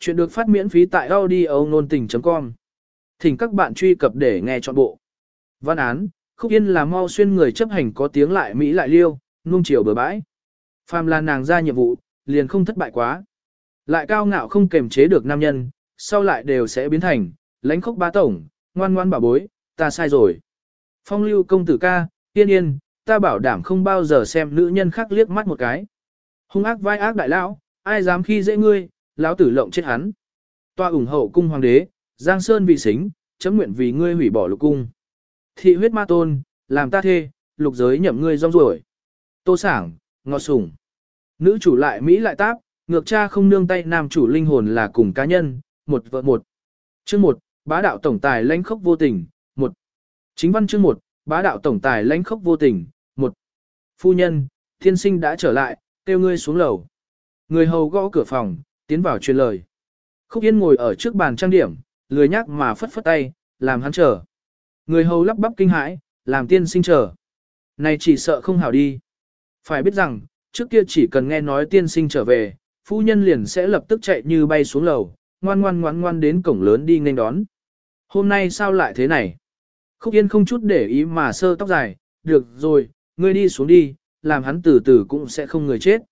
Chuyện được phát miễn phí tại audio nôn tình.com. Thỉnh các bạn truy cập để nghe trọn bộ. Văn án, khúc yên là mau xuyên người chấp hành có tiếng lại Mỹ lại liêu, nung chiều bờ bãi. Phàm là nàng ra nhiệm vụ, liền không thất bại quá. Lại cao ngạo không kềm chế được nam nhân, sau lại đều sẽ biến thành, lãnh khốc ba tổng, ngoan ngoan bảo bối, ta sai rồi. Phong lưu công tử ca, tiên yên, ta bảo đảm không bao giờ xem nữ nhân khác liếc mắt một cái. Hung ác vai ác đại lão, ai dám khi dễ ngươi, lão tử lộng chết hắn. Toa ủng hậu cung hoàng đế, Giang Sơn vị xính, chấm nguyện vì ngươi hủy bỏ lục cung. Thị huyết ma tôn, làm ta thê, lục giới nhậm ngươi rong ruổi. Tô sảng, ngọt sủng. Nữ chủ lại Mỹ lại táp, ngược cha không nương tay nam chủ linh hồn là cùng cá nhân, một vợ một. Chương một, bá đạo tổng tài lãnh khốc vô tình, một. Chính văn chương một, bá đạo tổng tài lãnh khốc vô tình, một. Phu nhân, thiên sinh đã trở lại, kêu ngươi xuống lầu. Người hầu gõ cửa phòng, tiến vào truyền lời. Khúc Yên ngồi ở trước bàn trang điểm, lười nhắc mà phất phất tay, làm hắn chờ. Người hầu lắp bắp kinh hãi, làm tiên sinh chờ. Này chỉ sợ không hảo đi. Phải biết rằng, trước kia chỉ cần nghe nói tiên sinh trở về, phu nhân liền sẽ lập tức chạy như bay xuống lầu, ngoan ngoan ngoan ngoan đến cổng lớn đi nghênh đón. Hôm nay sao lại thế này? Khúc Yên không chút để ý mà sơ tóc dài, được rồi, ngươi đi xuống đi, làm hắn từ từ cũng sẽ không người chết.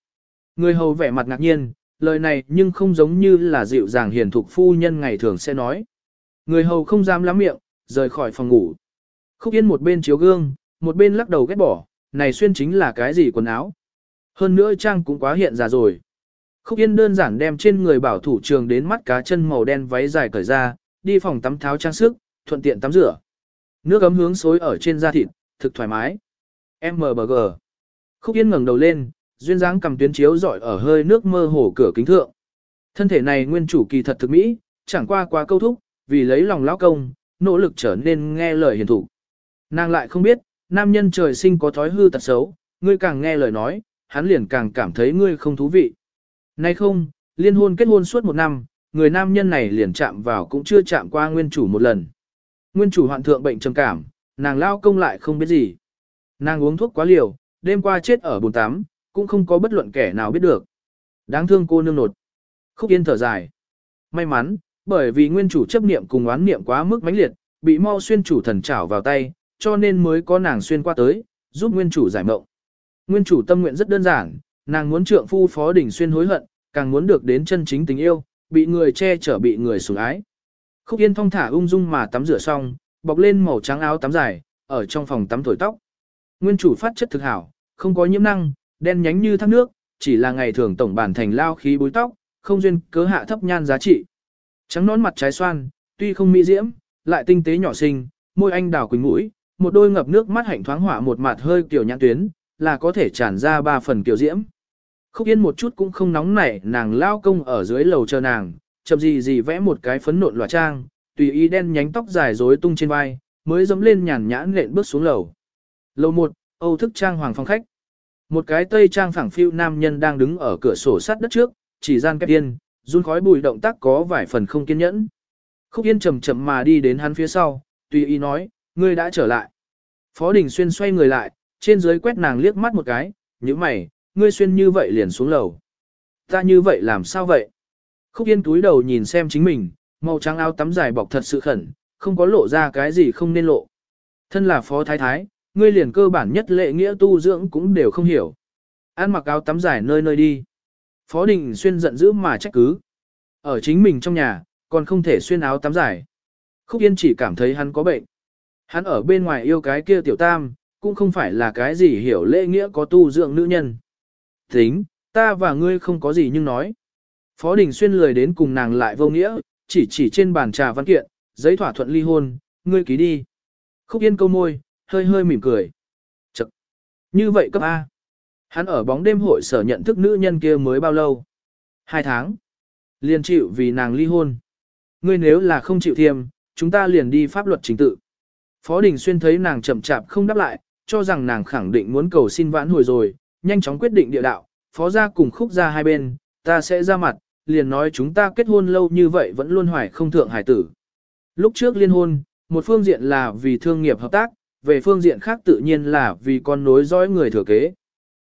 Người hầu vẻ mặt ngạc nhiên, lời này nhưng không giống như là dịu dàng hiền thục phu nhân ngày thường sẽ nói. Người hầu không dám lắm miệng, rời khỏi phòng ngủ. Khúc Yên một bên chiếu gương, một bên lắc đầu ghét bỏ, này xuyên chính là cái gì quần áo. Hơn nữa trang cũng quá hiện ra rồi. Khúc Yên đơn giản đem trên người bảo thủ trường đến mắt cá chân màu đen váy dài cởi ra, đi phòng tắm tháo trang sức, thuận tiện tắm rửa. Nước ấm hướng xối ở trên da thịt, thực thoải mái. MBG. Khúc Yên ngẩng đầu lên, duyên dáng cầm tuyến chiếu giỏi ở hơi nước mơ hồ cửa kính thượng. Thân thể này nguyên chủ kỳ thật thực mỹ, chẳng qua quá câu thúc, vì lấy lòng lão công, nỗ lực trở nên nghe lời hiền thủ. Nàng lại không biết, nam nhân trời sinh có thói hư tật xấu, ngươi càng nghe lời nói, hắn liền càng cảm thấy ngươi không thú vị. Nay không, liên hôn kết hôn suốt một năm, người nam nhân này liền chạm vào cũng chưa chạm qua nguyên chủ một lần. Nguyên chủ hoạn thượng bệnh trầm cảm, nàng lao công lại không biết gì. Nàng uống thuốc quá liều, đêm qua chết ở bồn tắm, cũng không có bất luận kẻ nào biết được. Đáng thương cô nương nột. Khúc Yên thở dài. May mắn, bởi vì nguyên chủ chấp niệm cùng oán niệm quá mức mãnh liệt, bị mau xuyên chủ thần trảo vào tay, cho nên mới có nàng xuyên qua tới, giúp nguyên chủ giải mộng. Nguyên chủ tâm nguyện rất đơn giản, nàng muốn trượng phu phó đỉnh xuyên hối hận, càng muốn được đến chân chính tình yêu, bị người che chở bị người sủng ái. Khúc Yên thong thả ung dung mà tắm rửa xong, bọc lên màu trắng áo tắm dài, ở trong phòng tắm thổi tóc. Nguyên chủ phát chất thực hảo, không có nhiễm năng, đen nhánh như thác nước, chỉ là ngày thường tổng bản thành lao khí búi tóc, không duyên cớ hạ thấp nhan giá trị. Trắng nón mặt trái xoan, tuy không mỹ diễm, lại tinh tế nhỏ xinh, môi anh đào quỳnh mũi, một đôi ngập nước mắt hạnh thoáng hỏa một mặt hơi kiểu nhãn tuyến, là có thể tràn ra ba phần kiểu diễm. Khúc Yên một chút cũng không nóng nảy, nàng lao công ở dưới lầu chờ nàng, chậm gì gì vẽ một cái phấn nộn lòa trang, tùy ý đen nhánh tóc dài rối tung trên vai, mới dẫm lên nhàn nhãn lện bước xuống lầu. Lầu 1, Âu thức trang hoàng phong khách. Một cái tây trang phẳng phiu nam nhân đang đứng ở cửa sổ sắt đất trước, chỉ gian kép yên, run khói bùi động tác có vài phần không kiên nhẫn. Khúc Yên chậm chậm mà đi đến hắn phía sau, tùy ý nói, ngươi đã trở lại. Phó Đình Xuyên xoay người lại, trên dưới quét nàng liếc mắt một cái, như mày, ngươi xuyên như vậy liền xuống lầu. Ta như vậy làm sao vậy? Khúc Yên túi đầu nhìn xem chính mình, màu trắng áo tắm dài bọc thật sự khẩn, không có lộ ra cái gì không nên lộ. Thân là phó thái thái, ngươi liền cơ bản nhất lệ nghĩa tu dưỡng cũng đều không hiểu. Ăn mặc áo tắm dài nơi nơi đi. Phó Đình Xuyên giận dữ mà trách cứ. Ở chính mình trong nhà, còn không thể xuyên áo tắm dài. Khúc Yên chỉ cảm thấy hắn có bệnh. Hắn ở bên ngoài yêu cái kia tiểu tam, cũng không phải là cái gì hiểu lễ nghĩa có tu dưỡng nữ nhân. Tính, ta và ngươi không có gì nhưng nói. Phó Đình Xuyên lười đến cùng nàng lại vô nghĩa, chỉ chỉ trên bàn trà văn kiện, giấy thỏa thuận ly hôn, ngươi ký đi. Khúc Yên câu môi, hơi hơi mỉm cười. Chật! Như vậy cấp A. Hắn ở bóng đêm hội sở nhận thức nữ nhân kia mới bao lâu? Hai tháng. Liền chịu vì nàng ly hôn. Ngươi nếu là không chịu thiềm chúng ta liền đi pháp luật chính tự. Phó Đình Xuyên thấy nàng chậm chạp không đáp lại, cho rằng nàng khẳng định muốn cầu xin vãn hồi rồi, nhanh chóng quyết định địa đạo, phó gia cùng khúc ra hai bên, ta sẽ ra mặt, liền nói chúng ta kết hôn lâu như vậy vẫn luôn hoài không thượng hải tử. Lúc trước liên hôn, một phương diện là vì thương nghiệp hợp tác, về phương diện khác tự nhiên là vì con nối dõi người thừa kế.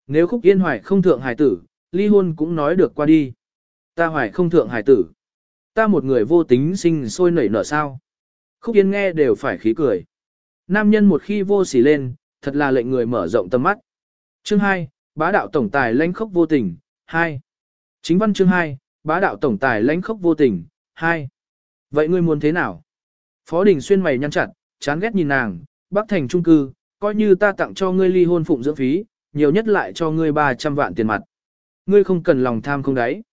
Nếu khúc yên hoài không thượng hải tử, ly hôn cũng nói được qua đi. Ta hoài không thượng hải tử. Ta một người vô tính sinh sôi nảy nở sao. Khúc Yên nghe đều phải khí cười. Nam nhân một khi vô sỉ lên, thật là lệnh người mở rộng tầm mắt. Chương 2, bá đạo tổng tài lãnh khốc vô tình, 2. Chính văn chương 2, bá đạo tổng tài lãnh khốc vô tình, 2. Vậy ngươi muốn thế nào? Phó Đình xuyên mày nhăn chặt, chán ghét nhìn nàng, Bắc Thành trung cư, coi như ta tặng cho ngươi ly hôn phụng dưỡng phí, nhiều nhất lại cho ngươi 300 vạn tiền mặt. Ngươi không cần lòng tham không đáy.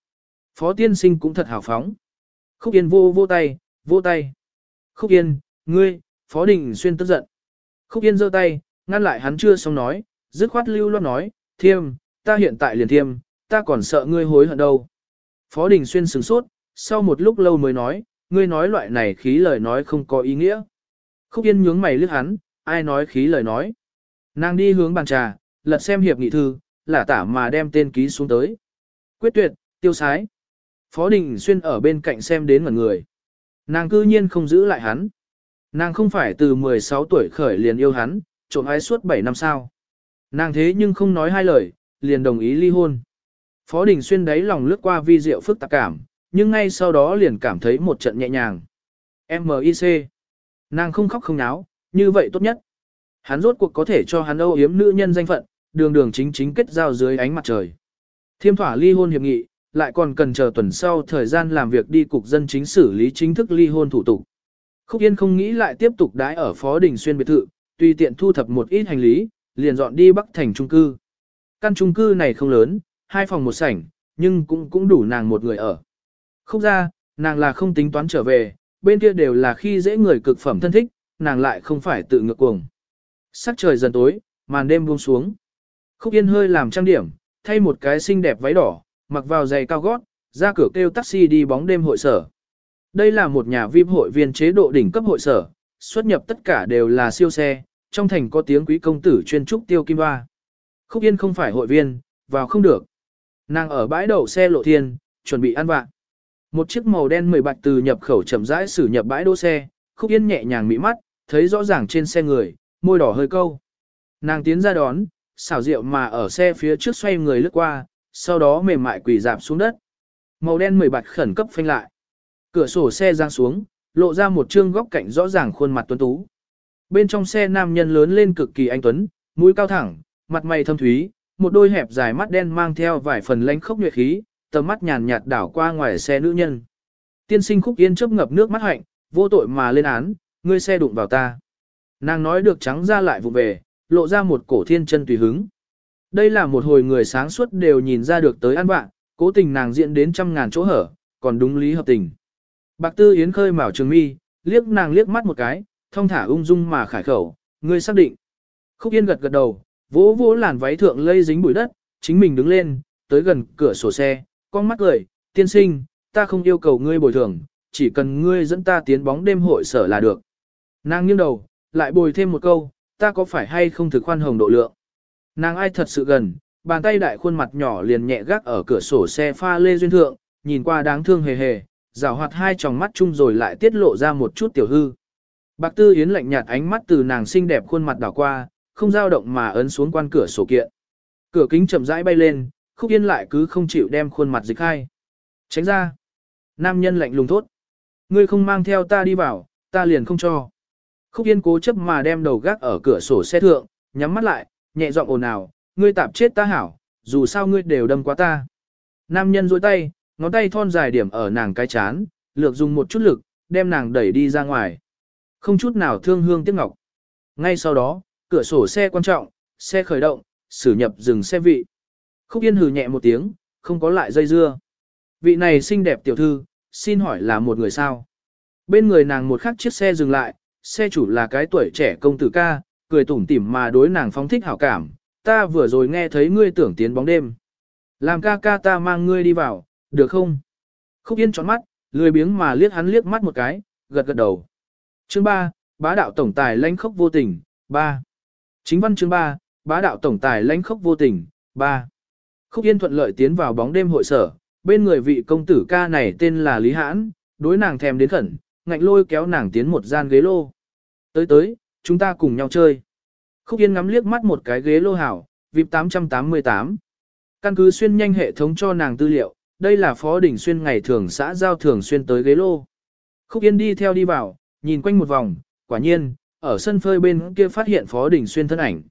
Phó tiên sinh cũng thật hào phóng. Khúc Yên vô vô tay, vô tay. Khúc Yên, ngươi, Phó Đình Xuyên tức giận. Khúc Yên giơ tay, ngăn lại hắn chưa xong nói, dứt khoát lưu loát nói, thiêm, ta hiện tại liền thiêm, ta còn sợ ngươi hối hận đâu. Phó Đình Xuyên sửng sốt, sau một lúc lâu mới nói, ngươi nói loại này khí lời nói không có ý nghĩa. Khúc Yên nhướng mày lướt hắn, ai nói khí lời nói. Nàng đi hướng bàn trà, lật xem hiệp nghị thư, lả tả mà đem tên ký xuống tới. Quyết tuyệt, tiêu sái. Phó Đình Xuyên ở bên cạnh xem đến ngẩn người. Nàng cư nhiên không giữ lại hắn. Nàng không phải từ 16 tuổi khởi liền yêu hắn, trộm ái suốt 7 năm sao. Nàng thế nhưng không nói hai lời, liền đồng ý ly hôn. Phó Đình Xuyên đáy lòng lướt qua vi diệu phức tạp cảm, nhưng ngay sau đó liền cảm thấy một trận nhẹ nhàng. M.I.C. Nàng không khóc không náo, như vậy tốt nhất. Hắn rốt cuộc có thể cho hắn âu yếm nữ nhân danh phận, đường đường chính chính kết giao dưới ánh mặt trời. Thiêm thỏa ly hôn hiệp nghị, lại còn cần chờ tuần sau thời gian làm việc đi cục dân chính xử lý chính thức ly hôn thủ tục. Khúc Yên không nghĩ lại tiếp tục đái ở Phó Đình Xuyên biệt thự, tùy tiện thu thập một ít hành lý, liền dọn đi Bắc Thành trung cư. Căn trung cư này không lớn, hai phòng một sảnh, nhưng cũng cũng đủ nàng một người ở. Khúc ra, nàng là không tính toán trở về, bên kia đều là khi dễ người cực phẩm thân thích, nàng lại không phải tự ngược cuồng. Sắc trời dần tối, màn đêm buông xuống. Khúc Yên hơi làm trang điểm, thay một cái xinh đẹp váy đỏ, mặc vào giày cao gót, ra cửa kêu taxi đi bóng đêm hội sở. Đây là một nhà VIP hội viên chế độ đỉnh cấp hội sở, xuất nhập tất cả đều là siêu xe, trong thành có tiếng quý công tử chuyên trúc tiêu kim ba. Khúc Yên không phải hội viên, vào không được. Nàng ở bãi đậu xe lộ thiên, chuẩn bị ăn vạ. Một chiếc màu đen mười bạch từ nhập khẩu chậm rãi xử nhập bãi đỗ xe, Khúc Yên nhẹ nhàng mỹ mắt, thấy rõ ràng trên xe người, môi đỏ hơi câu. Nàng tiến ra đón, xảo rượu mà ở xe phía trước xoay người lướt qua, sau đó mềm mại quỳ dạp xuống đất. Màu đen mười bạch khẩn cấp phanh lại. Cửa sổ xe giang xuống, lộ ra một trương góc cạnh rõ ràng khuôn mặt tuấn tú. Bên trong xe nam nhân lớn lên cực kỳ anh tuấn, mũi cao thẳng, mặt mày thâm thúy, một đôi hẹp dài mắt đen mang theo vài phần lánh khốc nhuệ khí, tầm mắt nhàn nhạt đảo qua ngoài xe nữ nhân. Tiên sinh khúc yên chớp ngập nước mắt hạnh, vô tội mà lên án, ngươi xe đụng vào ta. Nàng nói được trắng ra lại vụ về, lộ ra một cổ thiên chân tùy hứng. Đây là một hồi người sáng suốt đều nhìn ra được tới ăn bạn, cố tình nàng diễn đến trăm ngàn chỗ hở, còn đúng lý hợp tình. Bạc Tư Yến khơi mào trường mi, liếc nàng liếc mắt một cái, thông thả ung dung mà khải khẩu, ngươi xác định. Khúc Yên gật gật đầu, vỗ vỗ làn váy thượng lây dính bụi đất, chính mình đứng lên, tới gần cửa sổ xe, con mắt cười, tiên sinh, ta không yêu cầu ngươi bồi thường, chỉ cần ngươi dẫn ta tiến bóng đêm hội sở là được. Nàng nghiêng đầu, lại bồi thêm một câu, ta có phải hay không thực khoan hồng độ lượng. Nàng ai thật sự gần, bàn tay đại khuôn mặt nhỏ liền nhẹ gác ở cửa sổ xe pha lê duyên thượng, nhìn qua đáng thương hề hề, rào hoạt hai tròng mắt chung rồi lại tiết lộ ra một chút tiểu hư. Bạc Tư Yến lạnh nhạt ánh mắt từ nàng xinh đẹp khuôn mặt đảo qua, không dao động mà ấn xuống quan cửa sổ kiện. Cửa kính chậm rãi bay lên, Khúc Yên lại cứ không chịu đem khuôn mặt dịch hai. Tránh ra. Nam nhân lạnh lùng thốt. Ngươi không mang theo ta đi vào, ta liền không cho. Khúc Yên cố chấp mà đem đầu gác ở cửa sổ xe thượng, nhắm mắt lại, nhẹ giọng ồn ào, ngươi tạp chết ta hảo, dù sao ngươi đều đâm quá ta. Nam nhân dối tay, ngón tay thon dài điểm ở nàng cái chán, lược dùng một chút lực, đem nàng đẩy đi ra ngoài. Không chút nào thương hương tiếc ngọc. Ngay sau đó, cửa sổ xe quan trọng, xe khởi động, xử nhập dừng xe vị. Khúc Yên hừ nhẹ một tiếng, không có lại dây dưa. Vị này xinh đẹp tiểu thư, xin hỏi là một người sao? Bên người nàng một khắc chiếc xe dừng lại, xe chủ là cái tuổi trẻ công tử ca, cười tủm tỉm mà đối nàng phóng thích hảo cảm, ta vừa rồi nghe thấy ngươi tưởng tiến bóng đêm. Làm ca ca ta mang ngươi đi vào, được không? Khúc Yên tròn mắt, lười biếng mà liếc hắn liếc mắt một cái, gật gật đầu. Chương 3, bá đạo tổng tài lãnh khốc vô tình, 3. Chính văn chương 3, bá đạo tổng tài lãnh khốc vô tình, 3. Khúc Yên thuận lợi tiến vào bóng đêm hội sở, bên người vị công tử ca này tên là Lý Hãn, đối nàng thèm đến khẩn, ngạnh lôi kéo nàng tiến một gian ghế lô. Tới tới, chúng ta cùng nhau chơi. Khúc Yên ngắm liếc mắt một cái ghế lô hảo, VIP 888. Căn cứ xuyên nhanh hệ thống cho nàng tư liệu, đây là Phó Đình Xuyên ngày thường xã giao thường xuyên tới ghế lô. Khúc Yên đi theo đi vào, nhìn quanh một vòng, quả nhiên, ở sân phơi bên kia phát hiện Phó Đình Xuyên thân ảnh.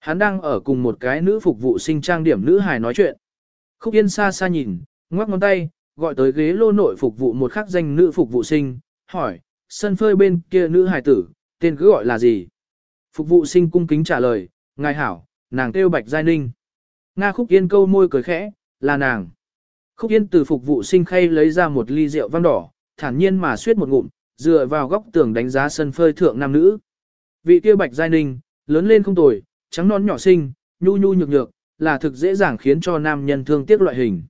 Hắn đang ở cùng một cái nữ phục vụ sinh trang điểm nữ hài nói chuyện. Khúc Yên xa xa nhìn, ngoắc ngón tay, gọi tới ghế lô nội phục vụ một khắc danh nữ phục vụ sinh, hỏi, sân phơi bên kia nữ hài tử, tên cứ gọi là gì? Phục vụ sinh cung kính trả lời, ngài hảo, nàng kêu Bạch Giai Ninh. Nga Khúc Yên câu môi cười khẽ, là nàng. Khúc Yên từ phục vụ sinh khay lấy ra một ly rượu vang đỏ, thản nhiên mà suyết một ngụm, dựa vào góc tường đánh giá sân phơi thượng nam nữ. Vị kia Bạch Giai Ninh, lớn lên không tồi, trắng non nhỏ xinh, nhu nhu nhược nhược, là thực dễ dàng khiến cho nam nhân thương tiếc loại hình.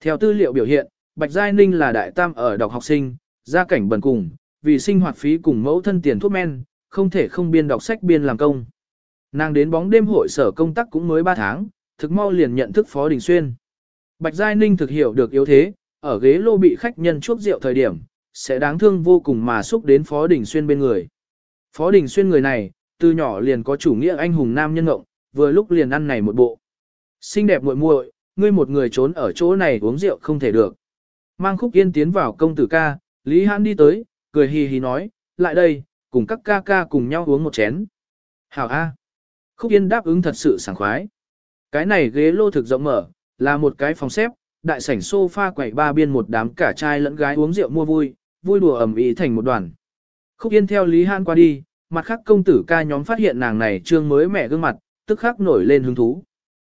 Theo tư liệu biểu hiện, Bạch Giai Ninh là đại tam ở đọc học sinh, gia cảnh bần cùng, vì sinh hoạt phí cùng mẫu thân tiền thuốc men, không thể không biên đọc sách biên làm công. Nàng đến bóng đêm hội sở công tác cũng mới 3 tháng, thực mau liền nhận thức Phó Đình Xuyên. Bạch Giai Ninh thực hiểu được yếu thế, ở ghế lô bị khách nhân chuốc rượu thời điểm, sẽ đáng thương vô cùng mà xúc đến Phó Đình Xuyên bên người. Phó Đình Xuyên người này, từ nhỏ liền có chủ nghĩa anh hùng nam nhân ngộng, vừa lúc liền ăn này một bộ. Xinh đẹp muội muội, ngươi một người trốn ở chỗ này uống rượu không thể được. Mang khúc yên tiến vào công tử ca, Lý Hãn đi tới, cười hì hì nói, lại đây, cùng các ca ca cùng nhau uống một chén. Hảo A. Khúc yên đáp ứng thật sự sảng khoái. Cái này ghế lô thực rộng mở, là một cái phòng xếp, đại sảnh sofa quẩy ba biên một đám cả trai lẫn gái uống rượu mua vui, vui đùa ẩm ý thành một đoàn. Khúc yên theo Lý Hãn qua đi, mặt khác công tử ca nhóm phát hiện nàng này trương mới mẻ gương mặt, tức khắc nổi lên hứng thú.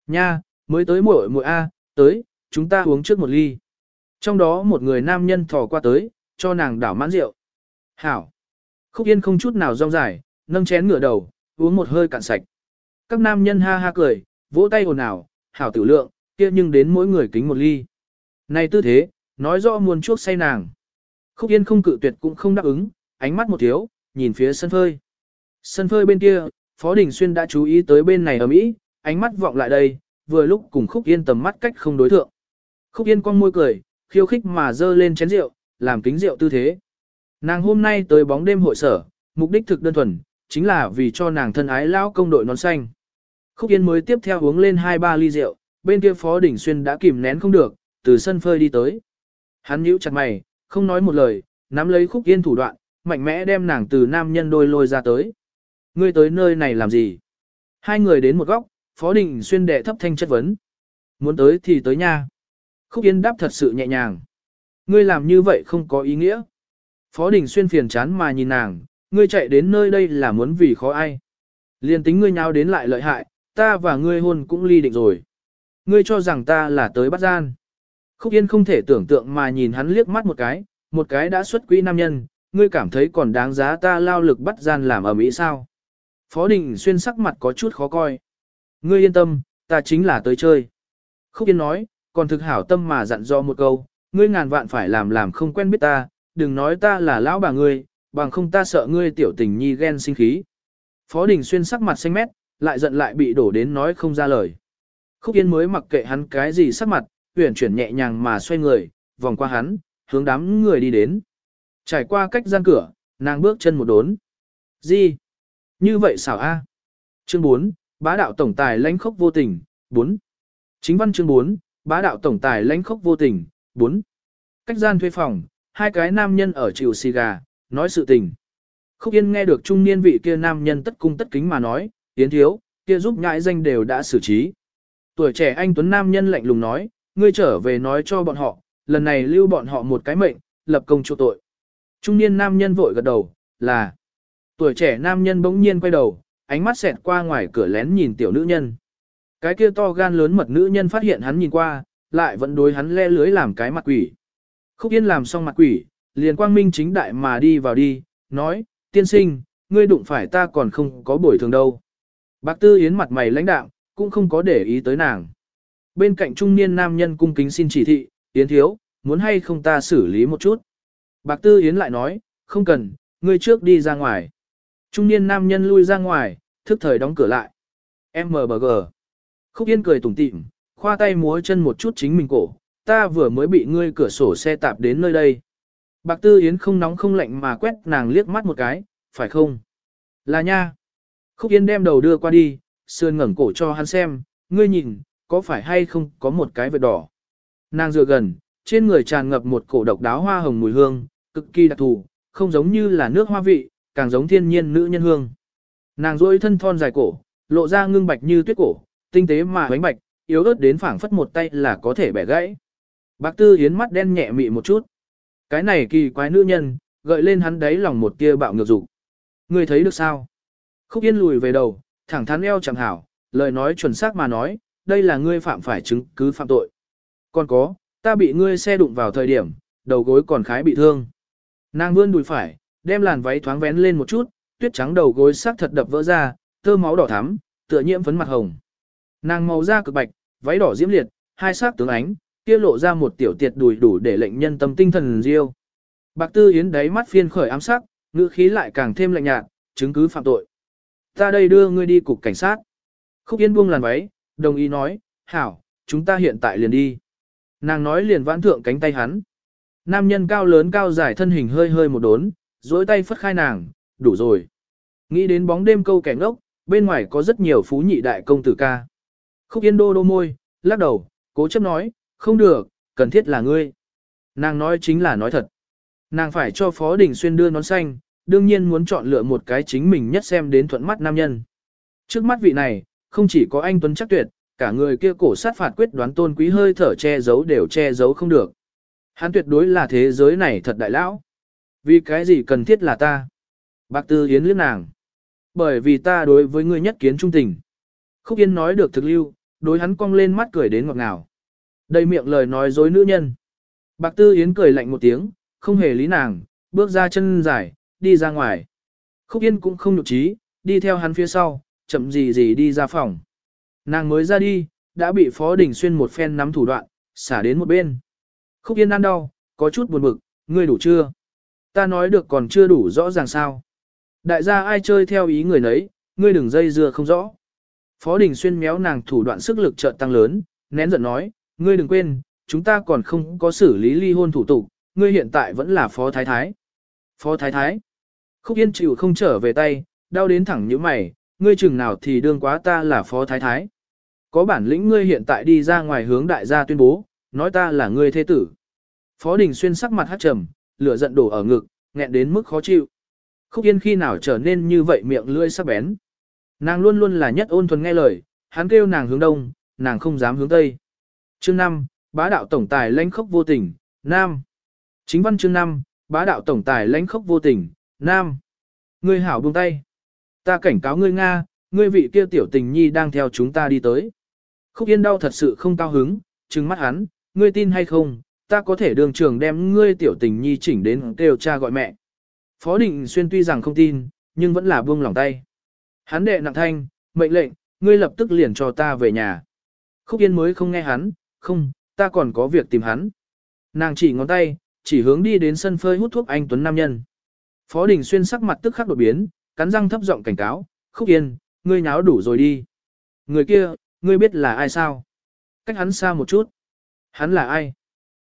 Nha, mới tới muội muội A, tới, chúng ta uống trước một ly. Trong đó một người nam nhân thò qua tới, cho nàng đảo mãn rượu. Hảo. Khúc Yên không chút nào rong dài, nâng chén ngửa đầu, uống một hơi cạn sạch. Các nam nhân ha ha cười, vỗ tay ồn ào, hảo tử lượng, kia nhưng đến mỗi người kính một ly. Này tư thế, nói rõ muôn chuốc say nàng. Khúc Yên không cự tuyệt cũng không đáp ứng, ánh mắt một thiếu, nhìn phía sân phơi. Sân phơi bên kia, Phó Đình Xuyên đã chú ý tới bên này ở Mỹ, ánh mắt vọng lại đây, vừa lúc cùng Khúc Yên tầm mắt cách không đối thượng. Khúc Yên con môi cười, khiêu khích mà dơ lên chén rượu, làm kính rượu tư thế. Nàng hôm nay tới bóng đêm hội sở, mục đích thực đơn thuần, chính là vì cho nàng thân ái lao công đội nón xanh. Khúc Yên mới tiếp theo uống lên 2-3 ly rượu, bên kia Phó Đình Xuyên đã kìm nén không được, từ sân phơi đi tới. Hắn nhíu chặt mày, không nói một lời, nắm lấy Khúc Yên thủ đoạn, mạnh mẽ đem nàng từ nam nhân đôi lôi ra tới. Ngươi tới nơi này làm gì? Hai người đến một góc, Phó Đình Xuyên đệ thấp thanh chất vấn. Muốn tới thì tới nha. Khúc Yên đáp thật sự nhẹ nhàng. Ngươi làm như vậy không có ý nghĩa. Phó Đình Xuyên phiền chán mà nhìn nàng, ngươi chạy đến nơi đây là muốn vì khó ai. Liên tính ngươi nháo đến lại lợi hại, ta và ngươi hôn cũng ly định rồi. Ngươi cho rằng ta là tới bắt gian. Khúc Yên không thể tưởng tượng mà nhìn hắn liếc mắt một cái, một cái đã xuất quỹ nam nhân, ngươi cảm thấy còn đáng giá ta lao lực bắt gian làm ở Mỹ sao. Phó Đình Xuyên sắc mặt có chút khó coi. Ngươi yên tâm, ta chính là tới chơi. Khúc Yên nói, còn thực hảo tâm mà dặn do một câu, ngươi ngàn vạn phải làm làm không quen biết ta, đừng nói ta là lão bà ngươi, bằng không ta sợ ngươi tiểu tình nhi ghen sinh khí. Phó Đình Xuyên sắc mặt xanh mét, lại giận lại bị đổ đến nói không ra lời. Khúc Yên mới mặc kệ hắn cái gì sắc mặt, huyển chuyển nhẹ nhàng mà xoay người, vòng qua hắn, hướng đám người đi đến. Trải qua cách gian cửa, nàng bước chân một đốn. Gì? Như vậy xảo a Chương 4, bá đạo tổng tài lãnh khốc vô tình, 4. Chính văn chương 4, bá đạo tổng tài lãnh khốc vô tình, 4. Cách gian thuê phòng, hai cái nam nhân ở chịu xì gà, nói sự tình. Khúc Yên nghe được trung niên vị kia nam nhân tất cung tất kính mà nói, tiến thiếu, kia giúp nhãi danh đều đã xử trí. Tuổi trẻ anh Tuấn Nam nhân lạnh lùng nói, ngươi trở về nói cho bọn họ, lần này lưu bọn họ một cái mệnh, lập công chỗ tội. Trung niên nam nhân vội gật đầu, là. Tuổi trẻ nam nhân bỗng nhiên quay đầu, ánh mắt xẹt qua ngoài cửa lén nhìn tiểu nữ nhân. Cái kia to gan lớn mật nữ nhân phát hiện hắn nhìn qua, lại vẫn đối hắn le lưới làm cái mặt quỷ. Khúc Yên làm xong mặt quỷ, liền quang minh chính đại mà đi vào đi, nói, tiên sinh, ngươi đụng phải ta còn không có bồi thường đâu. Bác Tư Yến mặt mày lãnh đạo, cũng không có để ý tới nàng. Bên cạnh trung niên nam nhân cung kính xin chỉ thị, Yến thiếu, muốn hay không ta xử lý một chút. Bạc Tư Yến lại nói, không cần, ngươi trước đi ra ngoài. Trung niên nam nhân lui ra ngoài, thức thời đóng cửa lại. MBG. Khúc Yên cười tủm tỉm, khoa tay múa chân một chút chính mình cổ, ta vừa mới bị ngươi cửa sổ xe tạp đến nơi đây. Bạc Tư Yến không nóng không lạnh mà quét nàng liếc mắt một cái, phải không? Là nha. Khúc Yến đem đầu đưa qua đi, sườn ngẩng cổ cho hắn xem, ngươi nhìn, có phải hay không có một cái vệt đỏ. Nàng dựa gần, trên người tràn ngập một cổ độc đáo hoa hồng mùi hương, cực kỳ đặc thù, không giống như là nước hoa vị, càng giống thiên nhiên nữ nhân hương. Nàng duỗi thân thon dài cổ, lộ ra ngưng bạch như tuyết cổ, tinh tế mà bánh bạch, yếu ớt đến phảng phất một tay là có thể bẻ gãy. Bác Tư Yến mắt đen nhẹ mị một chút. Cái này kỳ quái nữ nhân, gợi lên hắn đáy lòng một tia bạo ngược dục. Ngươi thấy được sao? Khúc Yên lùi về đầu, thẳng thắn eo chẳng hảo, lời nói chuẩn xác mà nói, đây là ngươi phạm phải chứng cứ phạm tội. Còn có, ta bị ngươi xe đụng vào thời điểm, đầu gối còn khái bị thương. Nàng vươn đùi phải, đem làn váy thoáng vén lên một chút, tuyết trắng đầu gối sắc thật đập vỡ ra, tơ máu đỏ thắm, tựa nhiễm phấn mặt hồng. Nàng màu da cực bạch, váy đỏ diễm liệt, hai sắc tướng ánh, kia lộ ra một tiểu tiệt đùi đủ để lệnh nhân tâm tinh thần riêu. Bạc Tư Yến đáy mắt phiên khởi ám sắc, ngữ khí lại càng thêm lạnh nhạt, chứng cứ phạm tội. Ta đây đưa ngươi đi cục cảnh sát. Khúc Yên buông làn váy, đồng ý nói, hảo, chúng ta hiện tại liền đi. Nàng nói liền vãn thượng cánh tay hắn. Nam nhân cao lớn cao dài thân hình hơi hơi một đốn, dối tay phất khai nàng, đủ rồi. Nghĩ đến bóng đêm câu kẻ ngốc, bên ngoài có rất nhiều phú nhị đại công tử ca. Khúc Yên đô đô môi, lắc đầu, cố chấp nói, không được, cần thiết là ngươi. Nàng nói chính là nói thật. Nàng phải cho Phó Đình Xuyên đưa nón xanh, đương nhiên muốn chọn lựa một cái chính mình nhất xem đến thuận mắt nam nhân. Trước mắt vị này, không chỉ có anh Tuấn chắc tuyệt, cả người kia cổ sát phạt quyết đoán tôn quý hơi thở che giấu đều che giấu không được. Hắn tuyệt đối là thế giới này thật đại lão. Vì cái gì cần thiết là ta? Bạc Tư Yến liếc nàng. Bởi vì ta đối với ngươi nhất kiến trung tình. Khúc Yên nói được thực lưu, đối hắn cong lên mắt cười đến ngọt ngào. Đầy miệng lời nói dối nữ nhân. Bạc Tư Yến cười lạnh một tiếng, không hề lý nàng, bước ra chân dài, đi ra ngoài. Khúc Yên cũng không nhục trí, đi theo hắn phía sau, chậm gì gì đi ra phòng. Nàng mới ra đi, đã bị Phó Đình Xuyên một phen nắm thủ đoạn, xả đến một bên. Khúc Yên ăn đau, có chút buồn bực, ngươi đủ chưa? Ta nói được còn chưa đủ rõ ràng sao? Đại gia ai chơi theo ý người nấy, ngươi đừng dây dưa không rõ. Phó Đình Xuyên méo nàng thủ đoạn sức lực chợt tăng lớn, nén giận nói, ngươi đừng quên, chúng ta còn không có xử lý ly hôn thủ tục, ngươi hiện tại vẫn là Phó Thái Thái. Phó Thái Thái. Khúc Yên chịu không trở về tay, đau đến thẳng như mày, ngươi chừng nào thì đương quá ta là Phó Thái Thái. Có bản lĩnh ngươi hiện tại đi ra ngoài hướng đại gia tuyên bố, nói ta là ngươi thế tử. Phó Đình Xuyên sắc mặt hát trầm, lửa giận đổ ở ngực, nghẹn đến mức khó chịu. Khúc Yên khi nào trở nên như vậy miệng lưỡi sắc bén. Nàng luôn luôn là nhất ôn thuần nghe lời, hắn kêu nàng hướng đông, nàng không dám hướng tây. Chương 5, bá đạo tổng tài lãnh khốc vô tình, Nam. Chính văn chương 5, bá đạo tổng tài lãnh khốc vô tình, Nam. Ngươi hảo buông tay. Ta cảnh cáo ngươi Nga, ngươi vị kia tiểu tình nhi đang theo chúng ta đi tới. Khúc Yên đau thật sự không cao hứng, trừng mắt hắn, ngươi tin hay không, ta có thể đường trường đem ngươi tiểu tình nhi chỉnh đến kêu cha gọi mẹ. Phó Định Xuyên tuy rằng không tin, nhưng vẫn là buông lòng tay. Hắn đệ nặng thanh, mệnh lệnh, ngươi lập tức liền cho ta về nhà. Khúc Yên mới không nghe hắn, không, ta còn có việc tìm hắn. Nàng chỉ ngón tay, chỉ hướng đi đến sân phơi hút thuốc anh Tuấn Nam Nhân. Phó Đình Xuyên sắc mặt tức khắc đột biến, cắn răng thấp giọng cảnh cáo, Khúc Yên, ngươi nháo đủ rồi đi. Người kia, ngươi biết là ai sao? Cách hắn xa một chút. Hắn là ai?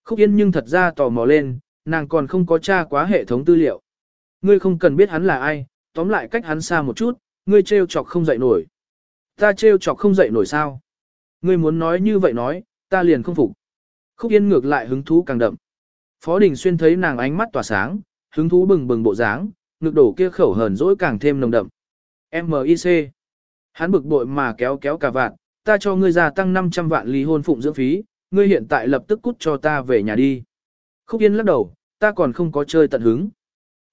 Khúc Yên nhưng thật ra tò mò lên, nàng còn không có tra quá hệ thống tư liệu. Ngươi không cần biết hắn là ai, tóm lại cách hắn xa một chút, ngươi trêu chọc không dậy nổi. Ta trêu chọc không dậy nổi sao? Ngươi muốn nói như vậy nói, ta liền không phục. Khúc Yên ngược lại hứng thú càng đậm. Phó Đình Xuyên thấy nàng ánh mắt tỏa sáng, hứng thú bừng bừng bộ dáng, ngực đổ kia khẩu hờn dỗi càng thêm nồng đậm. MIC. Hắn bực bội mà kéo kéo cả vạn, ta cho ngươi gia tăng 500 vạn ly hôn phụng dưỡng phí, ngươi hiện tại lập tức cút cho ta về nhà đi. Khúc Yên lắc đầu, ta còn không có chơi tận hứng.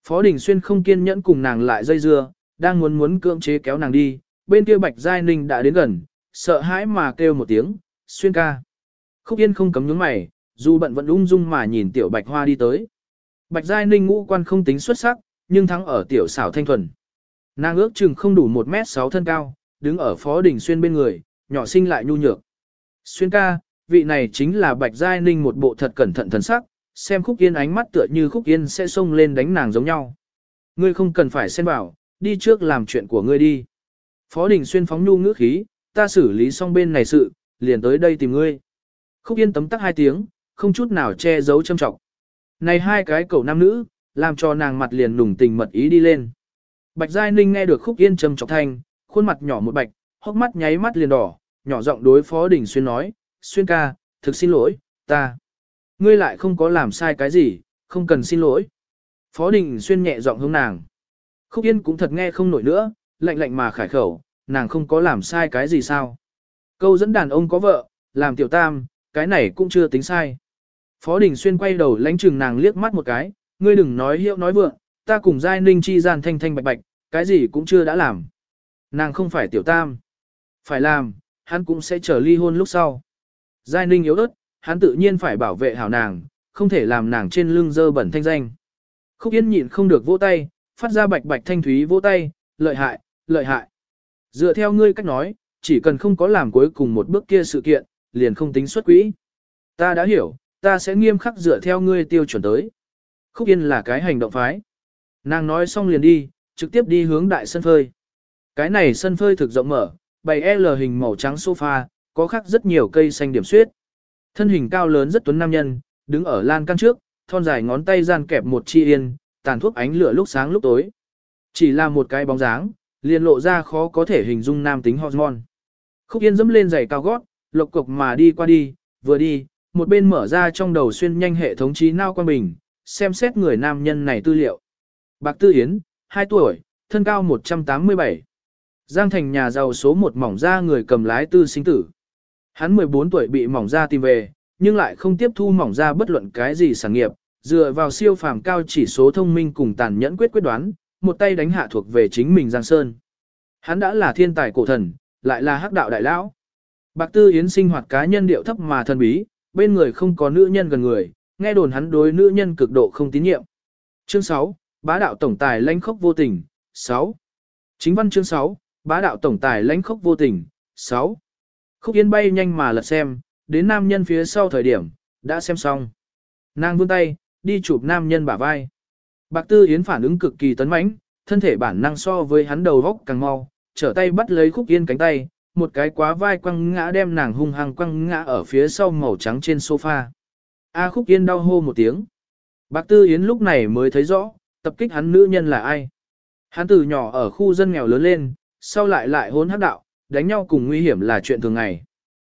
Phó Đình Xuyên không kiên nhẫn cùng nàng lại dây dưa, đang muốn muốn cưỡng chế kéo nàng đi, bên kia Bạch Giai Ninh đã đến gần, sợ hãi mà kêu một tiếng, Xuyên ca. Khúc Yên không cấm nhướng mày, dù bận vẫn ung dung mà nhìn tiểu Bạch Hoa đi tới. Bạch Giai Ninh ngũ quan không tính xuất sắc, nhưng thắng ở tiểu xảo thanh thuần. Nàng ước chừng không đủ 1m6 thân cao, đứng ở Phó Đình Xuyên bên người, nhỏ xinh lại nhu nhược. Xuyên ca, vị này chính là Bạch Giai Ninh một bộ thật cẩn thận thần sắc, xem Khúc Yên ánh mắt tựa như Khúc Yên sẽ xông lên đánh nàng giống nhau. Ngươi không cần phải xen vào, đi trước làm chuyện của ngươi đi. Phó Đình Xuyên phóng nhu ngữ khí, ta xử lý xong bên này sự, liền tới đây tìm ngươi. Khúc Yên tấm tắc hai tiếng, không chút nào che giấu châm trọng. Này hai cái cậu nam nữ, làm cho nàng mặt liền nùng tình mật ý đi lên. Bạch Giai Ninh nghe được Khúc Yên trầm trọng thanh, khuôn mặt nhỏ một bạch, hốc mắt nháy mắt liền đỏ, nhỏ giọng đối Phó Đình Xuyên nói, Xuyên ca, thực xin lỗi, ta. Ngươi lại không có làm sai cái gì, không cần xin lỗi. Phó Đình Xuyên nhẹ giọng hướng nàng. Khúc Yên cũng thật nghe không nổi nữa, lạnh lạnh mà khải khẩu, nàng không có làm sai cái gì sao. Câu dẫn đàn ông có vợ, làm tiểu tam, cái này cũng chưa tính sai. Phó Đình Xuyên quay đầu lánh chừng nàng liếc mắt một cái, ngươi đừng nói hiệu nói vượng, ta cùng giai ninh chi gian thanh thanh bạch bạch, cái gì cũng chưa đã làm. Nàng không phải tiểu tam. Phải làm, hắn cũng sẽ chờ ly hôn lúc sau. Giai ninh yếu ớt, hắn tự nhiên phải bảo vệ hảo nàng, không thể làm nàng trên lưng dơ bẩn thanh danh. Khúc Yên nhịn không được vỗ tay, phát ra bạch bạch thanh thúy vỗ tay, lợi hại, lợi hại. Dựa theo ngươi cách nói, chỉ cần không có làm cuối cùng một bước kia sự kiện, liền không tính xuất quỹ. Ta đã hiểu, ta sẽ nghiêm khắc dựa theo ngươi tiêu chuẩn tới. Khúc Yên là cái hành động phái. Nàng nói xong liền đi, trực tiếp đi hướng đại sân phơi. Cái này sân phơi thực rộng mở, bày L hình màu trắng sofa, có khắc rất nhiều cây xanh điểm xuyết. Thân hình cao lớn rất tuấn nam nhân, đứng ở lan căn trước, thon dài ngón tay gian kẹp một chi yên, tàn thuốc ánh lửa lúc sáng lúc tối. Chỉ là một cái bóng dáng, liền lộ ra khó có thể hình dung nam tính hormone. Khúc Yên dẫm lên giày cao gót, lộc cục mà đi qua đi, vừa đi, một bên mở ra trong đầu xuyên nhanh hệ thống trí nao quan bình, xem xét người nam nhân này tư liệu. Bạc Tư Yến, 2 tuổi, thân cao 187. Giang thành nhà giàu số một mỏng ra người cầm lái tư sinh tử. Hắn 14 tuổi bị mỏng ra tìm về, nhưng lại không tiếp thu mỏng ra bất luận cái gì sản nghiệp, dựa vào siêu phàm cao chỉ số thông minh cùng tàn nhẫn quyết quyết đoán, một tay đánh hạ thuộc về chính mình Giang Sơn. Hắn đã là thiên tài cổ thần, lại là hắc đạo đại lão. Bạc Tư Yến sinh hoạt cá nhân điệu thấp mà thần bí, bên người không có nữ nhân gần người, nghe đồn hắn đối nữ nhân cực độ không tín nhiệm. Chương 6, Bá đạo tổng tài lãnh khốc vô tình, 6. Chính văn chương 6, Bá đạo tổng tài lãnh khốc vô tình, 6. Khúc Yên bay nhanh mà lật xem, đến nam nhân phía sau thời điểm, đã xem xong. Nàng vươn tay, đi chụp nam nhân bả vai. Bạc Tư Yến phản ứng cực kỳ tấn mãnh, thân thể bản năng so với hắn đầu góc càng mau, trở tay bắt lấy Khúc Yên cánh tay, một cái quá vai quăng ngã đem nàng hung hăng quăng ngã ở phía sau màu trắng trên sofa. A Khúc Yên đau hô một tiếng. Bạc Tư Yến lúc này mới thấy rõ, tập kích hắn nữ nhân là ai. Hắn từ nhỏ ở khu dân nghèo lớn lên, sau lại lại hôn hắc đạo, đánh nhau cùng nguy hiểm là chuyện thường ngày.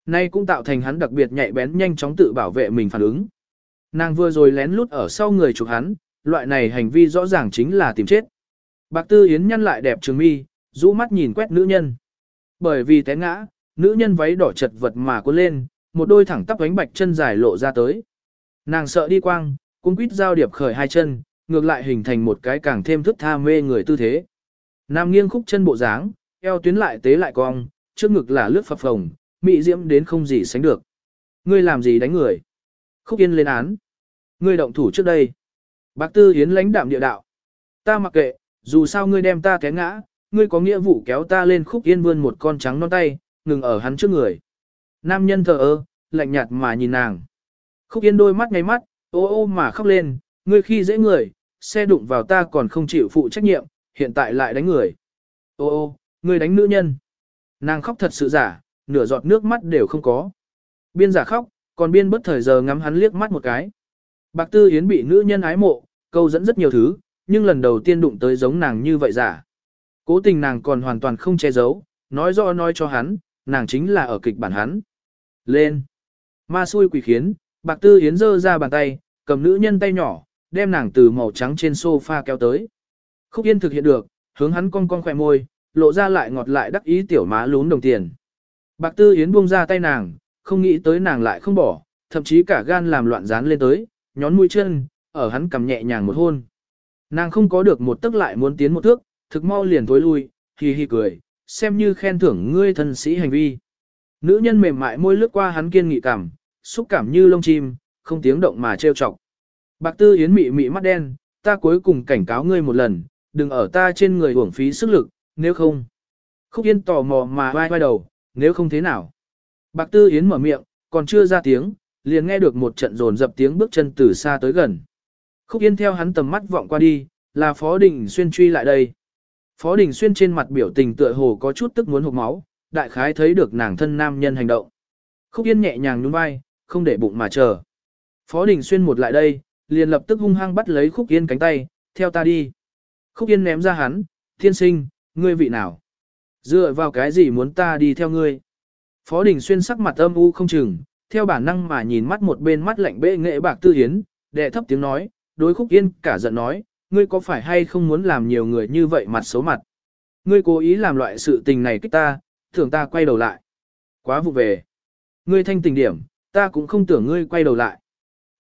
Nay cũng tạo thành hắn đặc biệt nhạy bén nhanh chóng tự bảo vệ mình phản ứng. Nàng vừa rồi lén lút ở sau người chụp hắn, loại này hành vi rõ ràng chính là tìm chết. Bạc Tư Yến nhăn lại đẹp trường mi, rũ mắt nhìn quét nữ nhân. Bởi vì té ngã, nữ nhân váy đỏ chật vật mà cuốn lên, một đôi thẳng tắp ánh bạch chân dài lộ ra tới. Nàng sợ đi quang, cung quýt giao điệp khởi hai chân, ngược lại hình thành một cái càng thêm thức tha mê người tư thế. Nam nghiêng khúc chân bộ dáng, eo tuyến lại tế lại cong, trước ngực là lướt phập phồng, mị diễm đến không gì sánh được. Ngươi làm gì đánh người? Khúc Yên lên án. Ngươi động thủ trước đây. Bác Tư Yến lãnh đạm địa đạo. Ta mặc kệ, dù sao ngươi đem ta té ngã, ngươi có nghĩa vụ kéo ta lên Khúc Yên vươn một con trắng non tay, ngừng ở hắn trước người. Nam nhân thờ ơ, lạnh nhạt mà nhìn nàng. Khúc Yên đôi mắt ngay mắt, ô ô mà khóc lên, ngươi khi dễ người, xe đụng vào ta còn không chịu phụ trách nhiệm, hiện tại lại đánh người. Ô ô, ngươi đánh nữ nhân. Nàng khóc thật sự giả, nửa giọt nước mắt đều không có. Biên giả khóc, còn biên bất thời giờ ngắm hắn liếc mắt một cái. Bạc Tư Yến bị nữ nhân ái mộ, câu dẫn rất nhiều thứ, nhưng lần đầu tiên đụng tới giống nàng như vậy giả. Cố tình nàng còn hoàn toàn không che giấu, nói rõ nói cho hắn, nàng chính là ở kịch bản hắn. Lên. Ma xui quỷ khiến, Bạc Tư Yến giơ ra bàn tay, cầm nữ nhân tay nhỏ, đem nàng từ màu trắng trên sofa kéo tới. Khúc Yên thực hiện được, hướng hắn cong cong khỏe môi, lộ ra lại ngọt lại đắc ý tiểu má lún đồng tiền. Bạc Tư Yến buông ra tay nàng, không nghĩ tới nàng lại không bỏ, thậm chí cả gan làm loạn dán lên tới, nhón mũi chân, ở hắn cầm nhẹ nhàng một hôn. Nàng không có được một tức lại muốn tiến một thước, thực mau liền tối lui, hì hì cười, xem như khen thưởng ngươi thân sĩ hành vi. Nữ nhân mềm mại môi lướt qua hắn kiên nghị cảm, xúc cảm như lông chim, không tiếng động mà trêu chọc. Bạc Tư Yến mị mị mắt đen, ta cuối cùng cảnh cáo ngươi một lần, đừng ở ta trên người uổng phí sức lực, nếu không. Khúc Yên tò mò mà vai vai đầu, nếu không thế nào. Bạc Tư Yến mở miệng, còn chưa ra tiếng, liền nghe được một trận rồn dập tiếng bước chân từ xa tới gần. Khúc Yên theo hắn tầm mắt vọng qua đi, là Phó Đình Xuyên truy lại đây. Phó Đình Xuyên trên mặt biểu tình tựa hồ có chút tức muốn hụt máu, đại khái thấy được nàng thân nam nhân hành động. Khúc Yên nhẹ nhàng nhún vai, không để bụng mà chờ. Phó Đình Xuyên một lại đây, liền lập tức hung hăng bắt lấy Khúc Yên cánh tay, theo ta đi. Khúc Yên ném ra hắn, thiên sinh, ngươi vị nào? Dựa vào cái gì muốn ta đi theo ngươi? Phó Đình Xuyên sắc mặt âm u không chừng, theo bản năng mà nhìn mắt một bên mắt lạnh bệ nghệ bạc tư hiến, đệ thấp tiếng nói, đối khúc yên cả giận nói, ngươi có phải hay không muốn làm nhiều người như vậy mặt xấu mặt. Ngươi cố ý làm loại sự tình này kích ta, thường ta quay đầu lại. Quá vụ về. Ngươi thanh tình điểm, ta cũng không tưởng ngươi quay đầu lại.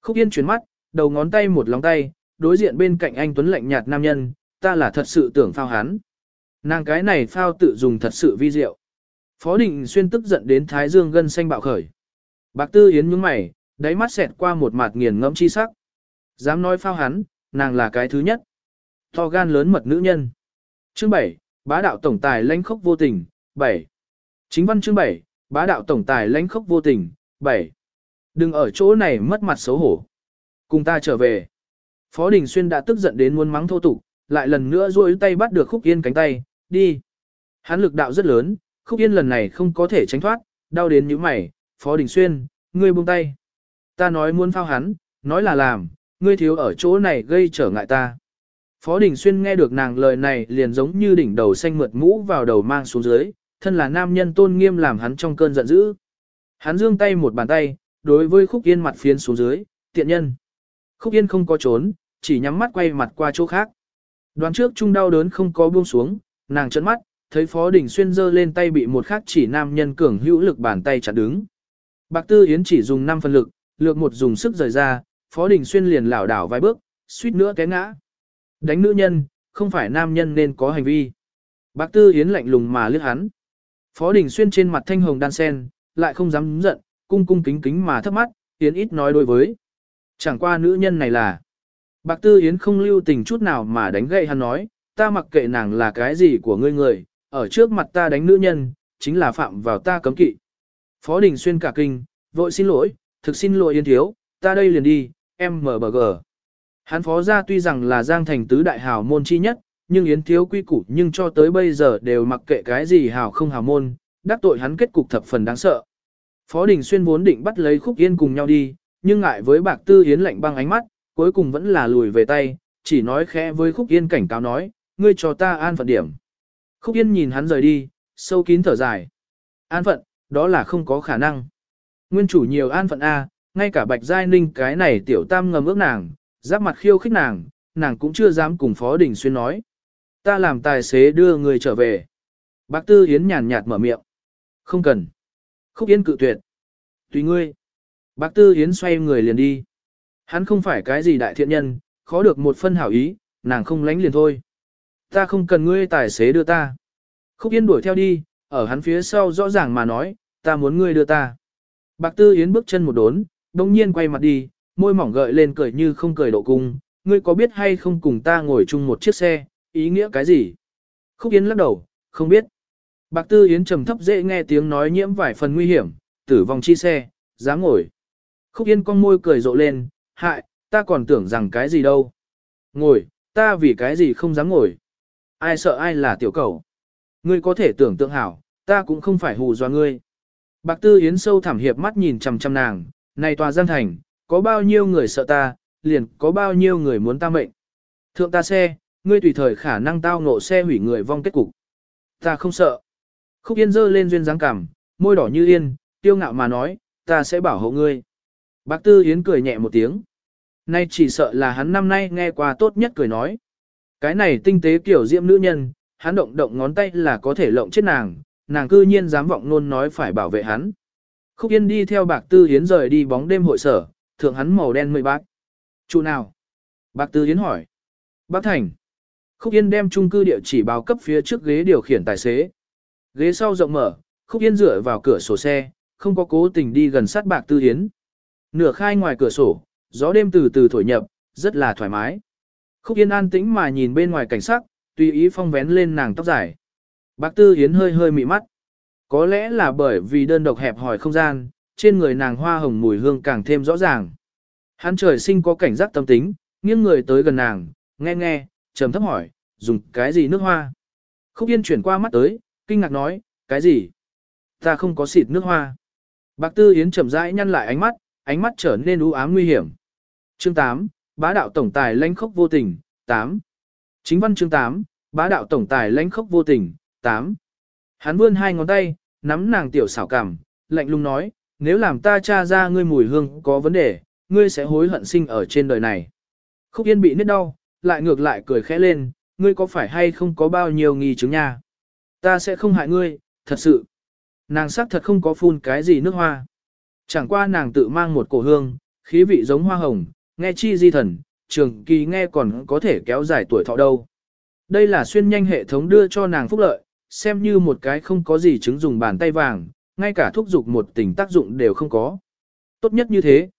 Khúc yên chuyển mắt, đầu ngón tay một lòng tay, đối diện bên cạnh anh Tuấn lạnh nhạt nam nhân, ta là thật sự tưởng phao hắn. Nàng cái này phao tự dùng thật sự vi diệu. Phó Định Xuyên tức giận đến Thái Dương gân xanh bạo khởi. Bạc Tư Yến nhướng mày, đáy mắt xẹt qua một mạt nghiền ngẫm chi sắc. Dám nói phao hắn, nàng là cái thứ nhất. To gan lớn mật nữ nhân. Chương 7, bá đạo tổng tài lãnh khốc vô tình, 7. Chính văn chương 7, bá đạo tổng tài lãnh khốc vô tình, 7. Đừng ở chỗ này mất mặt xấu hổ. Cùng ta trở về. Phó Đình Xuyên đã tức giận đến muốn mắng thô tục, lại lần nữa duỗi tay bắt được Khúc Yên cánh tay, đi. Hắn lực đạo rất lớn, Khúc Yên lần này không có thể tránh thoát, đau đến như mày, Phó Đình Xuyên, ngươi buông tay. Ta nói muốn phao hắn, nói là làm, ngươi thiếu ở chỗ này gây trở ngại ta. Phó Đình Xuyên nghe được nàng lời này liền giống như đỉnh đầu xanh mượt mũ vào đầu mang xuống dưới, thân là nam nhân tôn nghiêm làm hắn trong cơn giận dữ. Hắn giương tay một bàn tay, đối với Khúc Yên mặt phiến xuống dưới, tiện nhân. Khúc Yên không có trốn, chỉ nhắm mắt quay mặt qua chỗ khác. Đoán trước chung đau đớn không có buông xuống, nàng trợn mắt, thấy Phó Đình Xuyên giơ lên tay bị một khác chỉ nam nhân cường hữu lực bàn tay chặt đứng. Bạc Tư Yến chỉ dùng 5 phần lực, lược một dùng sức rời ra, Phó Đình Xuyên liền lảo đảo vài bước, suýt nữa té ngã. Đánh nữ nhân, không phải nam nhân nên có hành vi. Bác Tư Yến lạnh lùng mà liếc hắn. Phó Đình Xuyên trên mặt thanh hồng đan sen, lại không dám giận, cung cung kính kính mà thấp mắt, Yến ít nói đối với. Chẳng qua nữ nhân này là. Bạc Tư Yến không lưu tình chút nào mà đánh gậy hắn nói, ta mặc kệ nàng là cái gì của ngươi người, ở trước mặt ta đánh nữ nhân, chính là phạm vào ta cấm kỵ. Phó Đình Xuyên cả kinh, vội xin lỗi, thực xin lỗi Yến Thiếu, ta đây liền đi, em bờ gờ. Hắn phó ra tuy rằng là giang thành tứ đại hào môn chi nhất, nhưng Yến Thiếu quy củ nhưng cho tới bây giờ đều mặc kệ cái gì hào không hào môn, đắc tội hắn kết cục thập phần đáng sợ. Phó Đình Xuyên vốn định bắt lấy Khúc Yên cùng nhau đi, nhưng ngại với Bạc Tư Yến lạnh băng ánh mắt, cuối cùng vẫn là lùi về tay, chỉ nói khẽ với Khúc Yên cảnh cáo nói, ngươi cho ta an phận điểm. Khúc Yên nhìn hắn rời đi, sâu kín thở dài. An phận, đó là không có khả năng. Nguyên chủ nhiều an phận A, ngay cả Bạch Giai Ninh cái này tiểu tam ngầm ước nàng, giáp mặt khiêu khích nàng, nàng cũng chưa dám cùng Phó Đình Xuyên nói. Ta làm tài xế đưa người trở về. Bác Tư Yến nhàn nhạt mở miệng. Không cần. Khúc Yên cự tuyệt. Tùy ngươi. Bác Tư Yến xoay người liền đi. Hắn không phải cái gì đại thiện nhân, khó được một phân hảo ý, nàng không lánh liền thôi. Ta không cần ngươi tài xế đưa ta. Khúc Yên đuổi theo đi, ở hắn phía sau rõ ràng mà nói, ta muốn ngươi đưa ta. Bạc Tư Yến bước chân một đốn, đông nhiên quay mặt đi, môi mỏng gợi lên cười như không cười độ cung, ngươi có biết hay không cùng ta ngồi chung một chiếc xe, ý nghĩa cái gì? Khúc Yến lắc đầu, không biết. Bạc Tư Yến trầm thấp dễ nghe tiếng nói nhiễm vài phần nguy hiểm, tử vong chi xe, dám ngồi. Khúc Yến con môi cười rộ lên, hại, ta còn tưởng rằng cái gì đâu. Ngồi, ta vì cái gì không dám ngồi. Ai sợ ai là tiểu cầu. Ngươi có thể tưởng tượng hảo, ta cũng không phải hù dọa ngươi. Bạc Tư Yến sâu thẳm hiệp mắt nhìn chằm chằm nàng, này tòa giang thành, có bao nhiêu người sợ ta, liền có bao nhiêu người muốn ta mệnh. Thượng ta xe, ngươi tùy thời khả năng tao ngộ xe hủy người vong kết cục. Ta không sợ. Khúc Yên dơ lên duyên dáng cảm, môi đỏ như yên, tiêu ngạo mà nói, ta sẽ bảo hộ ngươi. Bác Tư Yến cười nhẹ một tiếng. Nay chỉ sợ là hắn năm nay nghe qua tốt nhất cười nói. Cái này tinh tế kiểu diễm nữ nhân, hắn động động ngón tay là có thể lộng chết nàng, nàng cư nhiên dám vọng nôn nói phải bảo vệ hắn. Khúc Yên đi theo Bạc Tư Hiến rời đi bóng đêm hội sở, thượng hắn màu đen mười bác. Chủ nào? Bạc Tư Hiến hỏi. Bác Thành. Khúc Yên đem chung cư địa chỉ báo cấp phía trước ghế điều khiển tài xế. Ghế sau rộng mở, Khúc Yên dựa vào cửa sổ xe, không có cố tình đi gần sát Bạc Tư Hiến. Nửa khai ngoài cửa sổ, gió đêm từ từ thổi nhập, rất là thoải mái. Khúc Yên an tĩnh mà nhìn bên ngoài cảnh sắc, tùy ý phong vén lên nàng tóc dài. Bạc Tư Hiến hơi hơi mị mắt. Có lẽ là bởi vì đơn độc hẹp hỏi không gian, trên người nàng hoa hồng mùi hương càng thêm rõ ràng. Hắn trời sinh có cảnh giác tâm tính, nghiêng người tới gần nàng, nghe nghe, trầm thấp hỏi, dùng cái gì nước hoa? Khúc Yên chuyển qua mắt tới, kinh ngạc nói, cái gì? Ta không có xịt nước hoa. bạc Tư Yến chậm rãi nhăn lại ánh mắt, ánh mắt trở nên u ám nguy hiểm. Chương 8, Bá đạo tổng tài lãnh khốc vô tình, 8. Chính văn chương 8, Bá đạo tổng tài lãnh khốc vô tình, 8. Hắn vươn hai ngón tay, nắm nàng tiểu xảo cảm, lạnh lùng nói, nếu làm ta tra ra ngươi mùi hương có vấn đề, ngươi sẽ hối hận sinh ở trên đời này. Khúc Yên bị nứt đau, lại ngược lại cười khẽ lên, ngươi có phải hay không có bao nhiêu nghi chứng nha. Ta sẽ không hại ngươi, thật sự. Nàng sắc thật không có phun cái gì nước hoa. Chẳng qua nàng tự mang một cổ hương, khí vị giống hoa hồng, nghe chi di thần, trường kỳ nghe còn có thể kéo dài tuổi thọ đâu. Đây là xuyên nhanh hệ thống đưa cho nàng phúc lợi, xem như một cái không có gì chứng dùng bàn tay vàng, ngay cả thúc dục một tình tác dụng đều không có. Tốt nhất như thế.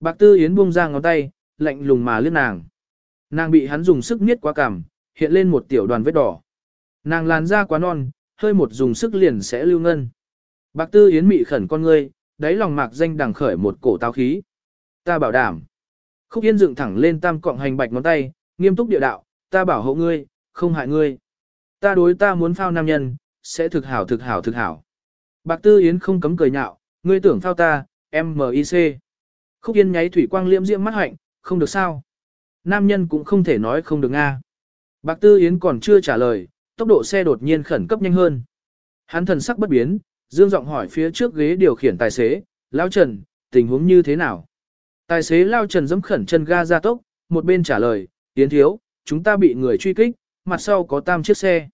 Bạc Tư Yến buông ra ngón tay, lạnh lùng mà liếc nàng. Nàng bị hắn dùng sức niết quá cằm, hiện lên một tiểu đoàn vết đỏ. Nàng làn da quá non, hơi một dùng sức liền sẽ lưu ngân. Bạc Tư Yến mị khẩn con ngươi, đáy lòng mạc danh đằng khởi một cổ táo khí. Ta bảo đảm. Khúc Yên dựng thẳng lên tam cọng hành bạch ngón tay, nghiêm túc địa đạo, ta bảo hộ ngươi, không hại ngươi. Ta đối ta muốn phao nam nhân, sẽ thực hảo thực hảo thực hảo. Bạc Tư Yến không cấm cười nhạo, ngươi tưởng phao ta, M.I.C. Khúc Yên nháy thủy quang liễm diễm mắt hạnh, không được sao. Nam nhân cũng không thể nói không được Nga. Bạc Tư Yến còn chưa trả lời, tốc độ xe đột nhiên khẩn cấp nhanh hơn. Hắn thần sắc bất biến, dương giọng hỏi phía trước ghế điều khiển tài xế, Lao Trần, tình huống như thế nào? Tài xế Lao Trần dẫm khẩn chân ga ra tốc, một bên trả lời, Yến thiếu, chúng ta bị người truy kích, mặt sau có tam chiếc xe.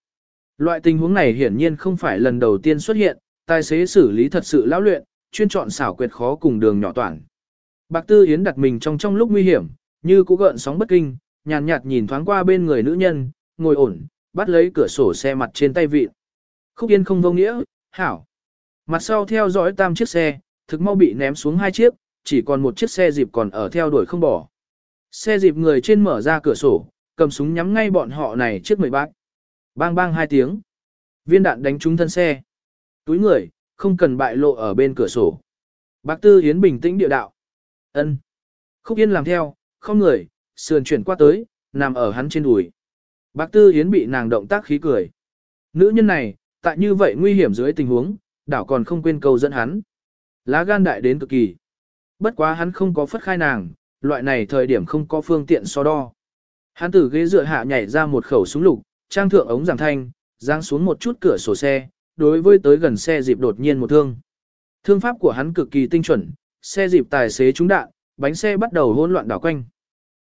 Loại tình huống này hiển nhiên không phải lần đầu tiên xuất hiện, tài xế xử lý thật sự lão luyện, chuyên chọn xảo quyệt khó cùng đường nhỏ toàn. Bạc Tư Yến đặt mình trong trong lúc nguy hiểm, như cũ gợn sóng bất kinh, nhàn nhạt, nhìn thoáng qua bên người nữ nhân, ngồi ổn, bắt lấy cửa sổ xe mặt trên tay vịt. Khúc Yên không vô nghĩa, hảo. Mặt sau theo dõi tam chiếc xe, thực mau bị ném xuống hai chiếc, chỉ còn một chiếc xe dịp còn ở theo đuổi không bỏ. Xe dịp người trên mở ra cửa sổ, cầm súng nhắm ngay bọn họ này trước mười bác. Bang bang hai tiếng. Viên đạn đánh trúng thân xe. Túi người, không cần bại lộ ở bên cửa sổ. Bác Tư Yến bình tĩnh địa đạo. ân Khúc Yên làm theo, không người, sườn chuyển qua tới, nằm ở hắn trên đùi. Bác Tư Yến bị nàng động tác khí cười. Nữ nhân này, tại như vậy nguy hiểm dưới tình huống, đảo còn không quên câu dẫn hắn. Lá gan đại đến cực kỳ. Bất quá hắn không có phất khai nàng, loại này thời điểm không có phương tiện so đo. Hắn từ ghế dựa hạ nhảy ra một khẩu súng lục, trang thượng ống giảm thanh, giáng xuống một chút cửa sổ xe, đối với tới gần xe dịp đột nhiên một thương. Thương pháp của hắn cực kỳ tinh chuẩn, xe dịp tài xế trúng đạn, bánh xe bắt đầu hỗn loạn đảo quanh.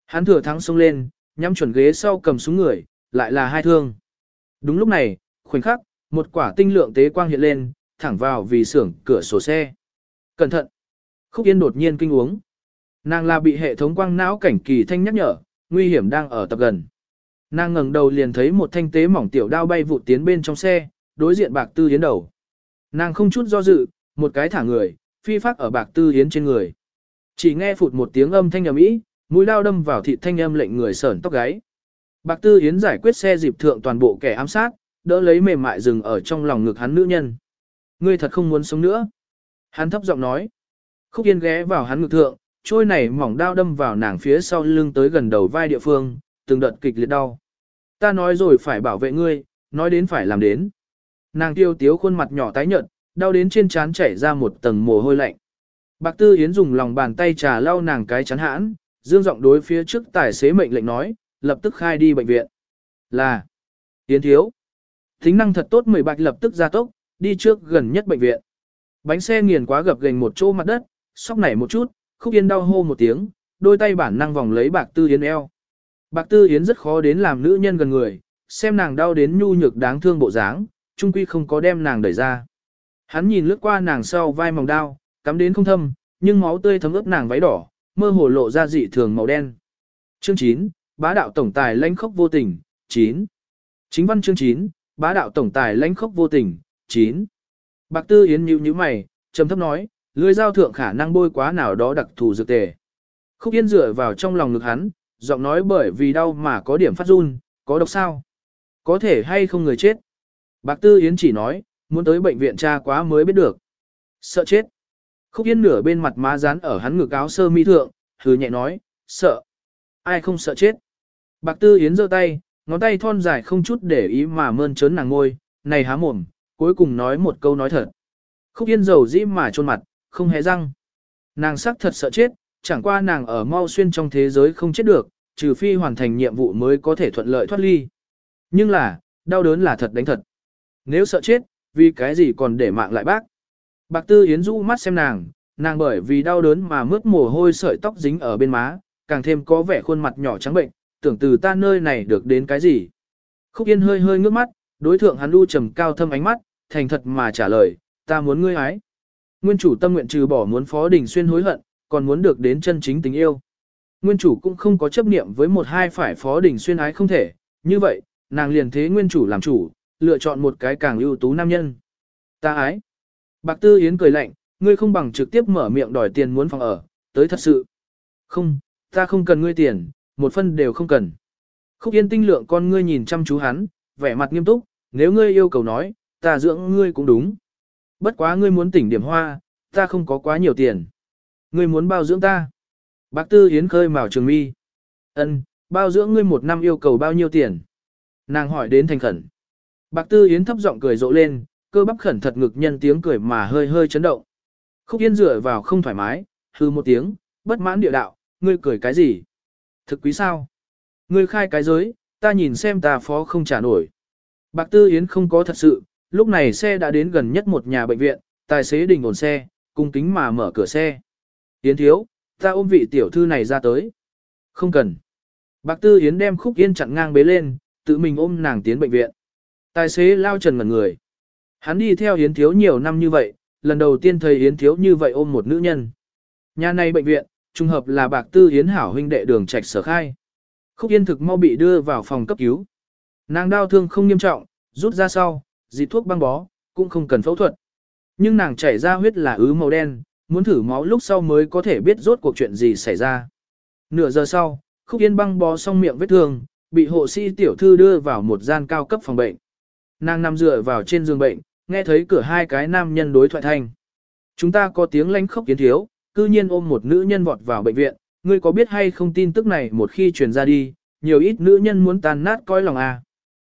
Hắn thừa thắng xông lên, nhắm chuẩn ghế sau cầm súng người, lại là hai thương. Đúng lúc này, khoảnh khắc, một quả tinh lượng tế quang hiện lên, thẳng vào vì xưởng cửa sổ xe. Cẩn thận! Khúc Yên đột nhiên kinh uống. Nàng là bị hệ thống quang não cảnh kỳ thanh nhắc nhở, nguy hiểm đang ở tập gần. Nàng ngẩng đầu liền thấy một thanh tế mỏng tiểu đao bay vụt tiến bên trong xe, đối diện bạc tư yến đầu. Nàng không chút do dự, một cái thả người, phi phát ở bạc tư yến trên người. Chỉ nghe phụt một tiếng âm thanh ầm ĩ, mũi lao đâm vào thịt thanh âm lệnh người sởn tóc gáy. Bạc tư yến giải quyết xe dịp thượng toàn bộ kẻ ám sát, đỡ lấy mềm mại dừng ở trong lòng ngực hắn nữ nhân. Ngươi thật không muốn sống nữa. Hắn thấp giọng nói. Khúc yên ghé vào hắn ngực thượng, trôi này mỏng đao đâm vào nàng phía sau lưng tới gần đầu vai địa phương, từng đợt kịch liệt đau. Ta nói rồi phải bảo vệ ngươi, nói đến phải làm đến. Nàng tiêu tiếu khuôn mặt nhỏ tái nhợt, đau đến trên trán chảy ra một tầng mồ hôi lạnh. Bạc Tư Yến dùng lòng bàn tay trà lau nàng cái chán hãn, dương giọng đối phía trước tài xế mệnh lệnh nói, lập tức khai đi bệnh viện. Là, Yến thiếu. Tính năng thật tốt mười bạch lập tức ra tốc, đi trước gần nhất bệnh viện. Bánh xe nghiền quá gập gành một chỗ mặt đất, sóc nảy một chút, khúc yên đau hô một tiếng, đôi tay bản năng vòng lấy bạc tư yến eo. Bạc tư yến rất khó đến làm nữ nhân gần người, xem nàng đau đến nhu nhược đáng thương bộ dáng, trung quy không có đem nàng đẩy ra. Hắn nhìn lướt qua nàng sau vai mỏng đau, cắm đến không thâm, nhưng máu tươi thấm ướt nàng váy đỏ, mơ hồ lộ ra dị thường màu đen. Chương 9, bá đạo tổng tài lãnh khốc vô tình, 9. Chính văn chương 9, bá đạo tổng tài lãnh khốc vô tình, 9. Bạc Tư Yến nhíu nhíu mày, trầm thấp nói, lưới dao thượng khả năng bôi quá nào đó đặc thù dược tề. Khúc Yên dựa vào trong lòng ngực hắn, giọng nói bởi vì đau mà có điểm phát run, có độc sao? Có thể hay không người chết? Bạc Tư Yến chỉ nói, muốn tới bệnh viện tra quá mới biết được. Sợ chết. Khúc Yên nửa bên mặt má dán ở hắn ngực áo sơ mi thượng, hừ nhẹ nói, sợ. Ai không sợ chết? Bạc Tư Yến giơ tay, ngón tay thon dài không chút để ý mà mơn trớn nàng ngôi, này há mồm, cuối cùng nói một câu nói thật. Khúc Yên dầu dĩ mà trôn mặt, không hề răng. Nàng sắc thật sợ chết, chẳng qua nàng ở mau xuyên trong thế giới không chết được, trừ phi hoàn thành nhiệm vụ mới có thể thuận lợi thoát ly. Nhưng là, đau đớn là thật đánh thật. Nếu sợ chết, vì cái gì còn để mạng lại bác. Bạc Tư Yến rũ mắt xem nàng, Nàng bởi vì đau đớn mà mướt mồ hôi sợi tóc dính ở bên má, càng thêm có vẻ khuôn mặt nhỏ trắng bệnh, tưởng từ ta nơi này được đến cái gì. Khúc Yên hơi hơi ngước mắt, đối thượng hắn đu trầm cao thâm ánh mắt, thành thật mà trả lời, ta muốn ngươi ái. Nguyên chủ tâm nguyện trừ bỏ muốn Phó Đình Xuyên hối hận, còn muốn được đến chân chính tình yêu. Nguyên chủ cũng không có chấp niệm với một hai phải Phó Đình Xuyên ái không thể, như vậy, nàng liền thế nguyên chủ làm chủ, lựa chọn một cái càng ưu tú nam nhân. Ta ái. Bạc Tư Yến cười lạnh, ngươi không bằng trực tiếp mở miệng đòi tiền muốn phòng ở, tới thật sự. Không, ta không cần ngươi tiền, một phân đều không cần. Khúc Yên tinh lượng con ngươi nhìn chăm chú hắn, vẻ mặt nghiêm túc, nếu ngươi yêu cầu nói, ta dưỡng ngươi cũng đúng. Bất quá ngươi muốn tỉnh điểm hoa, ta không có quá nhiều tiền. Ngươi muốn bao dưỡng ta. Bác Tư Yến khơi mào trường mi. ân bao dưỡng ngươi một năm yêu cầu bao nhiêu tiền? Nàng hỏi đến thành khẩn. Bác Tư Yến thấp giọng cười rộ lên, cơ bắp khẩn thật ngực nhân tiếng cười mà hơi hơi chấn động. Khúc Yên dựa vào không thoải mái, hư một tiếng, bất mãn địa đạo, ngươi cười cái gì? Thực quý sao? Ngươi khai cái giới, ta nhìn xem ta phó không trả nổi. Bạc Tư Yến không có thật sự, lúc này xe đã đến gần nhất một nhà bệnh viện, tài xế đình ổn xe, cung kính mà mở cửa xe. Yến thiếu, ta ôm vị tiểu thư này ra tới. Không cần. Bạc Tư Yến đem Khúc Yên chặn ngang bế lên, tự mình ôm nàng tiến bệnh viện. Tài xế lao trần ngẩn người. Hắn đi theo Yến thiếu nhiều năm như vậy, lần đầu tiên thấy Yến thiếu như vậy ôm một nữ nhân. Nhà này bệnh viện, trùng hợp là Bạc Tư Yến hảo huynh đệ đường trạch sở khai. Khúc Yên thực mau bị đưa vào phòng cấp cứu. Nàng đau thương không nghiêm trọng, rút ra sau, dị thuốc băng bó, cũng không cần phẫu thuật. Nhưng nàng chảy ra huyết là ứ màu đen, muốn thử máu lúc sau mới có thể biết rốt cuộc chuyện gì xảy ra. Nửa giờ sau, Khúc Yên băng bó xong miệng vết thương, bị hộ sĩ tiểu thư đưa vào một gian cao cấp phòng bệnh. Nàng nằm dựa vào trên giường bệnh, nghe thấy cửa hai cái nam nhân đối thoại thanh. Chúng ta có tiếng lánh khóc kiến thiếu, cư nhiên ôm một nữ nhân vọt vào bệnh viện, ngươi có biết hay không tin tức này một khi truyền ra đi, nhiều ít nữ nhân muốn tan nát coi lòng à.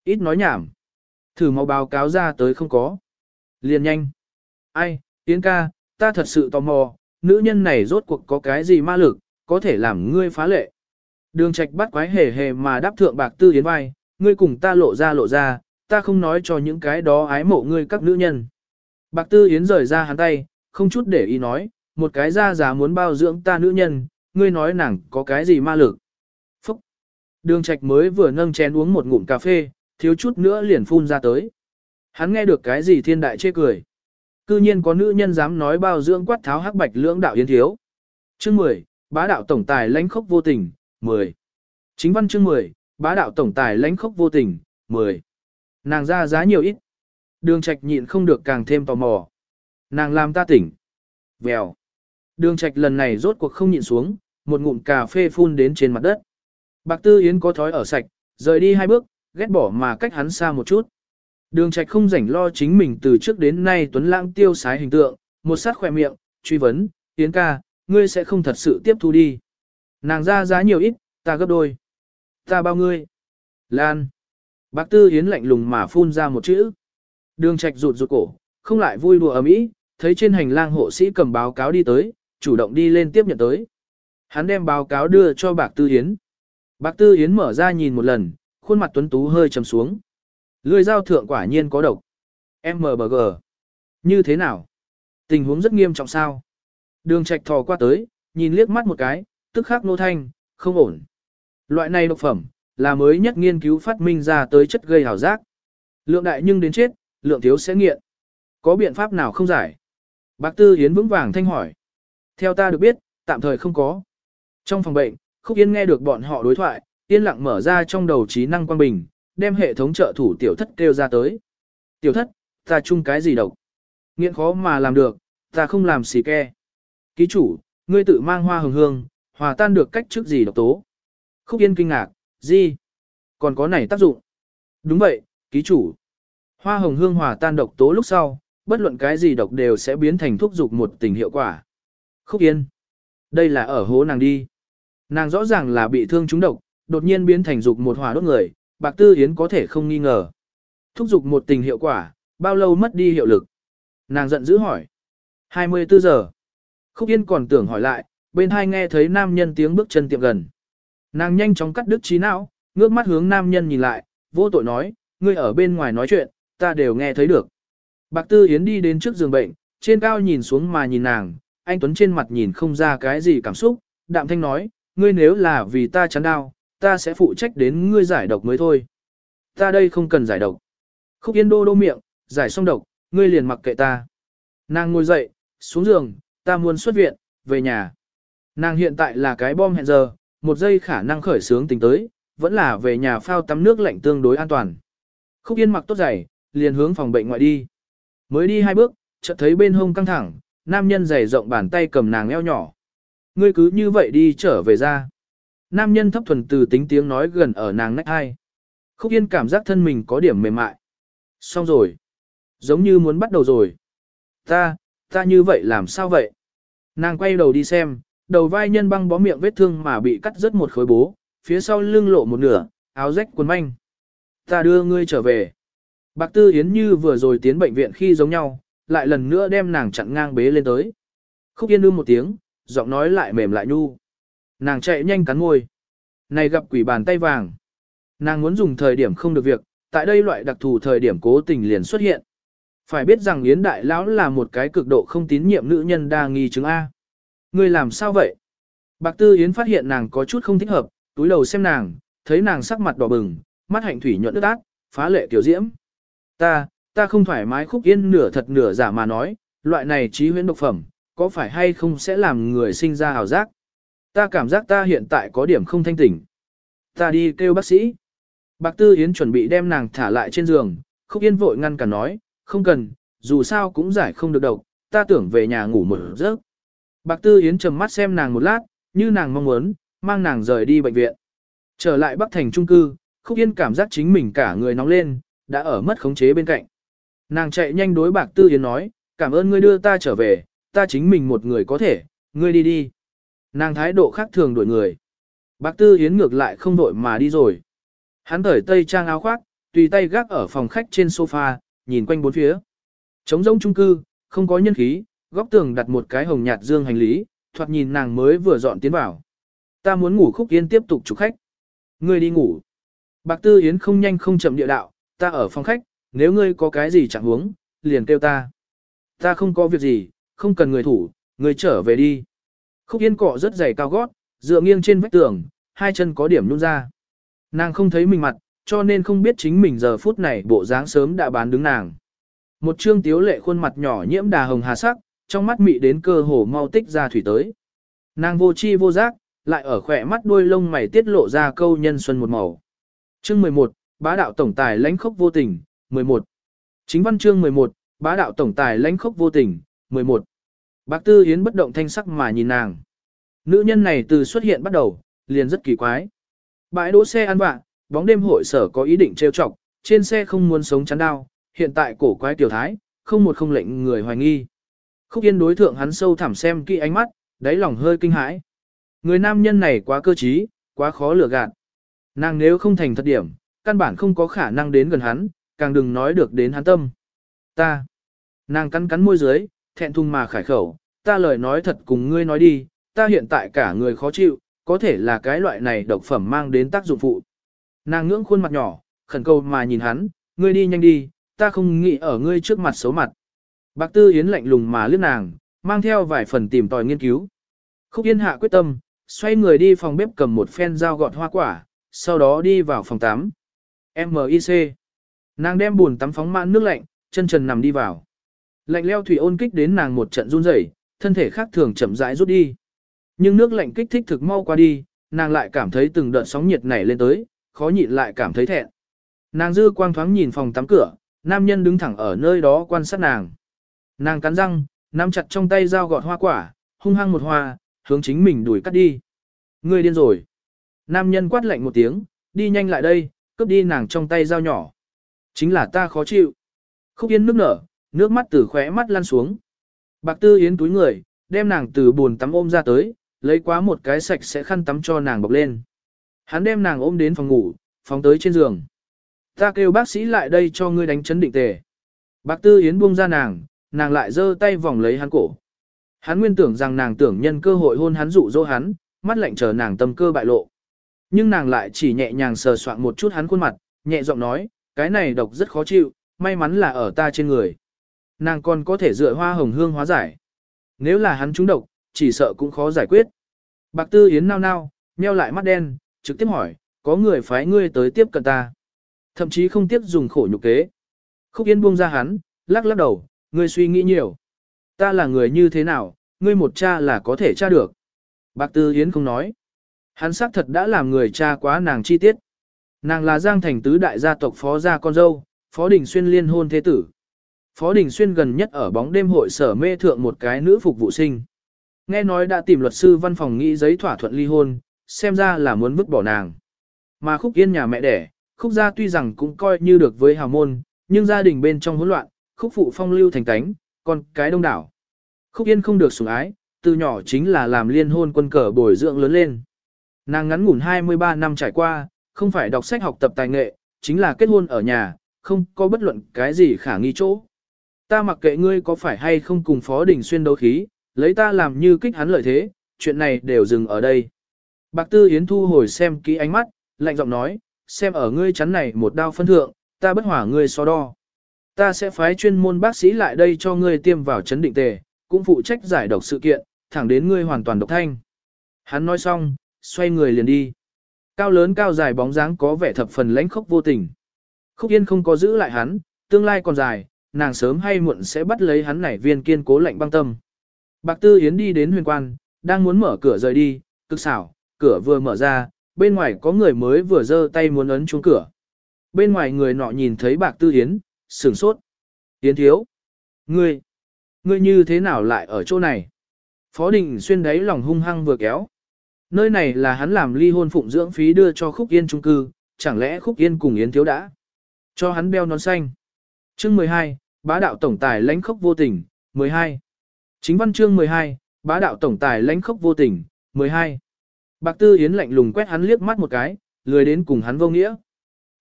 Ít nói nhảm. Thử mau báo cáo ra tới không có. Liền nhanh. Ai, Tiến ca, ta thật sự tò mò, nữ nhân này rốt cuộc có cái gì ma lực, có thể làm ngươi phá lệ. Đường trạch bắt quái hề hề mà đáp thượng bạc tư yến vai, ngươi cùng ta lộ ra lộ ra, ta không nói cho những cái đó ái mộ ngươi các nữ nhân. Bạc tư yến rời ra hắn tay, không chút để ý nói, một cái ra giá muốn bao dưỡng ta nữ nhân, ngươi nói nàng có cái gì ma lực. Phúc! Đường trạch mới vừa nâng chén uống một ngụm cà phê, thiếu chút nữa liền phun ra tới. Hắn nghe được cái gì thiên đại chê cười. Cư nhiên có nữ nhân dám nói bao dưỡng quát tháo hắc bạch lưỡng đạo yến thiếu. Chương 10, bá đạo tổng tài lãnh khốc vô tình, 10. Chính văn chương 10, bá đạo tổng tài lãnh khốc vô tình, 10. Nàng ra giá nhiều ít. Đường trạch nhịn không được càng thêm tò mò. Nàng làm ta tỉnh. Vèo. Đường trạch lần này rốt cuộc không nhịn xuống, một ngụm cà phê phun đến trên mặt đất. Bạc Tư Yến có thói ở sạch, rời đi hai bước, ghét bỏ mà cách hắn xa một chút. Đường trạch không rảnh lo chính mình từ trước đến nay tuấn lãng tiêu sái hình tượng, một sát khỏe miệng, truy vấn, Yến ca, ngươi sẽ không thật sự tiếp thu đi. Nàng ra giá nhiều ít, ta gấp đôi. Ta bao ngươi. Lan. Bạc Tư Yến lạnh lùng mà phun ra một chữ. Đường trạch rụt rụt cổ, không lại vui đùa ầm ĩ, thấy trên hành lang hộ sĩ cầm báo cáo đi tới, chủ động đi lên tiếp nhận tới. Hắn đem báo cáo đưa cho Bạc Tư Yến. Bạc Tư Yến mở ra nhìn một lần, khuôn mặt tuấn tú hơi trầm xuống. Lưỡi dao thượng quả nhiên có độc. MBG. Như thế nào? Tình huống rất nghiêm trọng sao? Đường trạch thò qua tới, nhìn liếc mắt một cái, tức khắc nô thanh, không ổn. Loại này độc phẩm, là mới nhất nghiên cứu phát minh ra tới chất gây hào giác. Lượng đại nhưng đến chết, lượng thiếu sẽ nghiện. Có biện pháp nào không giải? Bác Tư Yến vững vàng thanh hỏi. Theo ta được biết, tạm thời không có. Trong phòng bệnh, Khúc Yên nghe được bọn họ đối thoại, yên lặng mở ra trong đầu trí năng quan bình, đem hệ thống trợ thủ tiểu thất kêu ra tới. Tiểu thất, ta chung cái gì độc? Nghiện khó mà làm được, ta không làm xì ke. Ký chủ, ngươi tự mang hoa hồng hương, hòa tan được cách trước gì độc tố. Khúc Yên kinh ngạc, gì? Còn có này tác dụng? Đúng vậy, ký chủ. Hoa hồng hương hòa tan độc tố lúc sau, bất luận cái gì độc đều sẽ biến thành thuốc dục một tình hiệu quả. Khúc Yên. Đây là ở hố nàng đi. Nàng rõ ràng là bị thương trúng độc, đột nhiên biến thành dục một hỏa đốt người, Bạc Tư Yến có thể không nghi ngờ. Thúc dục một tình hiệu quả, bao lâu mất đi hiệu lực? Nàng giận dữ hỏi. 24 giờ. Khúc Yên còn tưởng hỏi lại, bên hai nghe thấy nam nhân tiếng bước chân tiệm gần. Nàng nhanh chóng cắt đứt trí não, ngước mắt hướng nam nhân nhìn lại, vô tội nói, ngươi ở bên ngoài nói chuyện, ta đều nghe thấy được. Bạc Tư Yến đi đến trước giường bệnh, trên cao nhìn xuống mà nhìn nàng, anh Tuấn trên mặt nhìn không ra cái gì cảm xúc, đạm thanh nói, ngươi nếu là vì ta chán đau, ta sẽ phụ trách đến ngươi giải độc mới thôi. Ta đây không cần giải độc. Khúc Yên đô đô miệng, giải xong độc, ngươi liền mặc kệ ta. Nàng ngồi dậy, xuống giường, ta muốn xuất viện, về nhà. Nàng hiện tại là cái bom hẹn giờ, một giây khả năng khởi sướng tính tới, vẫn là về nhà phao tắm nước lạnh tương đối an toàn. Khúc Yên mặc tốt giày, liền hướng phòng bệnh ngoại đi. Mới đi hai bước, chợt thấy bên hông căng thẳng, nam nhân giày rộng bàn tay cầm nàng eo nhỏ. Ngươi cứ như vậy đi trở về ra. Nam nhân thấp thuần từ tính tiếng nói gần ở nàng nách hai. Khúc Yên cảm giác thân mình có điểm mềm mại. Xong rồi. Giống như muốn bắt đầu rồi. Ta, ta như vậy làm sao vậy? Nàng quay đầu đi xem, đầu vai nhân băng bó miệng vết thương mà bị cắt rớt một khối bố, phía sau lưng lộ một nửa, áo rách quần manh. Ta đưa ngươi trở về. Bạc Tư Yến như vừa rồi tiến bệnh viện khi giống nhau, lại lần nữa đem nàng chặn ngang bế lên tới. Khúc Yên ưm một tiếng, giọng nói lại mềm lại nhu. Nàng chạy nhanh cắn ngôi. Này gặp quỷ bàn tay vàng. Nàng muốn dùng thời điểm không được việc, tại đây loại đặc thù thời điểm cố tình liền xuất hiện. Phải biết rằng Yến Đại Lão là một cái cực độ không tín nhiệm nữ nhân đa nghi chứng A. Người làm sao vậy? Bạc Tư Yến phát hiện nàng có chút không thích hợp, túi đầu xem nàng, thấy nàng sắc mặt đỏ bừng, mắt hạnh thủy nhuận ướt át, phá lệ tiểu diễm. Ta, ta không thoải mái khúc yên nửa thật nửa giả mà nói, loại này trí huyễn độc phẩm, có phải hay không sẽ làm người sinh ra hào giác? Ta cảm giác ta hiện tại có điểm không thanh tỉnh. Ta đi kêu bác sĩ. Bạc Tư Yến chuẩn bị đem nàng thả lại trên giường, Khúc Yên vội ngăn cả nói, không cần, dù sao cũng giải không được độc, ta tưởng về nhà ngủ một giấc. Bạc Tư Yến trầm mắt xem nàng một lát, như nàng mong muốn, mang nàng rời đi bệnh viện. Trở lại Bắc Thành trung cư, Khúc Yên cảm giác chính mình cả người nóng lên, đã ở mất khống chế bên cạnh. Nàng chạy nhanh đối Bạc Tư Yến nói, cảm ơn ngươi đưa ta trở về, ta chính mình một người có thể, ngươi đi đi. Nàng thái độ khác thường đổi người. Bạc Tư Yến ngược lại không đổi mà đi rồi. Hắn thởi tây trang áo khoác, tùy tay gác ở phòng khách trên sofa, nhìn quanh bốn phía. Trống rỗng trung cư, không có nhân khí, góc tường đặt một cái hồng nhạt dương hành lý, thoạt nhìn nàng mới vừa dọn tiến vào. Ta muốn ngủ khúc yên tiếp tục chụp khách. Ngươi đi ngủ. Bạc Tư Yến không nhanh không chậm địa đạo, ta ở phòng khách, nếu ngươi có cái gì chẳng huống, liền kêu ta. Ta không có việc gì, không cần người thủ, ngươi trở về đi. Khúc Yên cọ rất dày cao gót, dựa nghiêng trên vách tường, hai chân có điểm nhún ra. Nàng không thấy mình mặt, cho nên không biết chính mình giờ phút này bộ dáng sớm đã bán đứng nàng. Một trương tiếu lệ khuôn mặt nhỏ nhiễm đà hồng hà sắc, trong mắt mị đến cơ hồ mau tích ra thủy tới. Nàng vô chi vô giác, lại ở khỏe mắt đuôi lông mày tiết lộ ra câu nhân xuân một màu. Chương 11, bá đạo tổng tài lãnh khốc vô tình, 11. Chính văn chương 11, bá đạo tổng tài lãnh khốc vô tình, 11. Bác Tư Yến bất động thanh sắc mà nhìn nàng. Nữ nhân này từ xuất hiện bắt đầu, liền rất kỳ quái. Bãi đỗ xe ăn vạ, bóng đêm hội sở có ý định trêu chọc, trên xe không muốn sống chắn đau, hiện tại cổ quái tiểu thái, không một không lệnh người hoài nghi. Khúc Yên đối thượng hắn sâu thẳm xem kỹ ánh mắt, đáy lòng hơi kinh hãi. Người nam nhân này quá cơ trí, quá khó lừa gạt. Nàng nếu không thành thật điểm, căn bản không có khả năng đến gần hắn, càng đừng nói được đến hắn tâm. Ta. Nàng cắn cắn môi dưới, thẹn thùng mà khải khẩu, ta lời nói thật cùng ngươi nói đi, ta hiện tại cả người khó chịu, có thể là cái loại này độc phẩm mang đến tác dụng phụ. Nàng ngưỡng khuôn mặt nhỏ, khẩn cầu mà nhìn hắn, ngươi đi nhanh đi, ta không nghĩ ở ngươi trước mặt xấu mặt. Bạc Tư Yến lạnh lùng mà liếc nàng, mang theo vài phần tìm tòi nghiên cứu. Khúc Yên hạ quyết tâm, xoay người đi phòng bếp cầm một phen dao gọt hoa quả, sau đó đi vào phòng tắm. MIC. Nàng đem buồn tắm phóng mãn nước lạnh, chân trần nằm đi vào. Lạnh leo thủy ôn kích đến nàng một trận run rẩy, thân thể khác thường chậm rãi rút đi. Nhưng nước lạnh kích thích thực mau qua đi, nàng lại cảm thấy từng đợt sóng nhiệt nảy lên tới, khó nhịn lại cảm thấy thẹn. Nàng dư quang thoáng nhìn phòng tắm cửa, nam nhân đứng thẳng ở nơi đó quan sát nàng. Nàng cắn răng, nắm chặt trong tay dao gọt hoa quả, hung hăng một hoa, hướng chính mình đuổi cắt đi. Ngươi điên rồi. Nam nhân quát lạnh một tiếng, đi nhanh lại đây, cướp đi nàng trong tay dao nhỏ. Chính là ta khó chịu. Khúc Yên nước nở, nước mắt từ khóe mắt lăn xuống. Bạc Tư Yến túi người, đem nàng từ buồn tắm ôm ra tới, lấy quá một cái sạch sẽ khăn tắm cho nàng bọc lên. Hắn đem nàng ôm đến phòng ngủ, phóng tới trên giường. Ta kêu bác sĩ lại đây cho ngươi đánh chấn định tề. Bạc Tư Yến buông ra nàng, nàng lại giơ tay vòng lấy hắn cổ. Hắn nguyên tưởng rằng nàng tưởng nhân cơ hội hôn hắn dụ dỗ hắn, mắt lạnh chờ nàng tâm cơ bại lộ. Nhưng nàng lại chỉ nhẹ nhàng sờ soạn một chút hắn khuôn mặt, nhẹ giọng nói, cái này độc rất khó chịu, may mắn là ở ta trên người. Nàng còn có thể dựa hoa hồng hương hóa giải. Nếu là hắn trúng độc, chỉ sợ cũng khó giải quyết. Bạc Tư Yến nao nao, nheo lại mắt đen, trực tiếp hỏi, có người phái ngươi tới tiếp cận ta. Thậm chí không tiếp dùng khổ nhục kế. Khúc Yên buông ra hắn, lắc lắc đầu, ngươi suy nghĩ nhiều. Ta là người như thế nào, ngươi một cha là có thể tra được. Bạc Tư Yến không nói. Hắn xác thật đã làm người cha quá nàng chi tiết. Nàng là Giang Thành tứ đại gia tộc phó gia con dâu, Phó Đình Xuyên liên hôn thế tử. Phó Đình Xuyên gần nhất ở bóng đêm hội sở mê thượng một cái nữ phục vụ sinh. Nghe nói đã tìm luật sư văn phòng nghĩ giấy thỏa thuận ly hôn, xem ra là muốn vứt bỏ nàng. Mà khúc yên nhà mẹ đẻ, khúc gia tuy rằng cũng coi như được với hào môn, nhưng gia đình bên trong hỗn loạn, khúc phụ phong lưu thành tánh, còn cái đông đảo. Khúc yên không được sủng ái, từ nhỏ chính là làm liên hôn quân cờ bồi dưỡng lớn lên. Nàng ngắn ngủn 23 năm trải qua, không phải đọc sách học tập tài nghệ, chính là kết hôn ở nhà, không có bất luận cái gì khả nghi chỗ. Ta mặc kệ ngươi có phải hay không cùng Phó Đình Xuyên đấu khí, lấy ta làm như kích hắn lợi thế, chuyện này đều dừng ở đây. Bạc Tư Yến thu hồi xem kỹ ánh mắt, lạnh giọng nói, xem ở ngươi chắn này một đao phân thượng, ta bất hỏa ngươi so đo. Ta sẽ phái chuyên môn bác sĩ lại đây cho ngươi tiêm vào chấn định tề, cũng phụ trách giải độc sự kiện, thẳng đến ngươi hoàn toàn độc thanh. Hắn nói xong, xoay người liền đi. Cao lớn cao dài bóng dáng có vẻ thập phần lãnh khốc vô tình. Khúc Yên không có giữ lại hắn, tương lai còn dài, nàng sớm hay muộn sẽ bắt lấy hắn nảy viên kiên cố lạnh băng tâm. Bạc Tư Yến đi đến huyền quan, đang muốn mở cửa rời đi, cực xảo, cửa vừa mở ra, bên ngoài có người mới vừa giơ tay muốn ấn chuông cửa. Bên ngoài người nọ nhìn thấy Bạc Tư Yến, sửng sốt. Yến thiếu. Ngươi, ngươi như thế nào lại ở chỗ này? Phó Đình xuyên đáy lòng hung hăng vừa kéo. Nơi này là hắn làm ly hôn phụng dưỡng phí đưa cho Khúc Yên trung cư, chẳng lẽ Khúc Yên cùng Yến thiếu đã? Cho hắn đeo nón xanh. Chương 12, bá đạo tổng tài lãnh khốc vô tình, 12. Chính văn chương 12, bá đạo tổng tài lãnh khốc vô tình, 12. Bạc Tư Yến lạnh lùng quét hắn liếc mắt một cái, lười đến cùng hắn vô nghĩa.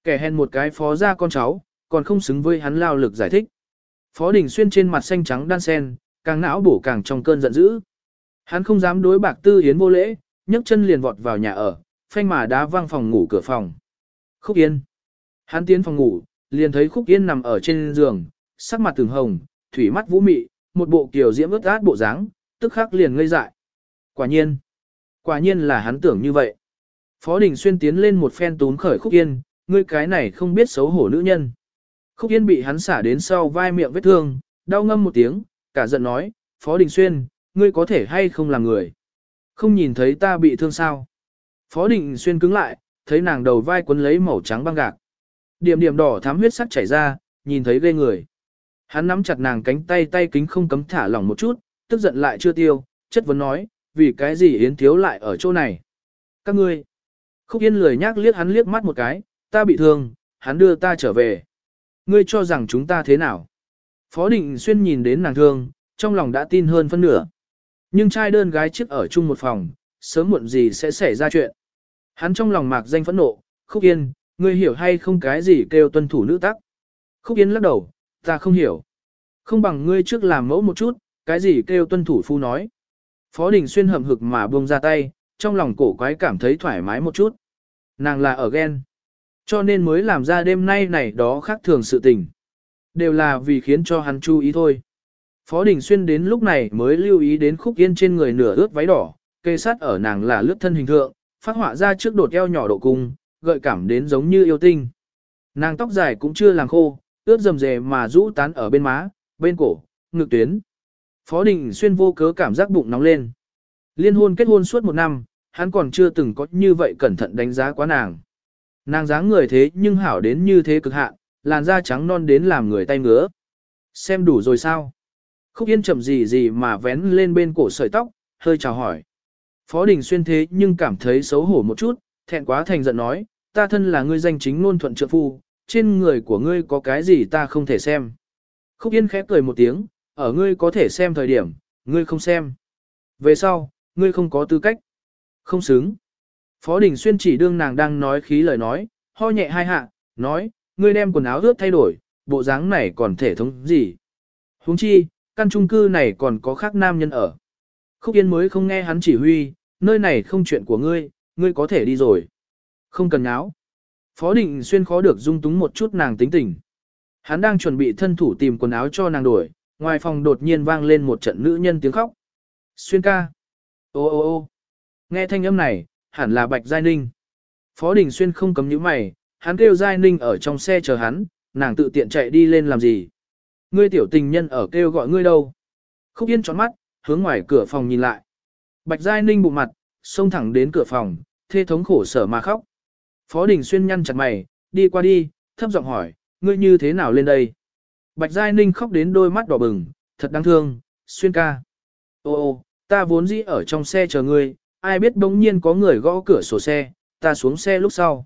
Kẻ hèn một cái phó ra con cháu, còn không xứng với hắn lao lực giải thích. Phó Đình Xuyên trên mặt xanh trắng đan sen, càng não bổ càng trong cơn giận dữ. Hắn không dám đối Bạc Tư Yến vô lễ, nhấc chân liền vọt vào nhà ở, phanh mà đá văng phòng ngủ cửa phòng. Khúc Yên. Hắn tiến phòng ngủ, liền thấy Khúc Yên nằm ở trên giường, sắc mặt từng hồng, thủy mắt vũ mị, một bộ kiểu diễm ướt át bộ dáng, tức khắc liền ngây dại. Quả nhiên. Quả nhiên là hắn tưởng như vậy. Phó Đình Xuyên tiến lên một phen tún khởi Khúc Yên, ngươi cái này không biết xấu hổ nữ nhân. Khúc Yên bị hắn xả đến sau vai miệng vết thương, đau ngâm một tiếng, cả giận nói, Phó Đình Xuyên, ngươi có thể hay không làm người. Không nhìn thấy ta bị thương sao. Phó Đình Xuyên cứng lại, thấy nàng đầu vai quấn lấy màu trắng băng gạc. Điểm điểm đỏ thám huyết sắc chảy ra, nhìn thấy ghê người. Hắn nắm chặt nàng cánh tay tay kính không cấm thả lỏng một chút, tức giận lại chưa tiêu, chất vấn nói, vì cái gì Yến Thiếu lại ở chỗ này. Các ngươi. Khúc Yên lười nhác liếc hắn liếc mắt một cái, ta bị thương, hắn đưa ta trở về. Ngươi cho rằng chúng ta thế nào? Phó Định Xuyên nhìn đến nàng thương, trong lòng đã tin hơn phân nửa. Nhưng trai đơn gái chiếc ở chung một phòng, sớm muộn gì sẽ xảy ra chuyện. Hắn trong lòng mạc danh phẫn nộ, Khúc Yên, ngươi hiểu hay không cái gì kêu tuân thủ nữ tắc. Khúc Yên lắc đầu, ta không hiểu. Không bằng ngươi trước làm mẫu một chút, cái gì kêu tuân thủ phu nói. Phó Đình Xuyên hậm hực mà buông ra tay, trong lòng cổ quái cảm thấy thoải mái một chút. Nàng là ở ghen. Cho nên mới làm ra đêm nay này đó khác thường sự tình. Đều là vì khiến cho hắn chú ý thôi. Phó Đình Xuyên đến lúc này mới lưu ý đến khúc yên trên người nửa ướt váy đỏ, kê sát ở nàng là lướt thân hình thượng, phát họa ra trước đột eo nhỏ độ cung, gợi cảm đến giống như yêu tinh. Nàng tóc dài cũng chưa làm khô, ướt rầm rề mà rũ tán ở bên má, bên cổ, ngực tuyến. Phó Đình Xuyên vô cớ cảm giác bụng nóng lên. Liên hôn kết hôn suốt một năm, hắn còn chưa từng có như vậy cẩn thận đánh giá quá nàng. Nàng dáng người thế nhưng hảo đến như thế cực hạn, làn da trắng non đến làm người tay ngứa. Xem đủ rồi sao? Khúc Yên chậm gì gì mà vén lên bên cổ sợi tóc, hơi chào hỏi. Phó Đình Xuyên thế nhưng cảm thấy xấu hổ một chút, thẹn quá thành giận nói, ta thân là ngươi danh chính ngôn thuận trượng phu, trên người của ngươi có cái gì ta không thể xem. Khúc Yên khép cười một tiếng, ở ngươi có thể xem thời điểm, ngươi không xem. Về sau, ngươi không có tư cách. Không xứng. Phó Đình Xuyên chỉ đương nàng đang nói khí lời nói, ho nhẹ hai hạ, nói, ngươi đem quần áo ướt thay đổi, bộ dáng này còn thể thống gì. huống chi, căn trung cư này còn có khác nam nhân ở. Khúc Yên mới không nghe hắn chỉ huy, nơi này không chuyện của ngươi, ngươi có thể đi rồi. Không cần áo. Phó Định Xuyên khó được dung túng một chút nàng tính tình. Hắn đang chuẩn bị thân thủ tìm quần áo cho nàng đổi, ngoài phòng đột nhiên vang lên một trận nữ nhân tiếng khóc. Xuyên ca. Ô ô ô nghe thanh âm này, hẳn là Bạch Giai Ninh. Phó Đình Xuyên không cấm những mày, hắn kêu Giai Ninh ở trong xe chờ hắn, nàng tự tiện chạy đi lên làm gì. Ngươi tiểu tình nhân ở kêu gọi ngươi đâu. Khúc Yên tròn mắt, hướng ngoài cửa phòng nhìn lại. Bạch Giai Ninh bụng mặt, xông thẳng đến cửa phòng, thê thống khổ sở mà khóc. Phó Đình Xuyên nhăn chặt mày, đi qua đi, thấp giọng hỏi, ngươi như thế nào lên đây? Bạch Giai Ninh khóc đến đôi mắt đỏ bừng, thật đáng thương, Xuyên ca. Ô ô, ta vốn dĩ ở trong xe chờ ngươi, ai biết bỗng nhiên có người gõ cửa sổ xe, ta xuống xe lúc sau.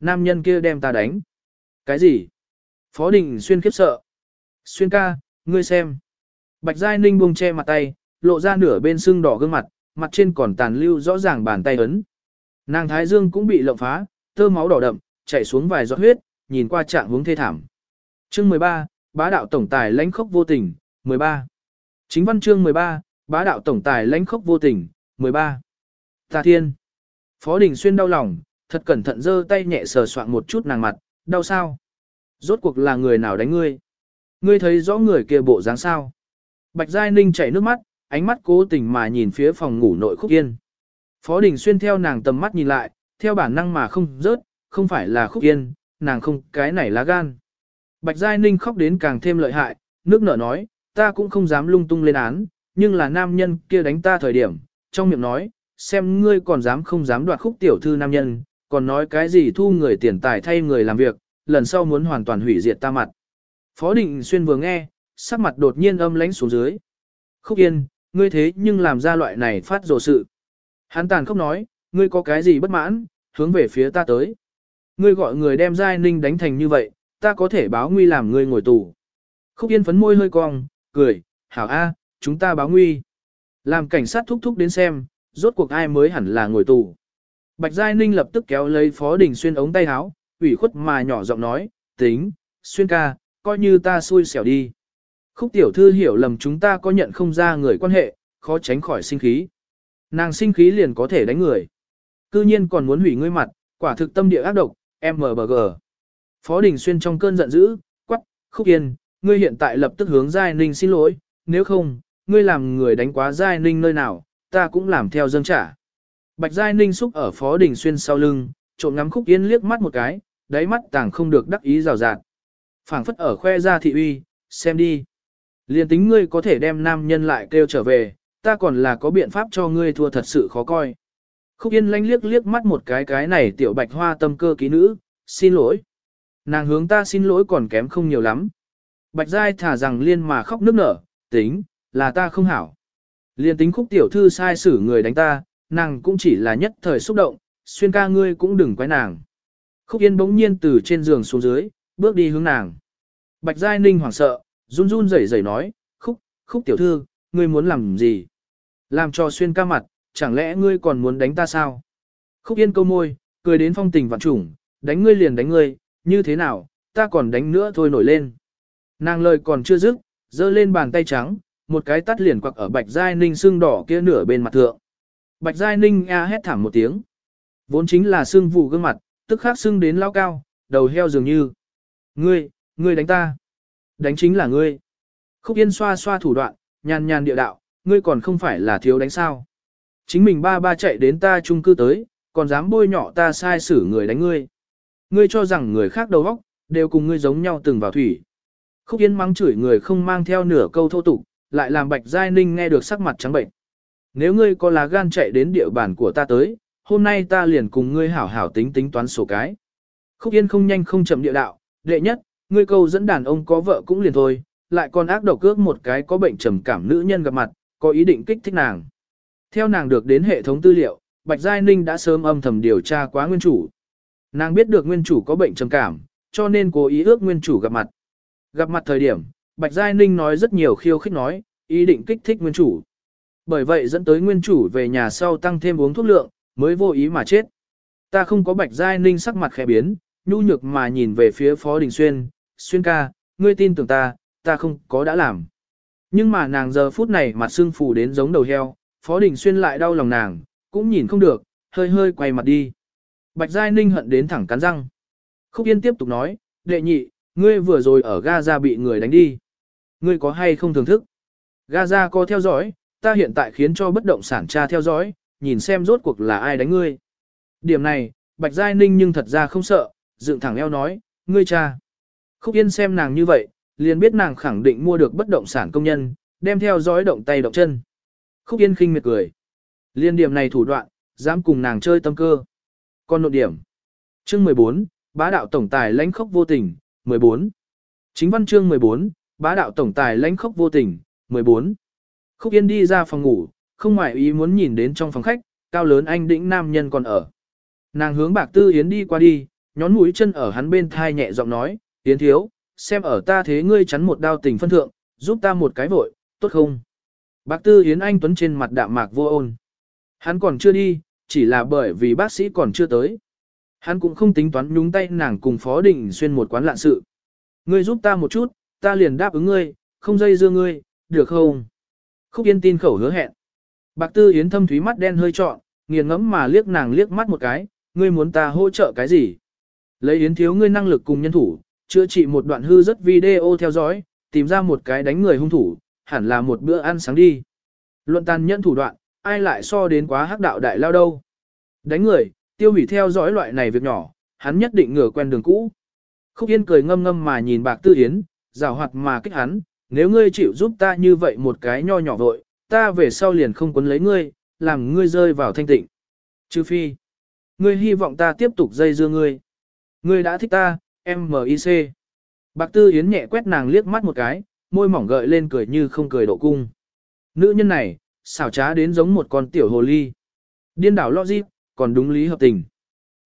Nam nhân kia đem ta đánh. Cái gì? Phó Đình Xuyên khiếp sợ. Xuyên ca, ngươi xem. Bạch Giai Ninh buông che mặt tay, lộ ra nửa bên sưng đỏ gương mặt, mặt trên còn tàn lưu rõ ràng bàn tay ấn. Nàng Thái Dương cũng bị lộng phá, tơ máu đỏ đậm, chảy xuống vài giọt huyết, nhìn qua trạng hướng thê thảm. Chương 13, bá đạo tổng tài lãnh khốc vô tình, 13. Chính văn chương 13, bá đạo tổng tài lãnh khốc vô tình, 13. Ta thiên. Phó Đình Xuyên đau lòng, thật cẩn thận giơ tay nhẹ sờ soạn một chút nàng mặt, đau sao? Rốt cuộc là người nào đánh ngươi? Ngươi thấy rõ người kia bộ dáng sao? Bạch Giai Ninh chảy nước mắt, ánh mắt cố tình mà nhìn phía phòng ngủ nội khúc yên. Phó Đình Xuyên theo nàng tầm mắt nhìn lại, theo bản năng mà không rớt, không phải là khúc yên, nàng không cái này lá gan. Bạch Giai Ninh khóc đến càng thêm lợi hại, nước nở nói, ta cũng không dám lung tung lên án, nhưng là nam nhân kia đánh ta thời điểm, trong miệng nói, xem ngươi còn dám không dám đoạt khúc tiểu thư nam nhân, còn nói cái gì thu người tiền tài thay người làm việc, lần sau muốn hoàn toàn hủy diệt ta mặt. Phó Định Xuyên vừa nghe, sắc mặt đột nhiên âm lãnh xuống dưới. Khúc Yên, ngươi thế nhưng làm ra loại này phát rồ sự. Hắn tàn khốc nói, ngươi có cái gì bất mãn, hướng về phía ta tới. Ngươi gọi người đem Giai Ninh đánh thành như vậy, ta có thể báo nguy làm ngươi ngồi tù. Khúc Yên phấn môi hơi cong, cười, hảo A, chúng ta báo nguy. Làm cảnh sát thúc thúc đến xem, rốt cuộc ai mới hẳn là ngồi tù. Bạch Giai Ninh lập tức kéo lấy Phó Đình Xuyên ống tay áo, ủy khuất mà nhỏ giọng nói, tính, Xuyên ca, coi như ta xui xẻo đi. Khúc tiểu thư hiểu lầm chúng ta có nhận không ra người quan hệ, khó tránh khỏi sinh khí. Nàng sinh khí liền có thể đánh người. Cư nhiên còn muốn hủy ngươi mặt, quả thực tâm địa ác độc, MBG. Phó Đình Xuyên trong cơn giận dữ, quắc, khúc yên, ngươi hiện tại lập tức hướng Giai Ninh xin lỗi, nếu không, ngươi làm người đánh quá Giai Ninh nơi nào, ta cũng làm theo dâng trả. Bạch Giai Ninh xúc ở Phó Đình Xuyên sau lưng, trộm ngắm khúc yên liếc mắt một cái, đáy mắt tàng không được đắc ý rào rạt. phảng phất ở khoe ra thị uy, xem đi. Liên tính ngươi có thể đem nam nhân lại kêu trở về, ta còn là có biện pháp cho ngươi thua thật sự khó coi. Khúc Yên lanh liếc liếc mắt một cái cái này tiểu bạch hoa tâm cơ ký nữ, xin lỗi. Nàng hướng ta xin lỗi còn kém không nhiều lắm. Bạch Giai thả rằng liên mà khóc nước nở, tính, là ta không hảo. Liên tính khúc tiểu thư sai xử người đánh ta, nàng cũng chỉ là nhất thời xúc động, xuyên ca ngươi cũng đừng quái nàng. Khúc Yên bỗng nhiên từ trên giường xuống dưới, bước đi hướng nàng. Bạch Giai Ninh hoảng sợ, run run rẩy rẩy nói, khúc, khúc tiểu thư, ngươi muốn làm gì? Làm cho xuyên ca mặt, chẳng lẽ ngươi còn muốn đánh ta sao? Khúc Yên câu môi, cười đến phong tình vạn trùng, đánh ngươi liền đánh ngươi, như thế nào, ta còn đánh nữa thôi nổi lên. Nàng lời còn chưa dứt, giơ lên bàn tay trắng, một cái tắt liền quặc ở Bạch Giai Ninh xương đỏ kia nửa bên mặt thượng. Bạch Giai Ninh a hét thảm một tiếng. Vốn chính là xương vụ gương mặt, tức khắc xương đến lao cao, đầu heo dường như. Ngươi, ngươi đánh ta. Đánh chính là ngươi. Khúc Yên xoa xoa thủ đoạn, nhàn nhàn địa đạo, ngươi còn không phải là thiếu đánh sao. Chính mình ba ba chạy đến ta chung cư tới, còn dám bôi nhọ ta sai xử người đánh ngươi. Ngươi cho rằng người khác đầu óc đều cùng ngươi giống nhau từng vào thủy. Khúc Yên mắng chửi người không mang theo nửa câu thô tục, lại làm Bạch Giai Ninh nghe được sắc mặt trắng bệnh. Nếu ngươi có lá gan chạy đến địa bàn của ta tới, hôm nay ta liền cùng ngươi hảo hảo tính tính toán sổ cái. Khúc Yên không nhanh không chậm địa đạo, đệ nhất, ngươi câu dẫn đàn ông có vợ cũng liền thôi, lại còn ác độc cước một cái có bệnh trầm cảm nữ nhân gặp mặt, có ý định kích thích nàng. Theo nàng được đến hệ thống tư liệu, Bạch Giai Ninh đã sớm âm thầm điều tra quá nguyên chủ. Nàng biết được nguyên chủ có bệnh trầm cảm, cho nên cố ý ước nguyên chủ gặp mặt. Gặp mặt thời điểm, Bạch Giai Ninh nói rất nhiều khiêu khích nói, ý định kích thích nguyên chủ. Bởi vậy dẫn tới nguyên chủ về nhà sau tăng thêm uống thuốc lượng, mới vô ý mà chết. Ta không có Bạch Giai Ninh sắc mặt khẽ biến, nhu nhược mà nhìn về phía Phó Đình Xuyên, Xuyên ca, ngươi tin tưởng ta, ta không có đã làm. Nhưng mà nàng giờ phút này mặt sưng phù đến giống đầu heo, Phó Đình Xuyên lại đau lòng nàng, cũng nhìn không được, hơi hơi quay mặt đi. Bạch Giai Ninh hận đến thẳng cắn răng. Khúc Yên tiếp tục nói, đệ nhị, ngươi vừa rồi ở Gaza bị người đánh đi. Ngươi có hay không thưởng thức? Gaza có theo dõi, ta hiện tại khiến cho bất động sản tra theo dõi, nhìn xem rốt cuộc là ai đánh ngươi. Điểm này, Bạch Giai Ninh nhưng thật ra không sợ, dựng thẳng eo nói, ngươi cha. Khúc Yên xem nàng như vậy, liền biết nàng khẳng định mua được bất động sản công nhân, đem theo dõi động tay động chân. Khúc Yên khinh miệt cười. Liên điểm này thủ đoạn, dám cùng nàng chơi tâm cơ. con nội điểm. Chương 14, bá đạo tổng tài lãnh khốc vô tình, 14. Chính văn chương 14, bá đạo tổng tài lãnh khốc vô tình, 14. Khúc Yên đi ra phòng ngủ, không ngoại ý muốn nhìn đến trong phòng khách, cao lớn anh đĩnh nam nhân còn ở. Nàng hướng bạc tư Yến đi qua đi, nhón mũi chân ở hắn bên thai nhẹ giọng nói, Yến thiếu, xem ở ta thế ngươi chắn một đao tình phân thượng, giúp ta một cái vội, tốt không? Bạc tư Yến anh tuấn trên mặt đạm mạc vô ôn. Hắn còn chưa đi, chỉ là bởi vì bác sĩ còn chưa tới. Hắn cũng không tính toán nhúng tay nàng cùng Phó Đình Xuyên một quán lạn sự. Ngươi giúp ta một chút, ta liền đáp ứng ngươi, không dây dưa ngươi, được không? Khúc Yên tin khẩu hứa hẹn. Bạc Tư Yến thâm thúy mắt đen hơi trọn, nghiền ngẫm mà liếc nàng liếc mắt một cái, ngươi muốn ta hỗ trợ cái gì? Lấy Yến thiếu ngươi năng lực cùng nhân thủ, chữa trị một đoạn hư rất video theo dõi, tìm ra một cái đánh người hung thủ, hẳn là một bữa ăn sáng đi. Luận tàn nhẫn thủ đoạn, ai lại so đến quá hắc đạo đại lao đâu? Đánh người, tiêu hủy theo dõi loại này việc nhỏ, hắn nhất định ngửa quen đường cũ. Khúc Yên cười ngâm ngâm mà nhìn Bạc Tư Yến, rào hoạt mà kích hắn, nếu ngươi chịu giúp ta như vậy một cái nho nhỏ vội, ta về sau liền không quấn lấy ngươi, làm ngươi rơi vào thanh tịnh. Trừ phi, ngươi hy vọng ta tiếp tục dây dưa ngươi. Ngươi đã thích ta, MIC. Bạc Tư Yến nhẹ quét nàng liếc mắt một cái, môi mỏng gợi lên cười như không cười độ cung. Nữ nhân này, xảo trá đến giống một con tiểu hồ ly. Điên đảo logic, còn đúng lý hợp tình.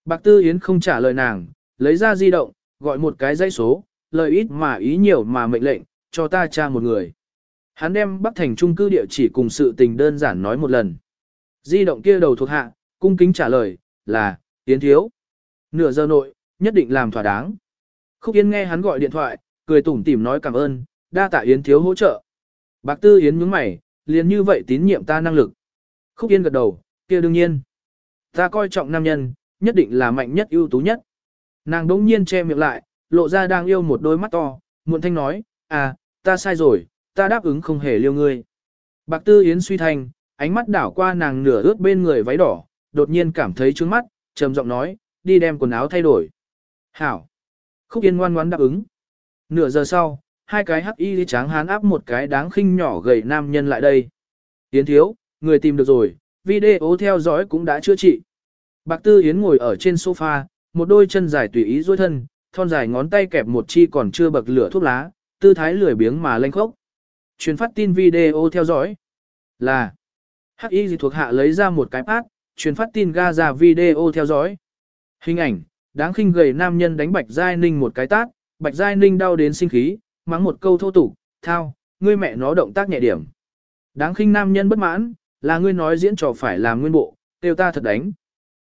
Bạc Tư Yến không trả lời nàng, lấy ra di động, gọi một cái dãy số, lời ít mà ý nhiều mà mệnh lệnh, cho ta tra một người. Hắn đem Bắc Thành trung cư địa chỉ cùng sự tình đơn giản nói một lần. Di động kia đầu thuộc hạ, cung kính trả lời, là, Yến Thiếu. Nửa giờ nội, nhất định làm thỏa đáng. Khúc Yến nghe hắn gọi điện thoại, cười tủm tỉm nói cảm ơn, đa tạ Yến Thiếu hỗ trợ. Bạc Tư Yến nhướng mày, liền như vậy tín nhiệm ta năng lực. Khúc Yên gật đầu, kia đương nhiên. Ta coi trọng nam nhân, nhất định là mạnh nhất ưu tú nhất. Nàng đống nhiên che miệng lại, lộ ra đang yêu một đôi mắt to, muộn thanh nói, à, ta sai rồi, ta đáp ứng không hề liêu ngươi. Bạc Tư Yến suy thành, ánh mắt đảo qua nàng nửa ướt bên người váy đỏ, đột nhiên cảm thấy trướng mắt, trầm giọng nói, đi đem quần áo thay đổi. Hảo. Khúc Yên ngoan ngoãn đáp ứng. Nửa giờ sau, hai cái hắc y tráng hán áp một cái đáng khinh nhỏ gầy nam nhân lại đây. Yến thiếu, người tìm được rồi, video theo dõi cũng đã chữa trị. Bạc Tư Yến ngồi ở trên sofa, một đôi chân dài tùy ý duỗi thân, thon dài ngón tay kẹp một chi còn chưa bậc lửa thuốc lá, tư thái lười biếng mà lênh khốc. Truyền phát tin video theo dõi là Hắc Y gì thuộc hạ lấy ra một cái pad, truyền phát tin ga ra video theo dõi. Hình ảnh, đáng khinh gầy nam nhân đánh Bạch Giai Ninh một cái tát, Bạch Giai Ninh đau đến sinh khí, mắng một câu thô tục, thao, ngươi mẹ nó động tác nhẹ điểm. Đáng khinh nam nhân bất mãn, là ngươi nói diễn trò phải làm nguyên bộ, tiêu ta thật đánh.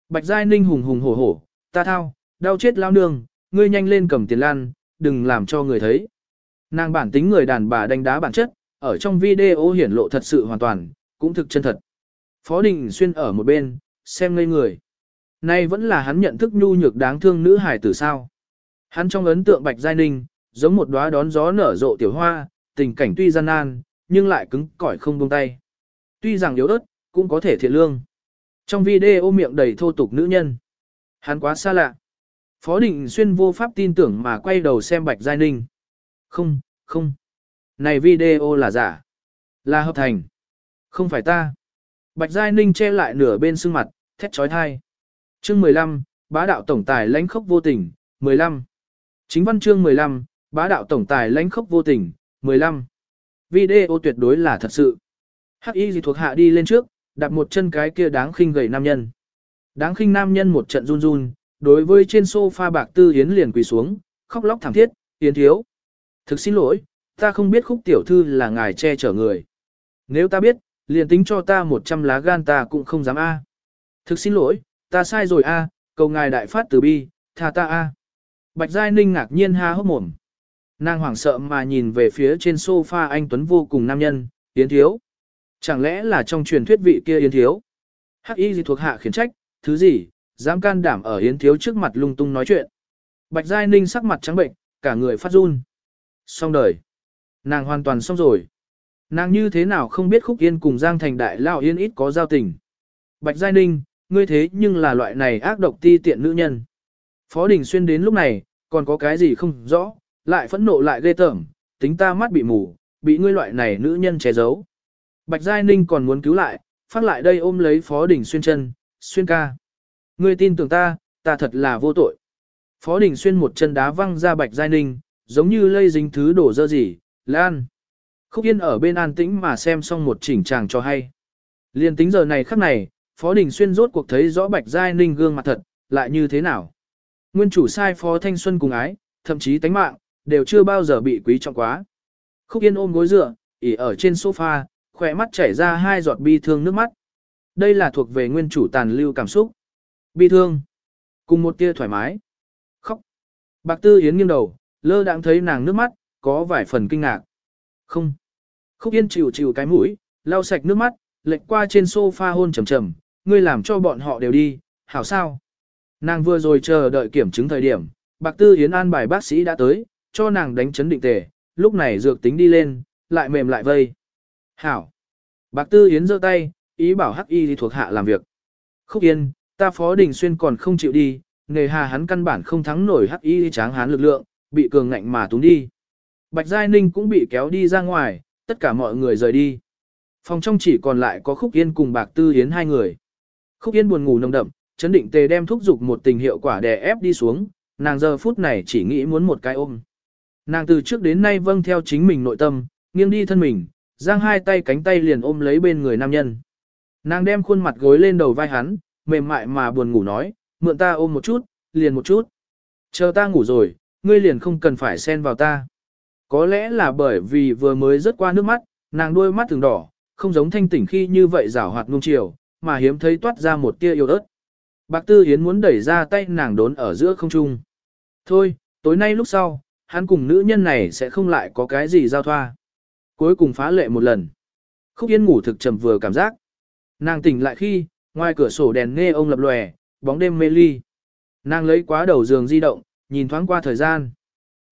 Bạch Giai Ninh hùng hùng hổ hổ, ta thao, đau chết lao nương, ngươi nhanh lên cầm tiền lan, đừng làm cho người thấy. Nàng bản tính người đàn bà đánh đá bản chất, ở trong video hiển lộ thật sự hoàn toàn, cũng thực chân thật. Phó Đình Xuyên ở một bên, xem ngây người. Nay vẫn là hắn nhận thức nhu nhược đáng thương nữ hải tử sao. Hắn trong ấn tượng Bạch Giai Ninh, giống một đóa đón gió nở rộ tiểu hoa, tình cảnh tuy gian nan, nhưng lại cứng cỏi không buông tay. Tuy rằng yếu ớt, cũng có thể thiện lương. Trong video miệng đầy thô tục nữ nhân. Hắn quá xa lạ. Phó Định Xuyên vô pháp tin tưởng mà quay đầu xem Bạch Giai Ninh. Không, không. Này video là giả. Là hợp thành. Không phải ta. Bạch Giai Ninh che lại nửa bên xương mặt, thét trói thai. Chương 15, bá đạo tổng tài lãnh khốc vô tình, 15. Chính văn chương 15, bá đạo tổng tài lãnh khốc vô tình, 15. Video tuyệt đối là thật sự. Hắc y gì thuộc hạ đi lên trước, đặt một chân cái kia đáng khinh gầy nam nhân. Đáng khinh nam nhân một trận run run, đối với trên sofa bạc tư yến liền quỳ xuống, khóc lóc thảm thiết, yến thiếu. Thực xin lỗi, ta không biết khúc tiểu thư là ngài che chở người. Nếu ta biết, liền tính cho ta 100 lá gan ta cũng không dám a. Thực xin lỗi, ta sai rồi a, cầu ngài đại phát từ bi, tha ta a. Bạch Giai Ninh ngạc nhiên ha hốc mồm. Nàng hoảng sợ mà nhìn về phía trên sofa anh Tuấn vô cùng nam nhân, Yến Thiếu. Chẳng lẽ là trong truyền thuyết vị kia Yến Thiếu? Hắc y gì thuộc hạ khiển trách, thứ gì, dám can đảm ở Yến Thiếu trước mặt lung tung nói chuyện. Bạch Giai Ninh sắc mặt trắng bệnh, cả người phát run. Xong đời. Nàng hoàn toàn xong rồi. Nàng như thế nào không biết Khúc Yên cùng Giang Thành Đại Lao Yên ít có giao tình. Bạch Giai Ninh, ngươi thế nhưng là loại này ác độc ti tiện nữ nhân. Phó Đình Xuyên đến lúc này, còn có cái gì không rõ, lại phẫn nộ lại ghê tởm, tính ta mắt bị mù, bị ngươi loại này nữ nhân che giấu. Bạch Giai Ninh còn muốn cứu lại, phát lại đây ôm lấy Phó Đình Xuyên chân, Xuyên ca. Ngươi tin tưởng ta, ta thật là vô tội. Phó Đình Xuyên một chân đá văng ra Bạch Giai Ninh, giống như lây dính thứ đổ dơ gì, lan. Khúc Yên ở bên an tĩnh mà xem xong một chỉnh chàng cho hay. Liên tính giờ này khắc này, Phó Đình Xuyên rốt cuộc thấy rõ Bạch Giai Ninh gương mặt thật, lại như thế nào. Nguyên chủ sai Phó Thanh Xuân cùng ái, thậm chí tánh mạng, đều chưa bao giờ bị quý trọng quá. Khúc Yên ôm gối dựa, ỉ ở trên sofa, khỏe mắt chảy ra hai giọt bi thương nước mắt. Đây là thuộc về nguyên chủ tàn lưu cảm xúc. Bi thương. Cùng một tia thoải mái. Khóc. Bạc Tư Yến nghiêng đầu, lơ đãng thấy nàng nước mắt, có vài phần kinh ngạc. Không. Khúc Yên chịu chịu cái mũi, lau sạch nước mắt, lệch qua trên sofa hôn trầm trầm, ngươi làm cho bọn họ đều đi, hảo sao? Nàng vừa rồi chờ đợi kiểm chứng thời điểm, Bạc Tư Yến an bài bác sĩ đã tới, cho nàng đánh chấn định tề, lúc này dược tính đi lên, lại mềm lại vây. Hảo. Bạc Tư Yến giơ tay, ý bảo Hắc Y đi thuộc hạ làm việc. Khúc Yên, ta Phó Đình Xuyên còn không chịu đi, nghề hà hắn căn bản không thắng nổi Hắc Y tráng hán lực lượng, bị cường ngạnh mà túng đi. Bạch Giai Ninh cũng bị kéo đi ra ngoài, tất cả mọi người rời đi. Phòng trong chỉ còn lại có Khúc Yên cùng Bạc Tư Yến hai người. Khúc Yên buồn ngủ nồng đậm, chấn định tề đem thúc dục một tình hiệu quả đè ép đi xuống, nàng giờ phút này chỉ nghĩ muốn một cái ôm. Nàng từ trước đến nay vâng theo chính mình nội tâm, nghiêng đi thân mình, giang hai tay cánh tay liền ôm lấy bên người nam nhân. Nàng đem khuôn mặt gối lên đầu vai hắn, mềm mại mà buồn ngủ nói, mượn ta ôm một chút, liền một chút. Chờ ta ngủ rồi, ngươi liền không cần phải xen vào ta. Có lẽ là bởi vì vừa mới rớt qua nước mắt, nàng đôi mắt từng đỏ, không giống thanh tỉnh khi như vậy rảo hoạt nung chiều, mà hiếm thấy toát ra một tia yêu ớt. Bạc Tư Hiến muốn đẩy ra tay nàng đốn ở giữa không trung. Thôi, tối nay lúc sau, hắn cùng nữ nhân này sẽ không lại có cái gì giao thoa. Cuối cùng phá lệ một lần. Khúc Yên ngủ thực trầm vừa cảm giác. Nàng tỉnh lại khi, ngoài cửa sổ đèn nghe ông lập lòe, bóng đêm mê ly. Nàng lấy quá đầu giường di động, nhìn thoáng qua thời gian.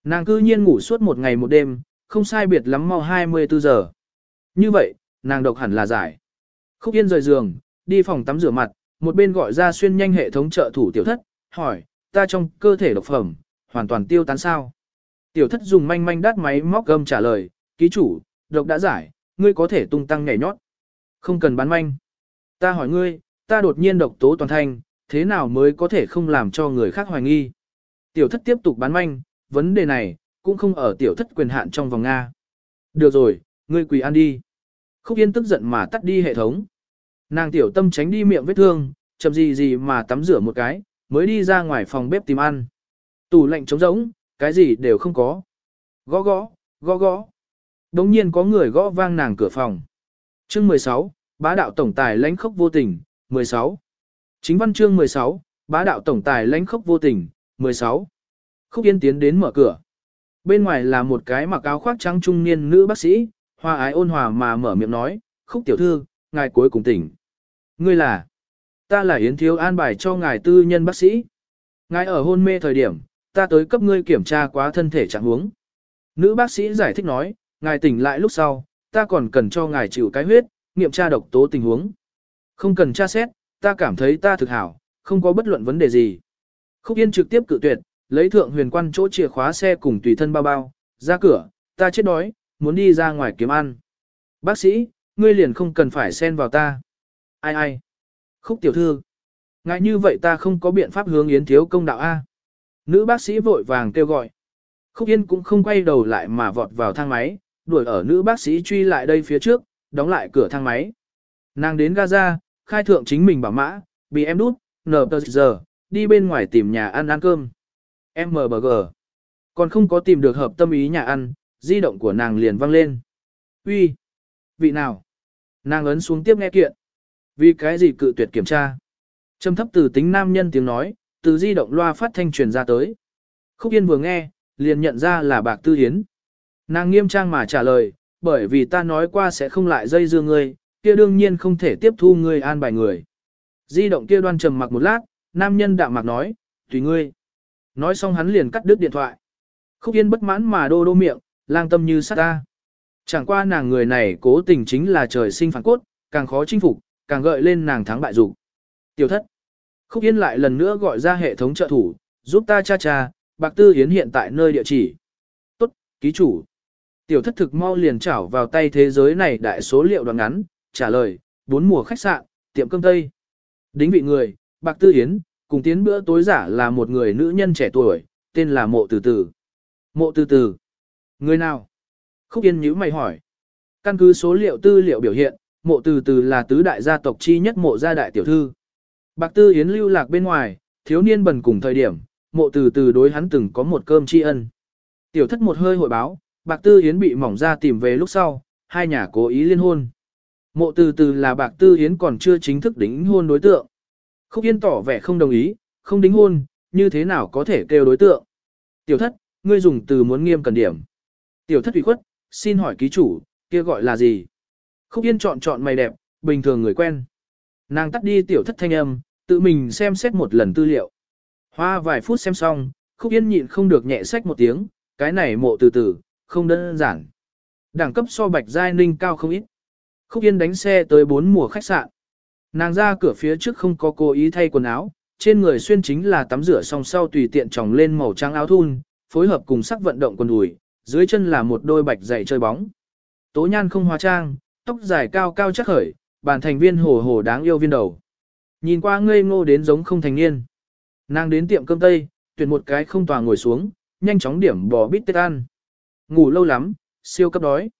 Nàng cư nhiên ngủ suốt một ngày một đêm, không sai biệt lắm mau 24 giờ. Như vậy, nàng độc hẳn là giải. Khúc Yên rời giường, đi phòng tắm rửa mặt, một bên gọi ra xuyên nhanh hệ thống trợ thủ tiểu thất, hỏi, ta trong cơ thể độc phẩm, hoàn toàn tiêu tán sao? Tiểu thất dùng manh manh đắt máy móc gâm trả lời, ký chủ, độc đã giải, ngươi có thể tung tăng nhảy nhót. Không cần bán manh. Ta hỏi ngươi, ta đột nhiên độc tố toàn thanh, thế nào mới có thể không làm cho người khác hoài nghi? Tiểu thất tiếp tục bán manh, vấn đề này, cũng không ở tiểu thất quyền hạn trong vòng Nga. Được rồi, ngươi quỳ ăn đi. Khúc Yên tức giận mà tắt đi hệ thống. Nàng tiểu tâm tránh đi miệng vết thương, chậm gì gì mà tắm rửa một cái, mới đi ra ngoài phòng bếp tìm ăn. Tủ lạnh trống rỗng, cái gì đều không có. Gõ gõ, gõ gõ. Đống nhiên có người gõ vang nàng cửa phòng. Chương 16, bá đạo tổng tài lãnh khốc vô tình, 16. Chính văn chương 16, bá đạo tổng tài lãnh khốc vô tình, 16. Khúc Yên tiến đến mở cửa. Bên ngoài là một cái mặc áo khoác trắng trung niên nữ bác sĩ, hoa ái ôn hòa mà mở miệng nói, khúc tiểu thư, ngài cuối cùng tỉnh. Ngươi là, ta là Yến Thiếu an bài cho ngài tư nhân bác sĩ. Ngài ở hôn mê thời điểm, ta tới cấp ngươi kiểm tra quá thân thể trạng huống. Nữ bác sĩ giải thích nói, ngài tỉnh lại lúc sau, ta còn cần cho ngài chịu cái huyết, nghiệm tra độc tố tình huống. Không cần tra xét, ta cảm thấy ta thực hảo, không có bất luận vấn đề gì. Khúc Yên trực tiếp cự tuyệt, lấy thượng huyền quan chỗ chìa khóa xe cùng tùy thân bao bao, ra cửa, ta chết đói, muốn đi ra ngoài kiếm ăn. Bác sĩ, ngươi liền không cần phải xen vào ta. Ai ai? Khúc tiểu thư. Ngại như vậy ta không có biện pháp hướng yến thiếu công đạo A. Nữ bác sĩ vội vàng kêu gọi. Khúc Yên cũng không quay đầu lại mà vọt vào thang máy, đuổi ở nữ bác sĩ truy lại đây phía trước, đóng lại cửa thang máy. Nàng đến Gaza, khai thượng chính mình bảo mã, bị em đút, nở tờ giờ, đi bên ngoài tìm nhà ăn ăn cơm. MBG. Còn không có tìm được hợp tâm ý nhà ăn, di động của nàng liền văng lên. Uy, Vị nào? Nàng ấn xuống tiếp nghe kiện. Vì cái gì cự tuyệt kiểm tra? Trầm thấp từ tính nam nhân tiếng nói, từ di động loa phát thanh truyền ra tới. Khúc Yên vừa nghe, liền nhận ra là bạc tư hiến. Nàng nghiêm trang mà trả lời, bởi vì ta nói qua sẽ không lại dây dưa ngươi, kia đương nhiên không thể tiếp thu ngươi an bài người. Di động kia đoan trầm mặc một lát, nam nhân đạm mặc nói, tùy ngươi. Nói xong hắn liền cắt đứt điện thoại. Khúc Yên bất mãn mà đô đô miệng, lang tâm như sát ta. Chẳng qua nàng người này cố tình chính là trời sinh phản cốt, càng khó chinh phục, càng gợi lên nàng thắng bại dục. Tiểu thất. Khúc Yên lại lần nữa gọi ra hệ thống trợ thủ, giúp ta cha cha, Bạc Tư Yến hiện tại nơi địa chỉ. Tốt, ký chủ. Tiểu thất thực mau liền trảo vào tay thế giới này đại số liệu đoạn ngắn, trả lời, bốn mùa khách sạn, tiệm cơm Tây. Đính vị người, Bạc Tư Yến, cùng tiến bữa tối giả là một người nữ nhân trẻ tuổi, tên là Mộ Từ Từ. Mộ Từ Từ. Người nào? Khúc Yên nhữ mày hỏi. Căn cứ số liệu tư liệu biểu hiện, Mộ Từ Từ là tứ đại gia tộc chi nhất mộ gia đại tiểu thư. Bạc Tư Yến lưu lạc bên ngoài, thiếu niên bần cùng thời điểm, Mộ Từ Từ đối hắn từng có một cơm tri ân. Tiểu thất một hơi hội báo, Bạc Tư Yến bị mỏng ra tìm về lúc sau, hai nhà cố ý liên hôn. Mộ từ từ là Bạc Tư Yến còn chưa chính thức đính hôn đối tượng. Khúc Yên tỏ vẻ không đồng ý, không đính hôn, như thế nào có thể kêu đối tượng. Tiểu thất, ngươi dùng từ muốn nghiêm cần điểm. Tiểu thất ủy khuất, xin hỏi ký chủ, kia gọi là gì? Khúc Yên chọn chọn mày đẹp, bình thường người quen. Nàng tắt đi tiểu thất thanh âm, tự mình xem xét một lần tư liệu. Hoa vài phút xem xong, Khúc Yên nhịn không được nhẹ sách một tiếng, cái này mộ từ từ, không đơn giản. Đẳng cấp so bạch giai ninh cao không ít. Khúc Yên đánh xe tới bốn mùa khách sạn. Nàng ra cửa phía trước không có cố ý thay quần áo, trên người xuyên chính là tắm rửa xong sau tùy tiện tròng lên màu trắng áo thun, phối hợp cùng sắc vận động quần đùi, dưới chân là một đôi bạch giày chơi bóng. Tố nhan không hóa trang, tóc dài cao cao chắc khởi, bàn thành viên hồ hồ đáng yêu viên đầu. Nhìn qua ngây ngô đến giống không thành niên. Nàng đến tiệm cơm tây, tuyển một cái không tòa ngồi xuống, nhanh chóng điểm bò bít tết ăn. Ngủ lâu lắm, siêu cấp đói.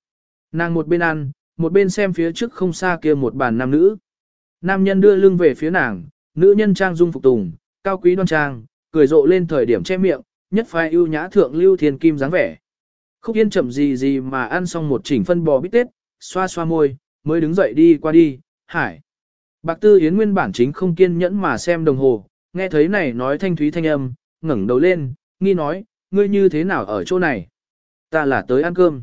Nàng một bên ăn, một bên xem phía trước không xa kia một bàn nam nữ. Nam nhân đưa lưng về phía nàng, nữ nhân trang dung phục tùng, cao quý đoan trang, cười rộ lên thời điểm che miệng, nhất phai ưu nhã thượng lưu thiên kim dáng vẻ. Khúc Yên chậm gì gì mà ăn xong một chỉnh phân bò bít tết, xoa xoa môi, mới đứng dậy đi qua đi, hải. Bạc Tư Yến nguyên bản chính không kiên nhẫn mà xem đồng hồ, nghe thấy này nói thanh thúy thanh âm, ngẩng đầu lên, nghi nói, ngươi như thế nào ở chỗ này? Ta là tới ăn cơm.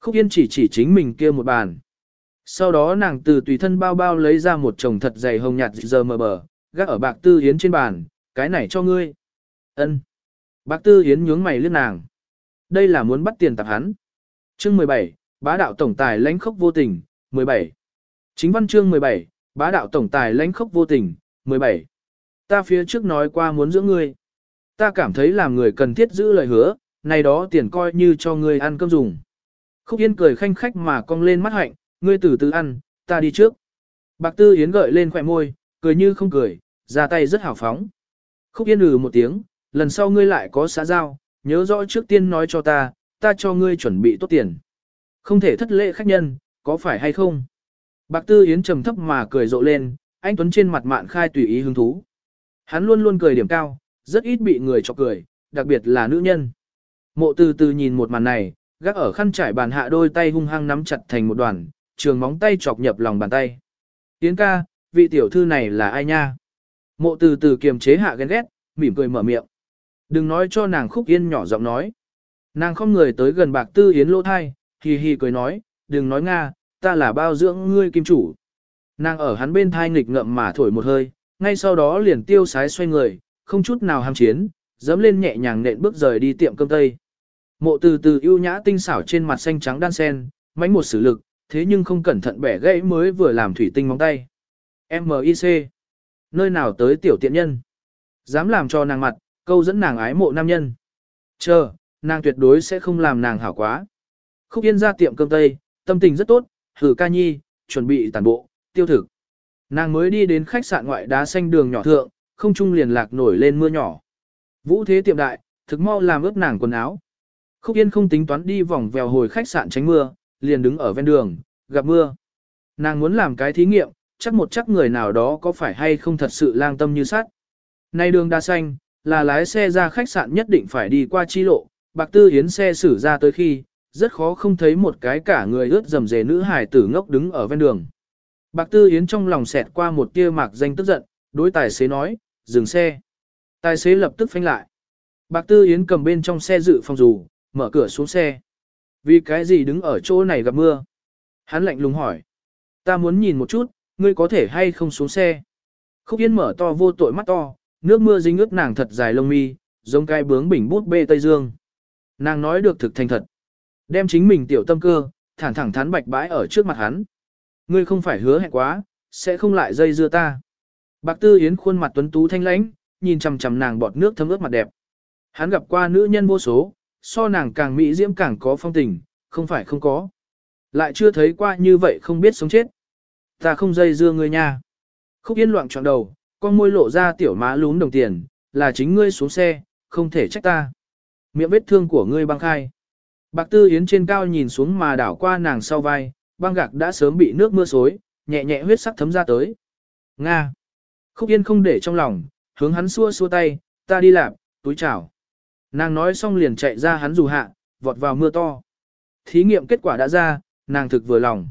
Khúc Yên chỉ chỉ chính mình kia một bàn. Sau đó nàng từ tùy thân bao bao lấy ra một chồng thật dày hồng nhạt giờ mờ bờ, gác ở bạc tư Yến trên bàn, cái này cho ngươi. ân Bạc tư Yến nhướng mày lướt nàng. Đây là muốn bắt tiền tạp hắn. Chương 17, bá đạo tổng tài lãnh khốc vô tình, 17. Chính văn chương 17, bá đạo tổng tài lãnh khốc vô tình, 17. Ta phía trước nói qua muốn giữ ngươi. Ta cảm thấy làm người cần thiết giữ lời hứa, này đó tiền coi như cho ngươi ăn cơm dùng. Khúc Yên cười khanh khách mà cong lên mắt hạnh, ngươi từ từ ăn, ta đi trước. Bạc Tư Yến gợi lên khỏe môi, cười như không cười, ra tay rất hào phóng. Khúc Yên ừ một tiếng, lần sau ngươi lại có xã giao, nhớ rõ trước tiên nói cho ta, ta cho ngươi chuẩn bị tốt tiền. Không thể thất lễ khách nhân, có phải hay không? Bạc Tư Yến trầm thấp mà cười rộ lên, anh Tuấn trên mặt mạn khai tùy ý hứng thú. Hắn luôn luôn cười điểm cao, rất ít bị người chọc cười, đặc biệt là nữ nhân. Mộ từ từ nhìn một màn này, gác ở khăn trải bàn hạ đôi tay hung hăng nắm chặt thành một đoàn, trường móng tay chọc nhập lòng bàn tay. Yến ca, vị tiểu thư này là ai nha? Mộ từ từ kiềm chế hạ ghen ghét, mỉm cười mở miệng. Đừng nói cho nàng khúc yên nhỏ giọng nói. Nàng không người tới gần bạc tư yến lỗ thai, hì hì cười nói, đừng nói Nga, ta là bao dưỡng ngươi kim chủ. Nàng ở hắn bên thai nghịch ngậm mà thổi một hơi, ngay sau đó liền tiêu sái xoay người, không chút nào ham chiến, dẫm lên nhẹ nhàng nện bước rời đi tiệm cơm tây. Mộ từ từ ưu nhã tinh xảo trên mặt xanh trắng đan sen, mánh một sử lực, thế nhưng không cẩn thận bẻ gãy mới vừa làm thủy tinh móng tay. M.I.C. Nơi nào tới tiểu tiện nhân? Dám làm cho nàng mặt, câu dẫn nàng ái mộ nam nhân. Chờ, nàng tuyệt đối sẽ không làm nàng hảo quá. Khúc Yên ra tiệm cơm tây, tâm tình rất tốt, thử ca nhi, chuẩn bị tàn bộ, tiêu thực. Nàng mới đi đến khách sạn ngoại đá xanh đường nhỏ thượng, không trung liền lạc nổi lên mưa nhỏ. Vũ thế tiệm đại, thực mau làm ướt nàng quần áo. Khúc Yên không tính toán đi vòng vèo hồi khách sạn tránh mưa, liền đứng ở ven đường, gặp mưa. Nàng muốn làm cái thí nghiệm, chắc một chắc người nào đó có phải hay không thật sự lang tâm như sát. Nay đường đa xanh, là lái xe ra khách sạn nhất định phải đi qua chi lộ, bạc tư hiến xe xử ra tới khi, rất khó không thấy một cái cả người ướt dầm dề nữ hải tử ngốc đứng ở ven đường. Bạc tư hiến trong lòng xẹt qua một tia mạc danh tức giận, đối tài xế nói, dừng xe. Tài xế lập tức phanh lại. Bạc tư hiến cầm bên trong xe dự phòng dù, mở cửa xuống xe. Vì cái gì đứng ở chỗ này gặp mưa? Hắn lạnh lùng hỏi. Ta muốn nhìn một chút, ngươi có thể hay không xuống xe? Khúc Yên mở to vô tội mắt to, nước mưa dính ướt nàng thật dài lông mi, giống cái bướng bình bút bê Tây Dương. Nàng nói được thực thành thật. Đem chính mình tiểu tâm cơ, thẳng thẳng thắn bạch bãi ở trước mặt hắn. Ngươi không phải hứa hẹn quá, sẽ không lại dây dưa ta. Bạc Tư Yến khuôn mặt tuấn tú thanh lãnh, nhìn chằm chằm nàng bọt nước thấm ướt mặt đẹp. Hắn gặp qua nữ nhân vô số, so nàng càng mỹ diễm càng có phong tình, không phải không có. Lại chưa thấy qua như vậy không biết sống chết. Ta không dây dưa ngươi nha. Khúc Yên loạn trọn đầu, con môi lộ ra tiểu má lún đồng tiền, là chính ngươi xuống xe, không thể trách ta. Miệng vết thương của ngươi băng khai. Bạc Tư Yến trên cao nhìn xuống mà đảo qua nàng sau vai, băng gạc đã sớm bị nước mưa xối, nhẹ nhẹ huyết sắc thấm ra tới. Nga. Khúc Yên không để trong lòng, hướng hắn xua xua tay, ta đi làm, túi chào. Nàng nói xong liền chạy ra hắn dù hạ, vọt vào mưa to. Thí nghiệm kết quả đã ra, nàng thực vừa lòng.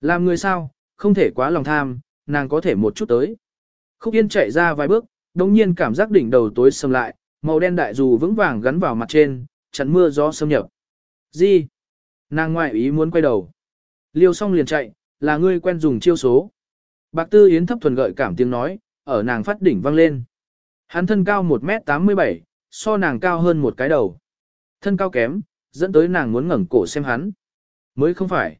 Làm người sao, không thể quá lòng tham, nàng có thể một chút tới. Khúc Yên chạy ra vài bước, đồng nhiên cảm giác đỉnh đầu tối sầm lại, màu đen đại dù vững vàng gắn vào mặt trên, chắn mưa gió xâm nhập. Gì? Nàng ngoại ý muốn quay đầu. Liêu xong liền chạy, là ngươi quen dùng chiêu số. Bạc Tư Yến thấp thuần gợi cảm tiếng nói, ở nàng phát đỉnh vang lên. Hắn thân cao 1m87, so nàng cao hơn một cái đầu. Thân cao kém, dẫn tới nàng muốn ngẩng cổ xem hắn. Mới không phải.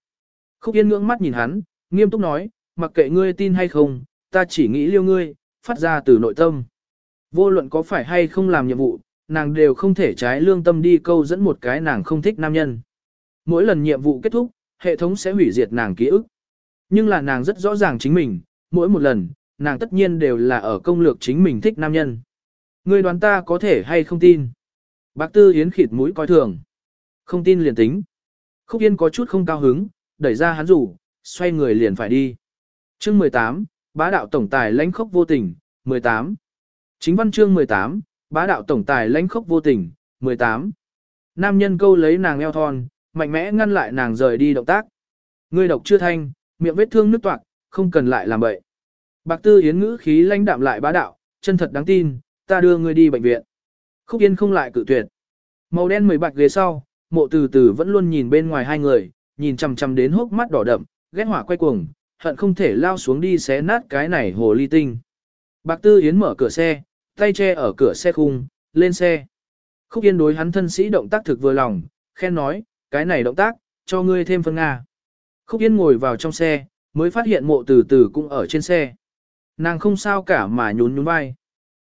Khúc Yên ngưỡng mắt nhìn hắn, nghiêm túc nói, mặc kệ ngươi tin hay không, ta chỉ nghĩ liêu ngươi, phát ra từ nội tâm. Vô luận có phải hay không làm nhiệm vụ, nàng đều không thể trái lương tâm đi câu dẫn một cái nàng không thích nam nhân. Mỗi lần nhiệm vụ kết thúc, hệ thống sẽ hủy diệt nàng ký ức. Nhưng là nàng rất rõ ràng chính mình, mỗi một lần, nàng tất nhiên đều là ở công lược chính mình thích nam nhân. Ngươi đoán ta có thể hay không tin? Bác Tư Yến khịt mũi coi thường. Không tin liền tính. Khúc Yên có chút không cao hứng, đẩy ra hắn rủ, xoay người liền phải đi. chương 18, bá đạo tổng tài lãnh khốc vô tình, 18. Chính văn chương 18, bá đạo tổng tài lãnh khốc vô tình, 18. Nam nhân câu lấy nàng eo thon, mạnh mẽ ngăn lại nàng rời đi động tác. Ngươi độc chưa thanh, miệng vết thương nứt toạc, không cần lại làm bậy. Bạc Tư Yến ngữ khí lãnh đạm lại bá đạo, chân thật đáng tin, ta đưa ngươi đi bệnh viện. Khúc Yên không lại cự tuyệt. Màu đen mười bạch ghế sau, mộ từ từ vẫn luôn nhìn bên ngoài hai người, nhìn chằm chằm đến hốc mắt đỏ đậm, ghét hỏa quay cuồng, hận không thể lao xuống đi xé nát cái này hồ ly tinh. Bạc Tư Yến mở cửa xe, tay che ở cửa xe khung, lên xe. Khúc Yên đối hắn thân sĩ động tác thực vừa lòng, khen nói, cái này động tác, cho ngươi thêm phân Nga. Khúc Yên ngồi vào trong xe, mới phát hiện mộ từ từ cũng ở trên xe. Nàng không sao cả mà nhún nhún vai.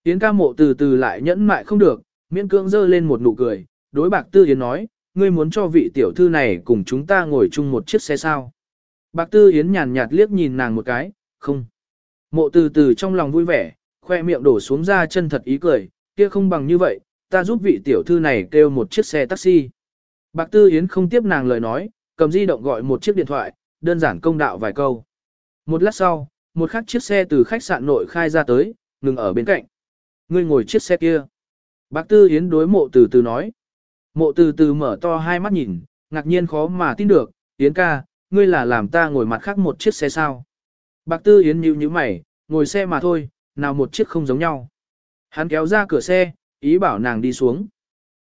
Yến ca mộ từ từ lại nhẫn mại không được, miễn cưỡng dơ lên một nụ cười, đối bạc tư Yến nói, ngươi muốn cho vị tiểu thư này cùng chúng ta ngồi chung một chiếc xe sao. Bạc tư Yến nhàn nhạt liếc nhìn nàng một cái, không. Mộ từ từ trong lòng vui vẻ, khoe miệng đổ xuống ra chân thật ý cười, kia không bằng như vậy, ta giúp vị tiểu thư này kêu một chiếc xe taxi. Bạc Tư Yến không tiếp nàng lời nói, cầm di động gọi một chiếc điện thoại, đơn giản công đạo vài câu. Một lát sau, một khắc chiếc xe từ khách sạn nội khai ra tới, ngừng ở bên cạnh. Ngươi ngồi chiếc xe kia. Bạc Tư Yến đối mộ từ từ nói. Mộ từ từ mở to hai mắt nhìn, ngạc nhiên khó mà tin được, Yến ca, ngươi là làm ta ngồi mặt khác một chiếc xe sao. Bạc Tư Yến nhíu nhíu mày, ngồi xe mà thôi, nào một chiếc không giống nhau. Hắn kéo ra cửa xe, ý bảo nàng đi xuống.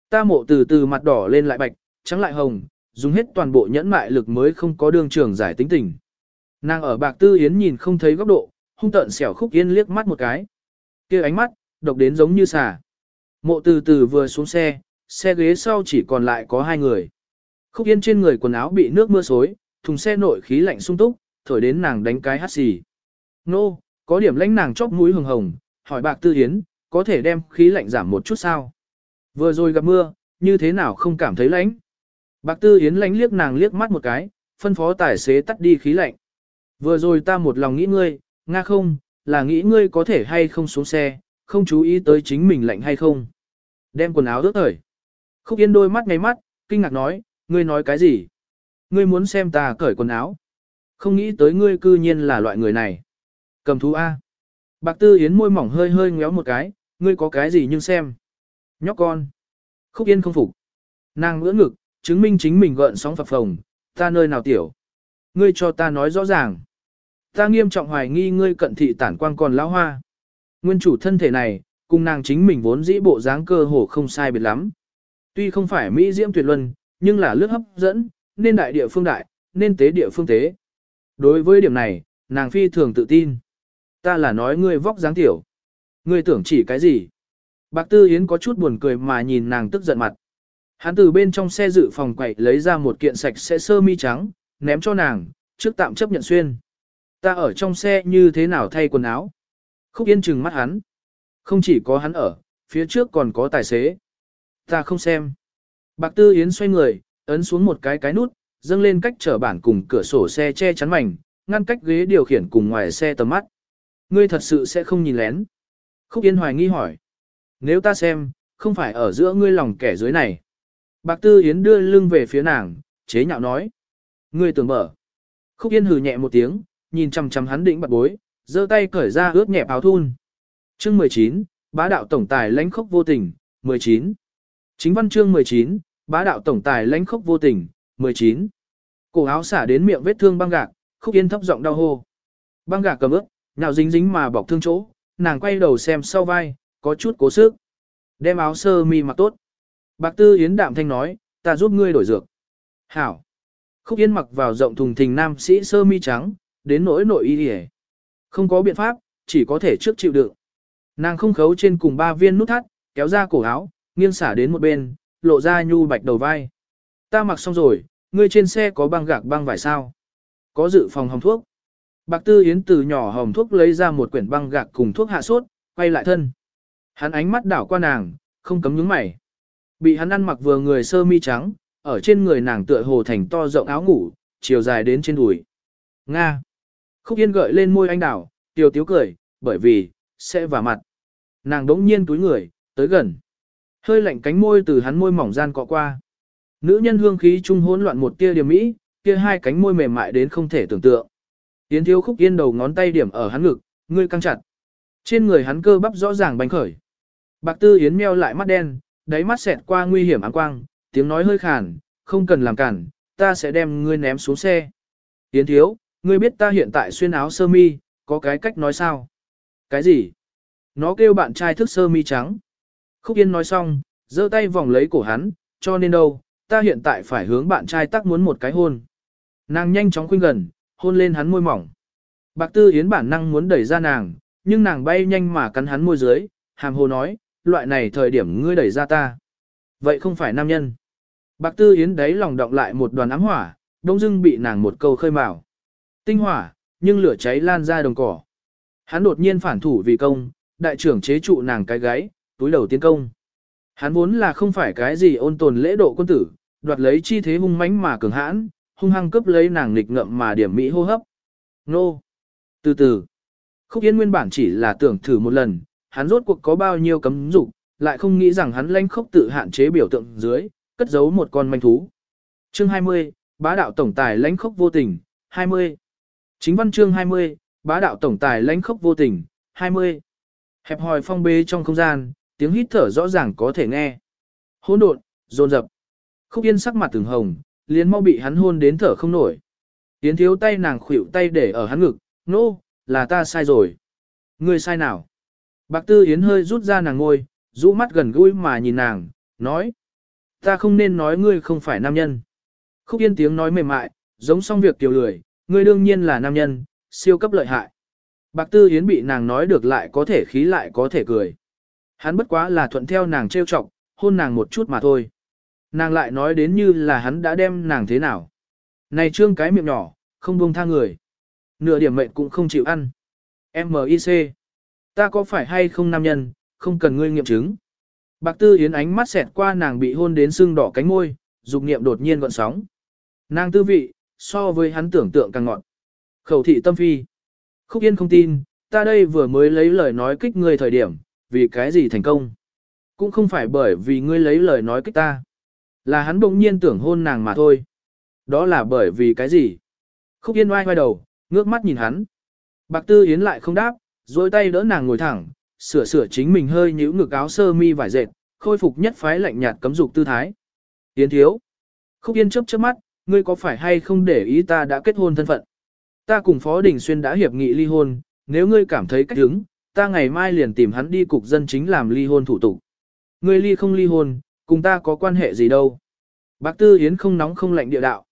Ta mộ từ từ mặt đỏ lên lại bạch, trắng lại hồng, dùng hết toàn bộ nhẫn mại lực mới không có đương trường giải tính tình. Nàng ở bạc tư yến nhìn không thấy góc độ, hung tận xẻo khúc yên liếc mắt một cái. kia ánh mắt, độc đến giống như xà. Mộ từ từ vừa xuống xe, xe ghế sau chỉ còn lại có hai người. Khúc yên trên người quần áo bị nước mưa xối, thùng xe nội khí lạnh sung túc, thổi đến nàng đánh cái hát xì. Nô, có điểm lãnh nàng chóp mũi hồng hồng, hỏi bạc tư Hiến, có thể đem khí lạnh giảm một chút sao? Vừa rồi gặp mưa, như thế nào không cảm thấy lạnh? Bạc Tư Hiến lãnh liếc nàng liếc mắt một cái, phân phó tài xế tắt đi khí lạnh. Vừa rồi ta một lòng nghĩ ngươi, nga không, là nghĩ ngươi có thể hay không xuống xe, không chú ý tới chính mình lạnh hay không. Đem quần áo ướt thời. Khúc Yên đôi mắt ngay mắt, kinh ngạc nói, ngươi nói cái gì? Ngươi muốn xem ta cởi quần áo. Không nghĩ tới ngươi cư nhiên là loại người này. Cầm thú A. Bạc Tư Yến môi mỏng hơi hơi ngéo một cái, ngươi có cái gì nhưng xem. Nhóc con. Khúc Yên không phục. Nàng ngưỡng ngực, chứng minh chính mình gợn sóng phập phồng, ta nơi nào tiểu. Ngươi cho ta nói rõ ràng. Ta nghiêm trọng hoài nghi ngươi cận thị tản quang còn lão hoa. Nguyên chủ thân thể này, cùng nàng chính mình vốn dĩ bộ dáng cơ hồ không sai biệt lắm. Tuy không phải Mỹ diễm tuyệt luân, nhưng là lướt hấp dẫn, nên đại địa phương đại, nên tế địa phương tế. Đối với điểm này, nàng phi thường tự tin. Ta là nói ngươi vóc dáng tiểu. Ngươi tưởng chỉ cái gì? Bạc Tư Yến có chút buồn cười mà nhìn nàng tức giận mặt. Hắn từ bên trong xe dự phòng quậy lấy ra một kiện sạch sẽ sơ mi trắng, ném cho nàng, trước tạm chấp nhận xuyên. Ta ở trong xe như thế nào thay quần áo? Khúc Yên trừng mắt hắn. Không chỉ có hắn ở, phía trước còn có tài xế. Ta không xem. Bạc Tư Yến xoay người, ấn xuống một cái cái nút, dâng lên cách trở bản cùng cửa sổ xe che chắn mảnh, ngăn cách ghế điều khiển cùng ngoài xe tầm mắt. Ngươi thật sự sẽ không nhìn lén. Khúc Yên hoài nghi hỏi. Nếu ta xem, không phải ở giữa ngươi lòng kẻ dưới này. Bạc Tư Yến đưa lưng về phía nàng, chế nhạo nói. Ngươi tưởng mở. Khúc Yên hừ nhẹ một tiếng, nhìn chằm chằm hắn đỉnh bạc bối, giơ tay cởi ra ướt nhẹ áo thun. Chương 19, bá đạo tổng tài lãnh khốc vô tình, 19. Chính văn chương 19, bá đạo tổng tài lãnh khốc vô tình, 19. Cổ áo xả đến miệng vết thương băng gạc, khúc yên thấp giọng đau hô. Băng gạc cầm ướt, nhào dính dính mà bọc thương chỗ, nàng quay đầu xem sau vai, có chút cố sức. Đem áo sơ mi mặc tốt. Bạc Tư Yến đạm thanh nói, ta giúp ngươi đổi dược. Hảo. Khúc Yên mặc vào rộng thùng thình nam sĩ sơ mi trắng, đến nỗi nội y hề. Không có biện pháp, chỉ có thể trước chịu đựng. Nàng không khấu trên cùng ba viên nút thắt, kéo ra cổ áo, nghiêng xả đến một bên, lộ ra nhu bạch đầu vai. Ta mặc xong rồi, ngươi trên xe có băng gạc băng vải sao? Có dự phòng hồng thuốc. Bạc Tư Yến từ nhỏ hồng thuốc lấy ra một quyển băng gạc cùng thuốc hạ sốt, quay lại thân. Hắn ánh mắt đảo qua nàng, không cấm nhướng mày. Bị hắn ăn mặc vừa người sơ mi trắng, ở trên người nàng tựa hồ thành to rộng áo ngủ, chiều dài đến trên đùi. Nga. Khúc Yên gợi lên môi anh đảo, Tiểu tiếu cười, bởi vì, sẽ vào mặt. Nàng đống nhiên túi người, tới gần. Hơi lạnh cánh môi từ hắn môi mỏng gian cọ qua. Nữ nhân hương khí trung hỗn loạn một tia điểm mỹ, kia hai cánh môi mềm mại đến không thể tưởng tượng. Yến thiếu khúc yên đầu ngón tay điểm ở hắn ngực, ngươi căng chặt. Trên người hắn cơ bắp rõ ràng bánh khởi. Bạc tư yến meo lại mắt đen, đáy mắt xẹt qua nguy hiểm ánh quang, tiếng nói hơi khàn, không cần làm cản, ta sẽ đem ngươi ném xuống xe. Yến thiếu, ngươi biết ta hiện tại xuyên áo sơ mi, có cái cách nói sao? Cái gì? Nó kêu bạn trai thức sơ mi trắng. Khúc Yên nói xong, giơ tay vòng lấy cổ hắn, cho nên đâu, ta hiện tại phải hướng bạn trai tắc muốn một cái hôn. Nàng nhanh chóng khuynh gần, hôn lên hắn môi mỏng. Bạc Tư Yến bản năng muốn đẩy ra nàng, nhưng nàng bay nhanh mà cắn hắn môi dưới, hàm hồ nói, loại này thời điểm ngươi đẩy ra ta. Vậy không phải nam nhân. Bạc Tư Yến đấy lòng động lại một đoàn ám hỏa, đông dưng bị nàng một câu khơi mào. Tinh hỏa, nhưng lửa cháy lan ra đồng cỏ. Hắn đột nhiên phản thủ vì công, đại trưởng chế trụ nàng cái gáy, túi đầu tiến công. Hắn vốn là không phải cái gì ôn tồn lễ độ quân tử, đoạt lấy chi thế hung mãnh mà cường hãn, hung hăng cướp lấy nàng nghịch ngậm mà điểm mỹ hô hấp. Nô! Từ từ, khúc yên nguyên bản chỉ là tưởng thử một lần, hắn rốt cuộc có bao nhiêu cấm dục lại không nghĩ rằng hắn lanh khốc tự hạn chế biểu tượng dưới, cất giấu một con manh thú. Chương 20, bá đạo tổng tài lãnh khốc vô tình, 20. Chính văn chương 20, bá đạo tổng tài lãnh khốc vô tình, 20. Hẹp hòi phong bế trong không gian, tiếng hít thở rõ ràng có thể nghe. Hỗn độn, dồn dập. Khúc Yên sắc mặt từng hồng, liền mau bị hắn hôn đến thở không nổi. Tiến thiếu tay nàng khuỵu tay để ở hắn ngực, nô, no, là ta sai rồi. Ngươi sai nào? Bạc Tư Yến hơi rút ra nàng ngôi, rũ mắt gần gũi mà nhìn nàng, nói. Ta không nên nói ngươi không phải nam nhân. Khúc Yên tiếng nói mềm mại, giống xong việc tiểu lười, ngươi đương nhiên là nam nhân, siêu cấp lợi hại. Bạc Tư Yến bị nàng nói được lại có thể khí lại có thể cười. Hắn bất quá là thuận theo nàng trêu chọc, hôn nàng một chút mà thôi. Nàng lại nói đến như là hắn đã đem nàng thế nào. Này trương cái miệng nhỏ, không buông tha người. Nửa điểm mệnh cũng không chịu ăn. M.I.C. Ta có phải hay không nam nhân, không cần ngươi nghiệm chứng. Bạc Tư Yến ánh mắt xẹt qua nàng bị hôn đến sưng đỏ cánh môi, dục niệm đột nhiên gọn sóng. Nàng tư vị, so với hắn tưởng tượng càng ngọn. Khẩu thị tâm phi. Khúc Yên không tin, ta đây vừa mới lấy lời nói kích ngươi thời điểm, vì cái gì thành công. Cũng không phải bởi vì ngươi lấy lời nói kích ta. Là hắn bỗng nhiên tưởng hôn nàng mà thôi. Đó là bởi vì cái gì? Khúc Yên oai oai đầu, ngước mắt nhìn hắn. Bạc Tư Yến lại không đáp, dôi tay đỡ nàng ngồi thẳng, sửa sửa chính mình hơi nhíu ngực áo sơ mi vải dệt, khôi phục nhất phái lạnh nhạt cấm dục tư thái. Yến thiếu. Khúc Yên chớp chớp mắt, ngươi có phải hay không để ý ta đã kết hôn thân phận? Ta cùng Phó Đình Xuyên đã hiệp nghị ly hôn, nếu ngươi cảm thấy cách hứng, ta ngày mai liền tìm hắn đi cục dân chính làm ly hôn thủ tục. Ngươi ly không ly hôn, cùng ta có quan hệ gì đâu. Bác Tư Yến không nóng không lạnh địa đạo.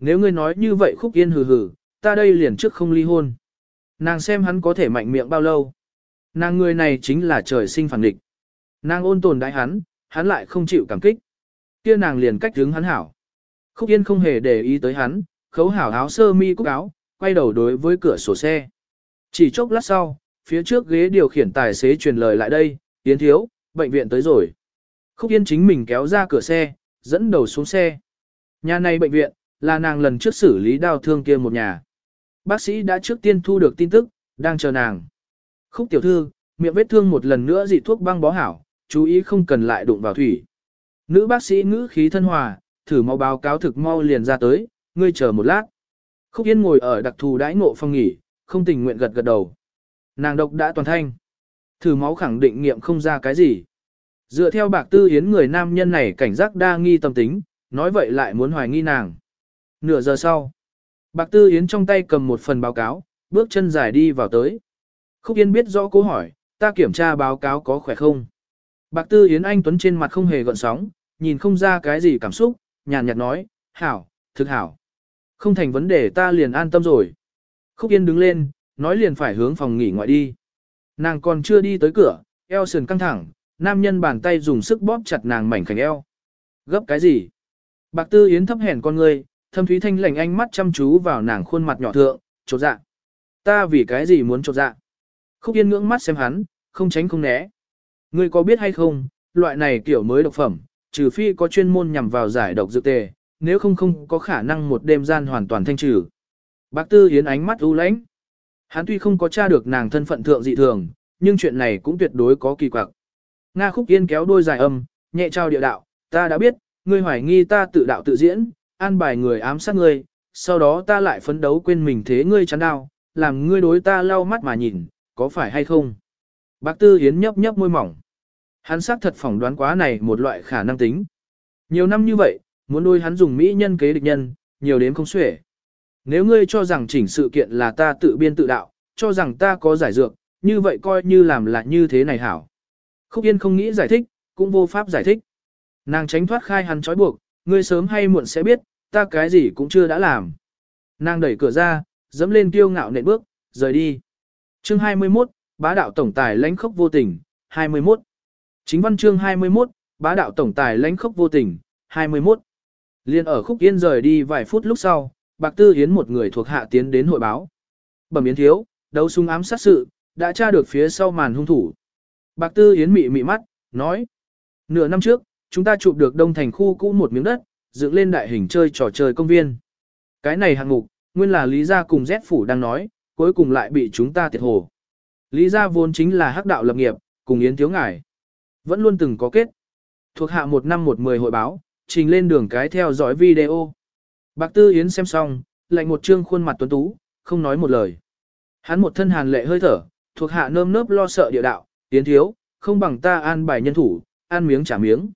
Nếu ngươi nói như vậy khúc yên hừ hừ, ta đây liền trước không ly hôn. Nàng xem hắn có thể mạnh miệng bao lâu. Nàng người này chính là trời sinh phản địch. Nàng ôn tồn đại hắn, hắn lại không chịu cảm kích. kia nàng liền cách hướng hắn hảo. Khúc yên không hề để ý tới hắn, khấu hảo áo sơ mi cúc áo, quay đầu đối với cửa sổ xe. Chỉ chốc lát sau, phía trước ghế điều khiển tài xế truyền lời lại đây, tiến Thiếu, bệnh viện tới rồi. Khúc Yên chính mình kéo ra cửa xe, dẫn đầu xuống xe. Nhà này bệnh viện, là nàng lần trước xử lý đau thương kia một nhà. Bác sĩ đã trước tiên thu được tin tức, đang chờ nàng. Khúc tiểu thư, miệng vết thương một lần nữa dị thuốc băng bó hảo, chú ý không cần lại đụng vào thủy. Nữ bác sĩ ngữ khí thân hòa, thử mau báo cáo thực mau liền ra tới, ngươi chờ một lát. Khúc Yên ngồi ở đặc thù đãi ngộ phòng nghỉ, không tình nguyện gật gật đầu. Nàng độc đã toàn thanh. Thử máu khẳng định nghiệm không ra cái gì. Dựa theo bạc tư hiến người nam nhân này cảnh giác đa nghi tâm tính, nói vậy lại muốn hoài nghi nàng. Nửa giờ sau, bạc tư hiến trong tay cầm một phần báo cáo, bước chân dài đi vào tới. Khúc Yên biết rõ câu hỏi, ta kiểm tra báo cáo có khỏe không? Bạc tư hiến anh Tuấn trên mặt không hề gợn sóng, nhìn không ra cái gì cảm xúc, nhàn nhạt nói, hảo, thực hảo. Không thành vấn đề ta liền an tâm rồi. Khúc Yên đứng lên, nói liền phải hướng phòng nghỉ ngoại đi. Nàng còn chưa đi tới cửa, eo sườn căng thẳng, nam nhân bàn tay dùng sức bóp chặt nàng mảnh khảnh eo. Gấp cái gì? Bạc Tư Yến thấp hèn con người, thâm thúy thanh lạnh ánh mắt chăm chú vào nàng khuôn mặt nhỏ thượng, chột dạ. Ta vì cái gì muốn chột dạ? Khúc Yên ngưỡng mắt xem hắn, không tránh không né. Ngươi có biết hay không, loại này kiểu mới độc phẩm, trừ phi có chuyên môn nhằm vào giải độc dược tề, nếu không không có khả năng một đêm gian hoàn toàn thanh trừ. Bác Tư Yến ánh mắt u lãnh. Hắn tuy không có tra được nàng thân phận thượng dị thường, nhưng chuyện này cũng tuyệt đối có kỳ quặc. Nga Khúc Yên kéo đôi dài âm, nhẹ trao địa đạo, ta đã biết, ngươi hoài nghi ta tự đạo tự diễn, an bài người ám sát ngươi, sau đó ta lại phấn đấu quên mình thế ngươi chán đau, làm ngươi đối ta lau mắt mà nhìn, có phải hay không? Bác Tư Yến nhấp nhấp môi mỏng. Hắn xác thật phỏng đoán quá này một loại khả năng tính. Nhiều năm như vậy, muốn đôi hắn dùng mỹ nhân kế địch nhân, nhiều đến không xuể. Nếu ngươi cho rằng chỉnh sự kiện là ta tự biên tự đạo, cho rằng ta có giải dược, như vậy coi như làm là như thế này hảo. Khúc Yên không nghĩ giải thích, cũng vô pháp giải thích. Nàng tránh thoát khai hắn trói buộc, ngươi sớm hay muộn sẽ biết, ta cái gì cũng chưa đã làm. Nàng đẩy cửa ra, dẫm lên kiêu ngạo nện bước, rời đi. Chương 21, bá đạo tổng tài lãnh khốc vô tình, 21. Chính văn chương 21, bá đạo tổng tài lãnh khốc vô tình, 21. Liên ở khúc yên rời đi vài phút lúc sau, Bạc Tư Hiến một người thuộc hạ tiến đến hội báo. Bẩm Yến thiếu, đấu súng ám sát sự, đã tra được phía sau màn hung thủ. Bạc Tư Hiến mị mị mắt, nói. Nửa năm trước, chúng ta chụp được đông thành khu cũ một miếng đất, dựng lên đại hình chơi trò chơi công viên. Cái này hạng mục, nguyên là Lý Gia cùng Z Phủ đang nói, cuối cùng lại bị chúng ta tiệt hồ. Lý Gia vốn chính là hắc đạo lập nghiệp, cùng Yến thiếu ngải. Vẫn luôn từng có kết. Thuộc hạ một năm một mười hội báo, trình lên đường cái theo dõi video. Bạc Tư Yến xem xong, lạnh một trương khuôn mặt tuấn tú, không nói một lời. Hắn một thân hàn lệ hơi thở, thuộc hạ nơm nớp lo sợ địa đạo, Yến thiếu, không bằng ta an bài nhân thủ, ăn miếng trả miếng.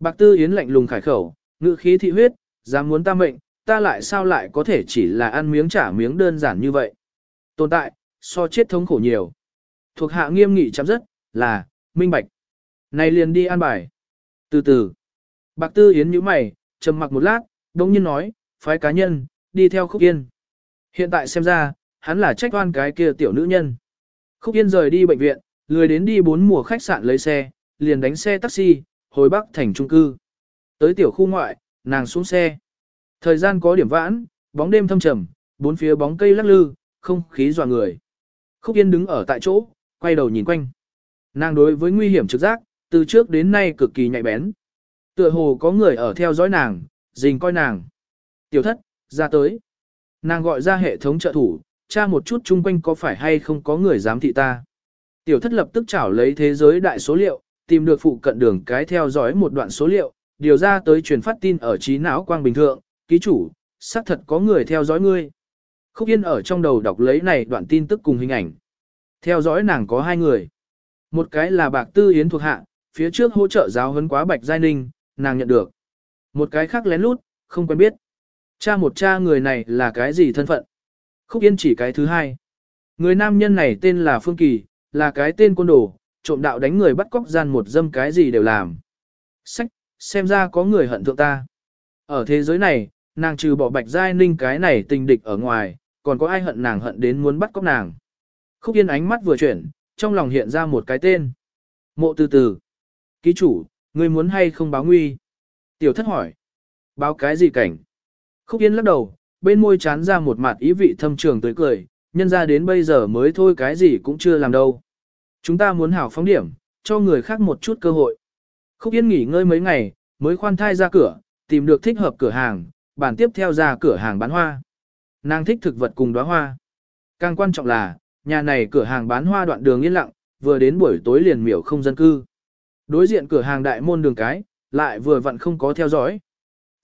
Bạc Tư Yến lạnh lùng khải khẩu, ngữ khí thị huyết, dám muốn ta mệnh, ta lại sao lại có thể chỉ là ăn miếng trả miếng đơn giản như vậy. Tồn tại, so chết thống khổ nhiều. Thuộc hạ nghiêm nghị chấm dứt, là, minh bạch. Này liền đi an bài. Từ từ. Bạc Tư Yến nhíu mày, trầm mặc một lát, đông nhiên nói, phái cá nhân, đi theo Khúc Yên. Hiện tại xem ra, hắn là trách oan cái kia tiểu nữ nhân. Khúc Yên rời đi bệnh viện, lười đến đi bốn mùa khách sạn lấy xe, liền đánh xe taxi, hồi bắc thành trung cư. Tới tiểu khu ngoại, nàng xuống xe. Thời gian có điểm vãn, bóng đêm thâm trầm, bốn phía bóng cây lắc lư, không khí dọa người. Khúc Yên đứng ở tại chỗ, quay đầu nhìn quanh. Nàng đối với nguy hiểm trực giác, từ trước đến nay cực kỳ nhạy bén. Tựa hồ có người ở theo dõi nàng, dình coi nàng. Tiểu thất, ra tới. Nàng gọi ra hệ thống trợ thủ, tra một chút chung quanh có phải hay không có người dám thị ta. Tiểu thất lập tức chảo lấy thế giới đại số liệu, tìm được phụ cận đường cái theo dõi một đoạn số liệu, điều ra tới truyền phát tin ở trí não quang bình thượng, ký chủ, xác thật có người theo dõi ngươi. Khúc Yên ở trong đầu đọc lấy này đoạn tin tức cùng hình ảnh. Theo dõi nàng có hai người. Một cái là Bạc Tư Yến thuộc hạ, phía trước hỗ trợ giáo huấn quá Bạch Giai Ninh, nàng nhận được. Một cái khác lén lút, không quen biết. Cha một cha người này là cái gì thân phận? Khúc Yên chỉ cái thứ hai. Người nam nhân này tên là Phương Kỳ, là cái tên côn đồ, trộm đạo đánh người bắt cóc gian một dâm cái gì đều làm. Sách, xem ra có người hận thượng ta. Ở thế giới này, nàng trừ bỏ bạch giai ninh cái này tình địch ở ngoài, còn có ai hận nàng hận đến muốn bắt cóc nàng. Khúc Yên ánh mắt vừa chuyển, trong lòng hiện ra một cái tên. Mộ từ từ. Ký chủ, người muốn hay không báo nguy? Tiểu thất hỏi. Báo cái gì cảnh? Khúc Yên lắc đầu, bên môi chán ra một mặt ý vị thâm trường tới cười, nhân ra đến bây giờ mới thôi cái gì cũng chưa làm đâu. Chúng ta muốn hảo phóng điểm, cho người khác một chút cơ hội. Khúc Yên nghỉ ngơi mấy ngày, mới khoan thai ra cửa, tìm được thích hợp cửa hàng, bản tiếp theo ra cửa hàng bán hoa. Nàng thích thực vật cùng đóa hoa. Càng quan trọng là, nhà này cửa hàng bán hoa đoạn đường yên lặng, vừa đến buổi tối liền miểu không dân cư. Đối diện cửa hàng đại môn đường cái, lại vừa vặn không có theo dõi.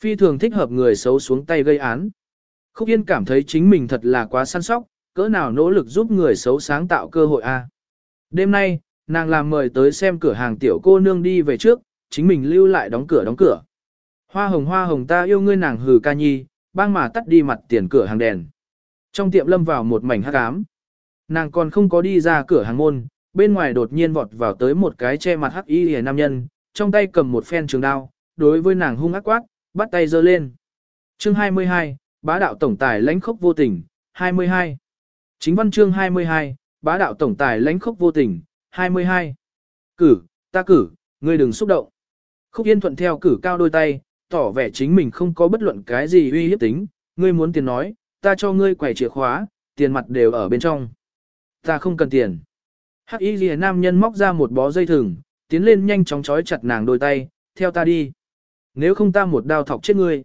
Phi thường thích hợp người xấu xuống tay gây án. Khúc Yên cảm thấy chính mình thật là quá săn sóc, cỡ nào nỗ lực giúp người xấu sáng tạo cơ hội a à. Đêm nay, nàng làm mời tới xem cửa hàng tiểu cô nương đi về trước, chính mình lưu lại đóng cửa đóng cửa. Hoa hồng hoa hồng ta yêu ngươi nàng hừ ca nhi, bang mà tắt đi mặt tiền cửa hàng đèn. Trong tiệm lâm vào một mảnh hắc ám. Nàng còn không có đi ra cửa hàng môn, bên ngoài đột nhiên vọt vào tới một cái che mặt hắc y hề nam nhân, trong tay cầm một phen trường đao, đối với nàng hung ác quát, bắt tay giơ lên. Chương 22, bá đạo tổng tài lãnh khốc vô tình, 22. Chính văn chương 22, bá đạo tổng tài lãnh khốc vô tình, 22. Cử, ta cử, ngươi đừng xúc động. Khúc Yên thuận theo cử cao đôi tay, tỏ vẻ chính mình không có bất luận cái gì uy hiếp tính, ngươi muốn tiền nói, ta cho ngươi quẻ chìa khóa, tiền mặt đều ở bên trong. Ta không cần tiền. Hắc y ghi nam nhân móc ra một bó dây thừng, tiến lên nhanh chóng chói chặt nàng đôi tay, theo ta đi. Nếu không ta một đao thọc chết ngươi.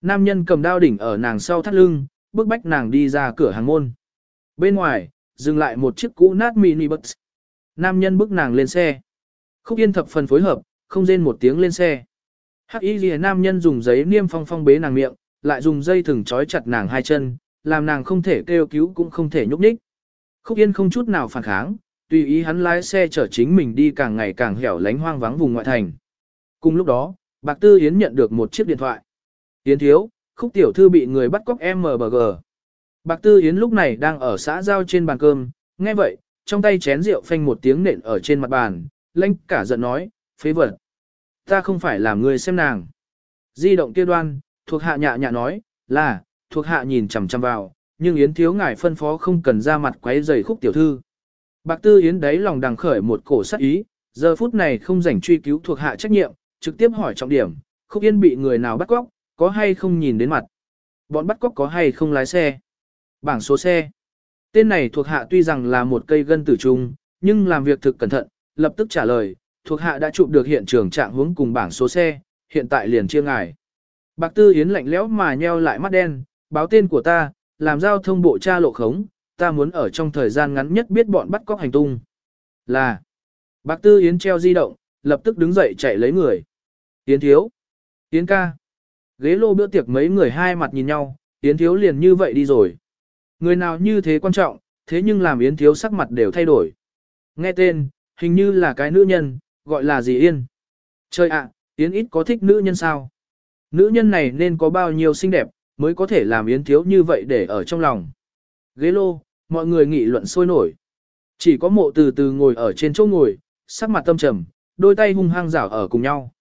Nam nhân cầm đao đỉnh ở nàng sau thắt lưng, bước bách nàng đi ra cửa hàng môn. Bên ngoài, dừng lại một chiếc cũ nát mini bus. Nam nhân bước nàng lên xe. Khúc yên thập phần phối hợp, không rên một tiếng lên xe. Hắc y ghi nam nhân dùng giấy niêm phong phong bế nàng miệng, lại dùng dây thừng trói chặt nàng hai chân, làm nàng không thể kêu cứu cũng không thể nhúc nhích. Khúc Yên không chút nào phản kháng, tùy ý hắn lái xe chở chính mình đi càng ngày càng hẻo lánh hoang vắng vùng ngoại thành. Cùng lúc đó, Bạc Tư Yến nhận được một chiếc điện thoại. Yến thiếu, Khúc tiểu thư bị người bắt cóc MBG. Bạc Tư Yến lúc này đang ở xã giao trên bàn cơm, nghe vậy, trong tay chén rượu phanh một tiếng nện ở trên mặt bàn, lanh cả giận nói, phế vật. Ta không phải làm người xem nàng. Di động kia đoan, thuộc hạ nhạ nhạ nói, là, thuộc hạ nhìn chằm chằm vào, nhưng Yến thiếu ngài phân phó không cần ra mặt quấy rầy khúc tiểu thư. Bạc Tư Yến đấy lòng đằng khởi một cổ sắc ý, giờ phút này không rảnh truy cứu thuộc hạ trách nhiệm, trực tiếp hỏi trọng điểm, khúc yên bị người nào bắt cóc, có hay không nhìn đến mặt. Bọn bắt cóc có hay không lái xe. Bảng số xe. Tên này thuộc hạ tuy rằng là một cây gân tử trung, nhưng làm việc thực cẩn thận, lập tức trả lời, thuộc hạ đã chụp được hiện trường trạng hướng cùng bảng số xe, hiện tại liền chia ngài. Bạc Tư Yến lạnh lẽo mà nheo lại mắt đen, báo tên của ta, làm giao thông bộ tra lộ khống, ta muốn ở trong thời gian ngắn nhất biết bọn bắt cóc hành tung. Là, Bạc Tư Yến treo di động, lập tức đứng dậy chạy lấy người. Yến thiếu, Yến ca. Ghế lô bữa tiệc mấy người hai mặt nhìn nhau, Yến thiếu liền như vậy đi rồi. Người nào như thế quan trọng, thế nhưng làm Yến thiếu sắc mặt đều thay đổi. Nghe tên, hình như là cái nữ nhân, gọi là gì Yên. Trời ạ, Yến ít có thích nữ nhân sao? Nữ nhân này nên có bao nhiêu xinh đẹp, mới có thể làm Yến thiếu như vậy để ở trong lòng. Ghế lô, mọi người nghị luận sôi nổi. Chỉ có mộ từ từ ngồi ở trên chỗ ngồi, sắc mặt tâm trầm, đôi tay hung hăng rảo ở cùng nhau.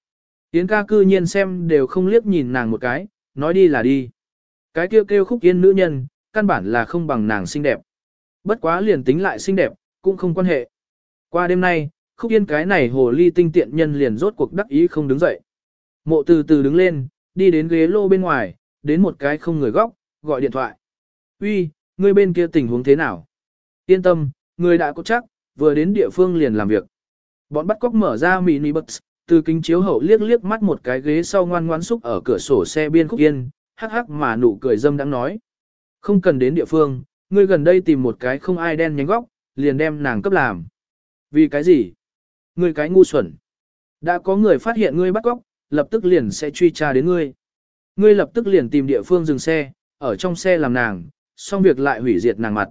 Yến ca cư nhiên xem đều không liếc nhìn nàng một cái, nói đi là đi. Cái kêu kêu khúc yên nữ nhân, căn bản là không bằng nàng xinh đẹp. Bất quá liền tính lại xinh đẹp, cũng không quan hệ. Qua đêm nay, khúc yên cái này hồ ly tinh tiện nhân liền rốt cuộc đắc ý không đứng dậy. Mộ từ từ đứng lên, đi đến ghế lô bên ngoài, đến một cái không người góc, gọi điện thoại. Uy, người bên kia tình huống thế nào? Yên tâm, người đã có chắc, vừa đến địa phương liền làm việc. Bọn bắt cóc mở ra mini bus, từ kính chiếu hậu liếc liếc mắt một cái ghế sau ngoan ngoãn xúc ở cửa sổ xe biên khúc yên, hắc hắc mà nụ cười dâm đang nói. Không cần đến địa phương, ngươi gần đây tìm một cái không ai đen nhánh góc, liền đem nàng cấp làm. Vì cái gì? Ngươi cái ngu xuẩn. Đã có người phát hiện ngươi bắt cóc, lập tức liền sẽ truy tra đến ngươi. Ngươi lập tức liền tìm địa phương dừng xe, ở trong xe làm nàng, xong việc lại hủy diệt nàng mặt.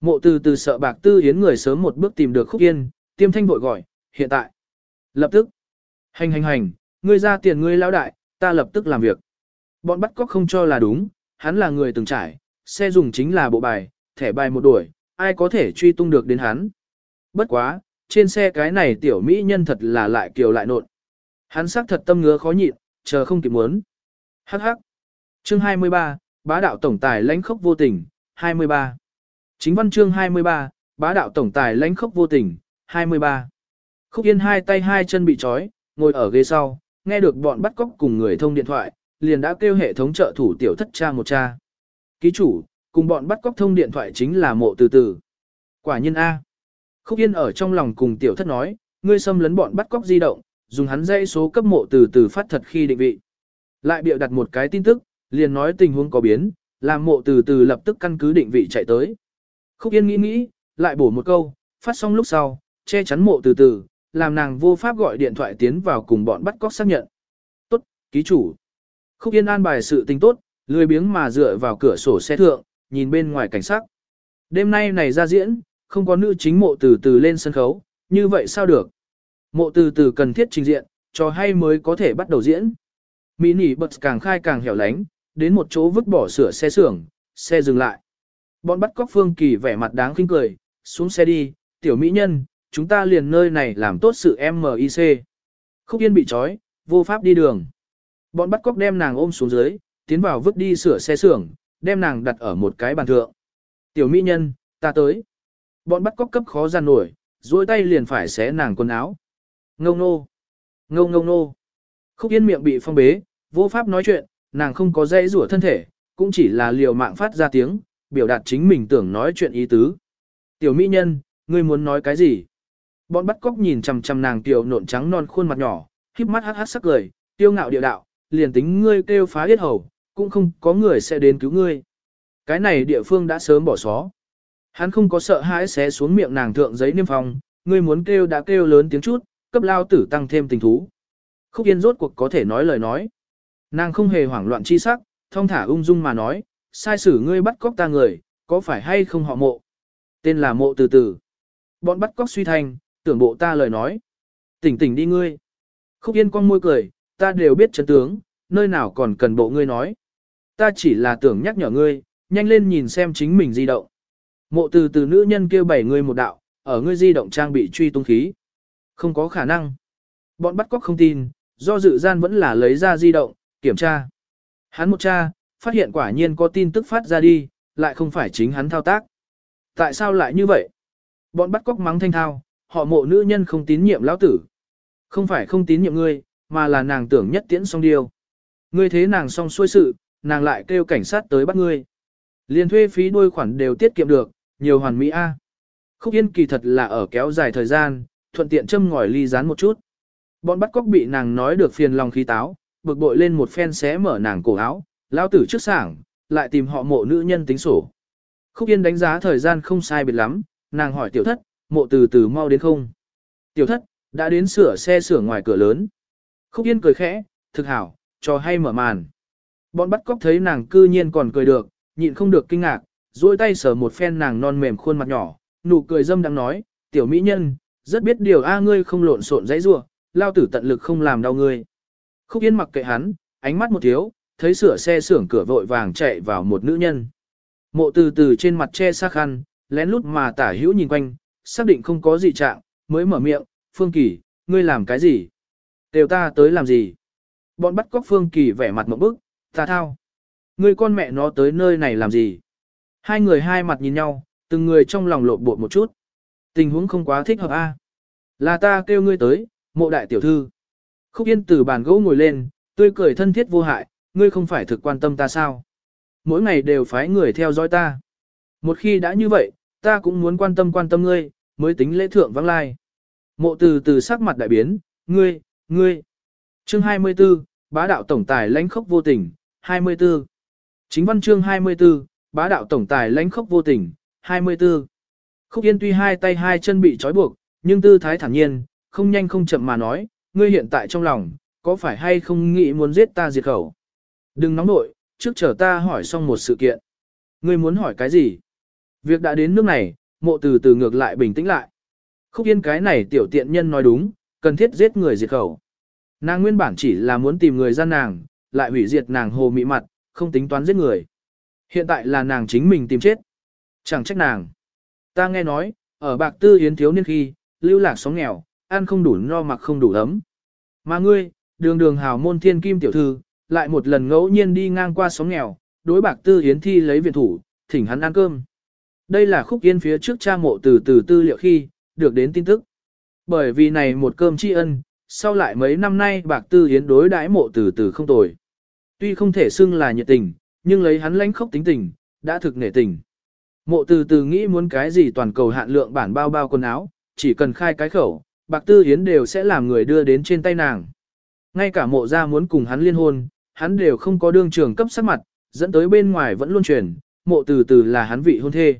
Mộ từ từ sợ bạc tư hiến người sớm một bước tìm được khúc yên, tiêm thanh vội gọi, hiện tại. Lập tức. Hành hành hành, ngươi ra tiền ngươi lão đại, ta lập tức làm việc. Bọn bắt cóc không cho là đúng, hắn là người từng trải, xe dùng chính là bộ bài, thẻ bài một đuổi, ai có thể truy tung được đến hắn. Bất quá, trên xe cái này tiểu mỹ nhân thật là lại kiều lại nộn. Hắn xác thật tâm ngứa khó nhịn, chờ không kịp muốn. Hắc hắc. Chương 23, bá đạo tổng tài lãnh khốc vô tình, 23. Chính văn chương 23, bá đạo tổng tài lãnh khốc vô tình, 23. Khúc Yên hai tay hai chân bị trói, ngồi ở ghế sau, nghe được bọn bắt cóc cùng người thông điện thoại, liền đã kêu hệ thống trợ thủ tiểu thất cha một cha. Ký chủ, cùng bọn bắt cóc thông điện thoại chính là mộ từ từ. Quả nhiên A. Khúc Yên ở trong lòng cùng tiểu thất nói, ngươi xâm lấn bọn bắt cóc di động, dùng hắn dây số cấp mộ từ từ phát thật khi định vị. Lại biểu đặt một cái tin tức, liền nói tình huống có biến, làm mộ từ từ lập tức căn cứ định vị chạy tới. Khúc Yên nghĩ nghĩ, lại bổ một câu, phát xong lúc sau, che chắn mộ từ từ, làm nàng vô pháp gọi điện thoại tiến vào cùng bọn bắt cóc xác nhận. Tốt, ký chủ. Khúc Yên an bài sự tình tốt, lười biếng mà dựa vào cửa sổ xe thượng, nhìn bên ngoài cảnh sắc. Đêm nay này ra diễn, không có nữ chính mộ từ từ lên sân khấu, như vậy sao được? Mộ từ từ cần thiết trình diện, cho hay mới có thể bắt đầu diễn. Mỹ nỉ bật càng khai càng hẻo lánh, đến một chỗ vứt bỏ sửa xe xưởng, xe dừng lại. Bọn bắt cóc Phương Kỳ vẻ mặt đáng khinh cười, xuống xe đi, tiểu mỹ nhân, chúng ta liền nơi này làm tốt sự MIC. Khúc Yên bị trói, vô pháp đi đường. Bọn bắt cóc đem nàng ôm xuống dưới, tiến vào vứt đi sửa xe xưởng, đem nàng đặt ở một cái bàn thượng. Tiểu mỹ nhân, ta tới. Bọn bắt cóc cấp khó gian nổi, duỗi tay liền phải xé nàng quần áo. Ngông nô. Ngông ngông nô. Khúc Yên miệng bị phong bế, vô pháp nói chuyện, nàng không có dây rủa thân thể, cũng chỉ là liều mạng phát ra tiếng, biểu đạt chính mình tưởng nói chuyện ý tứ. Tiểu mỹ nhân, ngươi muốn nói cái gì? Bọn bắt cóc nhìn chằm chằm nàng tiểu nộn trắng non khuôn mặt nhỏ, híp mắt hắc hắc sắc cười, tiêu ngạo địa đạo, liền tính ngươi kêu phá hết hầu, cũng không có người sẽ đến cứu ngươi. Cái này địa phương đã sớm bỏ xó. Hắn không có sợ hãi xé xuống miệng nàng thượng giấy niêm phong, ngươi muốn kêu đã kêu lớn tiếng chút, cấp lao tử tăng thêm tình thú. Khúc Yên rốt cuộc có thể nói lời nói. Nàng không hề hoảng loạn chi sắc, thông thả ung dung mà nói, sai sử ngươi bắt cóc ta người, có phải hay không họ mộ? Tên là mộ từ từ. Bọn bắt cóc suy thành, tưởng bộ ta lời nói. Tỉnh tỉnh đi ngươi. Khúc Yên con môi cười, ta đều biết chân tướng, nơi nào còn cần bộ ngươi nói. Ta chỉ là tưởng nhắc nhở ngươi, nhanh lên nhìn xem chính mình di động. Mộ từ từ nữ nhân kêu bảy ngươi một đạo, ở ngươi di động trang bị truy tung khí. Không có khả năng. Bọn bắt cóc không tin, do dự gian vẫn là lấy ra di động, kiểm tra. Hắn một tra, phát hiện quả nhiên có tin tức phát ra đi, lại không phải chính hắn thao tác. Tại sao lại như vậy? Bọn bắt cóc mắng thanh thao, họ mộ nữ nhân không tín nhiệm lão tử. Không phải không tín nhiệm ngươi, mà là nàng tưởng nhất tiễn xong điều. Ngươi thế nàng xong xuôi sự, nàng lại kêu cảnh sát tới bắt ngươi. Liên thuê phí đôi khoản đều tiết kiệm được, nhiều hoàn mỹ A. Khúc Yên kỳ thật là ở kéo dài thời gian, thuận tiện châm ngòi ly rán một chút. Bọn bắt cóc bị nàng nói được phiền lòng khí táo, bực bội lên một phen xé mở nàng cổ áo, lao tử trước sảng, lại tìm họ mộ nữ nhân tính sổ. Khúc Yên đánh giá thời gian không sai biệt lắm, nàng hỏi tiểu thất, mộ từ từ mau đến không. Tiểu thất, đã đến sửa xe sửa ngoài cửa lớn. Khúc Yên cười khẽ, thực hảo, cho hay mở màn. Bọn bắt cóc thấy nàng cư nhiên còn cười được, nhịn không được kinh ngạc, duỗi tay sờ một phen nàng non mềm khuôn mặt nhỏ, nụ cười dâm đang nói, tiểu mỹ nhân, rất biết điều a ngươi không lộn xộn dãy rủa, lao tử tận lực không làm đau ngươi. Khúc Yên mặc kệ hắn, ánh mắt một thiếu, thấy sửa xe xưởng cửa vội vàng chạy vào một nữ nhân. Mộ từ từ trên mặt che sắc khăn, lén lút mà tả hữu nhìn quanh, xác định không có gì trạng, mới mở miệng, Phương Kỳ, ngươi làm cái gì? Đều ta tới làm gì? Bọn bắt cóc Phương Kỳ vẻ mặt một bức, ta thao. Ngươi con mẹ nó tới nơi này làm gì? Hai người hai mặt nhìn nhau, từng người trong lòng lộn bột một chút. Tình huống không quá thích hợp a. Là ta kêu ngươi tới, mộ đại tiểu thư. Khúc Yên từ bàn gỗ ngồi lên, tươi cười thân thiết vô hại, ngươi không phải thực quan tâm ta sao? Mỗi ngày đều phái người theo dõi ta. Một khi đã như vậy, ta cũng muốn quan tâm quan tâm ngươi, mới tính lễ thượng vắng lai. Mộ từ từ sắc mặt đại biến, ngươi, ngươi. Chương 24, bá đạo tổng tài lãnh khốc vô tình, 24. Chính văn chương 24, bá đạo tổng tài lãnh khốc vô tình, 24. Khúc Yên tuy hai tay hai chân bị trói buộc, nhưng tư thái thản nhiên, không nhanh không chậm mà nói, ngươi hiện tại trong lòng, có phải hay không nghĩ muốn giết ta diệt khẩu? Đừng nóng nội, trước chờ ta hỏi xong một sự kiện. Ngươi muốn hỏi cái gì? Việc đã đến nước này, mộ từ từ ngược lại bình tĩnh lại. Khúc yên cái này tiểu tiện nhân nói đúng, cần thiết giết người diệt khẩu. Nàng nguyên bản chỉ là muốn tìm người gian nàng, lại hủy diệt nàng hồ mị mặt, không tính toán giết người. Hiện tại là nàng chính mình tìm chết. Chẳng trách nàng. Ta nghe nói, ở bạc tư hiến thiếu niên khi, lưu lạc sóng nghèo, ăn không đủ no mặc không đủ ấm. Mà ngươi, đường đường hào môn thiên kim tiểu thư, lại một lần ngẫu nhiên đi ngang qua sóng nghèo, đối bạc tư hiến thi lấy viện thủ, thỉnh hắn ăn cơm. Đây là khúc yên phía trước cha mộ từ từ tư liệu khi, được đến tin tức. Bởi vì này một cơm tri ân, sau lại mấy năm nay bạc tư hiến đối đãi mộ từ từ không tồi. Tuy không thể xưng là nhiệt tình, nhưng lấy hắn lãnh khốc tính tình, đã thực nể tình. Mộ từ từ nghĩ muốn cái gì toàn cầu hạn lượng bản bao bao quần áo, chỉ cần khai cái khẩu, bạc tư yến đều sẽ làm người đưa đến trên tay nàng. Ngay cả mộ ra muốn cùng hắn liên hôn, hắn đều không có đương trường cấp sắc mặt, dẫn tới bên ngoài vẫn luôn truyền, mộ từ từ là hắn vị hôn thê.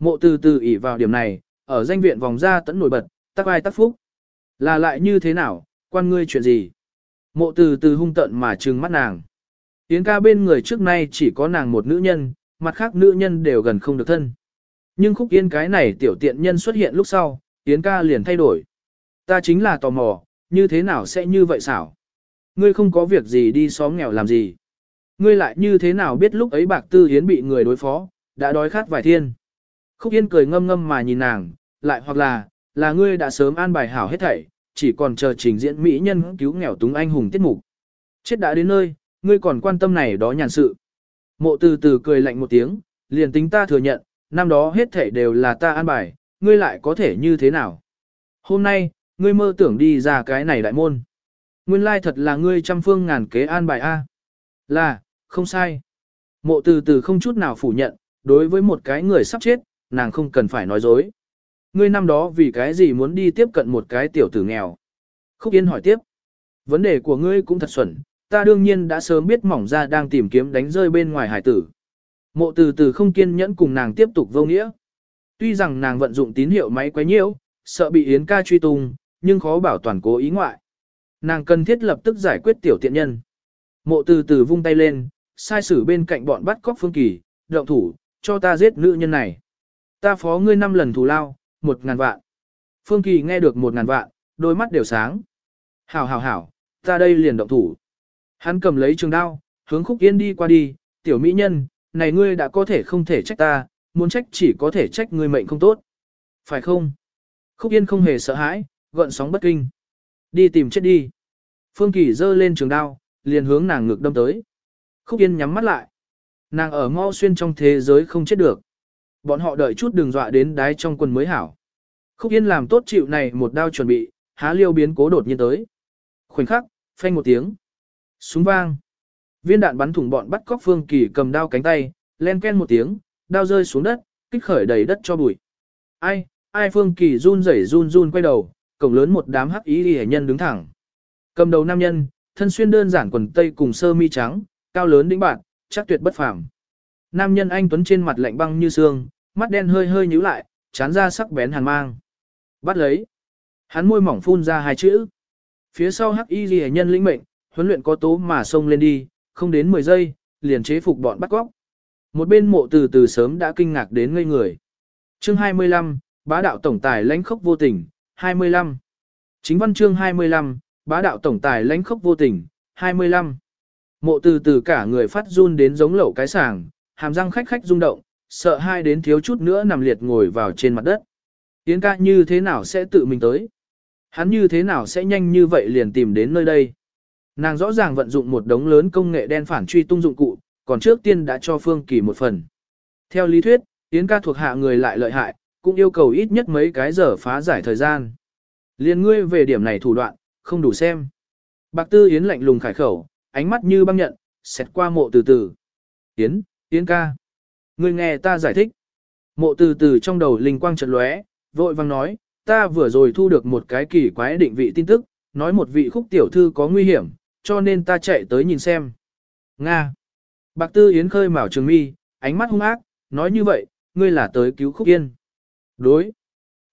Mộ từ từ ỉ vào điểm này, ở danh viện vòng ra tẫn nổi bật, tắc ai tắc phúc. Là lại như thế nào, quan ngươi chuyện gì? Mộ từ từ hung tận mà trừng mắt nàng. Yến ca bên người trước nay chỉ có nàng một nữ nhân, mặt khác nữ nhân đều gần không được thân. Nhưng khúc yên cái này tiểu tiện nhân xuất hiện lúc sau, Yến ca liền thay đổi. Ta chính là tò mò, như thế nào sẽ như vậy xảo? Ngươi không có việc gì đi xóm nghèo làm gì? Ngươi lại như thế nào biết lúc ấy bạc tư Yến bị người đối phó, đã đói khát vài thiên? Khúc Yên cười ngâm ngâm mà nhìn nàng, lại hoặc là, là ngươi đã sớm an bài hảo hết thảy, chỉ còn chờ trình diễn mỹ nhân cứu nghèo túng anh hùng tiết mục. Chết đã đến nơi, ngươi còn quan tâm này đó nhàn sự. Mộ từ từ cười lạnh một tiếng, liền tính ta thừa nhận, năm đó hết thảy đều là ta an bài, ngươi lại có thể như thế nào. Hôm nay, ngươi mơ tưởng đi ra cái này đại môn. Nguyên lai thật là ngươi trăm phương ngàn kế an bài A. Là, không sai. Mộ từ từ không chút nào phủ nhận, đối với một cái người sắp chết, nàng không cần phải nói dối. Ngươi năm đó vì cái gì muốn đi tiếp cận một cái tiểu tử nghèo? Khúc Yên hỏi tiếp. Vấn đề của ngươi cũng thật xuẩn, ta đương nhiên đã sớm biết mỏng ra đang tìm kiếm đánh rơi bên ngoài hải tử. Mộ từ từ không kiên nhẫn cùng nàng tiếp tục vô nghĩa. Tuy rằng nàng vận dụng tín hiệu máy quấy nhiễu, sợ bị Yến ca truy tung, nhưng khó bảo toàn cố ý ngoại. Nàng cần thiết lập tức giải quyết tiểu tiện nhân. Mộ từ từ vung tay lên, sai sử bên cạnh bọn bắt cóc phương kỳ, động thủ, cho ta giết nữ nhân này. Ta phó ngươi năm lần thù lao, một ngàn vạn. Phương Kỳ nghe được một ngàn vạn, đôi mắt đều sáng. Hảo hảo hảo, ta đây liền động thủ. Hắn cầm lấy trường đao, hướng khúc yên đi qua đi, tiểu mỹ nhân, này ngươi đã có thể không thể trách ta, muốn trách chỉ có thể trách ngươi mệnh không tốt. Phải không? Khúc yên không hề sợ hãi, gợn sóng bất kinh. Đi tìm chết đi. Phương Kỳ giơ lên trường đao, liền hướng nàng ngực đâm tới. Khúc yên nhắm mắt lại. Nàng ở ngõ xuyên trong thế giới không chết được. Bọn họ đợi chút đường dọa đến đái trong quân mới hảo. Khúc Yên làm tốt chịu này một đao chuẩn bị, há liêu biến cố đột nhiên tới. Khoảnh khắc, phanh một tiếng. Súng vang. Viên đạn bắn thủng bọn bắt cóc Phương Kỳ cầm đao cánh tay, len ken một tiếng, đao rơi xuống đất, kích khởi đầy đất cho bụi. Ai, ai Phương Kỳ run rẩy run run quay đầu, cổng lớn một đám hắc ý hệ nhân đứng thẳng. Cầm đầu nam nhân, thân xuyên đơn giản quần tây cùng sơ mi trắng, cao lớn đĩnh bạn, chắc tuyệt bất phàm. Nam nhân anh tuấn trên mặt lạnh băng như xương, mắt đen hơi hơi nhíu lại, chán ra sắc bén hàn mang. Bắt lấy. Hắn môi mỏng phun ra hai chữ. Phía sau hắc y ghi nhân lĩnh mệnh, huấn luyện có tố mà xông lên đi, không đến 10 giây, liền chế phục bọn bắt cóc. Một bên mộ từ từ sớm đã kinh ngạc đến ngây người. Chương 25, bá đạo tổng tài lãnh khốc vô tình, 25. Chính văn chương 25, bá đạo tổng tài lãnh khốc vô tình, 25. Mộ từ từ cả người phát run đến giống lẩu cái sàng, hàm răng khách khách rung động, sợ hai đến thiếu chút nữa nằm liệt ngồi vào trên mặt đất. Yến ca như thế nào sẽ tự mình tới? Hắn như thế nào sẽ nhanh như vậy liền tìm đến nơi đây? Nàng rõ ràng vận dụng một đống lớn công nghệ đen phản truy tung dụng cụ, còn trước tiên đã cho Phương Kỳ một phần. Theo lý thuyết, Yến ca thuộc hạ người lại lợi hại, cũng yêu cầu ít nhất mấy cái giờ phá giải thời gian. Liên ngươi về điểm này thủ đoạn, không đủ xem. Bạc Tư Yến lạnh lùng khải khẩu, ánh mắt như băng nhận, xét qua mộ từ từ. Yến, Yến ca. Ngươi nghe ta giải thích. Mộ từ từ trong đầu linh quang chợt lóe, vội vang nói, ta vừa rồi thu được một cái kỳ quái định vị tin tức, nói một vị khúc tiểu thư có nguy hiểm, cho nên ta chạy tới nhìn xem. Nga. Bạc Tư Yến khơi mào trường mi, ánh mắt hung ác, nói như vậy, ngươi là tới cứu khúc yên. Đối.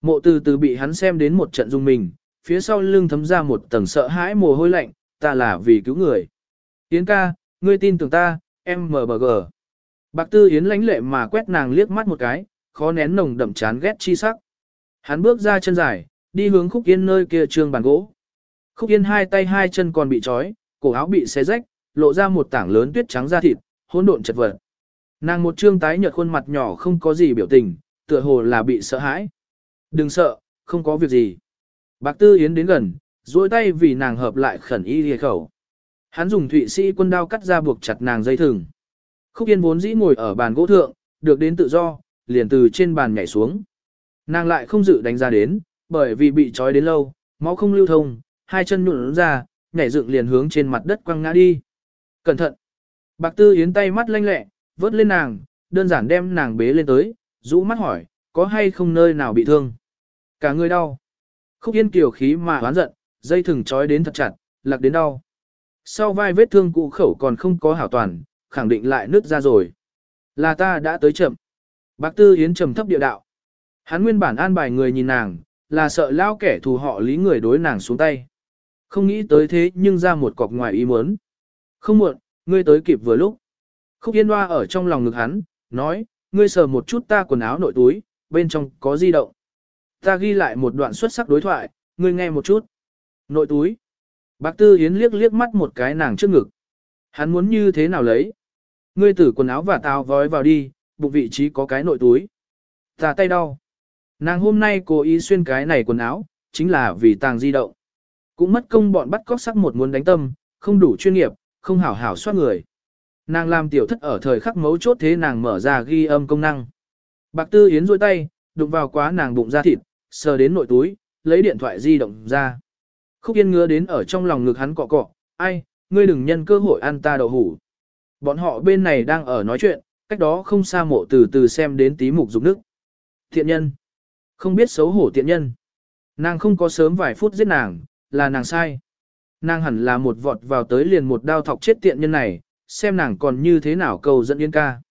Mộ từ từ bị hắn xem đến một trận dung mình, phía sau lưng thấm ra một tầng sợ hãi mồ hôi lạnh, ta là vì cứu người. Yến ca, ngươi tin tưởng ta, em MBG. Bạc Tư Yến lãnh lệ mà quét nàng liếc mắt một cái, khó nén nồng đậm chán ghét chi sắc. Hắn bước ra chân dài, đi hướng Khúc Yên nơi kia trương bàn gỗ. Khúc Yên hai tay hai chân còn bị trói, cổ áo bị xé rách, lộ ra một tảng lớn tuyết trắng da thịt, hỗn độn chật vật. Nàng một trương tái nhợt khuôn mặt nhỏ không có gì biểu tình, tựa hồ là bị sợ hãi. Đừng sợ, không có việc gì. Bạc Tư Yến đến gần, duỗi tay vì nàng hợp lại khẩn y lìa khẩu. Hắn dùng thụy sĩ quân đao cắt ra buộc chặt nàng dây thừng. Khúc Yên vốn dĩ ngồi ở bàn gỗ thượng, được đến tự do, liền từ trên bàn nhảy xuống. Nàng lại không dự đánh ra đến, bởi vì bị trói đến lâu, máu không lưu thông, hai chân nhuộn ra, nhảy dựng liền hướng trên mặt đất quăng ngã đi. Cẩn thận! Bạc Tư Yến tay mắt lanh lẹ, vớt lên nàng, đơn giản đem nàng bế lên tới, rũ mắt hỏi, có hay không nơi nào bị thương. Cả người đau. Khúc Yên kiều khí mà hoán giận, dây thừng trói đến thật chặt, lạc đến đau. Sau vai vết thương cụ khẩu còn không có hảo toàn, khẳng định lại nứt ra rồi. Là ta đã tới chậm. Bác Tư Yến trầm thấp địa đạo. Hắn nguyên bản an bài người nhìn nàng, là sợ lao kẻ thù họ lý người đối nàng xuống tay. Không nghĩ tới thế nhưng ra một cọc ngoài ý muốn. Không muộn, ngươi tới kịp vừa lúc. Khúc Yên Hoa ở trong lòng ngực hắn, nói, ngươi sờ một chút ta quần áo nội túi, bên trong có di động. Ta ghi lại một đoạn xuất sắc đối thoại, ngươi nghe một chút. Nội túi. Bác Tư Yến liếc liếc mắt một cái nàng trước ngực. Hắn muốn như thế nào lấy? Ngươi tử quần áo và tao vói vào đi, bụng vị trí có cái nội túi. Tà tay đau. Nàng hôm nay cố ý xuyên cái này quần áo, chính là vì tàng di động. Cũng mất công bọn bắt cóc sắc một muốn đánh tâm, không đủ chuyên nghiệp, không hảo hảo soát người. Nàng làm tiểu thất ở thời khắc mấu chốt thế nàng mở ra ghi âm công năng. Bạc Tư Yến rôi tay, đụng vào quá nàng bụng ra thịt, sờ đến nội túi, lấy điện thoại di động ra. Khúc Yên ngứa đến ở trong lòng ngực hắn cọ cọ, ai, ngươi đừng nhân cơ hội ăn ta đậu hủ. Bọn họ bên này đang ở nói chuyện, cách đó không xa mộ từ từ xem đến tí mục dục nước. Thiện nhân. Không biết xấu hổ thiện nhân. Nàng không có sớm vài phút giết nàng, là nàng sai. Nàng hẳn là một vọt vào tới liền một đao thọc chết tiện nhân này, xem nàng còn như thế nào cầu dẫn yên ca.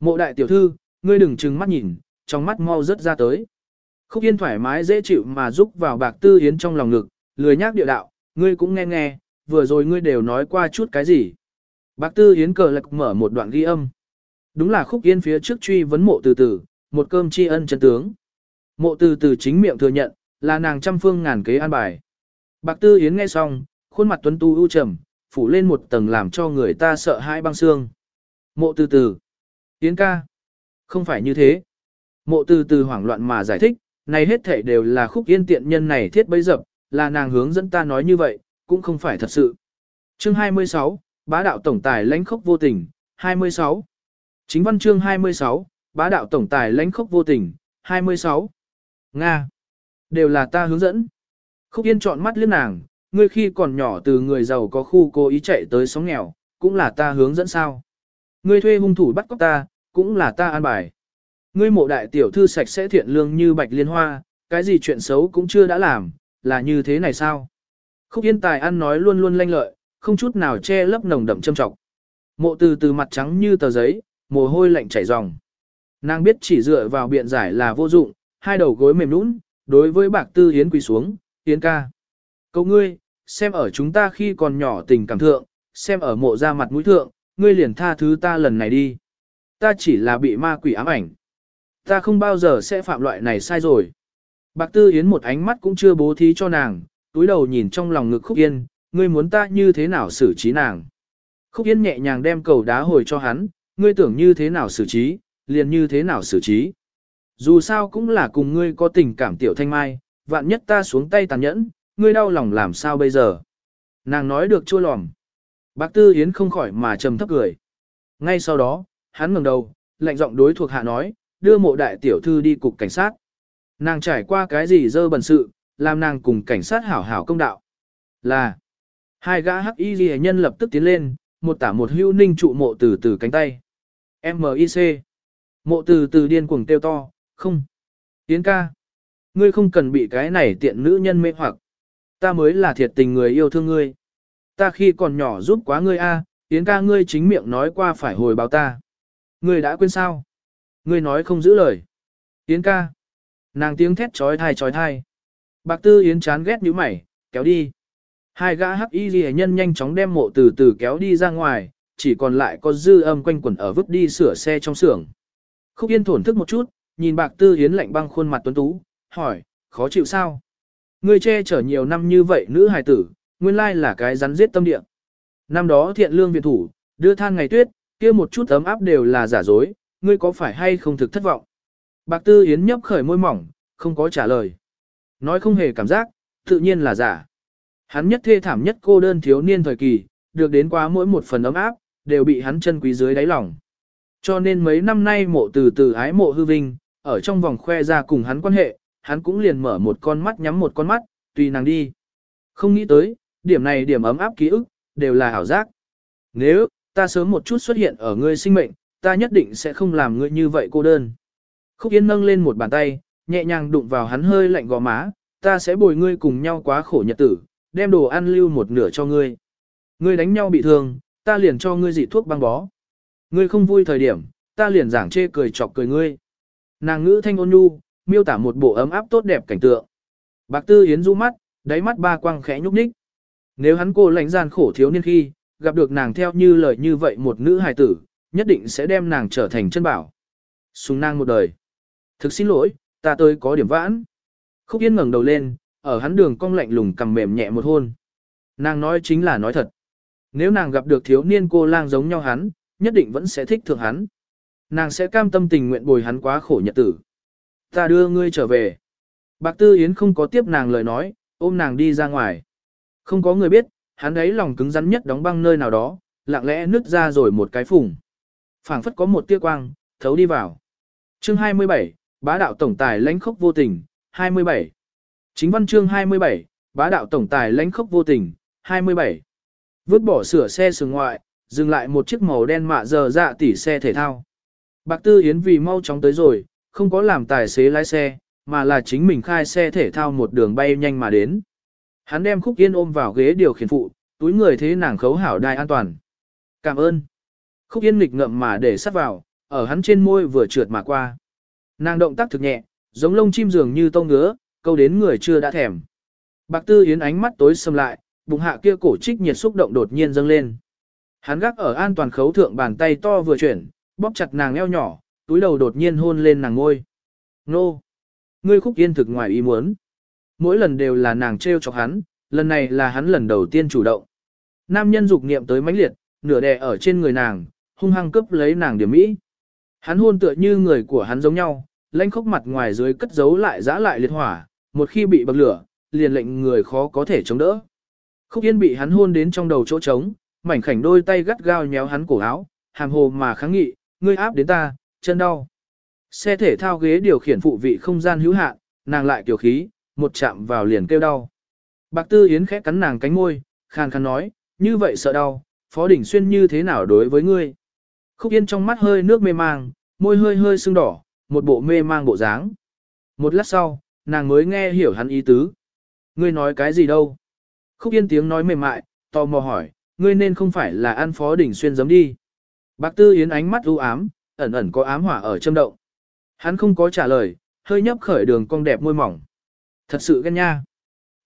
Mộ đại tiểu thư, ngươi đừng trừng mắt nhìn, trong mắt mau rớt ra tới. Khúc yên thoải mái dễ chịu mà rúc vào bạc tư yến trong lòng ngực, lười nhác địa đạo, ngươi cũng nghe nghe, vừa rồi ngươi đều nói qua chút cái gì. Bạc tư yến cờ lạc mở một đoạn ghi âm. Đúng là khúc yên phía trước truy vấn mộ từ từ, một cơm tri ân chân tướng. Mộ từ từ chính miệng thừa nhận, là nàng trăm phương ngàn kế an bài. Bạc tư yến nghe xong, khuôn mặt tuấn tu ưu trầm, phủ lên một tầng làm cho người ta sợ hãi băng xương. Mộ từ từ. Yến ca. Không phải như thế. Mộ từ từ hoảng loạn mà giải thích, này hết thảy đều là khúc yên tiện nhân này thiết bấy dập, là nàng hướng dẫn ta nói như vậy, cũng không phải thật sự. Chương 26, bá đạo tổng tài lãnh khốc vô tình, 26. Chính văn chương 26, bá đạo tổng tài lãnh khốc vô tình, 26. Nga. Đều là ta hướng dẫn. Khúc Yên chọn mắt liếc nàng, ngươi khi còn nhỏ từ người giàu có khu cố ý chạy tới sống nghèo, cũng là ta hướng dẫn sao. Ngươi thuê hung thủ bắt cóc ta, cũng là ta an bài. Ngươi mộ đại tiểu thư sạch sẽ thiện lương như bạch liên hoa, cái gì chuyện xấu cũng chưa đã làm, là như thế này sao? Khúc Yên Tài ăn nói luôn luôn lanh lợi, không chút nào che lấp nồng đậm châm trọng. Mộ từ từ mặt trắng như tờ giấy, mồ hôi lạnh chảy ròng. Nàng biết chỉ dựa vào biện giải là vô dụng, hai đầu gối mềm nũng, đối với bạc tư hiến quỳ xuống, hiến ca. cậu ngươi, xem ở chúng ta khi còn nhỏ tình cảm thượng, xem ở mộ ra mặt mũi thượng, ngươi liền tha thứ ta lần này đi. Ta chỉ là bị ma quỷ ám ảnh. Ta không bao giờ sẽ phạm loại này sai rồi. Bạc Tư Yến một ánh mắt cũng chưa bố thí cho nàng, túi đầu nhìn trong lòng ngực Khúc Yên, ngươi muốn ta như thế nào xử trí nàng. Khúc Yên nhẹ nhàng đem cầu đá hồi cho hắn, ngươi tưởng như thế nào xử trí, liền như thế nào xử trí. Dù sao cũng là cùng ngươi có tình cảm tiểu thanh mai, vạn nhất ta xuống tay tàn nhẫn, ngươi đau lòng làm sao bây giờ. Nàng nói được chua lòm. Bác Tư Yến không khỏi mà trầm thấp cười. Ngay sau đó, hắn ngẩng đầu, lạnh giọng đối thuộc hạ nói, đưa mộ đại tiểu thư đi cục cảnh sát. Nàng trải qua cái gì dơ bẩn sự, làm nàng cùng cảnh sát hảo hảo công đạo. Là, hai gã hắc y ghi nhân lập tức tiến lên, một tả một hưu ninh trụ mộ từ từ cánh tay. M.I.C. Mộ từ từ điên cuồng tiêu to, không. Tiến ca. Ngươi không cần bị cái này tiện nữ nhân mê hoặc. Ta mới là thiệt tình người yêu thương ngươi. Ta khi còn nhỏ giúp quá ngươi a, Tiến ca ngươi chính miệng nói qua phải hồi báo ta. Ngươi đã quên sao? Ngươi nói không giữ lời. Tiến ca. Nàng tiếng thét trói thai trói thai. Bạc Tư Yến chán ghét như mày, kéo đi. Hai gã hắc y ghi nhân nhanh chóng đem mộ từ từ kéo đi ra ngoài, chỉ còn lại có dư âm quanh quẩn ở vứt đi sửa xe trong xưởng. Khúc Yên thổn thức một chút, nhìn Bạc Tư Yến lạnh băng khuôn mặt tuấn tú, hỏi, khó chịu sao? Ngươi che chở nhiều năm như vậy nữ hài tử, nguyên lai là cái rắn giết tâm địa. Năm đó thiện lương viện thủ, đưa than ngày tuyết, kia một chút ấm áp đều là giả dối, ngươi có phải hay không thực thất vọng? Bạc Tư Yến nhấp khởi môi mỏng, không có trả lời. Nói không hề cảm giác, tự nhiên là giả. Hắn nhất thê thảm nhất cô đơn thiếu niên thời kỳ, được đến quá mỗi một phần ấm áp, đều bị hắn chân quý dưới đáy lòng. Cho nên mấy năm nay mộ từ từ ái mộ hư vinh, ở trong vòng khoe ra cùng hắn quan hệ, hắn cũng liền mở một con mắt nhắm một con mắt, tùy nàng đi. Không nghĩ tới, điểm này điểm ấm áp ký ức, đều là ảo giác. Nếu, ta sớm một chút xuất hiện ở ngươi sinh mệnh, ta nhất định sẽ không làm ngươi như vậy cô đơn. Khúc Yên nâng lên một bàn tay, nhẹ nhàng đụng vào hắn hơi lạnh gò má, ta sẽ bồi ngươi cùng nhau quá khổ nhật tử, đem đồ ăn lưu một nửa cho ngươi. Ngươi đánh nhau bị thương, ta liền cho ngươi dị thuốc băng bó. Ngươi không vui thời điểm, ta liền giảng chê cười chọc cười ngươi. Nàng ngữ thanh ôn nhu, miêu tả một bộ ấm áp tốt đẹp cảnh tượng. Bạc Tư Yến du mắt, đáy mắt ba quang khẽ nhúc nhích. Nếu hắn cô lãnh gian khổ thiếu niên khi, gặp được nàng theo như lời như vậy một nữ hài tử, nhất định sẽ đem nàng trở thành chân bảo. Sùng nàng một đời. Thực xin lỗi, ta tới có điểm vãn. Khúc Yên ngẩng đầu lên, ở hắn đường cong lạnh lùng cầm mềm nhẹ một hôn. Nàng nói chính là nói thật. Nếu nàng gặp được thiếu niên cô lang giống nhau hắn, nhất định vẫn sẽ thích thượng hắn. Nàng sẽ cam tâm tình nguyện bồi hắn quá khổ nhật tử. Ta đưa ngươi trở về. Bạc Tư Yến không có tiếp nàng lời nói, ôm nàng đi ra ngoài. Không có người biết, hắn ấy lòng cứng rắn nhất đóng băng nơi nào đó, lặng lẽ nứt ra rồi một cái phùng. phảng phất có một tia quang, thấu đi vào. Chương 27, bá đạo tổng tài lãnh khốc vô tình, 27. Chính văn chương 27, bá đạo tổng tài lãnh khốc vô tình, 27. Vứt bỏ sửa xe sừng ngoại, dừng lại một chiếc màu đen mạ giờ dạ tỉ xe thể thao. Bạc Tư Yến vì mau chóng tới rồi, không có làm tài xế lái xe, mà là chính mình khai xe thể thao một đường bay nhanh mà đến. Hắn đem Khúc Yên ôm vào ghế điều khiển phụ, túi người thế nàng khấu hảo đai an toàn. Cảm ơn. Khúc Yên nghịch ngậm mà để sắt vào, ở hắn trên môi vừa trượt mà qua. Nàng động tác thực nhẹ, giống lông chim dường như tông ngứa, câu đến người chưa đã thèm. Bạc Tư Yến ánh mắt tối sầm lại, bụng hạ kia cổ trích nhiệt xúc động đột nhiên dâng lên. Hắn gác ở an toàn khấu thượng bàn tay to vừa chuyển, bóp chặt nàng eo nhỏ, túi đầu đột nhiên hôn lên nàng ngôi. Nô! Ngươi khúc yên thực ngoài ý muốn. Mỗi lần đều là nàng trêu chọc hắn, lần này là hắn lần đầu tiên chủ động. Nam nhân dục niệm tới mãnh liệt, nửa đè ở trên người nàng, hung hăng cướp lấy nàng điểm mỹ. Hắn hôn tựa như người của hắn giống nhau, lãnh khốc mặt ngoài dưới cất giấu lại dã lại liệt hỏa, một khi bị bậc lửa, liền lệnh người khó có thể chống đỡ. Khúc Yên bị hắn hôn đến trong đầu chỗ trống, mảnh khảnh đôi tay gắt gao nhéo hắn cổ áo, hàm hồ mà kháng nghị, ngươi áp đến ta, chân đau. Xe thể thao ghế điều khiển phụ vị không gian hữu hạn, nàng lại kiều khí, một chạm vào liền kêu đau. Bạc Tư Yến khẽ cắn nàng cánh môi, khàn khàn nói, như vậy sợ đau, Phó Đỉnh Xuyên như thế nào đối với ngươi? Khúc Yên trong mắt hơi nước mê mang, môi hơi hơi sưng đỏ, một bộ mê mang bộ dáng. Một lát sau, nàng mới nghe hiểu hắn ý tứ. Ngươi nói cái gì đâu? Khúc Yên tiếng nói mềm mại, tò mò hỏi, ngươi nên không phải là ăn Phó Đỉnh Xuyên giống đi. Bạc Tư Yến ánh mắt u ám, ẩn ẩn có ám hỏa ở châm động. Hắn không có trả lời, hơi nhấp khởi đường cong đẹp môi mỏng. Thật sự ghen nha.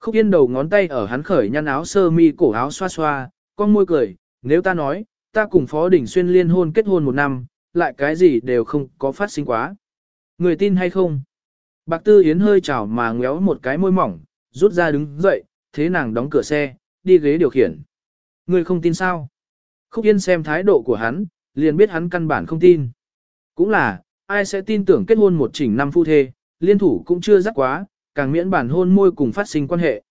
Khúc Yên đầu ngón tay ở hắn khởi nhăn áo sơ mi cổ áo xoa xoa, con môi cười, nếu ta nói, ta cùng Phó Đình Xuyên liên hôn kết hôn một năm, lại cái gì đều không có phát sinh quá. Người tin hay không? Bạc Tư Yến hơi chảo mà ngéo một cái môi mỏng, rút ra đứng dậy, thế nàng đóng cửa xe, đi ghế điều khiển. Người không tin sao? Khúc Yên xem thái độ của hắn, liền biết hắn căn bản không tin. Cũng là, ai sẽ tin tưởng kết hôn một chỉnh năm phu thê, liên thủ cũng chưa rắc quá, càng miễn bản hôn môi cùng phát sinh quan hệ.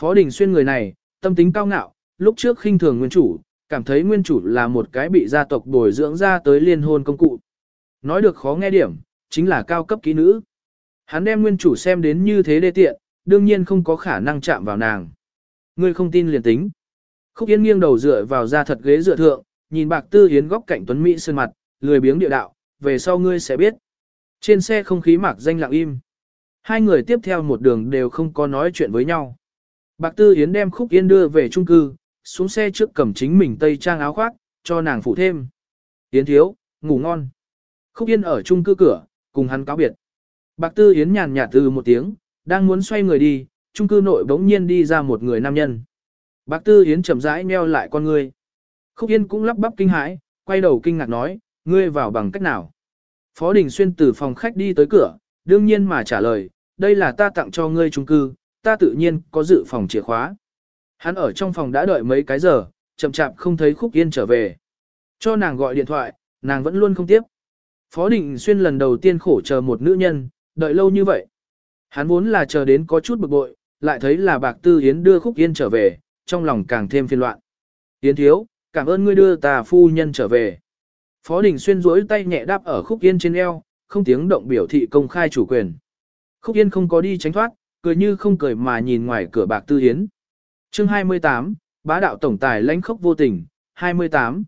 Phó Đình Xuyên người này, tâm tính cao ngạo, lúc trước khinh thường nguyên chủ, cảm thấy nguyên chủ là một cái bị gia tộc bồi dưỡng ra tới liên hôn công cụ. Nói được khó nghe điểm, chính là cao cấp ký nữ. Hắn đem nguyên chủ xem đến như thế đê tiện, đương nhiên không có khả năng chạm vào nàng. Ngươi không tin liền tính. Khúc Yên nghiêng đầu dựa vào ra thật ghế dựa thượng, nhìn Bạc Tư hiến góc cạnh Tuấn Mỹ sơn mặt, lười biếng địa đạo, về sau ngươi sẽ biết. Trên xe không khí mạc danh lặng im. Hai người tiếp theo một đường đều không có nói chuyện với nhau. Bạc Tư Yến đem Khúc Yên đưa về trung cư, xuống xe trước cầm chính mình tây trang áo khoác, cho nàng phụ thêm. Yến thiếu, ngủ ngon. Khúc Yên ở trung cư cửa, cùng hắn cáo biệt. Bạc Tư Yến nhàn nhạt từ một tiếng, đang muốn xoay người đi, trung cư nội bỗng nhiên đi ra một người nam nhân. Bạc Tư Yến chậm rãi meo lại con người. Khúc Yên cũng lắp bắp kinh hãi, quay đầu kinh ngạc nói, ngươi vào bằng cách nào? Phó Đình Xuyên từ phòng khách đi tới cửa, đương nhiên mà trả lời, đây là ta tặng cho ngươi trung cư, ta tự nhiên có dự phòng chìa khóa. Hắn ở trong phòng đã đợi mấy cái giờ, chậm chạp không thấy Khúc Yên trở về. Cho nàng gọi điện thoại, nàng vẫn luôn không tiếp. Phó Đình Xuyên lần đầu tiên khổ chờ một nữ nhân, đợi lâu như vậy. Hắn vốn là chờ đến có chút bực bội, lại thấy là bạc tư Yến đưa Khúc Yên trở về, trong lòng càng thêm phiền loạn. Yến thiếu, cảm ơn ngươi đưa tà phu nhân trở về. Phó Đình Xuyên duỗi tay nhẹ đáp ở Khúc Yên trên eo, không tiếng động biểu thị công khai chủ quyền. Khúc Yên không có đi tránh thoát, cười như không cười mà nhìn ngoài cửa bạc tư Yến. Chương 28, bá đạo tổng tài lãnh khốc vô tình, 28.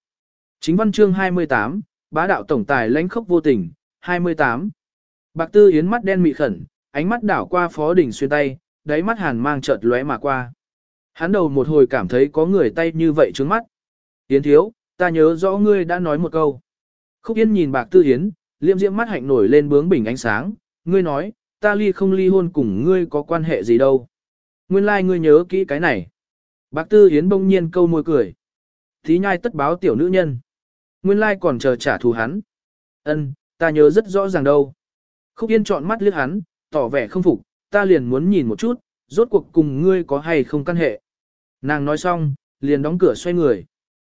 Chính văn chương 28, bá đạo tổng tài lãnh khốc vô tình, 28. Bạc Tư Yến mắt đen mị khẩn, ánh mắt đảo qua Phó đỉnh Xuyên tay, đáy mắt hàn mang chợt lóe mà qua. Hắn đầu một hồi cảm thấy có người tay như vậy trước mắt. Yến thiếu, ta nhớ rõ ngươi đã nói một câu. Khúc Yên nhìn Bạc Tư Yến, liêm diễm mắt hạnh nổi lên bướng bình ánh sáng, ngươi nói, ta ly không ly hôn cùng ngươi có quan hệ gì đâu. Nguyên lai like ngươi nhớ kỹ cái này. Bạc Tư Yến bỗng nhiên câu môi cười. Thí nhai tất báo tiểu nữ nhân. Nguyên lai like còn chờ trả thù hắn. Ân, ta nhớ rất rõ ràng đâu. Khúc Yên chọn mắt liếc hắn, tỏ vẻ không phục, ta liền muốn nhìn một chút, rốt cuộc cùng ngươi có hay không căn hệ. Nàng nói xong, liền đóng cửa xoay người.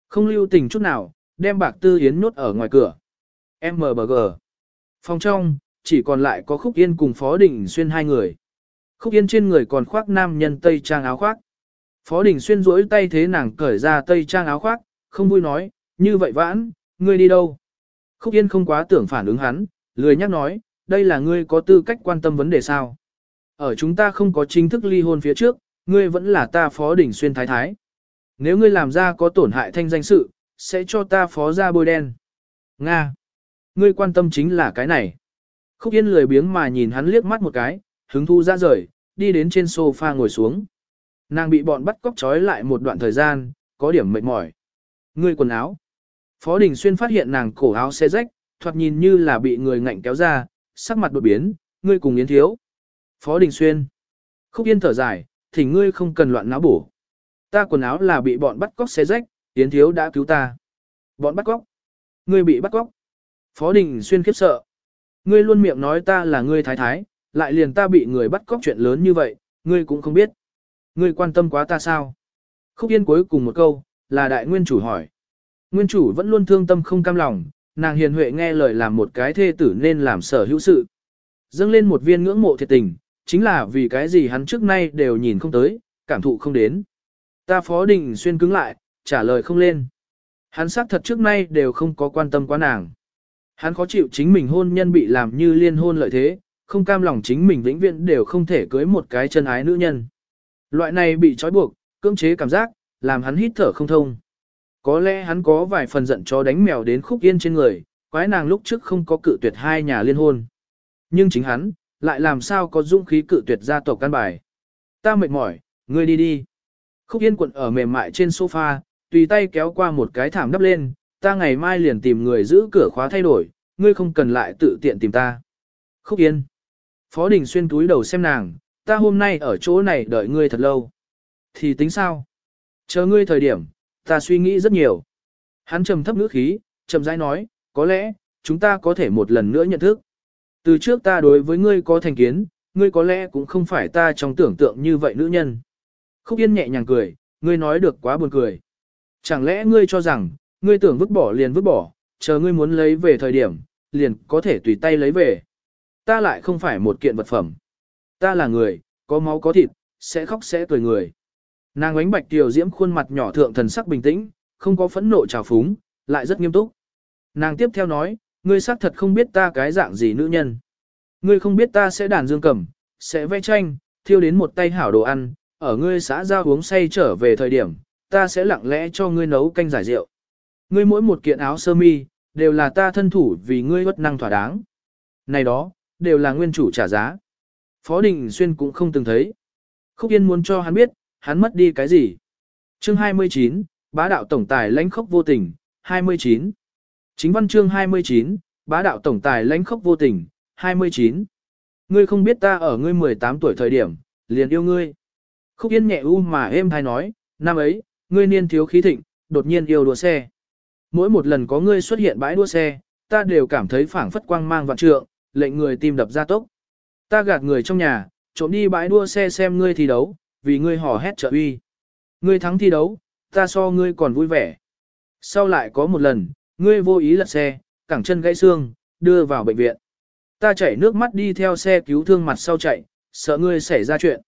Không lưu tình chút nào, đem bạc tư yến nốt ở ngoài cửa. MBG. Phòng trong, chỉ còn lại có Khúc Yên cùng Phó Đình Xuyên hai người. Khúc Yên trên người còn khoác nam nhân tây trang áo khoác. Phó Đình Xuyên rỗi tay thế nàng cởi ra tây trang áo khoác, không vui nói, như vậy vãn, ngươi đi đâu? Khúc Yên không quá tưởng phản ứng hắn, lười nhắc nói, đây là ngươi có tư cách quan tâm vấn đề sao? Ở chúng ta không có chính thức ly hôn phía trước, ngươi vẫn là ta Phó Đình Xuyên thái thái. Nếu ngươi làm ra có tổn hại thanh danh sự, sẽ cho ta phó ra bôi đen. Nga. Ngươi quan tâm chính là cái này. Khúc Yên lười biếng mà nhìn hắn liếc mắt một cái, hứng thu ra rời, đi đến trên sofa ngồi xuống. Nàng bị bọn bắt cóc trói lại một đoạn thời gian, có điểm mệt mỏi. Ngươi quần áo. Phó Đình Xuyên phát hiện nàng cổ áo xe rách, thoạt nhìn như là bị người ngạnh kéo ra, sắc mặt đột biến, ngươi cùng Yến Thiếu. Phó Đình Xuyên. Khúc Yên thở dài, thì ngươi không cần loạn náo bổ. Ta quần áo là bị bọn bắt cóc xé rách, Yến Thiếu đã cứu ta. Bọn bắt cóc. Ngươi bị bắt cóc. Phó Đình Xuyên khiếp sợ. Ngươi luôn miệng nói ta là ngươi thái thái, lại liền ta bị người bắt cóc chuyện lớn như vậy, ngươi cũng không biết. Ngươi quan tâm quá ta sao? Khúc Yên cuối cùng một câu, là đại nguyên chủ hỏi. Nguyên chủ vẫn luôn thương tâm không cam lòng, nàng hiền huệ nghe lời làm một cái thê tử nên làm sở hữu sự. Dâng lên một viên ngưỡng mộ thiệt tình, chính là vì cái gì hắn trước nay đều nhìn không tới, cảm thụ không đến. Ta phó đình xuyên cứng lại, trả lời không lên. Hắn xác thật trước nay đều không có quan tâm quá nàng. Hắn khó chịu chính mình hôn nhân bị làm như liên hôn lợi thế, không cam lòng chính mình vĩnh viễn đều không thể cưới một cái chân ái nữ nhân. Loại này bị trói buộc, cưỡng chế cảm giác, làm hắn hít thở không thông. Có lẽ hắn có vài phần giận cho đánh mèo đến khúc yên trên người, quái nàng lúc trước không có cự tuyệt hai nhà liên hôn. Nhưng chính hắn, lại làm sao có dũng khí cự tuyệt gia tộc căn bài. Ta mệt mỏi, ngươi đi đi. Khúc yên quận ở mềm mại trên sofa, tùy tay kéo qua một cái thảm đắp lên, ta ngày mai liền tìm người giữ cửa khóa thay đổi, ngươi không cần lại tự tiện tìm ta. Khúc yên. Phó Đình xuyên túi đầu xem nàng, ta hôm nay ở chỗ này đợi ngươi thật lâu. Thì tính sao? Chờ ngươi thời điểm, ta suy nghĩ rất nhiều. Hắn trầm thấp ngữ khí, trầm rãi nói, có lẽ, chúng ta có thể một lần nữa nhận thức. Từ trước ta đối với ngươi có thành kiến, ngươi có lẽ cũng không phải ta trong tưởng tượng như vậy nữ nhân. Khúc Yên nhẹ nhàng cười, ngươi nói được quá buồn cười. Chẳng lẽ ngươi cho rằng, ngươi tưởng vứt bỏ liền vứt bỏ, chờ ngươi muốn lấy về thời điểm, liền có thể tùy tay lấy về. Ta lại không phải một kiện vật phẩm. Ta là người, có máu có thịt, sẽ khóc sẽ cười người. Nàng ánh bạch tiểu diễm khuôn mặt nhỏ thượng thần sắc bình tĩnh, không có phẫn nộ trào phúng, lại rất nghiêm túc. Nàng tiếp theo nói, ngươi xác thật không biết ta cái dạng gì nữ nhân. Ngươi không biết ta sẽ đàn dương cầm, sẽ vẽ tranh, thiêu đến một tay hảo đồ ăn, ở ngươi xã giao uống say trở về thời điểm, ta sẽ lặng lẽ cho ngươi nấu canh giải rượu. Ngươi mỗi một kiện áo sơ mi, đều là ta thân thủ vì ngươi bất năng thỏa đáng. Này đó, đều là nguyên chủ trả giá. Phó Đình Xuyên cũng không từng thấy. Khúc Yên muốn cho hắn biết, hắn mất đi cái gì. Chương 29, bá đạo tổng tài lãnh khốc vô tình, 29. Chính văn chương 29, bá đạo tổng tài lãnh khốc vô tình, 29. Ngươi không biết ta ở ngươi 18 tuổi thời điểm, liền yêu ngươi. Khúc Yên nhẹ u mà êm thai nói, năm ấy, ngươi niên thiếu khí thịnh, đột nhiên yêu đua xe. Mỗi một lần có ngươi xuất hiện bãi đua xe, ta đều cảm thấy phảng phất quang mang vạn trượng, lệnh người tim đập ra tốc. Ta gạt người trong nhà, trộm đi bãi đua xe xem ngươi thi đấu, vì ngươi hò hét trợ uy. Ngươi thắng thi đấu, ta so ngươi còn vui vẻ. Sau lại có một lần, ngươi vô ý lật xe, cẳng chân gãy xương, đưa vào bệnh viện. Ta chảy nước mắt đi theo xe cứu thương mặt sau chạy, sợ ngươi xảy ra chuyện.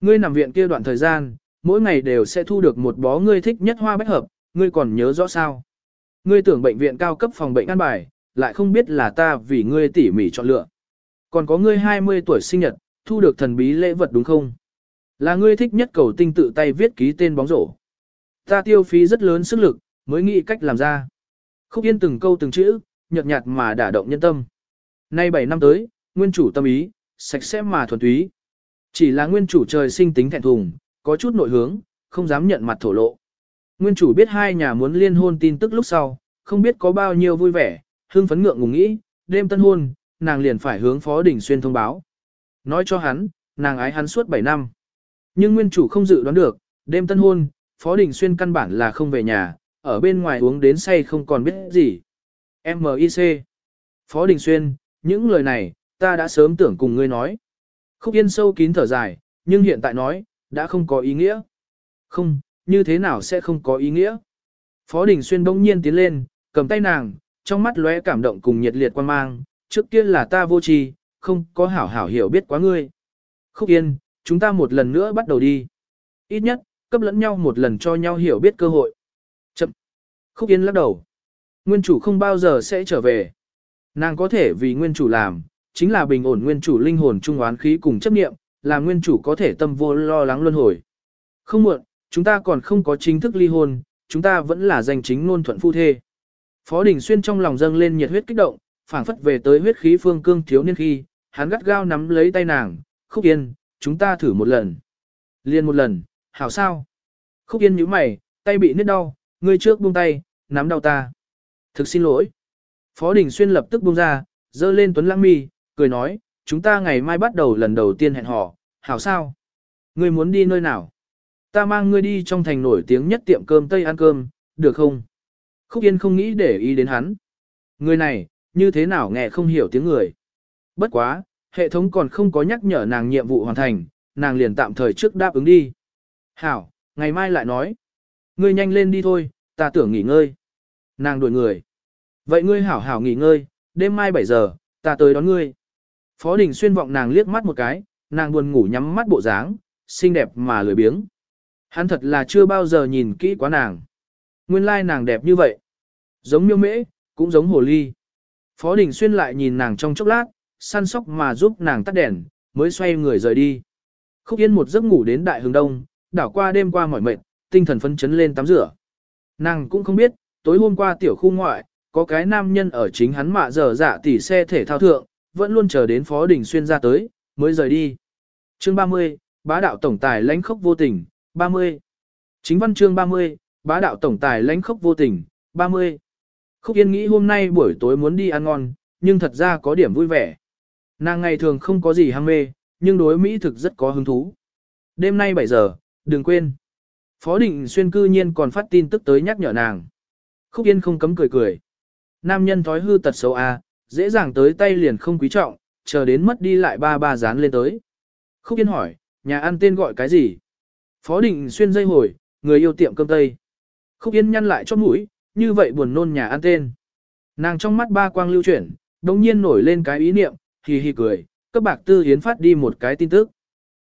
Ngươi nằm viện kia đoạn thời gian, mỗi ngày đều sẽ thu được một bó ngươi thích nhất hoa bách hợp, ngươi còn nhớ rõ sao. Ngươi tưởng bệnh viện cao cấp phòng bệnh an bài, lại không biết là ta vì ngươi tỉ mỉ chọn lựa. Còn có ngươi 20 tuổi sinh nhật, thu được thần bí lễ vật đúng không? Là ngươi thích nhất cầu tinh tự tay viết ký tên bóng rổ. Ta tiêu phí rất lớn sức lực, mới nghĩ cách làm ra. Khúc Yên từng câu từng chữ, nhợt nhạt mà đả động nhân tâm. Nay 7 năm tới, nguyên chủ tâm ý, sạch sẽ mà thuần túy. Chỉ là nguyên chủ trời sinh tính thẹn thùng, có chút nội hướng, không dám nhận mặt thổ lộ. Nguyên chủ biết hai nhà muốn liên hôn tin tức lúc sau, không biết có bao nhiêu vui vẻ, hưng phấn ngượng ngùng nghĩ, đêm tân hôn, nàng liền phải hướng Phó Đình Xuyên thông báo. Nói cho hắn, nàng ái hắn suốt 7 năm. Nhưng nguyên chủ không dự đoán được, đêm tân hôn, Phó Đình Xuyên căn bản là không về nhà, ở bên ngoài uống đến say không còn biết gì. M.I.C. Phó Đình Xuyên, những lời này, ta đã sớm tưởng cùng ngươi nói. Khúc Yên sâu kín thở dài, nhưng hiện tại nói, đã không có ý nghĩa. Không, như thế nào sẽ không có ý nghĩa? Phó Đình Xuyên bỗng nhiên tiến lên, cầm tay nàng, trong mắt lóe cảm động cùng nhiệt liệt quan mang, trước kia là ta vô tri, không có hảo hảo hiểu biết quá ngươi. Khúc Yên, chúng ta một lần nữa bắt đầu đi. Ít nhất, cấp lẫn nhau một lần cho nhau hiểu biết cơ hội. Chậm. Khúc Yên lắc đầu. Nguyên chủ không bao giờ sẽ trở về. Nàng có thể vì nguyên chủ làm, chính là bình ổn nguyên chủ linh hồn trung oán khí cùng chấp nghiệm, là nguyên chủ có thể tâm vô lo lắng luân hồi. Không muộn, chúng ta còn không có chính thức ly hôn, chúng ta vẫn là danh chính ngôn thuận phu thê. Phó Đình Xuyên trong lòng dâng lên nhiệt huyết kích động, phảng phất về tới huyết khí phương cương thiếu niên khi, hắn gắt gao nắm lấy tay nàng, Khúc Yên, chúng ta thử một lần. Liên một lần, hảo sao? Khúc Yên nhíu mày, tay bị nứt đau, ngươi trước buông tay, nắm đau ta. Thực xin lỗi. Phó Đình Xuyên lập tức buông ra, dơ lên tuấn lăng mi, cười nói, chúng ta ngày mai bắt đầu lần đầu tiên hẹn hò, hảo sao? Ngươi muốn đi nơi nào? Ta mang ngươi đi trong thành nổi tiếng nhất tiệm cơm Tây ăn cơm, được không? Khúc Yên không nghĩ để ý đến hắn. Người này, như thế nào nghe không hiểu tiếng người. Bất quá, hệ thống còn không có nhắc nhở nàng nhiệm vụ hoàn thành, nàng liền tạm thời trước đáp ứng đi. Hảo, ngày mai lại nói. Ngươi nhanh lên đi thôi, ta tưởng nghỉ ngơi. Nàng đuổi người. Vậy ngươi hảo hảo nghỉ ngơi, đêm mai 7 giờ, ta tới đón ngươi. Phó Đình xuyên vọng nàng liếc mắt một cái, nàng buồn ngủ nhắm mắt bộ dáng, xinh đẹp mà lười biếng. Hắn thật là chưa bao giờ nhìn kỹ quá nàng. Nguyên lai nàng đẹp như vậy. Giống miêu mễ, cũng giống hồ ly. Phó Đình Xuyên lại nhìn nàng trong chốc lát, săn sóc mà giúp nàng tắt đèn, mới xoay người rời đi. Khúc Yên một giấc ngủ đến đại hướng đông, đảo qua đêm qua mỏi mệt, tinh thần phấn chấn lên tắm rửa. Nàng cũng không biết, tối hôm qua tiểu khu ngoại, có cái nam nhân ở chính hắn mạ giờ dạ tỉ xe thể thao thượng, vẫn luôn chờ đến Phó Đình Xuyên ra tới, mới rời đi. Chương 30, bá đạo tổng tài lãnh khốc vô tình, 30. Chính văn chương 30, bá đạo tổng tài lãnh khốc vô tình, 30. Khúc Yên nghĩ hôm nay buổi tối muốn đi ăn ngon, nhưng thật ra có điểm vui vẻ. Nàng ngày thường không có gì ham mê, nhưng đối Mỹ thực rất có hứng thú. Đêm nay 7 giờ, đừng quên. Phó Định Xuyên cư nhiên còn phát tin tức tới nhắc nhở nàng. Khúc Yên không cấm cười cười. Nam nhân thói hư tật xấu A, dễ dàng tới tay liền không quý trọng, chờ đến mất đi lại ba ba dán lên tới. Khúc Yên hỏi, nhà ăn tên gọi cái gì? Phó Định Xuyên dây hồi, người yêu tiệm cơm Tây. Khúc Yên nhăn lại cho mũi, như vậy buồn nôn nhà ăn tên. Nàng trong mắt ba quang lưu chuyển, đồng nhiên nổi lên cái ý niệm, hì hì cười, cấp bạc tư hiến phát đi một cái tin tức.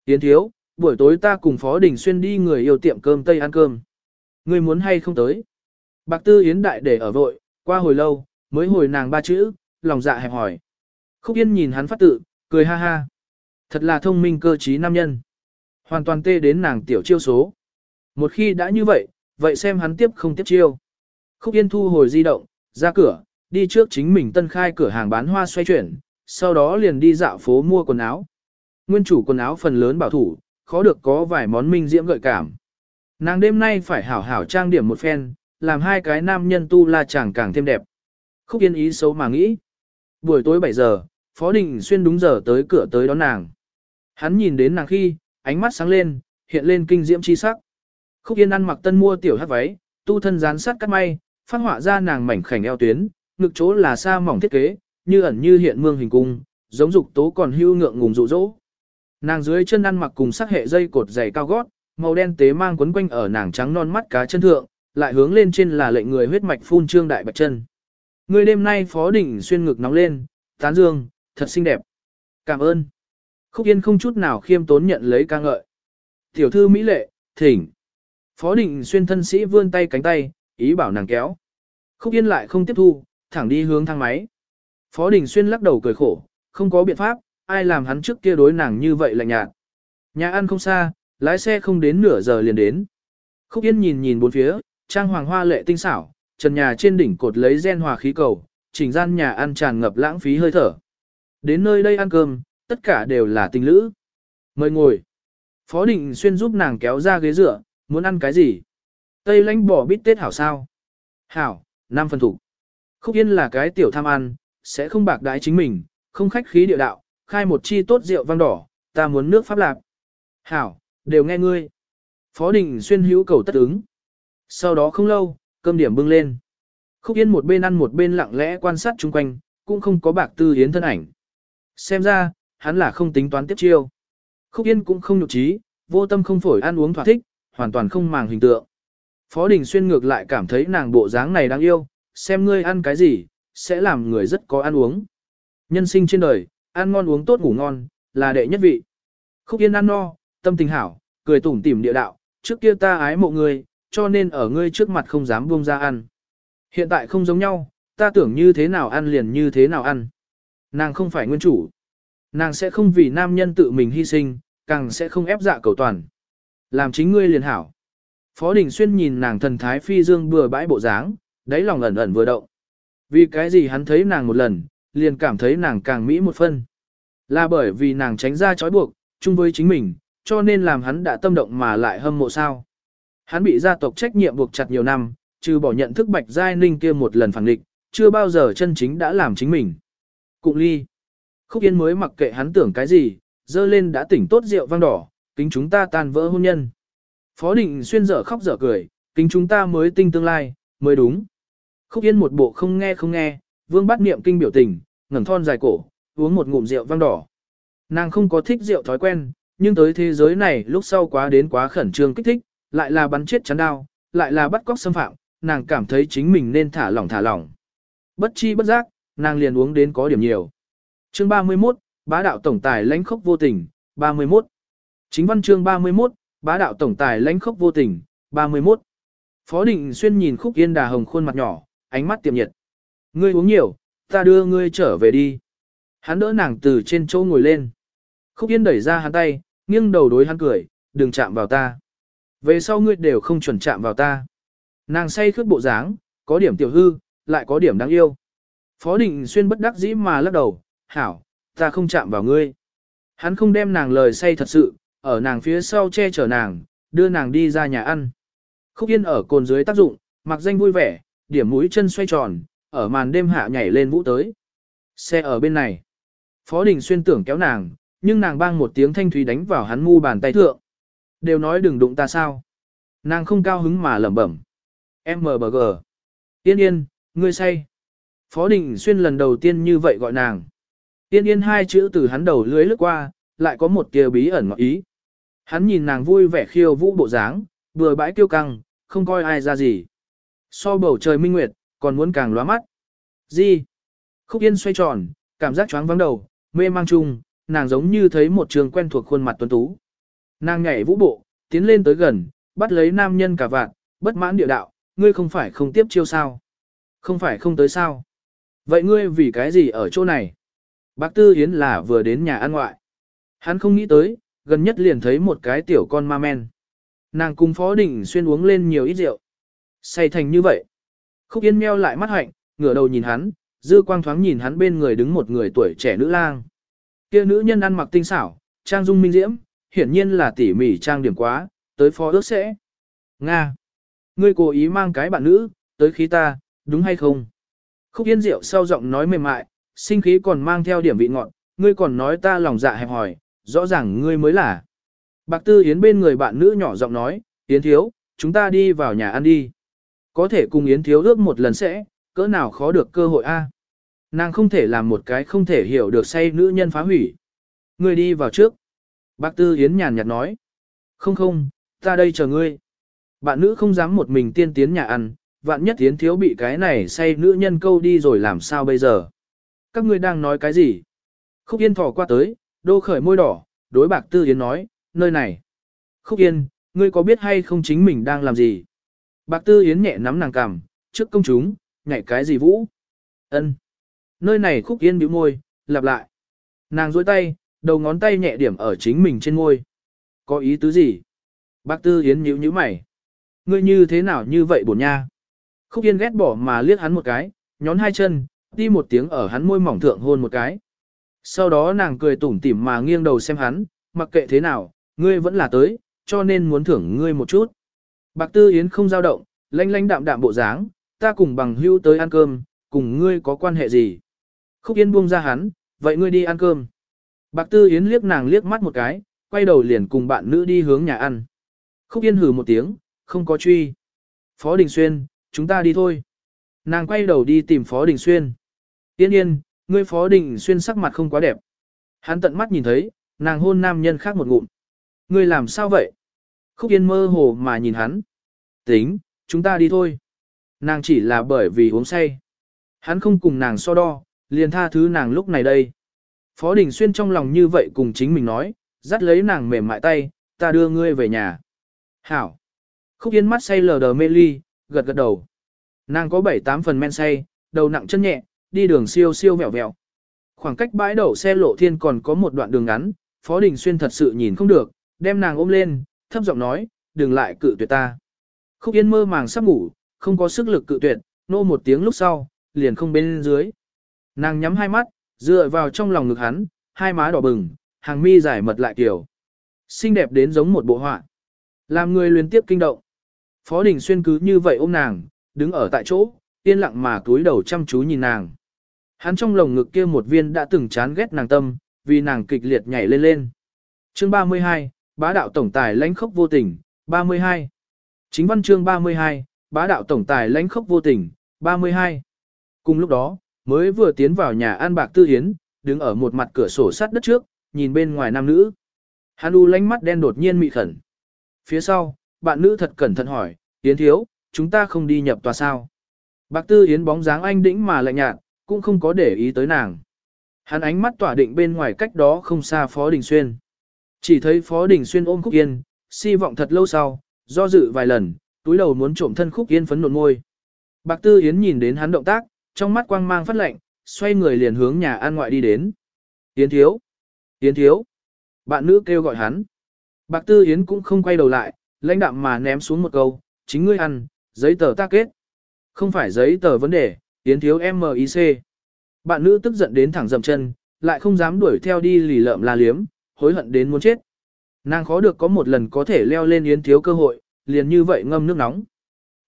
Yến thiếu, buổi tối ta cùng Phó Đình Xuyên đi người yêu tiệm cơm Tây ăn cơm. Người muốn hay không tới? Bạc tư hiến đại để ở vội, qua hồi lâu, mới hồi nàng ba chữ, lòng dạ hẹp hỏi. Khúc Yên nhìn hắn phát tự, cười ha ha. Thật là thông minh cơ trí nam nhân. Hoàn toàn tê đến nàng tiểu chiêu số. Một khi đã như vậy, vậy xem hắn tiếp không tiếp chiêu. Khúc Yên thu hồi di động, ra cửa, đi trước chính mình tân khai cửa hàng bán hoa xoay chuyển, sau đó liền đi dạo phố mua quần áo. Nguyên chủ quần áo phần lớn bảo thủ, khó được có vài món minh diễm gợi cảm. Nàng đêm nay phải hảo hảo trang điểm một phen, làm hai cái nam nhân tu la chàng càng thêm đẹp. Khúc Yên ý xấu mà nghĩ. Buổi tối 7 giờ, Phó Đình Xuyên đúng giờ tới cửa tới đón nàng. Hắn nhìn đến nàng khi, ánh mắt sáng lên, hiện lên kinh diễm chi sắc. Khúc Yên ăn mặc tân mua tiểu hát váy, tu thân dán sát cắt may, phát họa ra nàng mảnh khảnh eo tuyến, ngực chỗ là sa mỏng thiết kế, như ẩn như hiện mương hình cung, giống dục tố còn hưu ngượng ngùng rụ rỗ. Nàng dưới chân ăn mặc cùng sắc hệ dây cột dày cao gót, màu đen tế mang quấn quanh ở nàng trắng non mắt cá chân thượng, lại hướng lên trên là lệnh người huyết mạch phun trương đại bạch chân. Người đêm nay phó đỉnh xuyên ngực nóng lên, tán dương, thật xinh đẹp. Cảm ơn. Khúc Yên không chút nào khiêm tốn nhận lấy ca ngợi. Tiểu thư Mỹ lệ, thỉnh. Phó định xuyên thân sĩ vươn tay cánh tay, ý bảo nàng kéo. Khúc Yên lại không tiếp thu, thẳng đi hướng thang máy. Phó Đình Xuyên lắc đầu cười khổ, không có biện pháp, ai làm hắn trước kia đối nàng như vậy lạnh nhạt. Nhà ăn không xa, lái xe không đến nửa giờ liền đến. Khúc Yên nhìn nhìn bốn phía, trang hoàng hoa lệ tinh xảo, trần nhà trên đỉnh cột lấy gen hòa khí cầu, chỉnh gian nhà ăn tràn ngập lãng phí hơi thở. Đến nơi đây ăn cơm, tất cả đều là tình lữ. Mời ngồi. Phó Định Xuyên giúp nàng kéo ra ghế dựa, muốn ăn cái gì? Tây lãnh bỏ bít tết hảo sao? Hảo, năm phần thủ. Khúc Yên là cái tiểu tham ăn, sẽ không bạc đái chính mình, không khách khí địa đạo, khai một chi tốt rượu vang đỏ, ta muốn nước pháp lạc. Hảo, đều nghe ngươi. Phó Đình Xuyên hữu cầu tất ứng. Sau đó không lâu, cơm điểm bưng lên. Khúc Yên một bên ăn một bên lặng lẽ quan sát chung quanh, cũng không có bạc tư hiến thân ảnh. Xem ra, hắn là không tính toán tiếp chiêu. Khúc Yên cũng không nhục trí, vô tâm không phổi ăn uống thỏa thích, hoàn toàn không màng hình tượng. Phó Đình Xuyên ngược lại cảm thấy nàng bộ dáng này đáng yêu, xem ngươi ăn cái gì, sẽ làm người rất có ăn uống. Nhân sinh trên đời, ăn ngon uống tốt ngủ ngon, là đệ nhất vị. Khúc Yên ăn no, tâm tình hảo, cười tủm tỉm địa đạo, trước kia ta ái mộ ngươi, cho nên ở ngươi trước mặt không dám buông ra ăn. Hiện tại không giống nhau, ta tưởng như thế nào ăn liền như thế nào ăn. Nàng không phải nguyên chủ. Nàng sẽ không vì nam nhân tự mình hy sinh, càng sẽ không ép dạ cầu toàn. Làm chính ngươi liền hảo. Phó Đình Xuyên nhìn nàng thần thái phi dương bừa bãi bộ dáng, đáy lòng ẩn ẩn vừa động. Vì cái gì hắn thấy nàng một lần, liền cảm thấy nàng càng mỹ một phân. Là bởi vì nàng tránh ra trói buộc, chung với chính mình, cho nên làm hắn đã tâm động mà lại hâm mộ sao. Hắn bị gia tộc trách nhiệm buộc chặt nhiều năm, trừ bỏ nhận thức bạch giai ninh kia một lần phản địch, chưa bao giờ chân chính đã làm chính mình. Cụng ly. Khúc Yên mới mặc kệ hắn tưởng cái gì, dơ lên đã tỉnh tốt rượu vang đỏ, kính chúng ta tan vỡ hôn nhân. Phó định xuyên dở khóc dở cười, kính chúng ta mới tinh tương lai, mới đúng. Khúc Yên một bộ không nghe không nghe, vương bắt niệm kinh biểu tình, ngẩng thon dài cổ, uống một ngụm rượu vang đỏ. Nàng không có thích rượu thói quen, nhưng tới thế giới này lúc sau quá đến quá khẩn trương kích thích, lại là bắn chết chắn đau, lại là bắt cóc xâm phạm, nàng cảm thấy chính mình nên thả lỏng thả lỏng. Bất chi bất giác, nàng liền uống đến có điểm nhiều. Chương 31, bá đạo tổng tài lãnh khốc vô tình, 31. Chính văn chương 31, bá đạo tổng tài lãnh khốc vô tình, 31. Phó Định Xuyên nhìn Khúc Yên Đà hồng khuôn mặt nhỏ, ánh mắt tiệm nhiệt. Ngươi uống nhiều, ta đưa ngươi trở về đi. Hắn đỡ nàng từ trên chỗ ngồi lên. Khúc Yên đẩy ra hắn tay, nghiêng đầu đối hắn cười, đừng chạm vào ta. Về sau ngươi đều không chuẩn chạm vào ta. Nàng say khướt bộ dáng, có điểm tiểu hư, lại có điểm đáng yêu. Phó Định Xuyên bất đắc dĩ mà lắc đầu, hảo, ta không chạm vào ngươi. Hắn không đem nàng lời say thật sự, ở nàng phía sau che chở nàng, đưa nàng đi ra nhà ăn. Khúc Yên ở cồn dưới tác dụng, mặc danh vui vẻ, điểm mũi chân xoay tròn, ở màn đêm hạ nhảy lên vũ tới. Xe ở bên này. Phó Đình Xuyên tưởng kéo nàng, nhưng nàng bang một tiếng thanh thúy đánh vào hắn mu bàn tay thượng. Đều nói đừng đụng ta sao. Nàng không cao hứng mà lẩm bẩm. MBG. Yên yên, ngươi say. Phó Đình Xuyên lần đầu tiên như vậy gọi nàng. Yên yên hai chữ từ hắn đầu lưới lướt qua, lại có một kia bí ẩn ngọt ý. Hắn nhìn nàng vui vẻ khiêu vũ bộ dáng, vừa bãi kiêu căng, không coi ai ra gì. So bầu trời minh nguyệt, còn muốn càng lóa mắt. Gì? Khúc yên xoay tròn, cảm giác choáng vắng đầu, mê mang chung, nàng giống như thấy một trường quen thuộc khuôn mặt tuấn tú. Nàng nhảy vũ bộ, tiến lên tới gần, bắt lấy nam nhân cả vạn, bất mãn địa đạo, ngươi không phải không tiếp chiêu sao? Không phải không tới sao? Vậy ngươi vì cái gì ở chỗ này? Bác Tư Hiến là vừa đến nhà ăn ngoại. Hắn không nghĩ tới, gần nhất liền thấy một cái tiểu con ma men. Nàng cùng Phó Đình Xuyên uống lên nhiều ít rượu. Say thành như vậy. Khúc Yên meo lại mắt hạnh, ngửa đầu nhìn hắn, dư quang thoáng nhìn hắn bên người đứng một người tuổi trẻ nữ lang. Kia nữ nhân ăn mặc tinh xảo, trang dung minh diễm, hiển nhiên là tỉ mỉ trang điểm quá, tới phó ước sẽ. Nga. Ngươi cố ý mang cái bạn nữ, tới khí ta, đúng hay không? Khúc Yên rượu sau giọng nói mềm mại, sinh khí còn mang theo điểm vị ngọn, ngươi còn nói ta lòng dạ hẹp hỏi, rõ ràng ngươi mới là. Bạc Tư Yến bên người bạn nữ nhỏ giọng nói, Yến thiếu, chúng ta đi vào nhà ăn đi. Có thể cùng Yến thiếu ước một lần sẽ, cỡ nào khó được cơ hội a? Nàng không thể làm một cái không thể hiểu được say nữ nhân phá hủy. Ngươi đi vào trước. Bác Tư Yến nhàn nhạt nói. Không không, ta đây chờ ngươi. Bạn nữ không dám một mình tiên tiến nhà ăn, vạn nhất Yến thiếu bị cái này say nữ nhân câu đi rồi làm sao bây giờ. Các ngươi đang nói cái gì? Khúc Yên thỏ qua tới, đô khởi môi đỏ, đối bạc Tư Yến nói, nơi này. Khúc Yên, ngươi có biết hay không chính mình đang làm gì? Bạc Tư Yến nhẹ nắm nàng cằm, trước công chúng, nhảy cái gì vũ? Ân. Nơi này Khúc Yên biểu môi, lặp lại. Nàng duỗi tay, đầu ngón tay nhẹ điểm ở chính mình trên môi. Có ý tứ gì? Bác Tư Yến nhíu nhíu mày. Ngươi như thế nào như vậy bổn nha? Khúc Yên ghét bỏ mà liếc hắn một cái, nhón hai chân, đi một tiếng ở hắn môi mỏng thượng hôn một cái. Sau đó nàng cười tủm tỉm mà nghiêng đầu xem hắn, mặc kệ thế nào, ngươi vẫn là tới, cho nên muốn thưởng ngươi một chút. Bạc Tư Yến không dao động, lanh lanh đạm đạm bộ dáng, ta cùng bằng hưu tới ăn cơm, cùng ngươi có quan hệ gì? Khúc Yên buông ra hắn, vậy ngươi đi ăn cơm. Bạc Tư Yến liếc nàng liếc mắt một cái, quay đầu liền cùng bạn nữ đi hướng nhà ăn. Khúc Yên hừ một tiếng, không có truy. Phó Đình Xuyên, chúng ta đi thôi. Nàng quay đầu đi tìm Phó Đình Xuyên. Yên yên, ngươi Phó Đình Xuyên sắc mặt không quá đẹp. Hắn tận mắt nhìn thấy, nàng hôn nam nhân khác một ngụm. Ngươi làm sao vậy? Khúc Yên mơ hồ mà nhìn hắn. Tính, chúng ta đi thôi. Nàng chỉ là bởi vì uống say. Hắn không cùng nàng so đo, liền tha thứ nàng lúc này đây. Phó Đình Xuyên trong lòng như vậy cùng chính mình nói, dắt lấy nàng mềm mại tay, ta đưa ngươi về nhà. Hảo. Khúc Yên mắt say lờ đờ mê ly, gật gật đầu. Nàng có 7-8 phần men say, đầu nặng chân nhẹ, đi đường siêu siêu vẹo vẹo. Khoảng cách bãi đậu xe lộ thiên còn có một đoạn đường ngắn, Phó Đình Xuyên thật sự nhìn không được, đem nàng ôm lên, thấp giọng nói, đừng lại cự tuyệt ta. Khúc Yên mơ màng sắp ngủ, không có sức lực cự tuyệt, nô một tiếng lúc sau, liền không bên dưới. Nàng nhắm hai mắt, dựa vào trong lòng ngực hắn, hai má đỏ bừng, hàng mi dài mật lại kiểu. Xinh đẹp đến giống một bộ họa. Làm người liên tiếp kinh động. Phó Đình Xuyên cứ như vậy ôm nàng, đứng ở tại chỗ, yên lặng mà túi đầu chăm chú nhìn nàng. Hắn trong lồng ngực kia một viên đã từng chán ghét nàng tâm, vì nàng kịch liệt nhảy lên lên. Chương 32, bá đạo tổng tài lãnh khốc vô tình, 32. Chính văn chương 32, bá đạo tổng tài lãnh khốc vô tình, 32. Cùng lúc đó, mới vừa tiến vào nhà an bạc tư hiến, đứng ở một mặt cửa sổ sắt đất trước, nhìn bên ngoài nam nữ. Hắn u lánh mắt đen đột nhiên mị khẩn. Phía sau, bạn nữ thật cẩn thận hỏi, Yến thiếu, chúng ta không đi nhập tòa sao. Bạc Tư Yến bóng dáng anh đĩnh mà lạnh nhạt, cũng không có để ý tới nàng. Hắn ánh mắt tỏa định bên ngoài cách đó không xa Phó Đình Xuyên. Chỉ thấy Phó Đình Xuyên ôm Khúc Yên, si vọng thật lâu sau, do dự vài lần, túi đầu muốn trộm thân Khúc Yên phấn nộn môi. Bạc Tư Yến nhìn đến hắn động tác, trong mắt quang mang phát lạnh, xoay người liền hướng nhà an ngoại đi đến. Yến thiếu! Yến thiếu! Bạn nữ kêu gọi hắn. Bạc Tư Yến cũng không quay đầu lại, lãnh đạm mà ném xuống một câu, chính ngươi ăn, giấy tờ ta kết. Không phải giấy tờ vấn đề, Yến thiếu MIC. Bạn nữ tức giận đến thẳng dầm chân, lại không dám đuổi theo đi lì lợm la liếm, hối hận đến muốn chết. Nàng khó được có một lần có thể leo lên Yến thiếu cơ hội, liền như vậy ngâm nước nóng.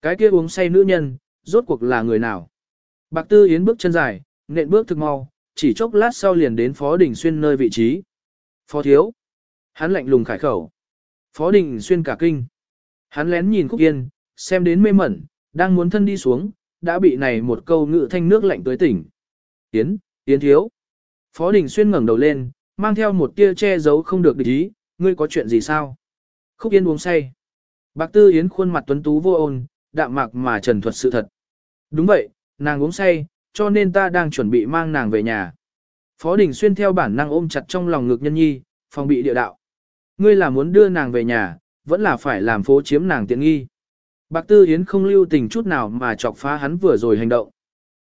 Cái kia uống say nữ nhân, rốt cuộc là người nào? Bạc Tư Yến bước chân dài, nện bước thực mau, chỉ chốc lát sau liền đến Phó Đình Xuyên nơi vị trí. Phó thiếu. Hắn lạnh lùng khải khẩu. Phó Đình Xuyên cả kinh. Hắn lén nhìn Khúc Yên, xem đến mê mẩn, đang muốn thân đi xuống, đã bị này một câu ngự thanh nước lạnh tới tỉnh. Yến, Yến thiếu. Phó Đình Xuyên ngẩng đầu lên, mang theo một tia che giấu không được địch ý, ngươi có chuyện gì sao? Khúc Yên uống say. Bạc Tư Yến khuôn mặt tuấn tú vô ôn, đạm mạc mà trần thuật sự thật. Đúng vậy, nàng uống say, cho nên ta đang chuẩn bị mang nàng về nhà. Phó Đình Xuyên theo bản năng ôm chặt trong lòng ngực nhân nhi, phòng bị địa đạo. Ngươi là muốn đưa nàng về nhà, vẫn là phải làm phố chiếm nàng tiện nghi. Bạc Tư Yến không lưu tình chút nào mà chọc phá hắn vừa rồi hành động.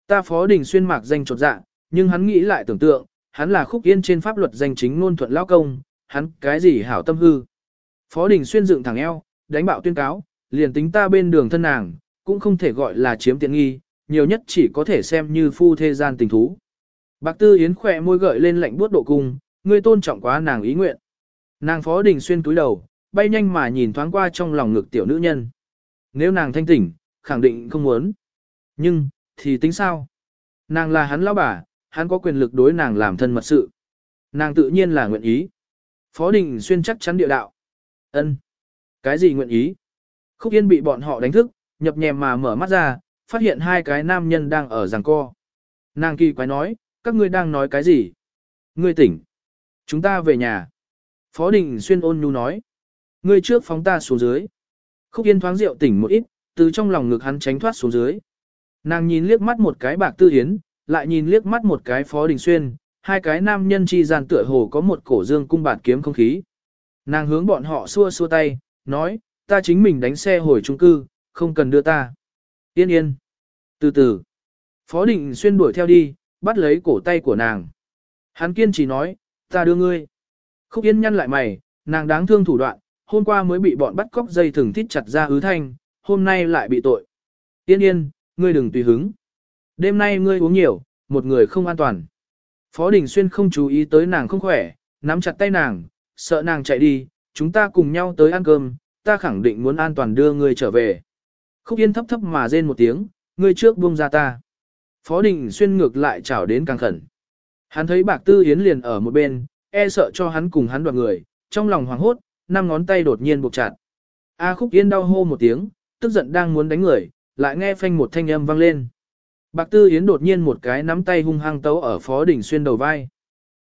Ta Phó Đình Xuyên mạc danh trột dạ, nhưng hắn nghĩ lại tưởng tượng, hắn là khúc yên trên pháp luật danh chính ngôn thuận lao công, hắn cái gì hảo tâm hư. Phó Đình Xuyên dựng thẳng eo, đánh bạo tuyên cáo, liền tính ta bên đường thân nàng, cũng không thể gọi là chiếm tiện nghi, nhiều nhất chỉ có thể xem như phu thế gian tình thú. Bạc Tư Yến khỏe môi gợi lên lạnh buốt độ cung, ngươi tôn trọng quá nàng ý nguyện. Nàng Phó Đình Xuyên túi đầu, bay nhanh mà nhìn thoáng qua trong lòng ngực tiểu nữ nhân. Nếu nàng thanh tỉnh, khẳng định không muốn. Nhưng, thì tính sao? Nàng là hắn lão bà, hắn có quyền lực đối nàng làm thân mật sự. Nàng tự nhiên là nguyện ý. Phó Đình Xuyên chắc chắn địa đạo. ân Cái gì nguyện ý? Khúc Yên bị bọn họ đánh thức, nhập nhèm mà mở mắt ra, phát hiện hai cái nam nhân đang ở giằng co. Nàng kỳ quái nói, các ngươi đang nói cái gì? Ngươi tỉnh. Chúng ta về nhà. Phó Đình Xuyên ôn nhu nói. Ngươi trước phóng ta xuống dưới. Khúc Yên thoáng rượu tỉnh một ít, từ trong lòng ngực hắn tránh thoát xuống dưới. Nàng nhìn liếc mắt một cái bạc tư hiến, lại nhìn liếc mắt một cái Phó Đình Xuyên, hai cái nam nhân chi gian tựa hồ có một cổ dương cung bạt kiếm không khí. Nàng hướng bọn họ xua xua tay, nói, ta chính mình đánh xe hồi trung cư, không cần đưa ta. Yên yên. Từ từ. Phó Đình Xuyên đuổi theo đi, bắt lấy cổ tay của nàng. Hắn kiên trì nói, ta đưa ngươi. Khúc Yên nhăn lại mày, nàng đáng thương thủ đoạn, hôm qua mới bị bọn bắt cóc dây thừng thít chặt ra hứ thanh, hôm nay lại bị tội. Yên yên, ngươi đừng tùy hứng. Đêm nay ngươi uống nhiều, một người không an toàn. Phó Đình Xuyên không chú ý tới nàng không khỏe, nắm chặt tay nàng, sợ nàng chạy đi, chúng ta cùng nhau tới ăn cơm, ta khẳng định muốn an toàn đưa ngươi trở về. Khúc Yên thấp thấp mà rên một tiếng, ngươi trước buông ra ta. Phó Đình Xuyên ngược lại chảo đến càng khẩn. Hắn thấy Bạc Tư Yến liền ở một bên, e sợ cho hắn cùng hắn đoạt người, trong lòng hoảng hốt, năm ngón tay đột nhiên buộc chặt. A Khúc Yên đau hô một tiếng, tức giận đang muốn đánh người, lại nghe phanh một thanh âm vang lên. Bạc Tư Yến đột nhiên một cái nắm tay hung hăng tấu ở Phó Đình Xuyên đầu vai.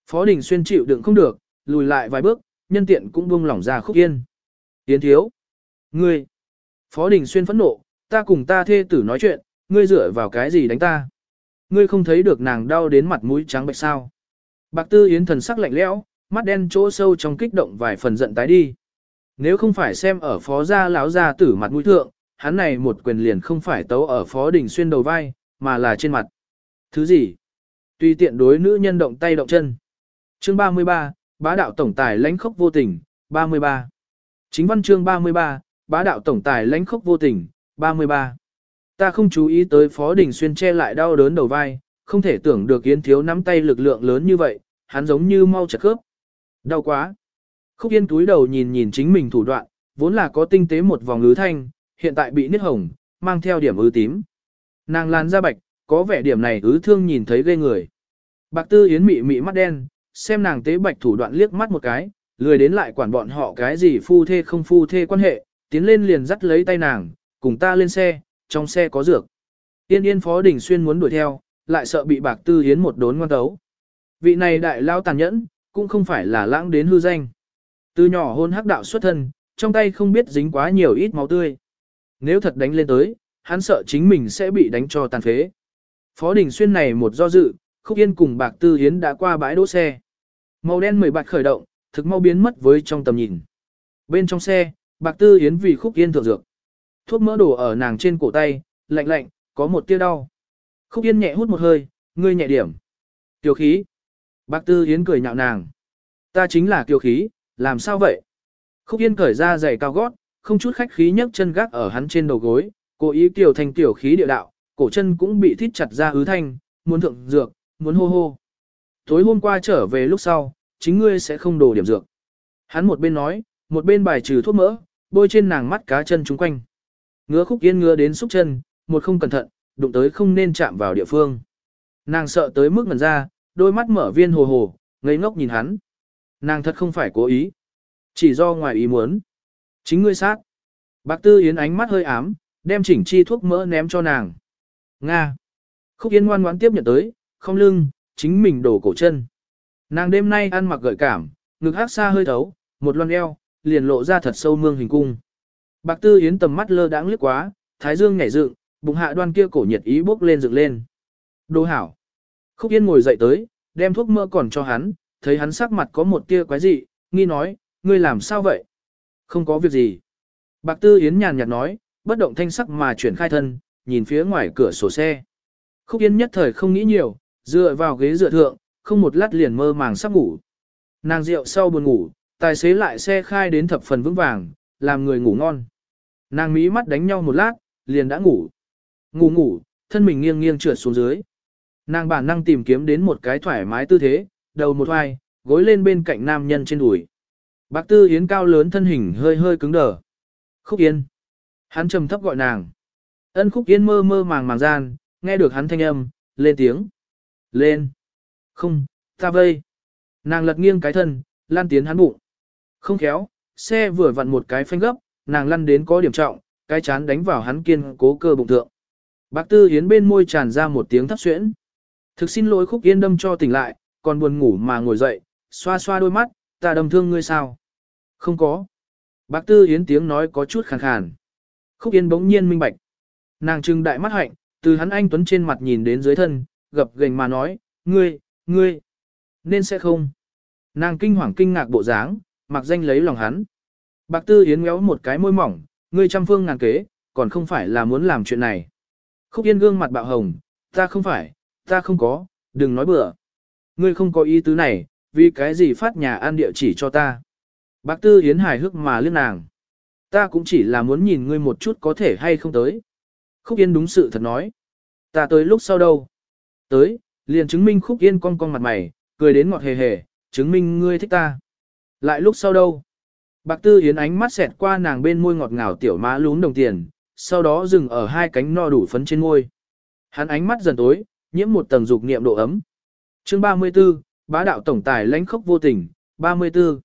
Phó Đình Xuyên chịu đựng không được, lùi lại vài bước, nhân tiện cũng buông lỏng ra Khúc Yên. Yến thiếu. Ngươi. Phó Đình Xuyên phẫn nộ, ta cùng ta thê tử nói chuyện, ngươi dựa vào cái gì đánh ta. Ngươi không thấy được nàng đau đến mặt mũi trắng bệch sao. Bạc Tư Yến thần sắc lạnh lẽo, mắt đen chỗ sâu trong kích động vài phần giận tái đi. Nếu không phải xem ở phó gia lão gia tử mặt mũi thượng, hắn này một quyền liền không phải tấu ở phó đỉnh xuyên đầu vai, mà là trên mặt. Thứ gì? Tuy tiện đối nữ nhân động tay động chân. Chương 33, bá đạo tổng tài lãnh khốc vô tình, 33. Chính văn chương 33, bá đạo tổng tài lãnh khốc vô tình, 33. Ta không chú ý tới phó đỉnh xuyên che lại đau đớn đầu vai, không thể tưởng được yến thiếu nắm tay lực lượng lớn như vậy, hắn giống như mau chật khớp. Đau quá. Khúc Yên túi đầu nhìn nhìn chính mình thủ đoạn, vốn là có tinh tế một vòng lứ thanh, hiện tại bị nứt hồng, mang theo điểm ứ tím. Nàng lan ra bạch, có vẻ điểm này ứ thương nhìn thấy ghê người. Bạc Tư Yến mị mị mắt đen, xem nàng tế bạch thủ đoạn liếc mắt một cái, lười đến lại quản bọn họ cái gì phu thê không phu thê quan hệ, tiến lên liền dắt lấy tay nàng, cùng ta lên xe, trong xe có dược. Yên yên phó đỉnh xuyên muốn đuổi theo, lại sợ bị bạc Tư Yến một đốn ngoan tấu. Vị này đại lao tàn nhẫn, cũng không phải là lãng đến hư danh. Từ nhỏ hôn hắc đạo xuất thân, trong tay không biết dính quá nhiều ít máu tươi. Nếu thật đánh lên tới, hắn sợ chính mình sẽ bị đánh cho tàn phế. Phó Đình Xuyên này một do dự, Khúc Yên cùng Bạc Tư Hiến đã qua bãi đỗ xe. Màu đen mười bạc khởi động, thực mau biến mất với trong tầm nhìn. Bên trong xe, Bạc Tư Hiến vì Khúc Yên thượng dược. Thuốc mỡ đổ ở nàng trên cổ tay, lạnh lạnh, có một tia đau. Khúc Yên nhẹ hút một hơi, ngươi nhẹ điểm. Tiểu khí. Bác Tư Yến cười nhạo nàng. Ta chính là kiêu khí, làm sao vậy? Khúc Yên cởi ra giày cao gót, không chút khách khí nhấc chân gác ở hắn trên đầu gối, cố ý tiểu thành tiểu khí địa đạo, cổ chân cũng bị thít chặt ra hứ thanh, muốn thượng dược, muốn hô hô. Tối hôm qua trở về lúc sau, chính ngươi sẽ không đổ điểm dược. Hắn một bên nói, một bên bài trừ thuốc mỡ, bôi trên nàng mắt cá chân chúng quanh. Ngứa khúc yên ngứa đến xúc chân, một không cẩn thận, đụng tới không nên chạm vào địa phương. Nàng sợ tới mức ngẩn ra, đôi mắt mở viên hồ hồ, ngây ngốc nhìn hắn. Nàng thật không phải cố ý. Chỉ do ngoài ý muốn. Chính ngươi sát. Bạc Tư Yến ánh mắt hơi ám, đem chỉnh chi thuốc mỡ ném cho nàng. Nga. Khúc Yến ngoan ngoãn tiếp nhận tới, không lưng, chính mình đổ cổ chân. Nàng đêm nay ăn mặc gợi cảm, ngực hát xa hơi thấu, một loan eo, liền lộ ra thật sâu mương hình cung. Bạc Tư Yến tầm mắt lơ đãng liếc quá, thái dương nhảy dựng, bụng hạ đoan kia cổ nhiệt ý bốc lên dựng lên. Đồ hảo. Khúc Yên ngồi dậy tới, đem thuốc mỡ còn cho hắn, thấy hắn sắc mặt có một tia quái dị, nghi nói, ngươi làm sao vậy? Không có việc gì. Bạc Tư Yến nhàn nhạt nói, bất động thanh sắc mà chuyển khai thân, nhìn phía ngoài cửa sổ xe. Khúc Yên nhất thời không nghĩ nhiều, dựa vào ghế dựa thượng, không một lát liền mơ màng sắp ngủ. Nàng rượu sau buồn ngủ, tài xế lại xe khai đến thập phần vững vàng, làm người ngủ ngon. Nàng mí mắt đánh nhau một lát, liền đã ngủ. Ngủ ngủ, thân mình nghiêng nghiêng trượt xuống dưới. Nàng bản năng tìm kiếm đến một cái thoải mái tư thế, đầu một hoài, gối lên bên cạnh nam nhân trên đùi. Bác Tư Yến cao lớn thân hình hơi hơi cứng đờ. Khúc Yên. Hắn trầm thấp gọi nàng. Ân Khúc Yên mơ mơ màng màng gian, nghe được hắn thanh âm, lên tiếng. Lên. Không, ta vây. Nàng lật nghiêng cái thân, lan tiến hắn bụng. Không khéo, xe vừa vặn một cái phanh gấp, nàng lăn đến có điểm trọng, cái chán đánh vào hắn kiên cố cơ bụng thượng. Bác Tư Yến bên môi tràn ra một tiếng thấp xuyễn. Thực xin lỗi Khúc Yên đâm cho tỉnh lại, còn buồn ngủ mà ngồi dậy, xoa xoa đôi mắt, ta đâm thương ngươi sao? Không có. Bác Tư Yến tiếng nói có chút khàn khàn. Khúc Yên bỗng nhiên minh bạch. Nàng trưng đại mắt hạnh, từ hắn anh Tuấn trên mặt nhìn đến dưới thân, gập gành mà nói, ngươi, ngươi, nên sẽ không. Nàng kinh hoàng kinh ngạc bộ dáng, mặc danh lấy lòng hắn. Bạc Tư Yến ngéo một cái môi mỏng, ngươi trăm phương ngàn kế, còn không phải là muốn làm chuyện này. Khúc Yên gương mặt bạo hồng, ta không phải, ta không có, đừng nói bừa. Ngươi không có ý tứ này, vì cái gì phát nhà ăn địa chỉ cho ta. Bác Tư Yến hài hước mà liếc nàng. Ta cũng chỉ là muốn nhìn ngươi một chút có thể hay không tới. Khúc Yên đúng sự thật nói. Ta tới lúc sau đâu? Tới, liền chứng minh Khúc Yên con con mặt mày, cười đến ngọt hề hề, chứng minh ngươi thích ta. Lại lúc sau đâu? Bạc Tư Yến ánh mắt xẹt qua nàng bên môi ngọt ngào tiểu má lún đồng tiền, sau đó dừng ở hai cánh no đủ phấn trên môi. Hắn ánh mắt dần tối, nhiễm một tầng dục niệm độ ấm. Chương 34, bá đạo tổng tài lãnh khốc vô tình, 34.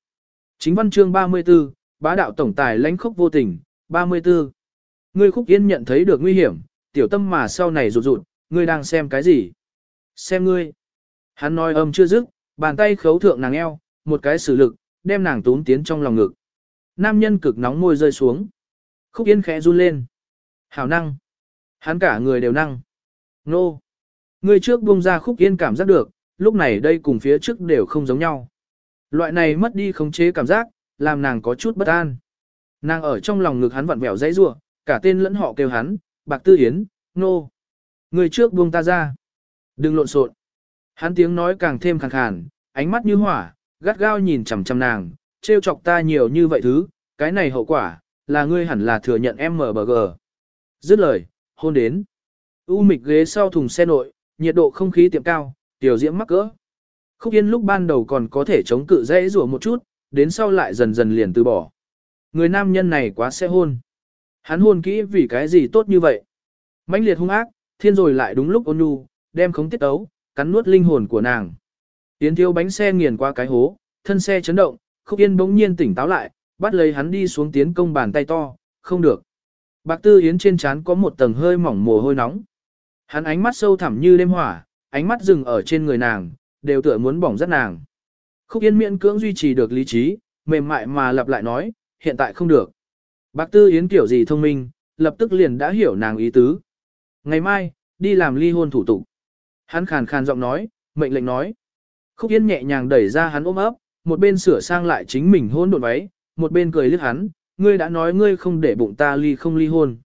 Chính văn chương 34, bá đạo tổng tài lãnh khốc vô tình, 34. Ngươi khúc yên nhận thấy được nguy hiểm, tiểu tâm mà sau này rụt rụt, ngươi đang xem cái gì? Xem ngươi. Hắn nói âm chưa dứt, bàn tay khấu thượng nàng eo, một cái sử lực, đem nàng tốn tiến trong lòng ngực. Nam nhân cực nóng môi rơi xuống. Khúc yên khẽ run lên. Hảo năng. Hắn cả người đều năng. Nô. Ngươi trước buông ra khúc yên cảm giác được, lúc này đây cùng phía trước đều không giống nhau. Loại này mất đi khống chế cảm giác, làm nàng có chút bất an. Nàng ở trong lòng ngực hắn vặn vẹo dãy rủa, cả tên lẫn họ kêu hắn, Bạc Tư Yến, nô. Người trước buông ta ra. Đừng lộn xộn. Hắn tiếng nói càng thêm khàn khàn, ánh mắt như hỏa, gắt gao nhìn chằm chằm nàng, trêu chọc ta nhiều như vậy thứ, cái này hậu quả, là ngươi hẳn là thừa nhận MBG. Dứt lời, hôn đến. U mịch ghế sau thùng xe nội, nhiệt độ không khí tiệm cao, tiểu diễm mắc cỡ. Khúc Yên lúc ban đầu còn có thể chống cự dễ rủa một chút, đến sau lại dần dần liền từ bỏ. Người nam nhân này quá sẽ hôn. Hắn hôn kỹ vì cái gì tốt như vậy? mãnh liệt hung ác, thiên rồi lại đúng lúc ôn nhu, đem khống tiết ấu, cắn nuốt linh hồn của nàng. Tiến thiếu bánh xe nghiền qua cái hố, thân xe chấn động, Khúc Yên bỗng nhiên tỉnh táo lại, bắt lấy hắn đi xuống tiến công bàn tay to, không được. Bạc Tư Yến trên trán có một tầng hơi mỏng mồ hôi nóng. Hắn ánh mắt sâu thẳm như đêm hỏa, ánh mắt dừng ở trên người nàng, đều tựa muốn bỏng rất nàng. Khúc Yên miễn cưỡng duy trì được lý trí, mềm mại mà lặp lại nói, hiện tại không được. Bạc Tư Yến kiểu gì thông minh, lập tức liền đã hiểu nàng ý tứ. Ngày mai, đi làm ly hôn thủ tục. Hắn khàn khàn giọng nói, mệnh lệnh nói. Khúc Yên nhẹ nhàng đẩy ra hắn ôm ấp, một bên sửa sang lại chính mình hôn đột váy, một bên cười liếc hắn, ngươi đã nói ngươi không để bụng ta ly không ly hôn.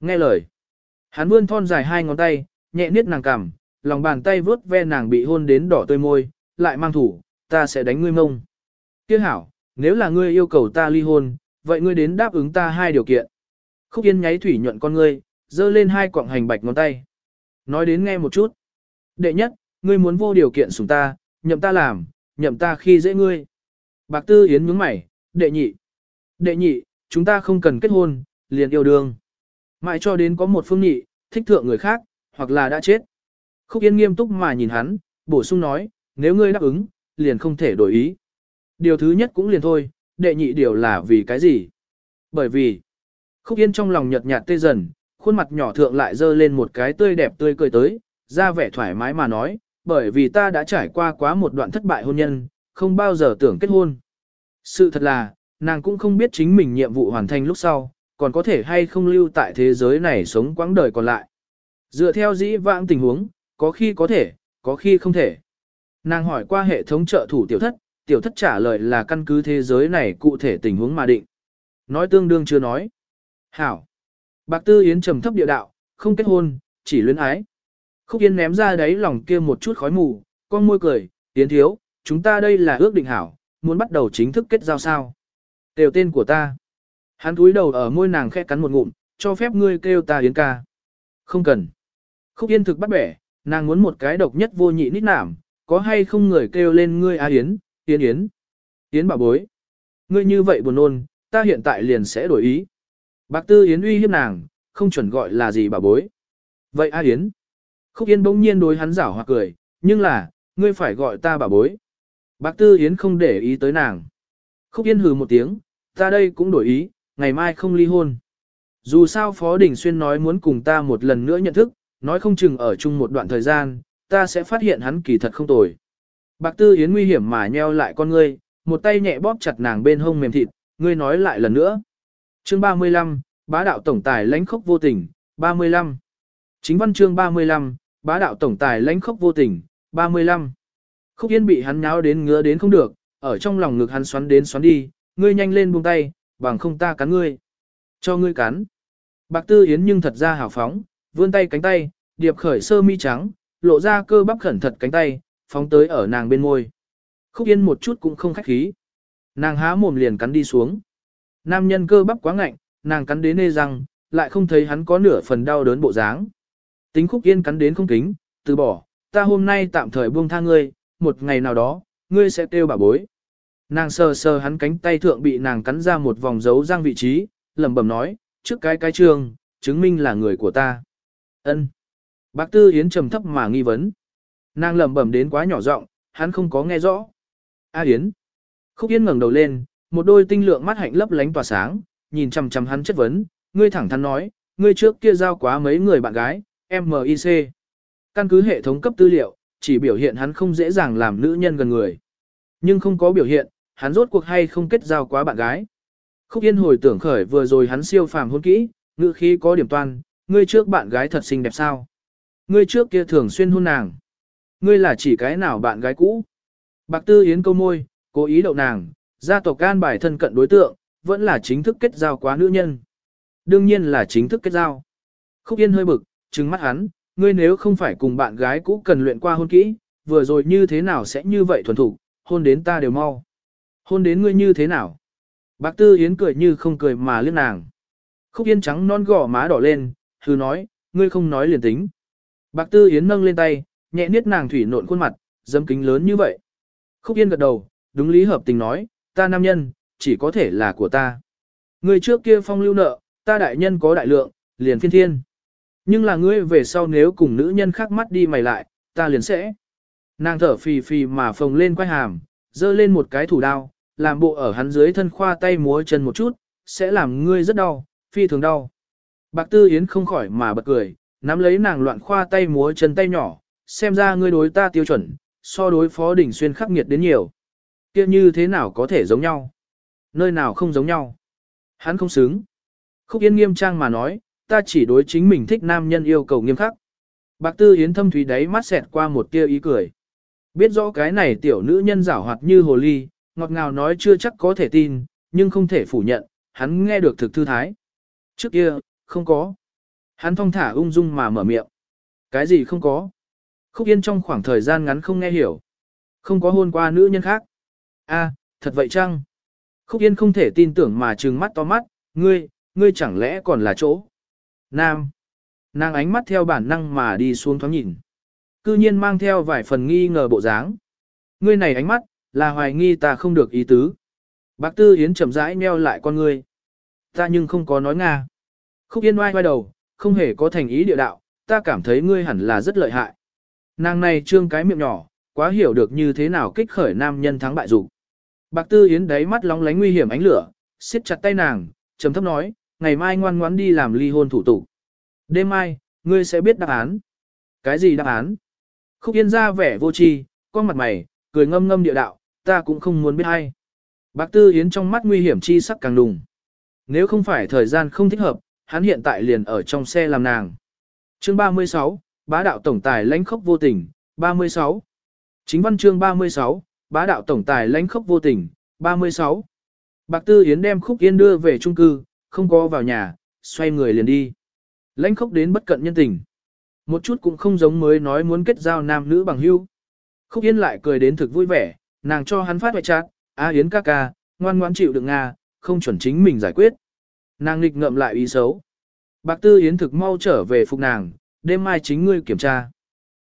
Nghe lời. Hắn vươn thon dài hai ngón tay, nhẹ niết nàng cằm, lòng bàn tay vướt ve nàng bị hôn đến đỏ tươi môi, lại mang thủ, ta sẽ đánh ngươi mông. Tiếc hảo, nếu là ngươi yêu cầu ta ly hôn, vậy ngươi đến đáp ứng ta hai điều kiện. Khúc Yên nháy thủy nhuận con ngươi, dơ lên hai quọng hành bạch ngón tay. Nói đến nghe một chút. Đệ nhất, ngươi muốn vô điều kiện sủng ta, nhậm ta làm, nhậm ta khi dễ ngươi. Bạc Tư Yến nhướng mày, đệ nhị. Đệ nhị, chúng ta không cần kết hôn, liền yêu đương. Mãi cho đến có một phương nhị, thích thượng người khác, hoặc là đã chết. Khúc Yên nghiêm túc mà nhìn hắn, bổ sung nói, nếu ngươi đáp ứng, liền không thể đổi ý. Điều thứ nhất cũng liền thôi, đệ nhị điều là vì cái gì? Bởi vì, Khúc Yên trong lòng nhợt nhạt tê dần, khuôn mặt nhỏ thượng lại dơ lên một cái tươi đẹp tươi cười tới, ra vẻ thoải mái mà nói, bởi vì ta đã trải qua quá một đoạn thất bại hôn nhân, không bao giờ tưởng kết hôn. Sự thật là, nàng cũng không biết chính mình nhiệm vụ hoàn thành lúc sau, còn có thể hay không lưu tại thế giới này sống quãng đời còn lại. Dựa theo dĩ vãng tình huống, có khi có thể, có khi không thể. Nàng hỏi qua hệ thống trợ thủ tiểu thất, tiểu thất trả lời là căn cứ thế giới này cụ thể tình huống mà định. Nói tương đương chưa nói. Hảo. Bạc Tư Yến trầm thấp địa đạo, không kết hôn, chỉ luyến ái. Khúc Yên ném ra đấy lòng kia một chút khói mù, con môi cười, Yến thiếu, chúng ta đây là ước định hảo, muốn bắt đầu chính thức kết giao sao. tiểu tên của ta. Hắn cúi đầu ở môi nàng khẽ cắn một ngụm, cho phép ngươi kêu ta Yến ca. Không cần. Khúc Yên thực bắt bẻ, nàng muốn một cái độc nhất vô nhị nít nảm, có hay không người kêu lên ngươi A Yến, Yến Yến. Yến bảo bối. Ngươi như vậy buồn nôn, ta hiện tại liền sẽ đổi ý. Bạc Tư Yến uy hiếp nàng, không chuẩn gọi là gì bảo bối. Vậy A Yến. Khúc Yên bỗng nhiên đối hắn giảo hoặc cười, nhưng là, ngươi phải gọi ta bảo bối. Bạc Tư Yến không để ý tới nàng. Khúc Yên hừ một tiếng, ta đây cũng đổi ý, ngày mai không ly hôn. Dù sao Phó Đình Xuyên nói muốn cùng ta một lần nữa nhận thức, nói không chừng ở chung một đoạn thời gian, ta sẽ phát hiện hắn kỳ thật không tồi. Bạc Tư Yến nguy hiểm mà nheo lại con ngươi, một tay nhẹ bóp chặt nàng bên hông mềm thịt, ngươi nói lại lần nữa. Chương 35, bá đạo tổng tài lãnh khốc vô tình, 35. Chính văn chương 35, bá đạo tổng tài lãnh khốc vô tình, 35. Khúc Yên bị hắn nháo đến ngứa đến không được, ở trong lòng ngực hắn xoắn đến xoắn đi, ngươi nhanh lên buông tay, bằng không ta cắn ngươi. Cho ngươi cắn. Bạc Tư Yến nhưng thật ra hào phóng, vươn tay cánh tay, điệp khởi sơ mi trắng, lộ ra cơ bắp khẩn thật cánh tay, phóng tới ở nàng bên môi. Khúc Yên một chút cũng không khách khí. Nàng há mồm liền cắn đi xuống. Nam nhân cơ bắp quá ngạnh, nàng cắn đến nê răng, lại không thấy hắn có nửa phần đau đớn bộ dáng. Tính Khúc Yên cắn đến không kính, từ bỏ, ta hôm nay tạm thời buông tha ngươi, một ngày nào đó, ngươi sẽ kêu bà bối. Nàng sờ sờ hắn cánh tay thượng bị nàng cắn ra một vòng dấu răng vị trí, lẩm bẩm nói, trước cái cái trường, chứng minh là người của ta. Ân. Bác Tư Yến trầm thấp mà nghi vấn. Nàng lẩm bẩm đến quá nhỏ giọng, hắn không có nghe rõ. A Yến. Khúc Yến ngẩng đầu lên, một đôi tinh lượng mắt hạnh lấp lánh tỏa sáng, nhìn chằm chằm hắn chất vấn, ngươi thẳng thắn nói, ngươi trước kia giao quá mấy người bạn gái, MIC. Căn cứ hệ thống cấp tư liệu, chỉ biểu hiện hắn không dễ dàng làm nữ nhân gần người. Nhưng không có biểu hiện, hắn rốt cuộc hay không kết giao quá bạn gái. Khúc Yên hồi tưởng khởi vừa rồi hắn siêu phàm hôn kỹ, ngữ khí có điểm toan, ngươi trước bạn gái thật xinh đẹp sao? Ngươi trước kia thường xuyên hôn nàng. Ngươi là chỉ cái nào bạn gái cũ? Bạc Tư Yến câu môi, cố ý đậu nàng, gia tộc can bài thân cận đối tượng, vẫn là chính thức kết giao quá nữ nhân. Đương nhiên là chính thức kết giao. Khúc Yên hơi bực, trừng mắt hắn, ngươi nếu không phải cùng bạn gái cũ cần luyện qua hôn kỹ, vừa rồi như thế nào sẽ như vậy thuần thủ, hôn đến ta đều mau. Hôn đến ngươi như thế nào? Bạc Tư Yến cười như không cười mà liếc nàng. Khúc Yên trắng non gỏ má đỏ lên, hư nói, ngươi không nói liền tính. Bạc Tư Yến nâng lên tay, nhẹ niết nàng thủy nộn khuôn mặt, dâm kính lớn như vậy. Khúc Yên gật đầu, đúng lý hợp tình nói, ta nam nhân, chỉ có thể là của ta. Ngươi trước kia phong lưu nợ, ta đại nhân có đại lượng, liền phiên thiên. Nhưng là ngươi về sau nếu cùng nữ nhân khác mắt đi mày lại, ta liền sẽ. Nàng thở phì phì mà phồng lên quay hàm, dơ lên một cái thủ đao, làm bộ ở hắn dưới thân khoa tay múa chân một chút, sẽ làm ngươi rất đau, phi thường đau. Bạc Tư Yến không khỏi mà bật cười, nắm lấy nàng loạn khoa tay múa chân tay nhỏ, xem ra ngươi đối ta tiêu chuẩn, so đối phó đỉnh xuyên khắc nghiệt đến nhiều. kia như thế nào có thể giống nhau? Nơi nào không giống nhau? Hắn không xứng. Khúc Yên nghiêm trang mà nói, ta chỉ đối chính mình thích nam nhân yêu cầu nghiêm khắc. Bạc Tư Yến thâm thúy đáy mắt xẹt qua một tia ý cười. Biết rõ cái này tiểu nữ nhân giảo hoạt như hồ ly, ngọt ngào nói chưa chắc có thể tin, nhưng không thể phủ nhận, hắn nghe được thực thư thái. Trước kia, không có. Hắn thong thả ung dung mà mở miệng. Cái gì không có? Khúc Yên trong khoảng thời gian ngắn không nghe hiểu. Không có hôn qua nữ nhân khác. a thật vậy chăng? Khúc Yên không thể tin tưởng mà trừng mắt to mắt, ngươi, ngươi chẳng lẽ còn là chỗ? Nam. Nàng ánh mắt theo bản năng mà đi xuống thoáng nhìn. Cư nhiên mang theo vài phần nghi ngờ bộ dáng. Ngươi này ánh mắt, là hoài nghi ta không được ý tứ. Bác Tư Yến chậm rãi nheo lại con ngươi. Ta nhưng không có nói Nga. Khúc Yên oai oai đầu, không hề có thành ý địa đạo, ta cảm thấy ngươi hẳn là rất lợi hại. Nàng này trương cái miệng nhỏ, quá hiểu được như thế nào kích khởi nam nhân thắng bại dục. Bạc Tư Yến đáy mắt lóng lánh nguy hiểm ánh lửa, siết chặt tay nàng, trầm thấp nói, ngày mai ngoan ngoãn đi làm ly hôn thủ tục. Đêm mai, ngươi sẽ biết đáp án. Cái gì đáp án? Khúc Yên ra vẻ vô tri, con mặt mày, cười ngâm ngâm địa đạo, ta cũng không muốn biết hay. Bạc Tư Yến trong mắt nguy hiểm chi sắc càng đùng. Nếu không phải thời gian không thích hợp, hắn hiện tại liền ở trong xe làm nàng. Chương 36, bá đạo tổng tài lãnh khốc vô tình, 36. Chính văn chương 36, bá đạo tổng tài lãnh khốc vô tình, 36. Bạc Tư Yến đem Khúc Yên đưa về trung cư, không có vào nhà, xoay người liền đi. Lãnh khốc đến bất cận nhân tình. Một chút cũng không giống mới nói muốn kết giao nam nữ bằng hữu. Khúc Yên lại cười đến thực vui vẻ, nàng cho hắn phát hoại chát, A Yến ca ca, ngoan ngoan chịu đựng Nga, không chuẩn chính mình giải quyết. Nàng nghịch ngậm lại ý xấu. Bạc Tư Yến thực mau trở về phục nàng, đêm mai chính ngươi kiểm tra.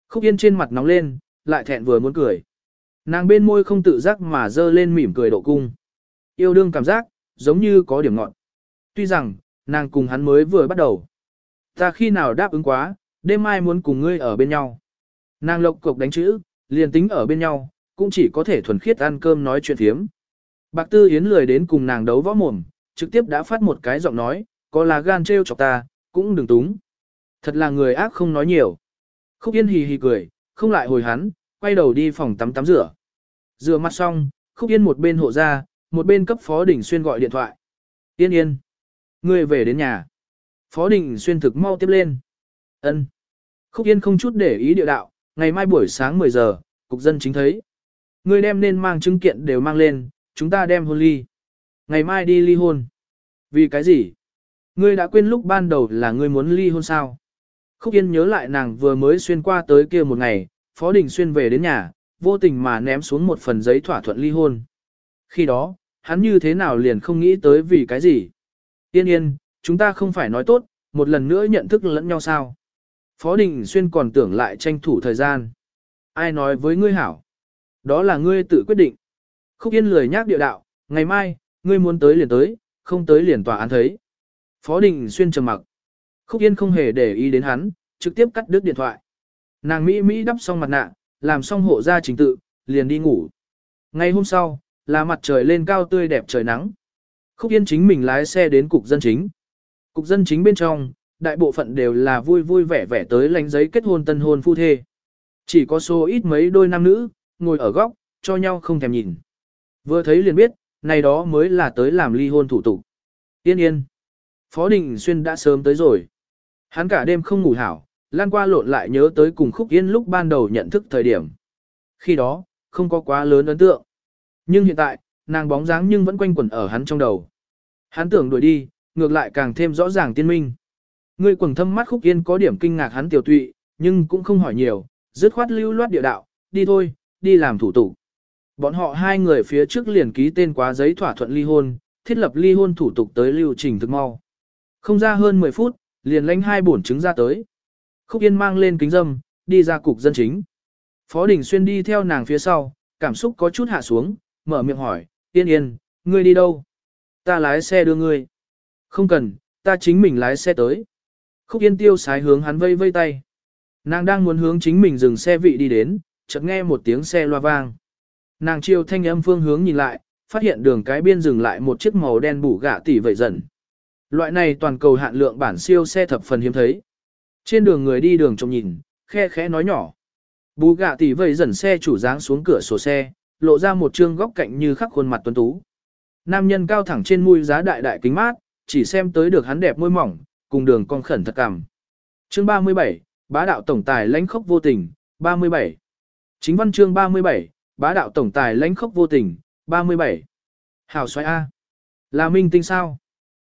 Khúc Yên trên mặt nóng lên, lại thẹn vừa muốn cười. Nàng bên môi không tự giác mà dơ lên mỉm cười độ cung. Yêu đương cảm giác, giống như có điểm ngọn. Tuy rằng, nàng cùng hắn mới vừa bắt đầu. Ta khi nào đáp ứng quá, đêm mai muốn cùng ngươi ở bên nhau. Nàng lộc cục đánh chữ, liền tính ở bên nhau, cũng chỉ có thể thuần khiết ăn cơm nói chuyện thiếm. Bạc Tư Yến lười đến cùng nàng đấu võ mồm, trực tiếp đã phát một cái giọng nói, có là gan trêu chọc ta, cũng đừng túng. Thật là người ác không nói nhiều. Khúc Yên hì hì cười, không lại hồi hắn, quay đầu đi phòng tắm tắm rửa. Rửa mặt xong, Khúc Yên một bên hộ ra, một bên cấp Phó Đình Xuyên gọi điện thoại. Yên yên. Ngươi về đến nhà. Phó Đình Xuyên thực mau tiếp lên. ân Khúc Yên không chút để ý địa đạo, ngày mai buổi sáng 10 giờ, cục dân chính thấy. Ngươi đem nên mang chứng kiện đều mang lên, chúng ta đem hôn ly. Ngày mai đi ly hôn. Vì cái gì? Ngươi đã quên lúc ban đầu là ngươi muốn ly hôn sao? Khúc Yên nhớ lại nàng vừa mới xuyên qua tới kia một ngày, Phó Đình Xuyên về đến nhà, vô tình mà ném xuống một phần giấy thỏa thuận ly hôn. Khi đó, hắn như thế nào liền không nghĩ tới vì cái gì? Yên yên, chúng ta không phải nói tốt, một lần nữa nhận thức lẫn nhau sao? Phó Đình Xuyên còn tưởng lại tranh thủ thời gian. Ai nói với ngươi hảo? Đó là ngươi tự quyết định. Khúc Yên lười nhác địa đạo, ngày mai, ngươi muốn tới liền tới, không tới liền tòa án thấy. Phó Đình Xuyên trầm mặc. Khúc Yên không hề để ý đến hắn, trực tiếp cắt đứt điện thoại. Nàng Mỹ Mỹ đắp xong mặt nạ, làm xong hộ ra trình tự, liền đi ngủ. Ngày hôm sau, là mặt trời lên cao tươi đẹp trời nắng. Khúc Yên chính mình lái xe đến cục dân chính. Cục dân chính bên trong, đại bộ phận đều là vui vui vẻ vẻ tới lánh giấy kết hôn tân hôn phu thê. Chỉ có số ít mấy đôi nam nữ, ngồi ở góc, cho nhau không thèm nhìn. Vừa thấy liền biết, này đó mới là tới làm ly hôn thủ tục. Yên yên. Phó Đình Xuyên đã sớm tới rồi. Hắn cả đêm không ngủ hảo, lan qua lộn lại nhớ tới cùng Khúc Yên lúc ban đầu nhận thức thời điểm. Khi đó, không có quá lớn ấn tượng. Nhưng hiện tại, nàng bóng dáng nhưng vẫn quanh quẩn ở hắn trong đầu. Hắn tưởng đuổi đi, ngược lại càng thêm rõ ràng tiên minh. Người quần thâm mắt Khúc Yên có điểm kinh ngạc hắn tiểu tụy, nhưng cũng không hỏi nhiều, dứt khoát lưu loát địa đạo, đi thôi, đi làm thủ tục. Bọn họ hai người phía trước liền ký tên quá giấy thỏa thuận ly hôn, thiết lập ly hôn thủ tục tới lưu trình thực mau. Không ra hơn 10 phút, liền lãnh hai bổn chứng ra tới. Khúc Yên mang lên kính dâm, đi ra cục dân chính. Phó Đình Xuyên đi theo nàng phía sau, cảm xúc có chút hạ xuống, mở miệng hỏi, Yên Yên, ngươi đi đâu? Ta lái xe đưa ngươi. Không cần, ta chính mình lái xe tới. Khúc Yên tiêu sái hướng hắn vây vây tay. Nàng đang muốn hướng chính mình dừng xe vị đi đến, chợt nghe một tiếng xe loa vang. Nàng chiều thanh âm phương hướng nhìn lại, phát hiện đường cái biên dừng lại một chiếc màu đen bủ gạ tỷ vậy dần. Loại này toàn cầu hạn lượng bản siêu xe thập phần hiếm thấy. Trên đường người đi đường trông nhìn, khe khẽ nói nhỏ. Bù gạ tỷ vậy dần xe chủ dáng xuống cửa sổ xe, lộ ra một trương góc cạnh như khắc khuôn mặt tuấn tú. Nam nhân cao thẳng trên mũi giá đại đại kính mát, chỉ xem tới được hắn đẹp môi mỏng, cùng đường con khẩn thật cảm. Chương 37, bá đạo tổng tài lãnh khốc vô tình, 37. Chính văn chương 37, bá đạo tổng tài lãnh khốc vô tình, 37. Hảo xoay A. Là minh tinh sao?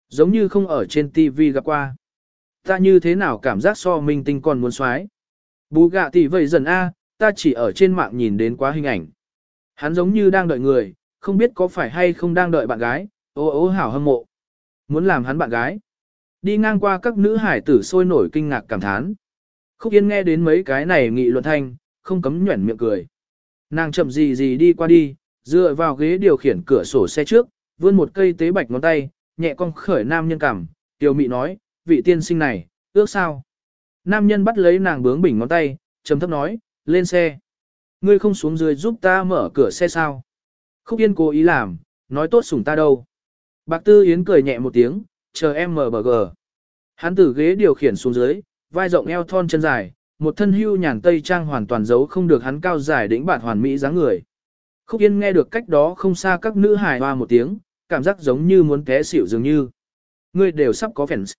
Giống như không ở trên TV gặp qua. Ta như thế nào cảm giác so minh tinh còn muốn xoái? Bù gạ tỷ vậy dần A, ta chỉ ở trên mạng nhìn đến quá hình ảnh. Hắn giống như đang đợi người, không biết có phải hay không đang đợi bạn gái, ô ô hảo hâm mộ. Muốn làm hắn bạn gái. Đi ngang qua các nữ hải tử sôi nổi kinh ngạc cảm thán. Khúc Yên nghe đến mấy cái này nghị luận thanh, không cấm nhuẩn miệng cười. Nàng chậm gì gì đi qua đi, dựa vào ghế điều khiển cửa sổ xe trước, vươn một cây tế bạch ngón tay, nhẹ cong khởi nam nhân cảm, tiểu mị nói, vị tiên sinh này, ước sao? Nam nhân bắt lấy nàng bướng bỉnh ngón tay, trầm thấp nói, lên xe. Ngươi không xuống dưới giúp ta mở cửa xe sao? Khúc Yên cố ý làm, nói tốt sủng ta đâu. Bạc Tư Yến cười nhẹ một tiếng, chờ em mở bờ gờ. Hắn từ ghế điều khiển xuống dưới, vai rộng eo thon chân dài, một thân hưu nhàn tây trang hoàn toàn giấu không được hắn cao dài đỉnh bản hoàn mỹ dáng người. Khúc Yên nghe được cách đó không xa các nữ hài hoa một tiếng, cảm giác giống như muốn té xỉu dường như. người đều sắp có fans.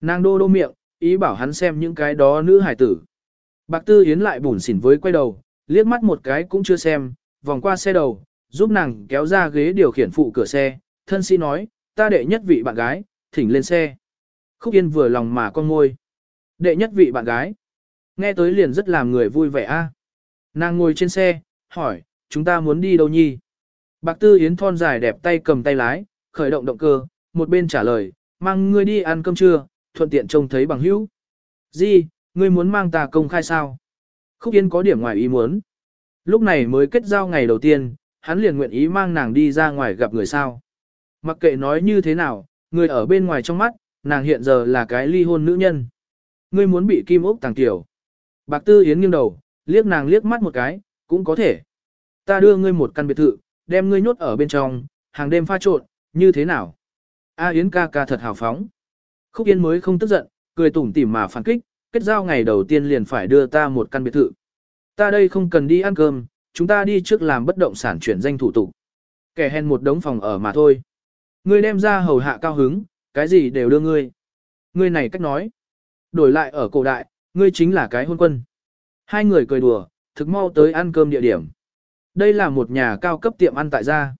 Nàng đô đô miệng, ý bảo hắn xem những cái đó nữ hài tử. Bạc Tư Yến lại bủn xỉn với quay đầu, liếc mắt một cái cũng chưa xem, vòng qua xe đầu, giúp nàng kéo ra ghế điều khiển phụ cửa xe, thân sĩ nói, ta đệ nhất vị bạn gái, thỉnh lên xe. Khúc Yên vừa lòng mà con ngôi. Đệ nhất vị bạn gái. Nghe tới liền rất làm người vui vẻ a. Nàng ngồi trên xe, hỏi, chúng ta muốn đi đâu nhi? Bạc Tư Yến thon dài đẹp tay cầm tay lái, khởi động động cơ, một bên trả lời, mang ngươi đi ăn cơm trưa, thuận tiện trông thấy bằng hữu. Gì, ngươi muốn mang ta công khai sao? Khúc Yên có điểm ngoài ý muốn. Lúc này mới kết giao ngày đầu tiên, hắn liền nguyện ý mang nàng đi ra ngoài gặp người sao. Mặc kệ nói như thế nào, người ở bên ngoài trong mắt, nàng hiện giờ là cái ly hôn nữ nhân. Ngươi muốn bị kim ốc tàng tiểu. Bạc Tư Yến nghiêng đầu, liếc nàng liếc mắt một cái, cũng có thể. Ta đưa ngươi một căn biệt thự, đem ngươi nhốt ở bên trong, hàng đêm pha trộn, như thế nào? A Yến ca ca thật hào phóng. Khúc Yên mới không tức giận, cười tủm tỉm mà phản kích, kết giao ngày đầu tiên liền phải đưa ta một căn biệt thự. Ta đây không cần đi ăn cơm, chúng ta đi trước làm bất động sản chuyển danh thủ tục. Kẻ hèn một đống phòng ở mà thôi. Ngươi đem ra hầu hạ cao hứng, cái gì đều đưa ngươi. Ngươi này cách nói. Đổi lại ở cổ đại, ngươi chính là cái hôn quân. Hai người cười đùa, thực mau tới ăn cơm địa điểm. Đây là một nhà cao cấp tiệm ăn tại gia.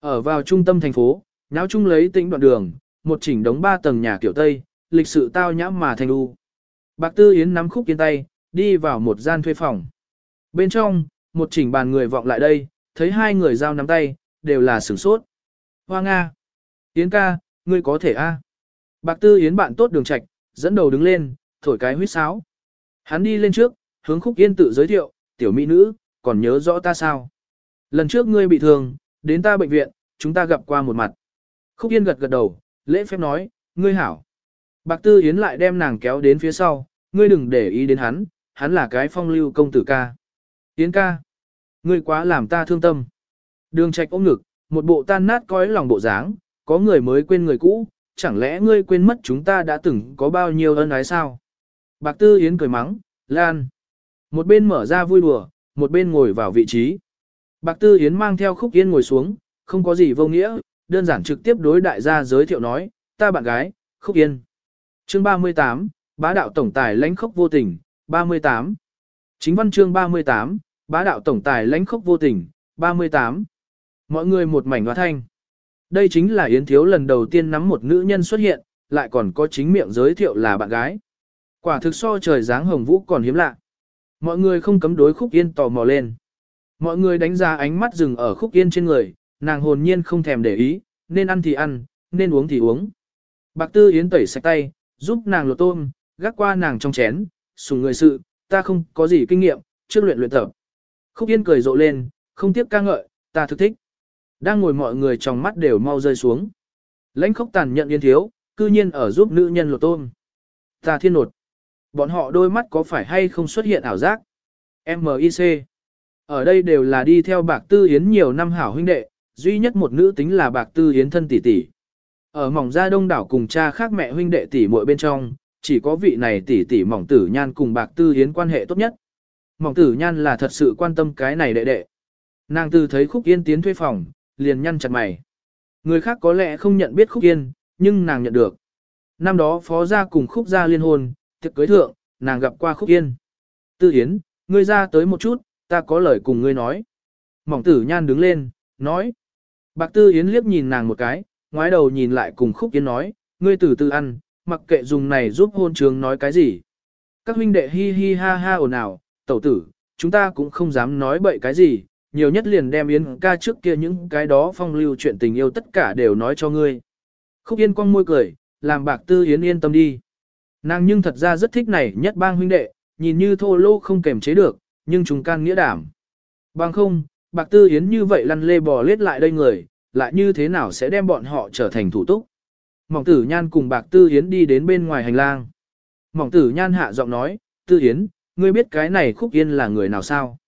Ở vào trung tâm thành phố, nháo chung lấy tĩnh đoạn đường, một chỉnh đống ba tầng nhà kiểu Tây, lịch sự tao nhãm mà thành u. Bạc Tư Yến nắm khúc kiên tay, đi vào một gian thuê phòng. Bên trong, một chỉnh bàn người vọng lại đây, thấy hai người giao nắm tay, đều là sửng sốt. Hoa Nga! Yến ca, ngươi có thể a? Bạc Tư Yến bạn tốt đường trạch, dẫn đầu đứng lên, thổi cái huyết sáo. Hắn đi lên trước, hướng Khúc Yên tự giới thiệu, tiểu mỹ nữ, còn nhớ rõ ta sao? Lần trước ngươi bị thương, đến ta bệnh viện, chúng ta gặp qua một mặt. Khúc Yên gật gật đầu, lễ phép nói, ngươi hảo. Bạc Tư Yến lại đem nàng kéo đến phía sau, ngươi đừng để ý đến hắn, hắn là cái phong lưu công tử ca. Yến ca, ngươi quá làm ta thương tâm. Đường trạch ôm ngực, một bộ tan nát cõi lòng bộ dáng, có người mới quên người cũ, chẳng lẽ ngươi quên mất chúng ta đã từng có bao nhiêu ân ái sao? Bạc Tư Yến cười mắng, Lan. Một bên mở ra vui đùa, một bên ngồi vào vị trí. Bạc Tư Yến mang theo khúc yên ngồi xuống, không có gì vô nghĩa, đơn giản trực tiếp đối đại gia giới thiệu nói, ta bạn gái, khúc yên. Chương 38, bá đạo tổng tài lãnh khốc vô tình, 38. Chính văn chương 38, bá đạo tổng tài lãnh khốc vô tình, 38. Mọi người một mảnh hóa thanh. Đây chính là Yến Thiếu lần đầu tiên nắm một nữ nhân xuất hiện, lại còn có chính miệng giới thiệu là bạn gái. Quả thực so trời dáng hồng vũ còn hiếm lạ. Mọi người không cấm đối khúc yên tò mò lên. Mọi người đánh giá ánh mắt dừng ở khúc yên trên người, nàng hồn nhiên không thèm để ý, nên ăn thì ăn, nên uống thì uống. Bạc Tư Yến tẩy sạch tay, giúp nàng lột tôm, gác qua nàng trong chén, sùng người sự, ta không có gì kinh nghiệm, trước luyện luyện tập. Khúc Yên cười rộ lên, không tiếc ca ngợi, ta thực thích. Đang ngồi mọi người trong mắt đều mau rơi xuống. Lãnh khốc tàn nhận yên thiếu, cư nhiên ở giúp nữ nhân lột tôm. Ta thiên nột. Bọn họ đôi mắt có phải hay không xuất hiện ảo giác? MIC. Ở đây đều là đi theo bạc tư yến nhiều năm hảo huynh đệ, duy nhất một nữ tính là bạc tư yến thân tỷ tỷ. Ở mỏng gia đông đảo cùng cha khác mẹ huynh đệ tỷ muội bên trong, chỉ có vị này tỷ tỷ mỏng tử nhan cùng bạc tư yến quan hệ tốt nhất. Mỏng tử nhan là thật sự quan tâm cái này đệ đệ. Nàng từ thấy khúc yên tiến thuê phòng, liền nhăn chặt mày. Người khác có lẽ không nhận biết khúc yên, nhưng nàng nhận được. Năm đó phó gia cùng khúc gia liên hôn, tiệc cưới thượng, nàng gặp qua khúc yên. Tư Yến, ngươi ra tới một chút, ta có lời cùng ngươi nói. Mỏng tử nhan đứng lên, nói. Bạc Tư Yến liếc nhìn nàng một cái, ngoái đầu nhìn lại cùng khúc yên nói, ngươi từ từ ăn, mặc kệ dùng này giúp hôn trường nói cái gì. Các huynh đệ hi hi ha ha ồn ào, tẩu tử, chúng ta cũng không dám nói bậy cái gì, nhiều nhất liền đem Yến ca trước kia những cái đó phong lưu chuyện tình yêu tất cả đều nói cho ngươi. Khúc Yên con môi cười, làm bạc tư Yến yên tâm đi. Nàng nhưng thật ra rất thích này nhất bang huynh đệ, nhìn như thô lô không kềm chế được, nhưng chúng can nghĩa đảm. Bằng không, bạc tư Yến như vậy lăn lê bò lết lại đây người, lại như thế nào sẽ đem bọn họ trở thành thủ túc. Mỏng tử nhan cùng bạc tư Yến đi đến bên ngoài hành lang. Mỏng tử nhan hạ giọng nói, tư Yến, ngươi biết cái này khúc yên là người nào sao?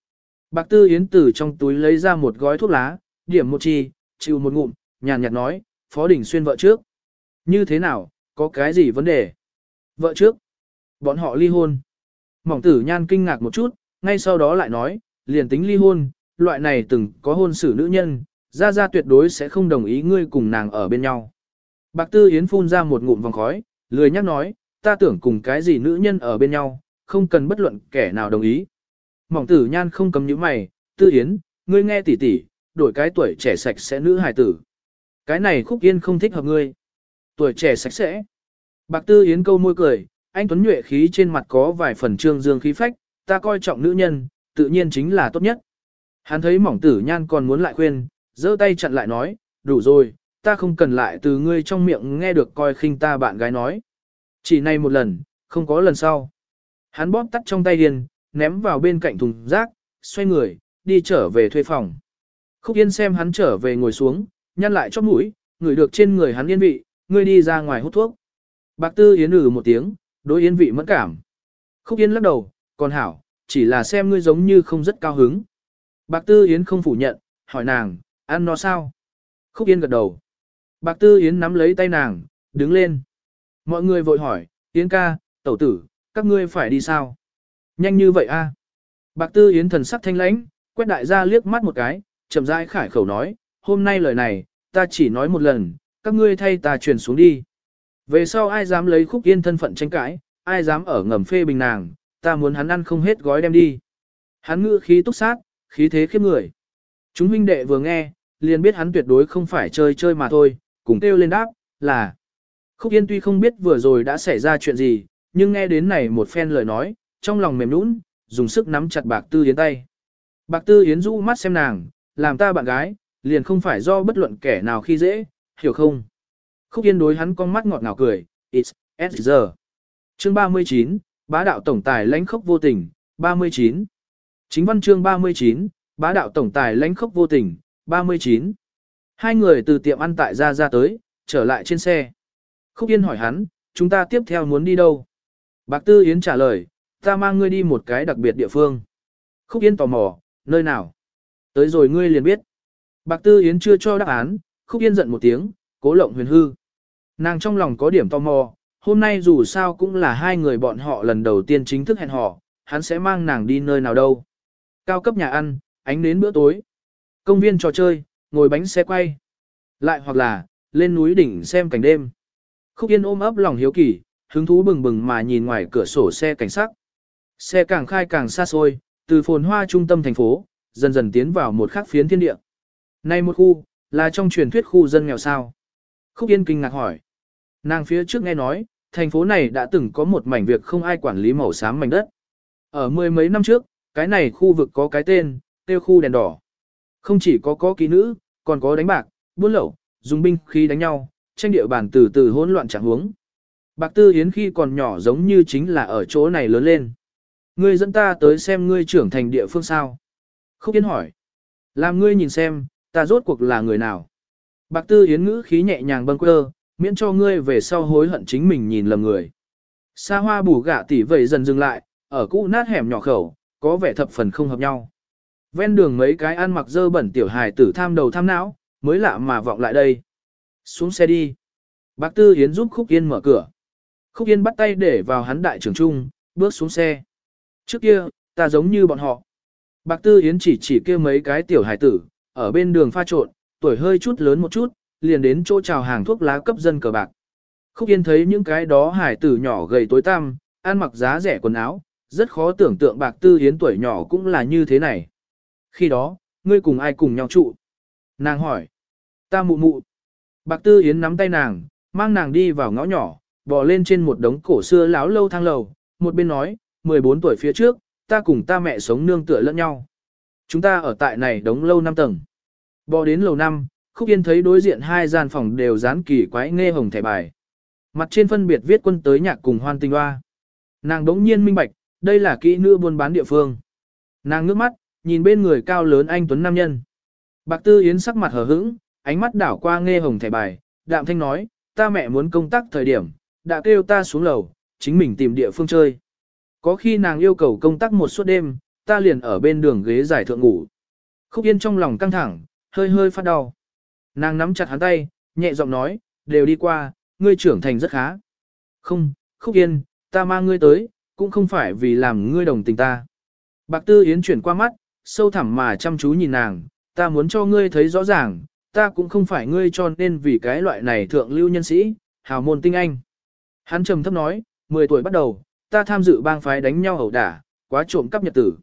Bạc Tư Yến từ trong túi lấy ra một gói thuốc lá, điểm một chi, chịu một ngụm, nhàn nhạt nói, Phó Đỉnh Xuyên vợ trước. Như thế nào, có cái gì vấn đề? Vợ trước. Bọn họ ly hôn. Mỏng tử nhan kinh ngạc một chút, ngay sau đó lại nói, liền tính ly hôn, loại này từng có hôn xử nữ nhân, ra ra tuyệt đối sẽ không đồng ý ngươi cùng nàng ở bên nhau. Bạc Tư Yến phun ra một ngụm vòng khói, lười nhắc nói, ta tưởng cùng cái gì nữ nhân ở bên nhau, không cần bất luận kẻ nào đồng ý. Mỏng tử nhan không cầm những mày, tư yến, ngươi nghe tỉ tỉ, đổi cái tuổi trẻ sạch sẽ nữ hài tử. Cái này khúc yên không thích hợp ngươi. Tuổi trẻ sạch sẽ. Bạc tư yến câu môi cười, anh Tuấn Nhuệ khí trên mặt có vài phần trương dương khí phách, ta coi trọng nữ nhân, tự nhiên chính là tốt nhất. Hắn thấy mỏng tử nhan còn muốn lại khuyên, giơ tay chặn lại nói, đủ rồi, ta không cần lại từ ngươi trong miệng nghe được coi khinh ta bạn gái nói. Chỉ này một lần, không có lần sau. Hắn bóp tắt trong tay điền, ném vào bên cạnh thùng rác, xoay người, đi trở về thuê phòng. Khúc Yên xem hắn trở về ngồi xuống, nhăn lại chóp mũi, ngửi được trên người hắn yên vị, ngươi đi ra ngoài hút thuốc. Bạc Tư Yến ử một tiếng, đối Yến vị mẫn cảm. Khúc Yến lắc đầu, còn hảo, chỉ là xem ngươi giống như không rất cao hứng. Bạc Tư Yến không phủ nhận, hỏi nàng, ăn nó sao? Khúc Yến gật đầu. Bạc Tư Yến nắm lấy tay nàng, đứng lên. Mọi người vội hỏi, Yến ca, tẩu tử, các ngươi phải đi sao? Nhanh như vậy a? Bạc Tư Yến thần sắc thanh lãnh, quét đại gia liếc mắt một cái, chậm rãi khải khẩu nói, hôm nay lời này, ta chỉ nói một lần, các ngươi thay ta truyền xuống đi. Về sau ai dám lấy khúc yên thân phận tranh cãi, ai dám ở ngầm phê bình nàng, ta muốn hắn ăn không hết gói đem đi. Hắn ngữ khí túc sát, khí thế khiếp người. Chúng huynh đệ vừa nghe, liền biết hắn tuyệt đối không phải chơi chơi mà thôi, cùng kêu lên đáp, là. Khúc Yên tuy không biết vừa rồi đã xảy ra chuyện gì, nhưng nghe đến này một phen lời nói, trong lòng mềm nũng, dùng sức nắm chặt bạc tư yến tay. Bạc tư yến rũ mắt xem nàng, làm ta bạn gái, liền không phải do bất luận kẻ nào khi dễ, hiểu không? Khúc yên đối hắn con mắt ngọt ngào cười, it's, it's giờ. Chương 39, bá đạo tổng tài lãnh khốc vô tình, 39. Chính văn chương 39, bá đạo tổng tài lãnh khốc vô tình, 39. Hai người từ tiệm ăn tại ra ra tới, trở lại trên xe. Khúc Yên hỏi hắn, chúng ta tiếp theo muốn đi đâu? Bạc Tư Yến trả lời, ta mang ngươi đi một cái đặc biệt địa phương. Khúc Yên tò mò, nơi nào? Tới rồi ngươi liền biết. Bạc Tư Yến chưa cho đáp án, Khúc Yên giận một tiếng, cố lộng huyền hư. Nàng trong lòng có điểm tò mò, hôm nay dù sao cũng là hai người bọn họ lần đầu tiên chính thức hẹn hò, hắn sẽ mang nàng đi nơi nào đâu. Cao cấp nhà ăn, ánh đến bữa tối. Công viên trò chơi, ngồi bánh xe quay. Lại hoặc là, lên núi đỉnh xem cảnh đêm. Khúc Yên ôm ấp lòng hiếu kỳ, hứng thú bừng bừng mà nhìn ngoài cửa sổ xe cảnh sát. Xe càng khai càng xa xôi, từ phồn hoa trung tâm thành phố, dần dần tiến vào một khắc phiến thiên địa. Nay một khu, là trong truyền thuyết khu dân nghèo sao. Khúc Yên kinh ngạc hỏi. Nàng phía trước nghe nói, thành phố này đã từng có một mảnh việc không ai quản lý màu xám mảnh đất. Ở mười mấy năm trước, cái này khu vực có cái tên, tiêu khu đèn đỏ. Không chỉ có có ký nữ, còn có đánh bạc, buôn lậu, dùng binh khí đánh nhau, tranh địa bàn từ từ hỗn loạn trạng huống. Bạc Tư Yến khi còn nhỏ giống như chính là ở chỗ này lớn lên. Ngươi dẫn ta tới xem ngươi trưởng thành địa phương sao? Khúc Yến hỏi. Làm ngươi nhìn xem, ta rốt cuộc là người nào? Bạc Tư Yến ngữ khí nhẹ nhàng bâng quơ, miễn cho ngươi về sau hối hận chính mình nhìn lầm người. Sa hoa bù gạ tỉ vậy dần dừng lại, ở cũ nát hẻm nhỏ khẩu, có vẻ thập phần không hợp nhau. Ven đường mấy cái ăn mặc dơ bẩn tiểu hài tử tham đầu tham não, mới lạ mà vọng lại đây. Xuống xe đi. Bác Tư Yến giúp Khúc Yên mở cửa. Khúc Yên bắt tay để vào hắn đại trưởng trung, bước xuống xe. Trước kia, ta giống như bọn họ. Bạc Tư Yến chỉ chỉ kia mấy cái tiểu hài tử, ở bên đường pha trộn, tuổi hơi chút lớn một chút, liền đến chỗ chào hàng thuốc lá cấp dân cờ bạc. Khúc Yên thấy những cái đó hải tử nhỏ gầy tối tăm, ăn mặc giá rẻ quần áo, rất khó tưởng tượng Bạc Tư Yến tuổi nhỏ cũng là như thế này. Khi đó, ngươi cùng ai cùng nhau trụ? Nàng hỏi. Ta mụ mụ. Bạc Tư Yến nắm tay nàng, mang nàng đi vào ngõ nhỏ, bò lên trên một đống cổ xưa láo lâu thang lầu, một bên nói, 14 tuổi phía trước, ta cùng ta mẹ sống nương tựa lẫn nhau. Chúng ta ở tại này đống lâu 5 tầng. Bò đến lầu năm, Khúc Yên thấy đối diện hai gian phòng đều dán kỳ quái nghe hồng thẻ bài. Mặt trên phân biệt viết quân tới nhạc cùng hoan tình hoa. Nàng đống nhiên minh bạch, đây là kỹ nữ buôn bán địa phương. Nàng ngước mắt, nhìn bên người cao lớn anh Tuấn Nam Nhân. Bạc Tư Yến sắc mặt hờ hững, ánh mắt đảo qua nghe hồng thẻ bài, đạm thanh nói, ta mẹ muốn công tác thời điểm, đã kêu ta xuống lầu, chính mình tìm địa phương chơi. Có khi nàng yêu cầu công tác một suốt đêm, ta liền ở bên đường ghế giải thượng ngủ. Khúc Yên trong lòng căng thẳng, hơi hơi phát đau. Nàng nắm chặt hắn tay, nhẹ giọng nói, đều đi qua, ngươi trưởng thành rất khá. Không, Khúc Yên, ta mang ngươi tới, cũng không phải vì làm ngươi đồng tình ta. Bạc Tư Yến chuyển qua mắt, sâu thẳm mà chăm chú nhìn nàng, ta muốn cho ngươi thấy rõ ràng, ta cũng không phải ngươi cho nên vì cái loại này thượng lưu nhân sĩ, hào môn tinh anh. Hắn trầm thấp nói, 10 tuổi bắt đầu, ta tham dự bang phái đánh nhau ẩu đả, quá trộm cắp nhật tử.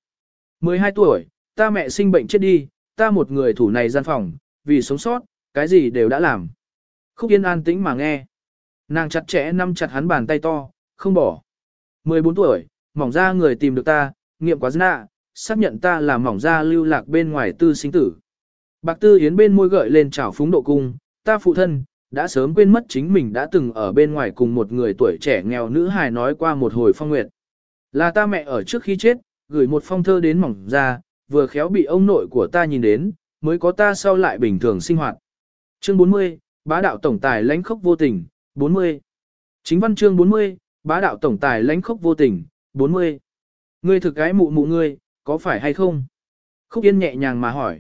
12 tuổi, ta mẹ sinh bệnh chết đi, ta một người thủ này gian phòng, vì sống sót, cái gì đều đã làm. Khúc Yên an tĩnh mà nghe. Nàng chặt chẽ nắm chặt hắn bàn tay to, không bỏ. 14 tuổi, mỏng ra người tìm được ta, nghiệm quá nạ, xác nhận ta là mỏng ra lưu lạc bên ngoài tư sinh tử. Bạc Tư Yến bên môi gợi lên trào phúng độ cung, ta phụ thân, đã sớm quên mất chính mình đã từng ở bên ngoài cùng một người tuổi trẻ nghèo nữ hài nói qua một hồi phong nguyệt. Là ta mẹ ở trước khi chết, gửi một phong thơ đến mỏng ra, vừa khéo bị ông nội của ta nhìn đến, mới có ta sau lại bình thường sinh hoạt. Chương 40, bá đạo tổng tài lãnh khốc vô tình, 40. Chính văn chương 40, bá đạo tổng tài lãnh khốc vô tình, 40. Ngươi thực cái mụ mụ ngươi, có phải hay không? Khúc Yên nhẹ nhàng mà hỏi.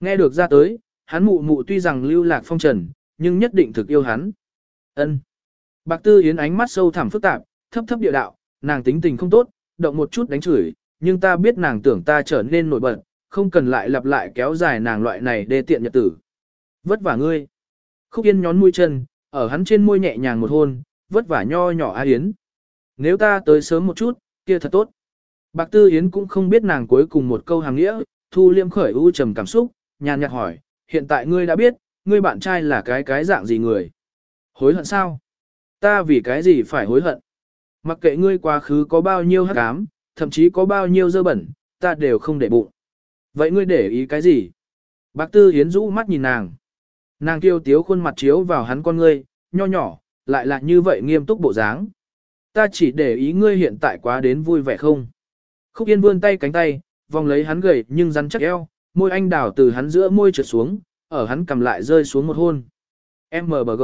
Nghe được ra tới, hắn mụ mụ tuy rằng lưu lạc phong trần, nhưng nhất định thực yêu hắn. Ân. Bạc Tư Yến ánh mắt sâu thẳm phức tạp, thấp thấp địa đạo, nàng tính tình không tốt, động một chút đánh chửi, nhưng ta biết nàng tưởng ta trở nên nổi bật, không cần lại lặp lại kéo dài nàng loại này đê tiện nhật tử. Vất vả ngươi. Khúc Yên nhón mũi chân, ở hắn trên môi nhẹ nhàng một hôn, vất vả nho nhỏ A Yến. Nếu ta tới sớm một chút, kia thật tốt. Bạc Tư Yến cũng không biết nàng cuối cùng một câu hàng nghĩa, thu liêm khởi u trầm cảm xúc, nhàn nhạt hỏi, hiện tại ngươi đã biết, ngươi bạn trai là cái cái dạng gì người? Hối hận sao? Ta vì cái gì phải hối hận? Mặc kệ ngươi quá khứ có bao nhiêu hắc ám, thậm chí có bao nhiêu dơ bẩn, ta đều không để bụng. Vậy ngươi để ý cái gì? Bác Tư Yến rũ mắt nhìn nàng. Nàng kiêu tiếu khuôn mặt chiếu vào hắn con ngươi, nho nhỏ, lại là như vậy nghiêm túc bộ dáng. Ta chỉ để ý ngươi hiện tại quá đến vui vẻ không? Khúc Yên vươn tay cánh tay, vòng lấy hắn gầy nhưng rắn chắc eo, môi anh đào từ hắn giữa môi trượt xuống, ở hắn cầm lại rơi xuống một hôn. MBG.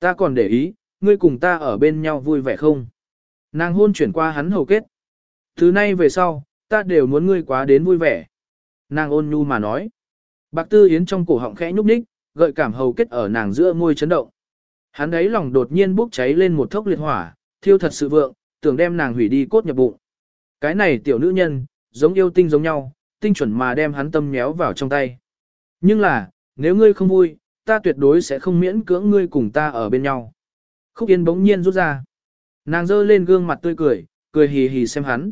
Ta còn để ý, ngươi cùng ta ở bên nhau vui vẻ không? Nàng hôn chuyển qua hắn hầu kết. Thứ nay về sau, ta đều muốn ngươi quá đến vui vẻ. Nàng ôn nhu mà nói. Bạc Tư Yến trong cổ họng khẽ nhúc nhích, gợi cảm hầu kết ở nàng giữa môi chấn động. Hắn ấy lòng đột nhiên bốc cháy lên một thốc liệt hỏa, thiêu thật sự vượng, tưởng đem nàng hủy đi cốt nhập bụng. Cái này tiểu nữ nhân, giống yêu tinh giống nhau, tinh chuẩn mà đem hắn tâm méo vào trong tay. Nhưng là, nếu ngươi không vui, ta tuyệt đối sẽ không miễn cưỡng ngươi cùng ta ở bên nhau. Khúc Yên bỗng nhiên rút ra. Nàng dơ lên gương mặt tươi cười, cười hì hì xem hắn.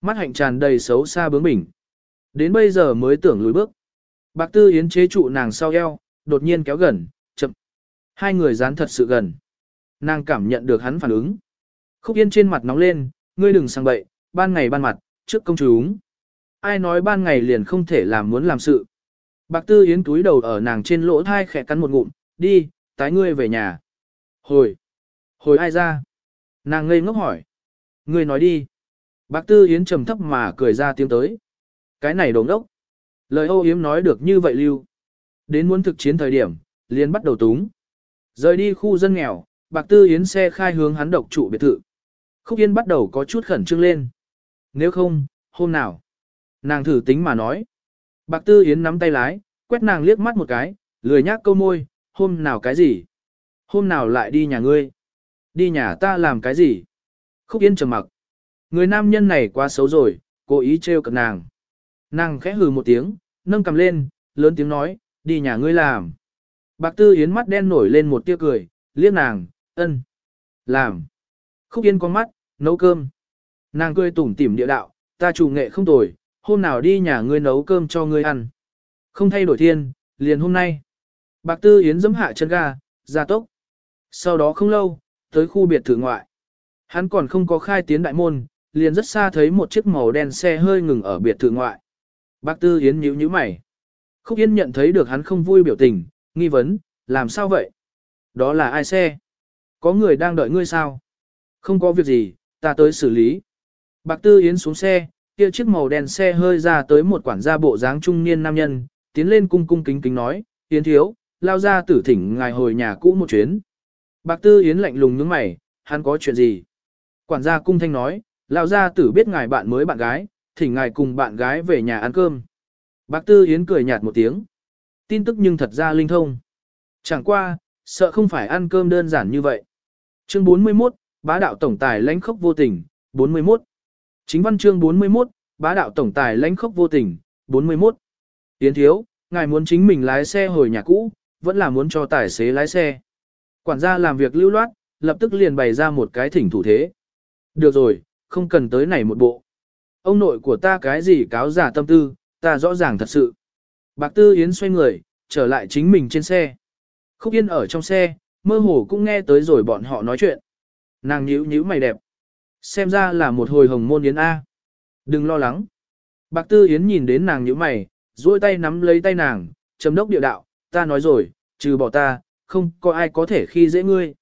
Mắt hạnh tràn đầy xấu xa bướng bỉnh. Đến bây giờ mới tưởng lùi bước. Bạc Tư Yến chế trụ nàng sau eo, đột nhiên kéo gần, chậm. Hai người dán thật sự gần. Nàng cảm nhận được hắn phản ứng. Khúc Yên trên mặt nóng lên, ngươi đừng sang bậy, ban ngày ban mặt, trước công chúng. Ai nói ban ngày liền không thể làm muốn làm sự. Bạc Tư Yến túi đầu ở nàng trên lỗ thai khẽ cắn một ngụm, đi, tái ngươi về nhà. Hồi, hồi ai ra? Nàng ngây ngốc hỏi. Ngươi nói đi. Bác Tư Yến trầm thấp mà cười ra tiếng tới. Cái này đồng đốc. Lời ô yếm nói được như vậy lưu. Đến muốn thực chiến thời điểm, liền bắt đầu túng. Rời đi khu dân nghèo, Bạc Tư Yến xe khai hướng hắn độc trụ biệt thự. Khúc Yên bắt đầu có chút khẩn trương lên. Nếu không, hôm nào? Nàng thử tính mà nói. Bạc Tư Yến nắm tay lái, quét nàng liếc mắt một cái, lười nhác câu môi, hôm nào cái gì? Hôm nào lại đi nhà ngươi? Đi nhà ta làm cái gì? Khúc Yên trầm mặc. Người nam nhân này quá xấu rồi, cố ý trêu cận nàng. Nàng khẽ hừ một tiếng, nâng cầm lên, lớn tiếng nói, đi nhà ngươi làm. Bạc Tư Yến mắt đen nổi lên một tia cười, liếc nàng, ân. Làm. Khúc Yên con mắt, nấu cơm. Nàng cười tủm tỉm địa đạo, ta chủ nghệ không tồi, hôm nào đi nhà ngươi nấu cơm cho ngươi ăn. Không thay đổi thiên, liền hôm nay. Bạc Tư Yến giẫm hạ chân ga, ra tốc. Sau đó không lâu, tới khu biệt thự ngoại. Hắn còn không có khai tiến đại môn, liền rất xa thấy một chiếc màu đen xe hơi ngừng ở biệt thự ngoại. Bác Tư Yến nhíu nhíu mày. Khúc Yên nhận thấy được hắn không vui biểu tình, nghi vấn, làm sao vậy? Đó là ai xe? Có người đang đợi ngươi sao? Không có việc gì, ta tới xử lý. Bạc Tư Yến xuống xe, kia chiếc màu đen xe hơi ra tới một quản gia bộ dáng trung niên nam nhân, tiến lên cung cung kính kính nói, Yến thiếu, lao ra tử thỉnh ngài hồi nhà cũ một chuyến. Bạc Tư Yến lạnh lùng nhướng mày, hắn có chuyện gì? Quản gia cung thanh nói, Lão gia tử biết ngài bạn mới bạn gái, thỉnh ngài cùng bạn gái về nhà ăn cơm. Bác Tư Yến cười nhạt một tiếng. Tin tức nhưng thật ra linh thông. Chẳng qua, sợ không phải ăn cơm đơn giản như vậy. Chương 41, bá đạo tổng tài lãnh khốc vô tình, 41. Chính văn chương 41, bá đạo tổng tài lãnh khốc vô tình, 41. Yến thiếu, ngài muốn chính mình lái xe hồi nhà cũ, vẫn là muốn cho tài xế lái xe. Quản gia làm việc lưu loát, lập tức liền bày ra một cái thỉnh thủ thế. Được rồi, không cần tới này một bộ. Ông nội của ta cái gì cáo giả tâm tư, ta rõ ràng thật sự. Bạc Tư Yến xoay người, trở lại chính mình trên xe. Khúc Yên ở trong xe, mơ hồ cũng nghe tới rồi bọn họ nói chuyện. Nàng nhíu nhíu mày đẹp. Xem ra là một hồi hồng môn Yến A. Đừng lo lắng. Bạc Tư Yến nhìn đến nàng nhíu mày, duỗi tay nắm lấy tay nàng, chấm đốc địa đạo, ta nói rồi, trừ bỏ ta, không có ai có thể khi dễ ngươi.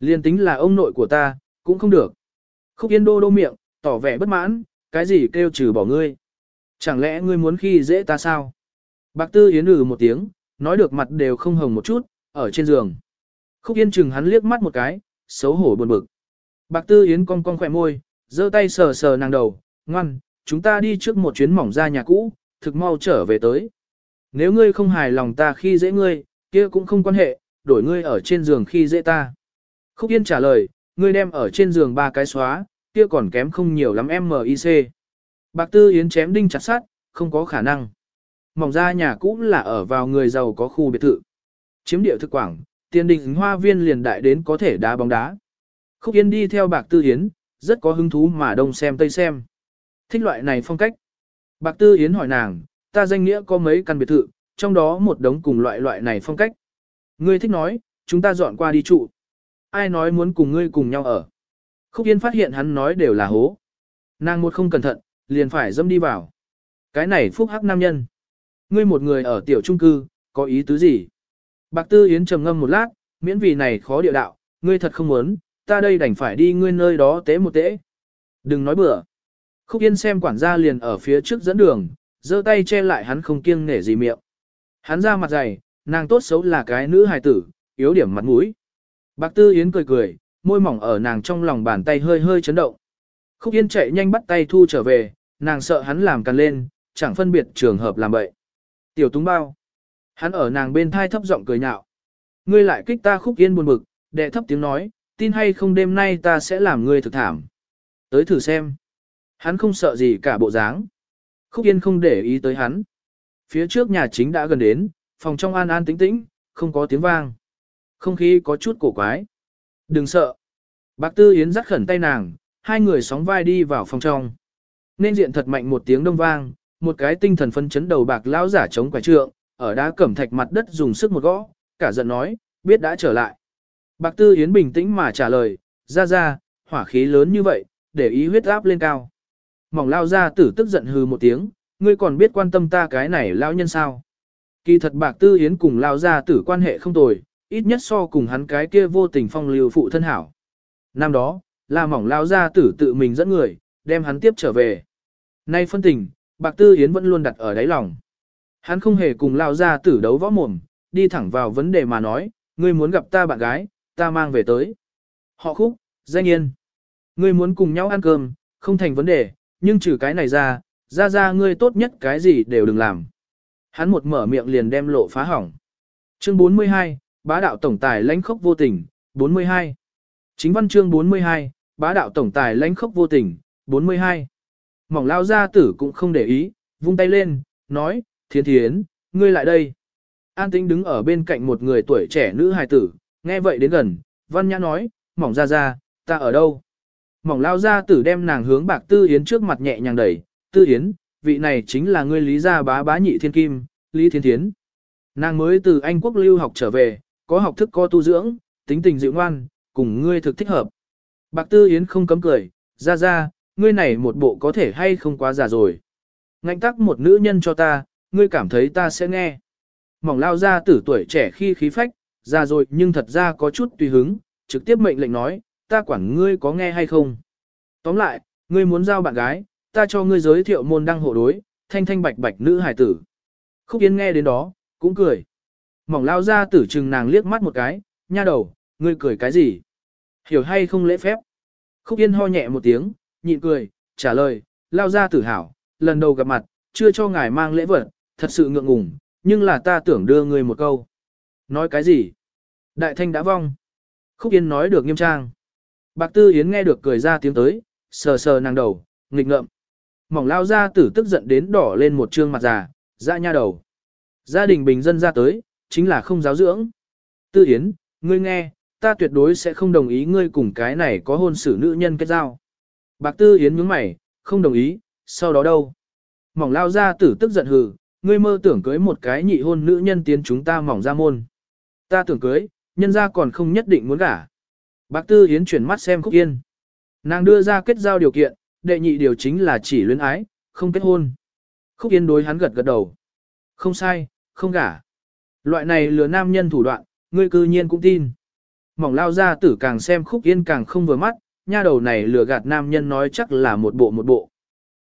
Liên tính là ông nội của ta, cũng không được. Khúc Yên đô đô miệng, tỏ vẻ bất mãn, cái gì kêu trừ bỏ ngươi? Chẳng lẽ ngươi muốn khi dễ ta sao? Bạc Tư Yến ừ một tiếng, nói được mặt đều không hồng một chút, ở trên giường. Khúc Yên chừng hắn liếc mắt một cái, xấu hổ buồn bực. Bạc Tư Yến cong cong khỏe môi, giơ tay sờ sờ nàng đầu, ngoan, chúng ta đi trước một chuyến mỏng ra nhà cũ, thực mau trở về tới. Nếu ngươi không hài lòng ta khi dễ ngươi, kia cũng không quan hệ, đổi ngươi ở trên giường khi dễ ta. Khúc Yên trả lời, ngươi đem ở trên giường ba cái xóa, kia còn kém không nhiều lắm MIC. Bạc Tư Yến chém đinh chặt sát, không có khả năng. Mỏng ra nhà cũ là ở vào người giàu có khu biệt thự. Chiếm địa thực quảng, tiền đình hoa viên liền đại đến có thể đá bóng đá. Khúc Yên đi theo Bạc Tư Yến, rất có hứng thú mà đông xem tây xem. Thích loại này phong cách. Bạc Tư Yến hỏi nàng, ta danh nghĩa có mấy căn biệt thự, trong đó một đống cùng loại loại này phong cách. Ngươi thích nói, chúng ta dọn qua đi trụ. Ai nói muốn cùng ngươi cùng nhau ở. Khúc Yên phát hiện hắn nói đều là hố. Nàng một không cẩn thận, liền phải dâm đi vào. Cái này phúc hắc nam nhân. Ngươi một người ở tiểu trung cư, có ý tứ gì? Bạc Tư Yến trầm ngâm một lát, miễn vì này khó địa đạo, ngươi thật không muốn, ta đây đành phải đi ngươi nơi đó tế một tế. Đừng nói bừa. Khúc Yên xem quản gia liền ở phía trước dẫn đường, giơ tay che lại hắn không kiêng nể gì miệng. Hắn ra mặt dày, nàng tốt xấu là cái nữ hài tử, yếu điểm mặt mũi. Bạc Tư Yến cười cười, môi mỏng ở nàng trong lòng bàn tay hơi hơi chấn động. Khúc Yên chạy nhanh bắt tay thu trở về, nàng sợ hắn làm càng lên, chẳng phân biệt trường hợp làm bậy. Tiểu túng bao. Hắn ở nàng bên thai thấp giọng cười nhạo. Ngươi lại kích ta Khúc Yên buồn bực, đệ thấp tiếng nói, tin hay không đêm nay ta sẽ làm ngươi thực thảm. Tới thử xem. Hắn không sợ gì cả bộ dáng. Khúc Yên không để ý tới hắn. Phía trước nhà chính đã gần đến, phòng trong an an tĩnh tĩnh, không có tiếng vang. Không khí có chút cổ quái. Đừng sợ. Bác Tư Yến dắt khẩn tay nàng, hai người sóng vai đi vào phòng trong. Nên diện thật mạnh một tiếng đông vang, một cái tinh thần phân chấn đầu bạc lão giả chống quải trượng, ở đá cẩm thạch mặt đất dùng sức một gõ, cả giận nói, biết đã trở lại. Bạc Tư Yến bình tĩnh mà trả lời, ra ra, hỏa khí lớn như vậy, để ý huyết áp lên cao. Mỏng lao ra tử tức giận hừ một tiếng, ngươi còn biết quan tâm ta cái này lao nhân sao. Kỳ thật Bạc Tư Yến cùng lao ra tử quan hệ không tồi, ít nhất so cùng hắn cái kia vô tình phong lưu phụ thân hảo. Năm đó, là mỏng lao ra tử tự mình dẫn người, đem hắn tiếp trở về. Nay phân tình, Bạc Tư Yến vẫn luôn đặt ở đáy lòng. Hắn không hề cùng lao ra tử đấu võ mồm, đi thẳng vào vấn đề mà nói, ngươi muốn gặp ta bạn gái, ta mang về tới. Họ khúc, danh yên. Ngươi muốn cùng nhau ăn cơm, không thành vấn đề, nhưng trừ cái này ra, ra ra ngươi tốt nhất cái gì đều đừng làm. Hắn một mở miệng liền đem lộ phá hỏng. Chương 42, bá đạo tổng tài lãnh khốc vô tình, 42. Chính văn chương 42, bá đạo tổng tài lãnh khốc vô tình, 42. Mỏng lao gia tử cũng không để ý, vung tay lên, nói, thiên thiến, ngươi lại đây. An tính đứng ở bên cạnh một người tuổi trẻ nữ hài tử, nghe vậy đến gần, văn nhã nói, mỏng ra ra, ta ở đâu? Mỏng lao gia tử đem nàng hướng bạc tư yến trước mặt nhẹ nhàng đẩy, tư yến, vị này chính là ngươi lý gia bá bá nhị thiên kim, lý thiên thiến. Nàng mới từ Anh quốc lưu học trở về, có học thức có tu dưỡng, tính tình dịu ngoan, cùng ngươi thực thích hợp. Bạc tư yến không cấm cười, ra ra, ngươi này một bộ có thể hay không quá già rồi. Ngạnh tắc một nữ nhân cho ta, ngươi cảm thấy ta sẽ nghe. Mỏng lao ra tử tuổi trẻ khi khí phách, già rồi nhưng thật ra có chút tùy hứng, trực tiếp mệnh lệnh nói, ta quản ngươi có nghe hay không. Tóm lại, ngươi muốn giao bạn gái, ta cho ngươi giới thiệu môn đăng hộ đối, thanh thanh bạch bạch nữ hài tử. Khúc yến nghe đến đó, cũng cười. Mỏng lao ra tử trừng nàng liếc mắt một cái, nha đầu, ngươi cười cái gì? Hiểu hay không lễ phép? Khúc Yên ho nhẹ một tiếng, nhịn cười, trả lời, lao ra tử hảo, lần đầu gặp mặt, chưa cho ngài mang lễ vật, thật sự ngượng ngùng, nhưng là ta tưởng đưa ngươi một câu. Nói cái gì? Đại thanh đã vong. Khúc Yên nói được nghiêm trang. Bạc Tư Yến nghe được cười ra tiếng tới, sờ sờ nàng đầu, nghịch ngợm. Mỏng lao ra tử tức giận đến đỏ lên một trương mặt già, ra nha đầu. Gia đình bình dân ra tới, chính là không giáo dưỡng. Tư Yến, ngươi nghe, ta tuyệt đối sẽ không đồng ý ngươi cùng cái này có hôn xử nữ nhân kết giao. Bạc Tư Yến nhướng mày, không đồng ý, sau đó đâu? Mỏng lao ra tử tức giận hừ, ngươi mơ tưởng cưới một cái nhị hôn nữ nhân tiến chúng ta mỏng ra môn. Ta tưởng cưới, nhân ra còn không nhất định muốn gả. Bác Tư Yến chuyển mắt xem Khúc Yên. Nàng đưa ra kết giao điều kiện, đệ nhị điều chính là chỉ luyến ái, không kết hôn. Khúc Yên đối hắn gật gật đầu. Không sai, không gả. Loại này lừa nam nhân thủ đoạn, ngươi cư nhiên cũng tin. Mỏng lao ra tử càng xem Khúc Yên càng không vừa mắt, nha đầu này lừa gạt nam nhân nói chắc là một bộ một bộ.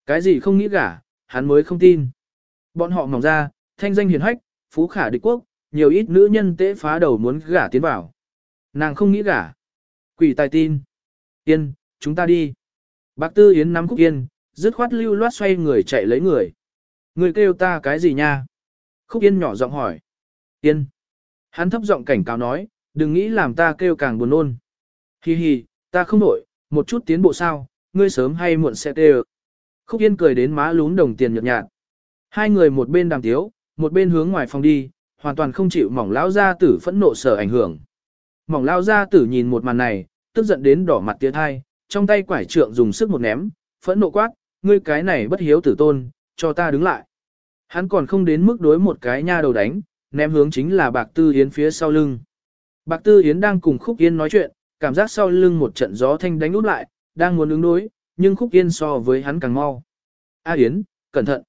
Cái gì không nghĩ cả, hắn mới không tin. Bọn họ mỏng ra, thanh danh hiền hách, phú khả địch quốc, nhiều ít nữ nhân tế phá đầu muốn gả tiến vào. Nàng không nghĩ gả. Quỷ tài tin. Yên, chúng ta đi. Bác Tư Yến nắm Khúc Yên, dứt khoát lưu loát xoay người chạy lấy người. Người kêu ta cái gì nha? Khúc Yên nhỏ giọng hỏi. Yên. Hắn thấp giọng cảnh cáo nói, đừng nghĩ làm ta kêu càng buồn nôn. Hi hi, ta không nổi, một chút tiến bộ sao, ngươi sớm hay muộn sẽ kêu. Khúc Yên cười đến má lún đồng tiền nhợt nhạt. Hai người một bên đàm tiếu, một bên hướng ngoài phòng đi, hoàn toàn không chịu mỏng lão gia tử phẫn nộ sở ảnh hưởng. Mỏng lão gia tử nhìn một màn này, tức giận đến đỏ mặt tiến hai, trong tay quải trượng dùng sức một ném, phẫn nộ quát, ngươi cái này bất hiếu tử tôn, cho ta đứng lại. Hắn còn không đến mức đối một cái nha đầu đánh, ném hướng chính là Bạc Tư Yến phía sau lưng. Bạc Tư Yến đang cùng Khúc Yên nói chuyện, cảm giác sau lưng một trận gió thanh đánh úp lại, đang muốn ứng đối, nhưng Khúc Yên so với hắn càng mau. A Yến, cẩn thận.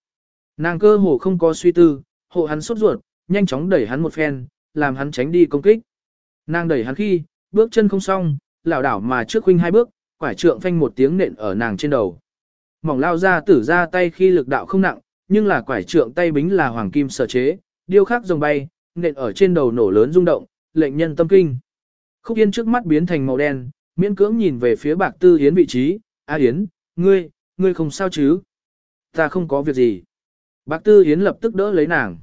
Nàng cơ hồ không có suy tư, hộ hắn sốt ruột, nhanh chóng đẩy hắn một phen, làm hắn tránh đi công kích. Nàng đẩy hắn khi, bước chân không xong, lảo đảo mà trước huynh hai bước, quải trượng phanh một tiếng nện ở nàng trên đầu. mỏng lao ra tử ra tay khi lực đạo không nặng, nhưng là quải trượng tay bính là hoàng kim sở chế, điêu khắc rồng bay, nện ở trên đầu nổ lớn rung động, lệnh nhân tâm kinh. Khúc Yên trước mắt biến thành màu đen, miễn cưỡng nhìn về phía Bạc Tư Yến vị trí, "A Yến, ngươi, ngươi không sao chứ?" "Ta không có việc gì." Bạc Tư Yến lập tức đỡ lấy nàng.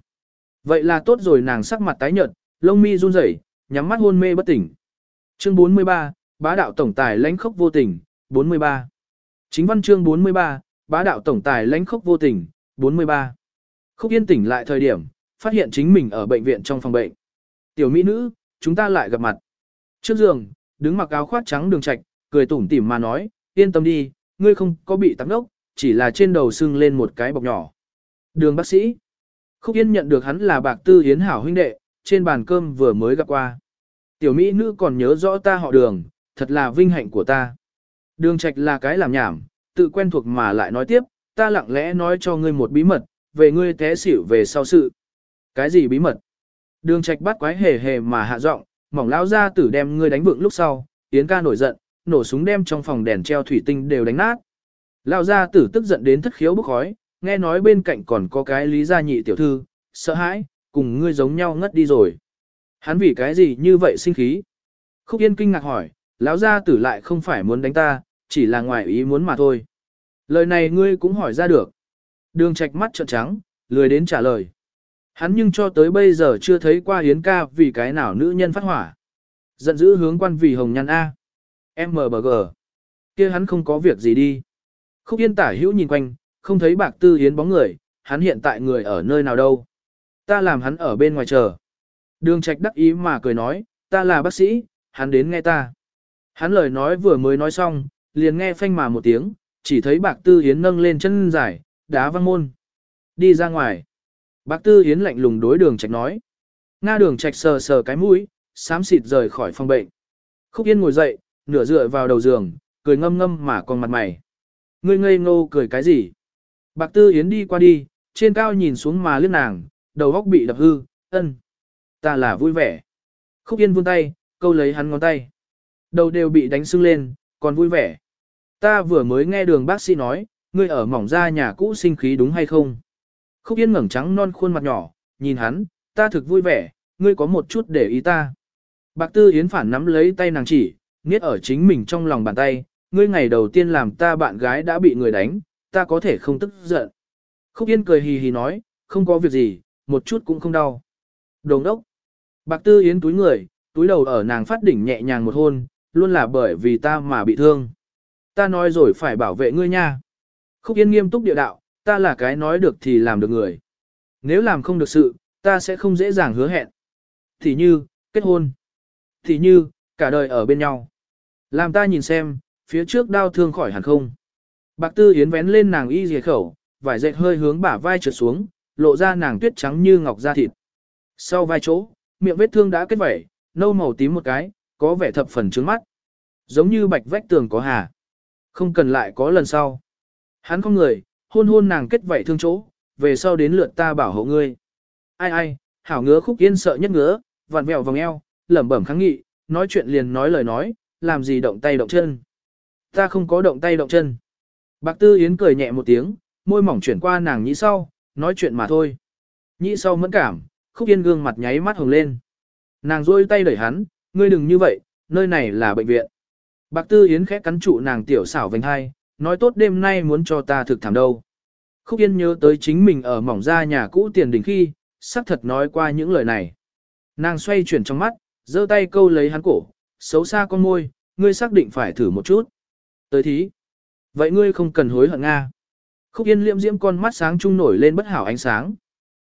Vậy là tốt rồi nàng sắc mặt tái nhợt, lông mi run rẩy, nhắm mắt hôn mê bất tỉnh. Chương 43, Bá đạo tổng tài lãnh khốc vô tình, 43. Chính văn chương 43, Bá đạo tổng tài lãnh khốc vô tình, 43. Khúc Yên tỉnh lại thời điểm, phát hiện chính mình ở bệnh viện trong phòng bệnh. Tiểu mỹ nữ, chúng ta lại gặp mặt. Trước giường, đứng mặc áo khoác trắng đường trạch, cười tủm tỉm mà nói, yên tâm đi, ngươi không có bị tắm đốc, chỉ là trên đầu sưng lên một cái bọc nhỏ. Đường bác sĩ. Khúc Yên nhận được hắn là bạc tư hiến hảo huynh đệ, trên bàn cơm vừa mới gặp qua. Tiểu mỹ nữ còn nhớ rõ ta họ đường, thật là vinh hạnh của ta. Đường trạch là cái làm nhảm, tự quen thuộc mà lại nói tiếp, ta lặng lẽ nói cho ngươi một bí mật, về ngươi té xỉu về sau sự. Cái gì bí mật? Đường trạch bắt quái hề hề mà hạ giọng, mỏng lao ra tử đem ngươi đánh vượng lúc sau, Yến ca nổi giận, nổ súng đem trong phòng đèn treo thủy tinh đều đánh nát. Lao gia tử tức giận đến thất khiếu bốc khói, nghe nói bên cạnh còn có cái lý gia nhị tiểu thư, sợ hãi, cùng ngươi giống nhau ngất đi rồi. Hắn vì cái gì như vậy sinh khí? Khúc Yên kinh ngạc hỏi, lão gia tử lại không phải muốn đánh ta, chỉ là ngoài ý muốn mà thôi. Lời này ngươi cũng hỏi ra được. Đường trạch mắt trợn trắng, lười đến trả lời. Hắn nhưng cho tới bây giờ chưa thấy qua Yến ca vì cái nào nữ nhân phát hỏa. Giận dữ hướng quan vì hồng nhăn A. MBG. kia hắn không có việc gì đi. Khúc Yên tả hữu nhìn quanh, không thấy bạc tư Yến bóng người, hắn hiện tại người ở nơi nào đâu. Ta làm hắn ở bên ngoài chờ. Đường trạch đắc ý mà cười nói, ta là bác sĩ, hắn đến nghe ta. Hắn lời nói vừa mới nói xong, liền nghe phanh mà một tiếng, chỉ thấy bạc tư Yến nâng lên chân dài, đá văng môn. Đi ra ngoài. Bác Tư Yến lạnh lùng đối đường trạch nói. Nga đường trạch sờ sờ cái mũi, xám xịt rời khỏi phòng bệnh. Khúc Yên ngồi dậy, nửa dựa vào đầu giường, cười ngâm ngâm mà còn mặt mày. Ngươi ngây ngô cười cái gì? Bạc Tư Yến đi qua đi, trên cao nhìn xuống mà liếc nàng, đầu góc bị đập hư, ân. Ta là vui vẻ. Khúc Yên vươn tay, câu lấy hắn ngón tay. Đầu đều bị đánh sưng lên, còn vui vẻ. Ta vừa mới nghe đường bác sĩ nói, ngươi ở mỏng ra nhà cũ sinh khí đúng hay không? Khúc Yên ngẩng trắng non khuôn mặt nhỏ, nhìn hắn, ta thực vui vẻ, ngươi có một chút để ý ta. Bạc Tư Yến phản nắm lấy tay nàng chỉ, niết ở chính mình trong lòng bàn tay, ngươi ngày đầu tiên làm ta bạn gái đã bị người đánh, ta có thể không tức giận. Khúc Yên cười hì hì nói, không có việc gì, một chút cũng không đau. Đồng đốc. Bạc Tư Yến túi người, túi đầu ở nàng phát đỉnh nhẹ nhàng một hôn, luôn là bởi vì ta mà bị thương. Ta nói rồi phải bảo vệ ngươi nha. Khúc Yên nghiêm túc địa đạo, ta là cái nói được thì làm được người. Nếu làm không được sự, ta sẽ không dễ dàng hứa hẹn. Thì như, kết hôn. Thì như, cả đời ở bên nhau. Làm ta nhìn xem, phía trước đau thương khỏi hẳn không. Bạc Tư Yến vén lên nàng y dề khẩu, vải dệt hơi hướng bả vai trượt xuống, lộ ra nàng tuyết trắng như ngọc da thịt. Sau vai chỗ, miệng vết thương đã kết vẩy, nâu màu tím một cái, có vẻ thập phần trướng mắt. Giống như bạch vách tường có hà. Không cần lại có lần sau. Hắn không người, hôn hôn nàng kết vảy thương chỗ, về sau đến lượt ta bảo hộ ngươi. Ai ai, hảo ngứa khúc yên sợ nhất ngứa, vặn vẹo vòng eo, lẩm bẩm kháng nghị, nói chuyện liền nói lời nói, làm gì động tay động chân. Ta không có động tay động chân. Bạc Tư Yến cười nhẹ một tiếng, môi mỏng chuyển qua nàng nhĩ sau, nói chuyện mà thôi. Nhĩ sau mẫn cảm, khúc yên gương mặt nháy mắt hồng lên. Nàng rôi tay đẩy hắn, ngươi đừng như vậy, nơi này là bệnh viện. Bạc Tư Yến khẽ cắn trụ nàng tiểu xảo vành hai, nói tốt đêm nay muốn cho ta thực thảm đâu. Khúc Yên nhớ tới chính mình ở mỏng ra nhà cũ tiền đỉnh khi, xác thật nói qua những lời này. Nàng xoay chuyển trong mắt, giơ tay câu lấy hắn cổ, xấu xa con môi, ngươi xác định phải thử một chút. Tới thí. Vậy ngươi không cần hối hận Nga. Khúc Yên liệm diễm con mắt sáng trung nổi lên bất hảo ánh sáng.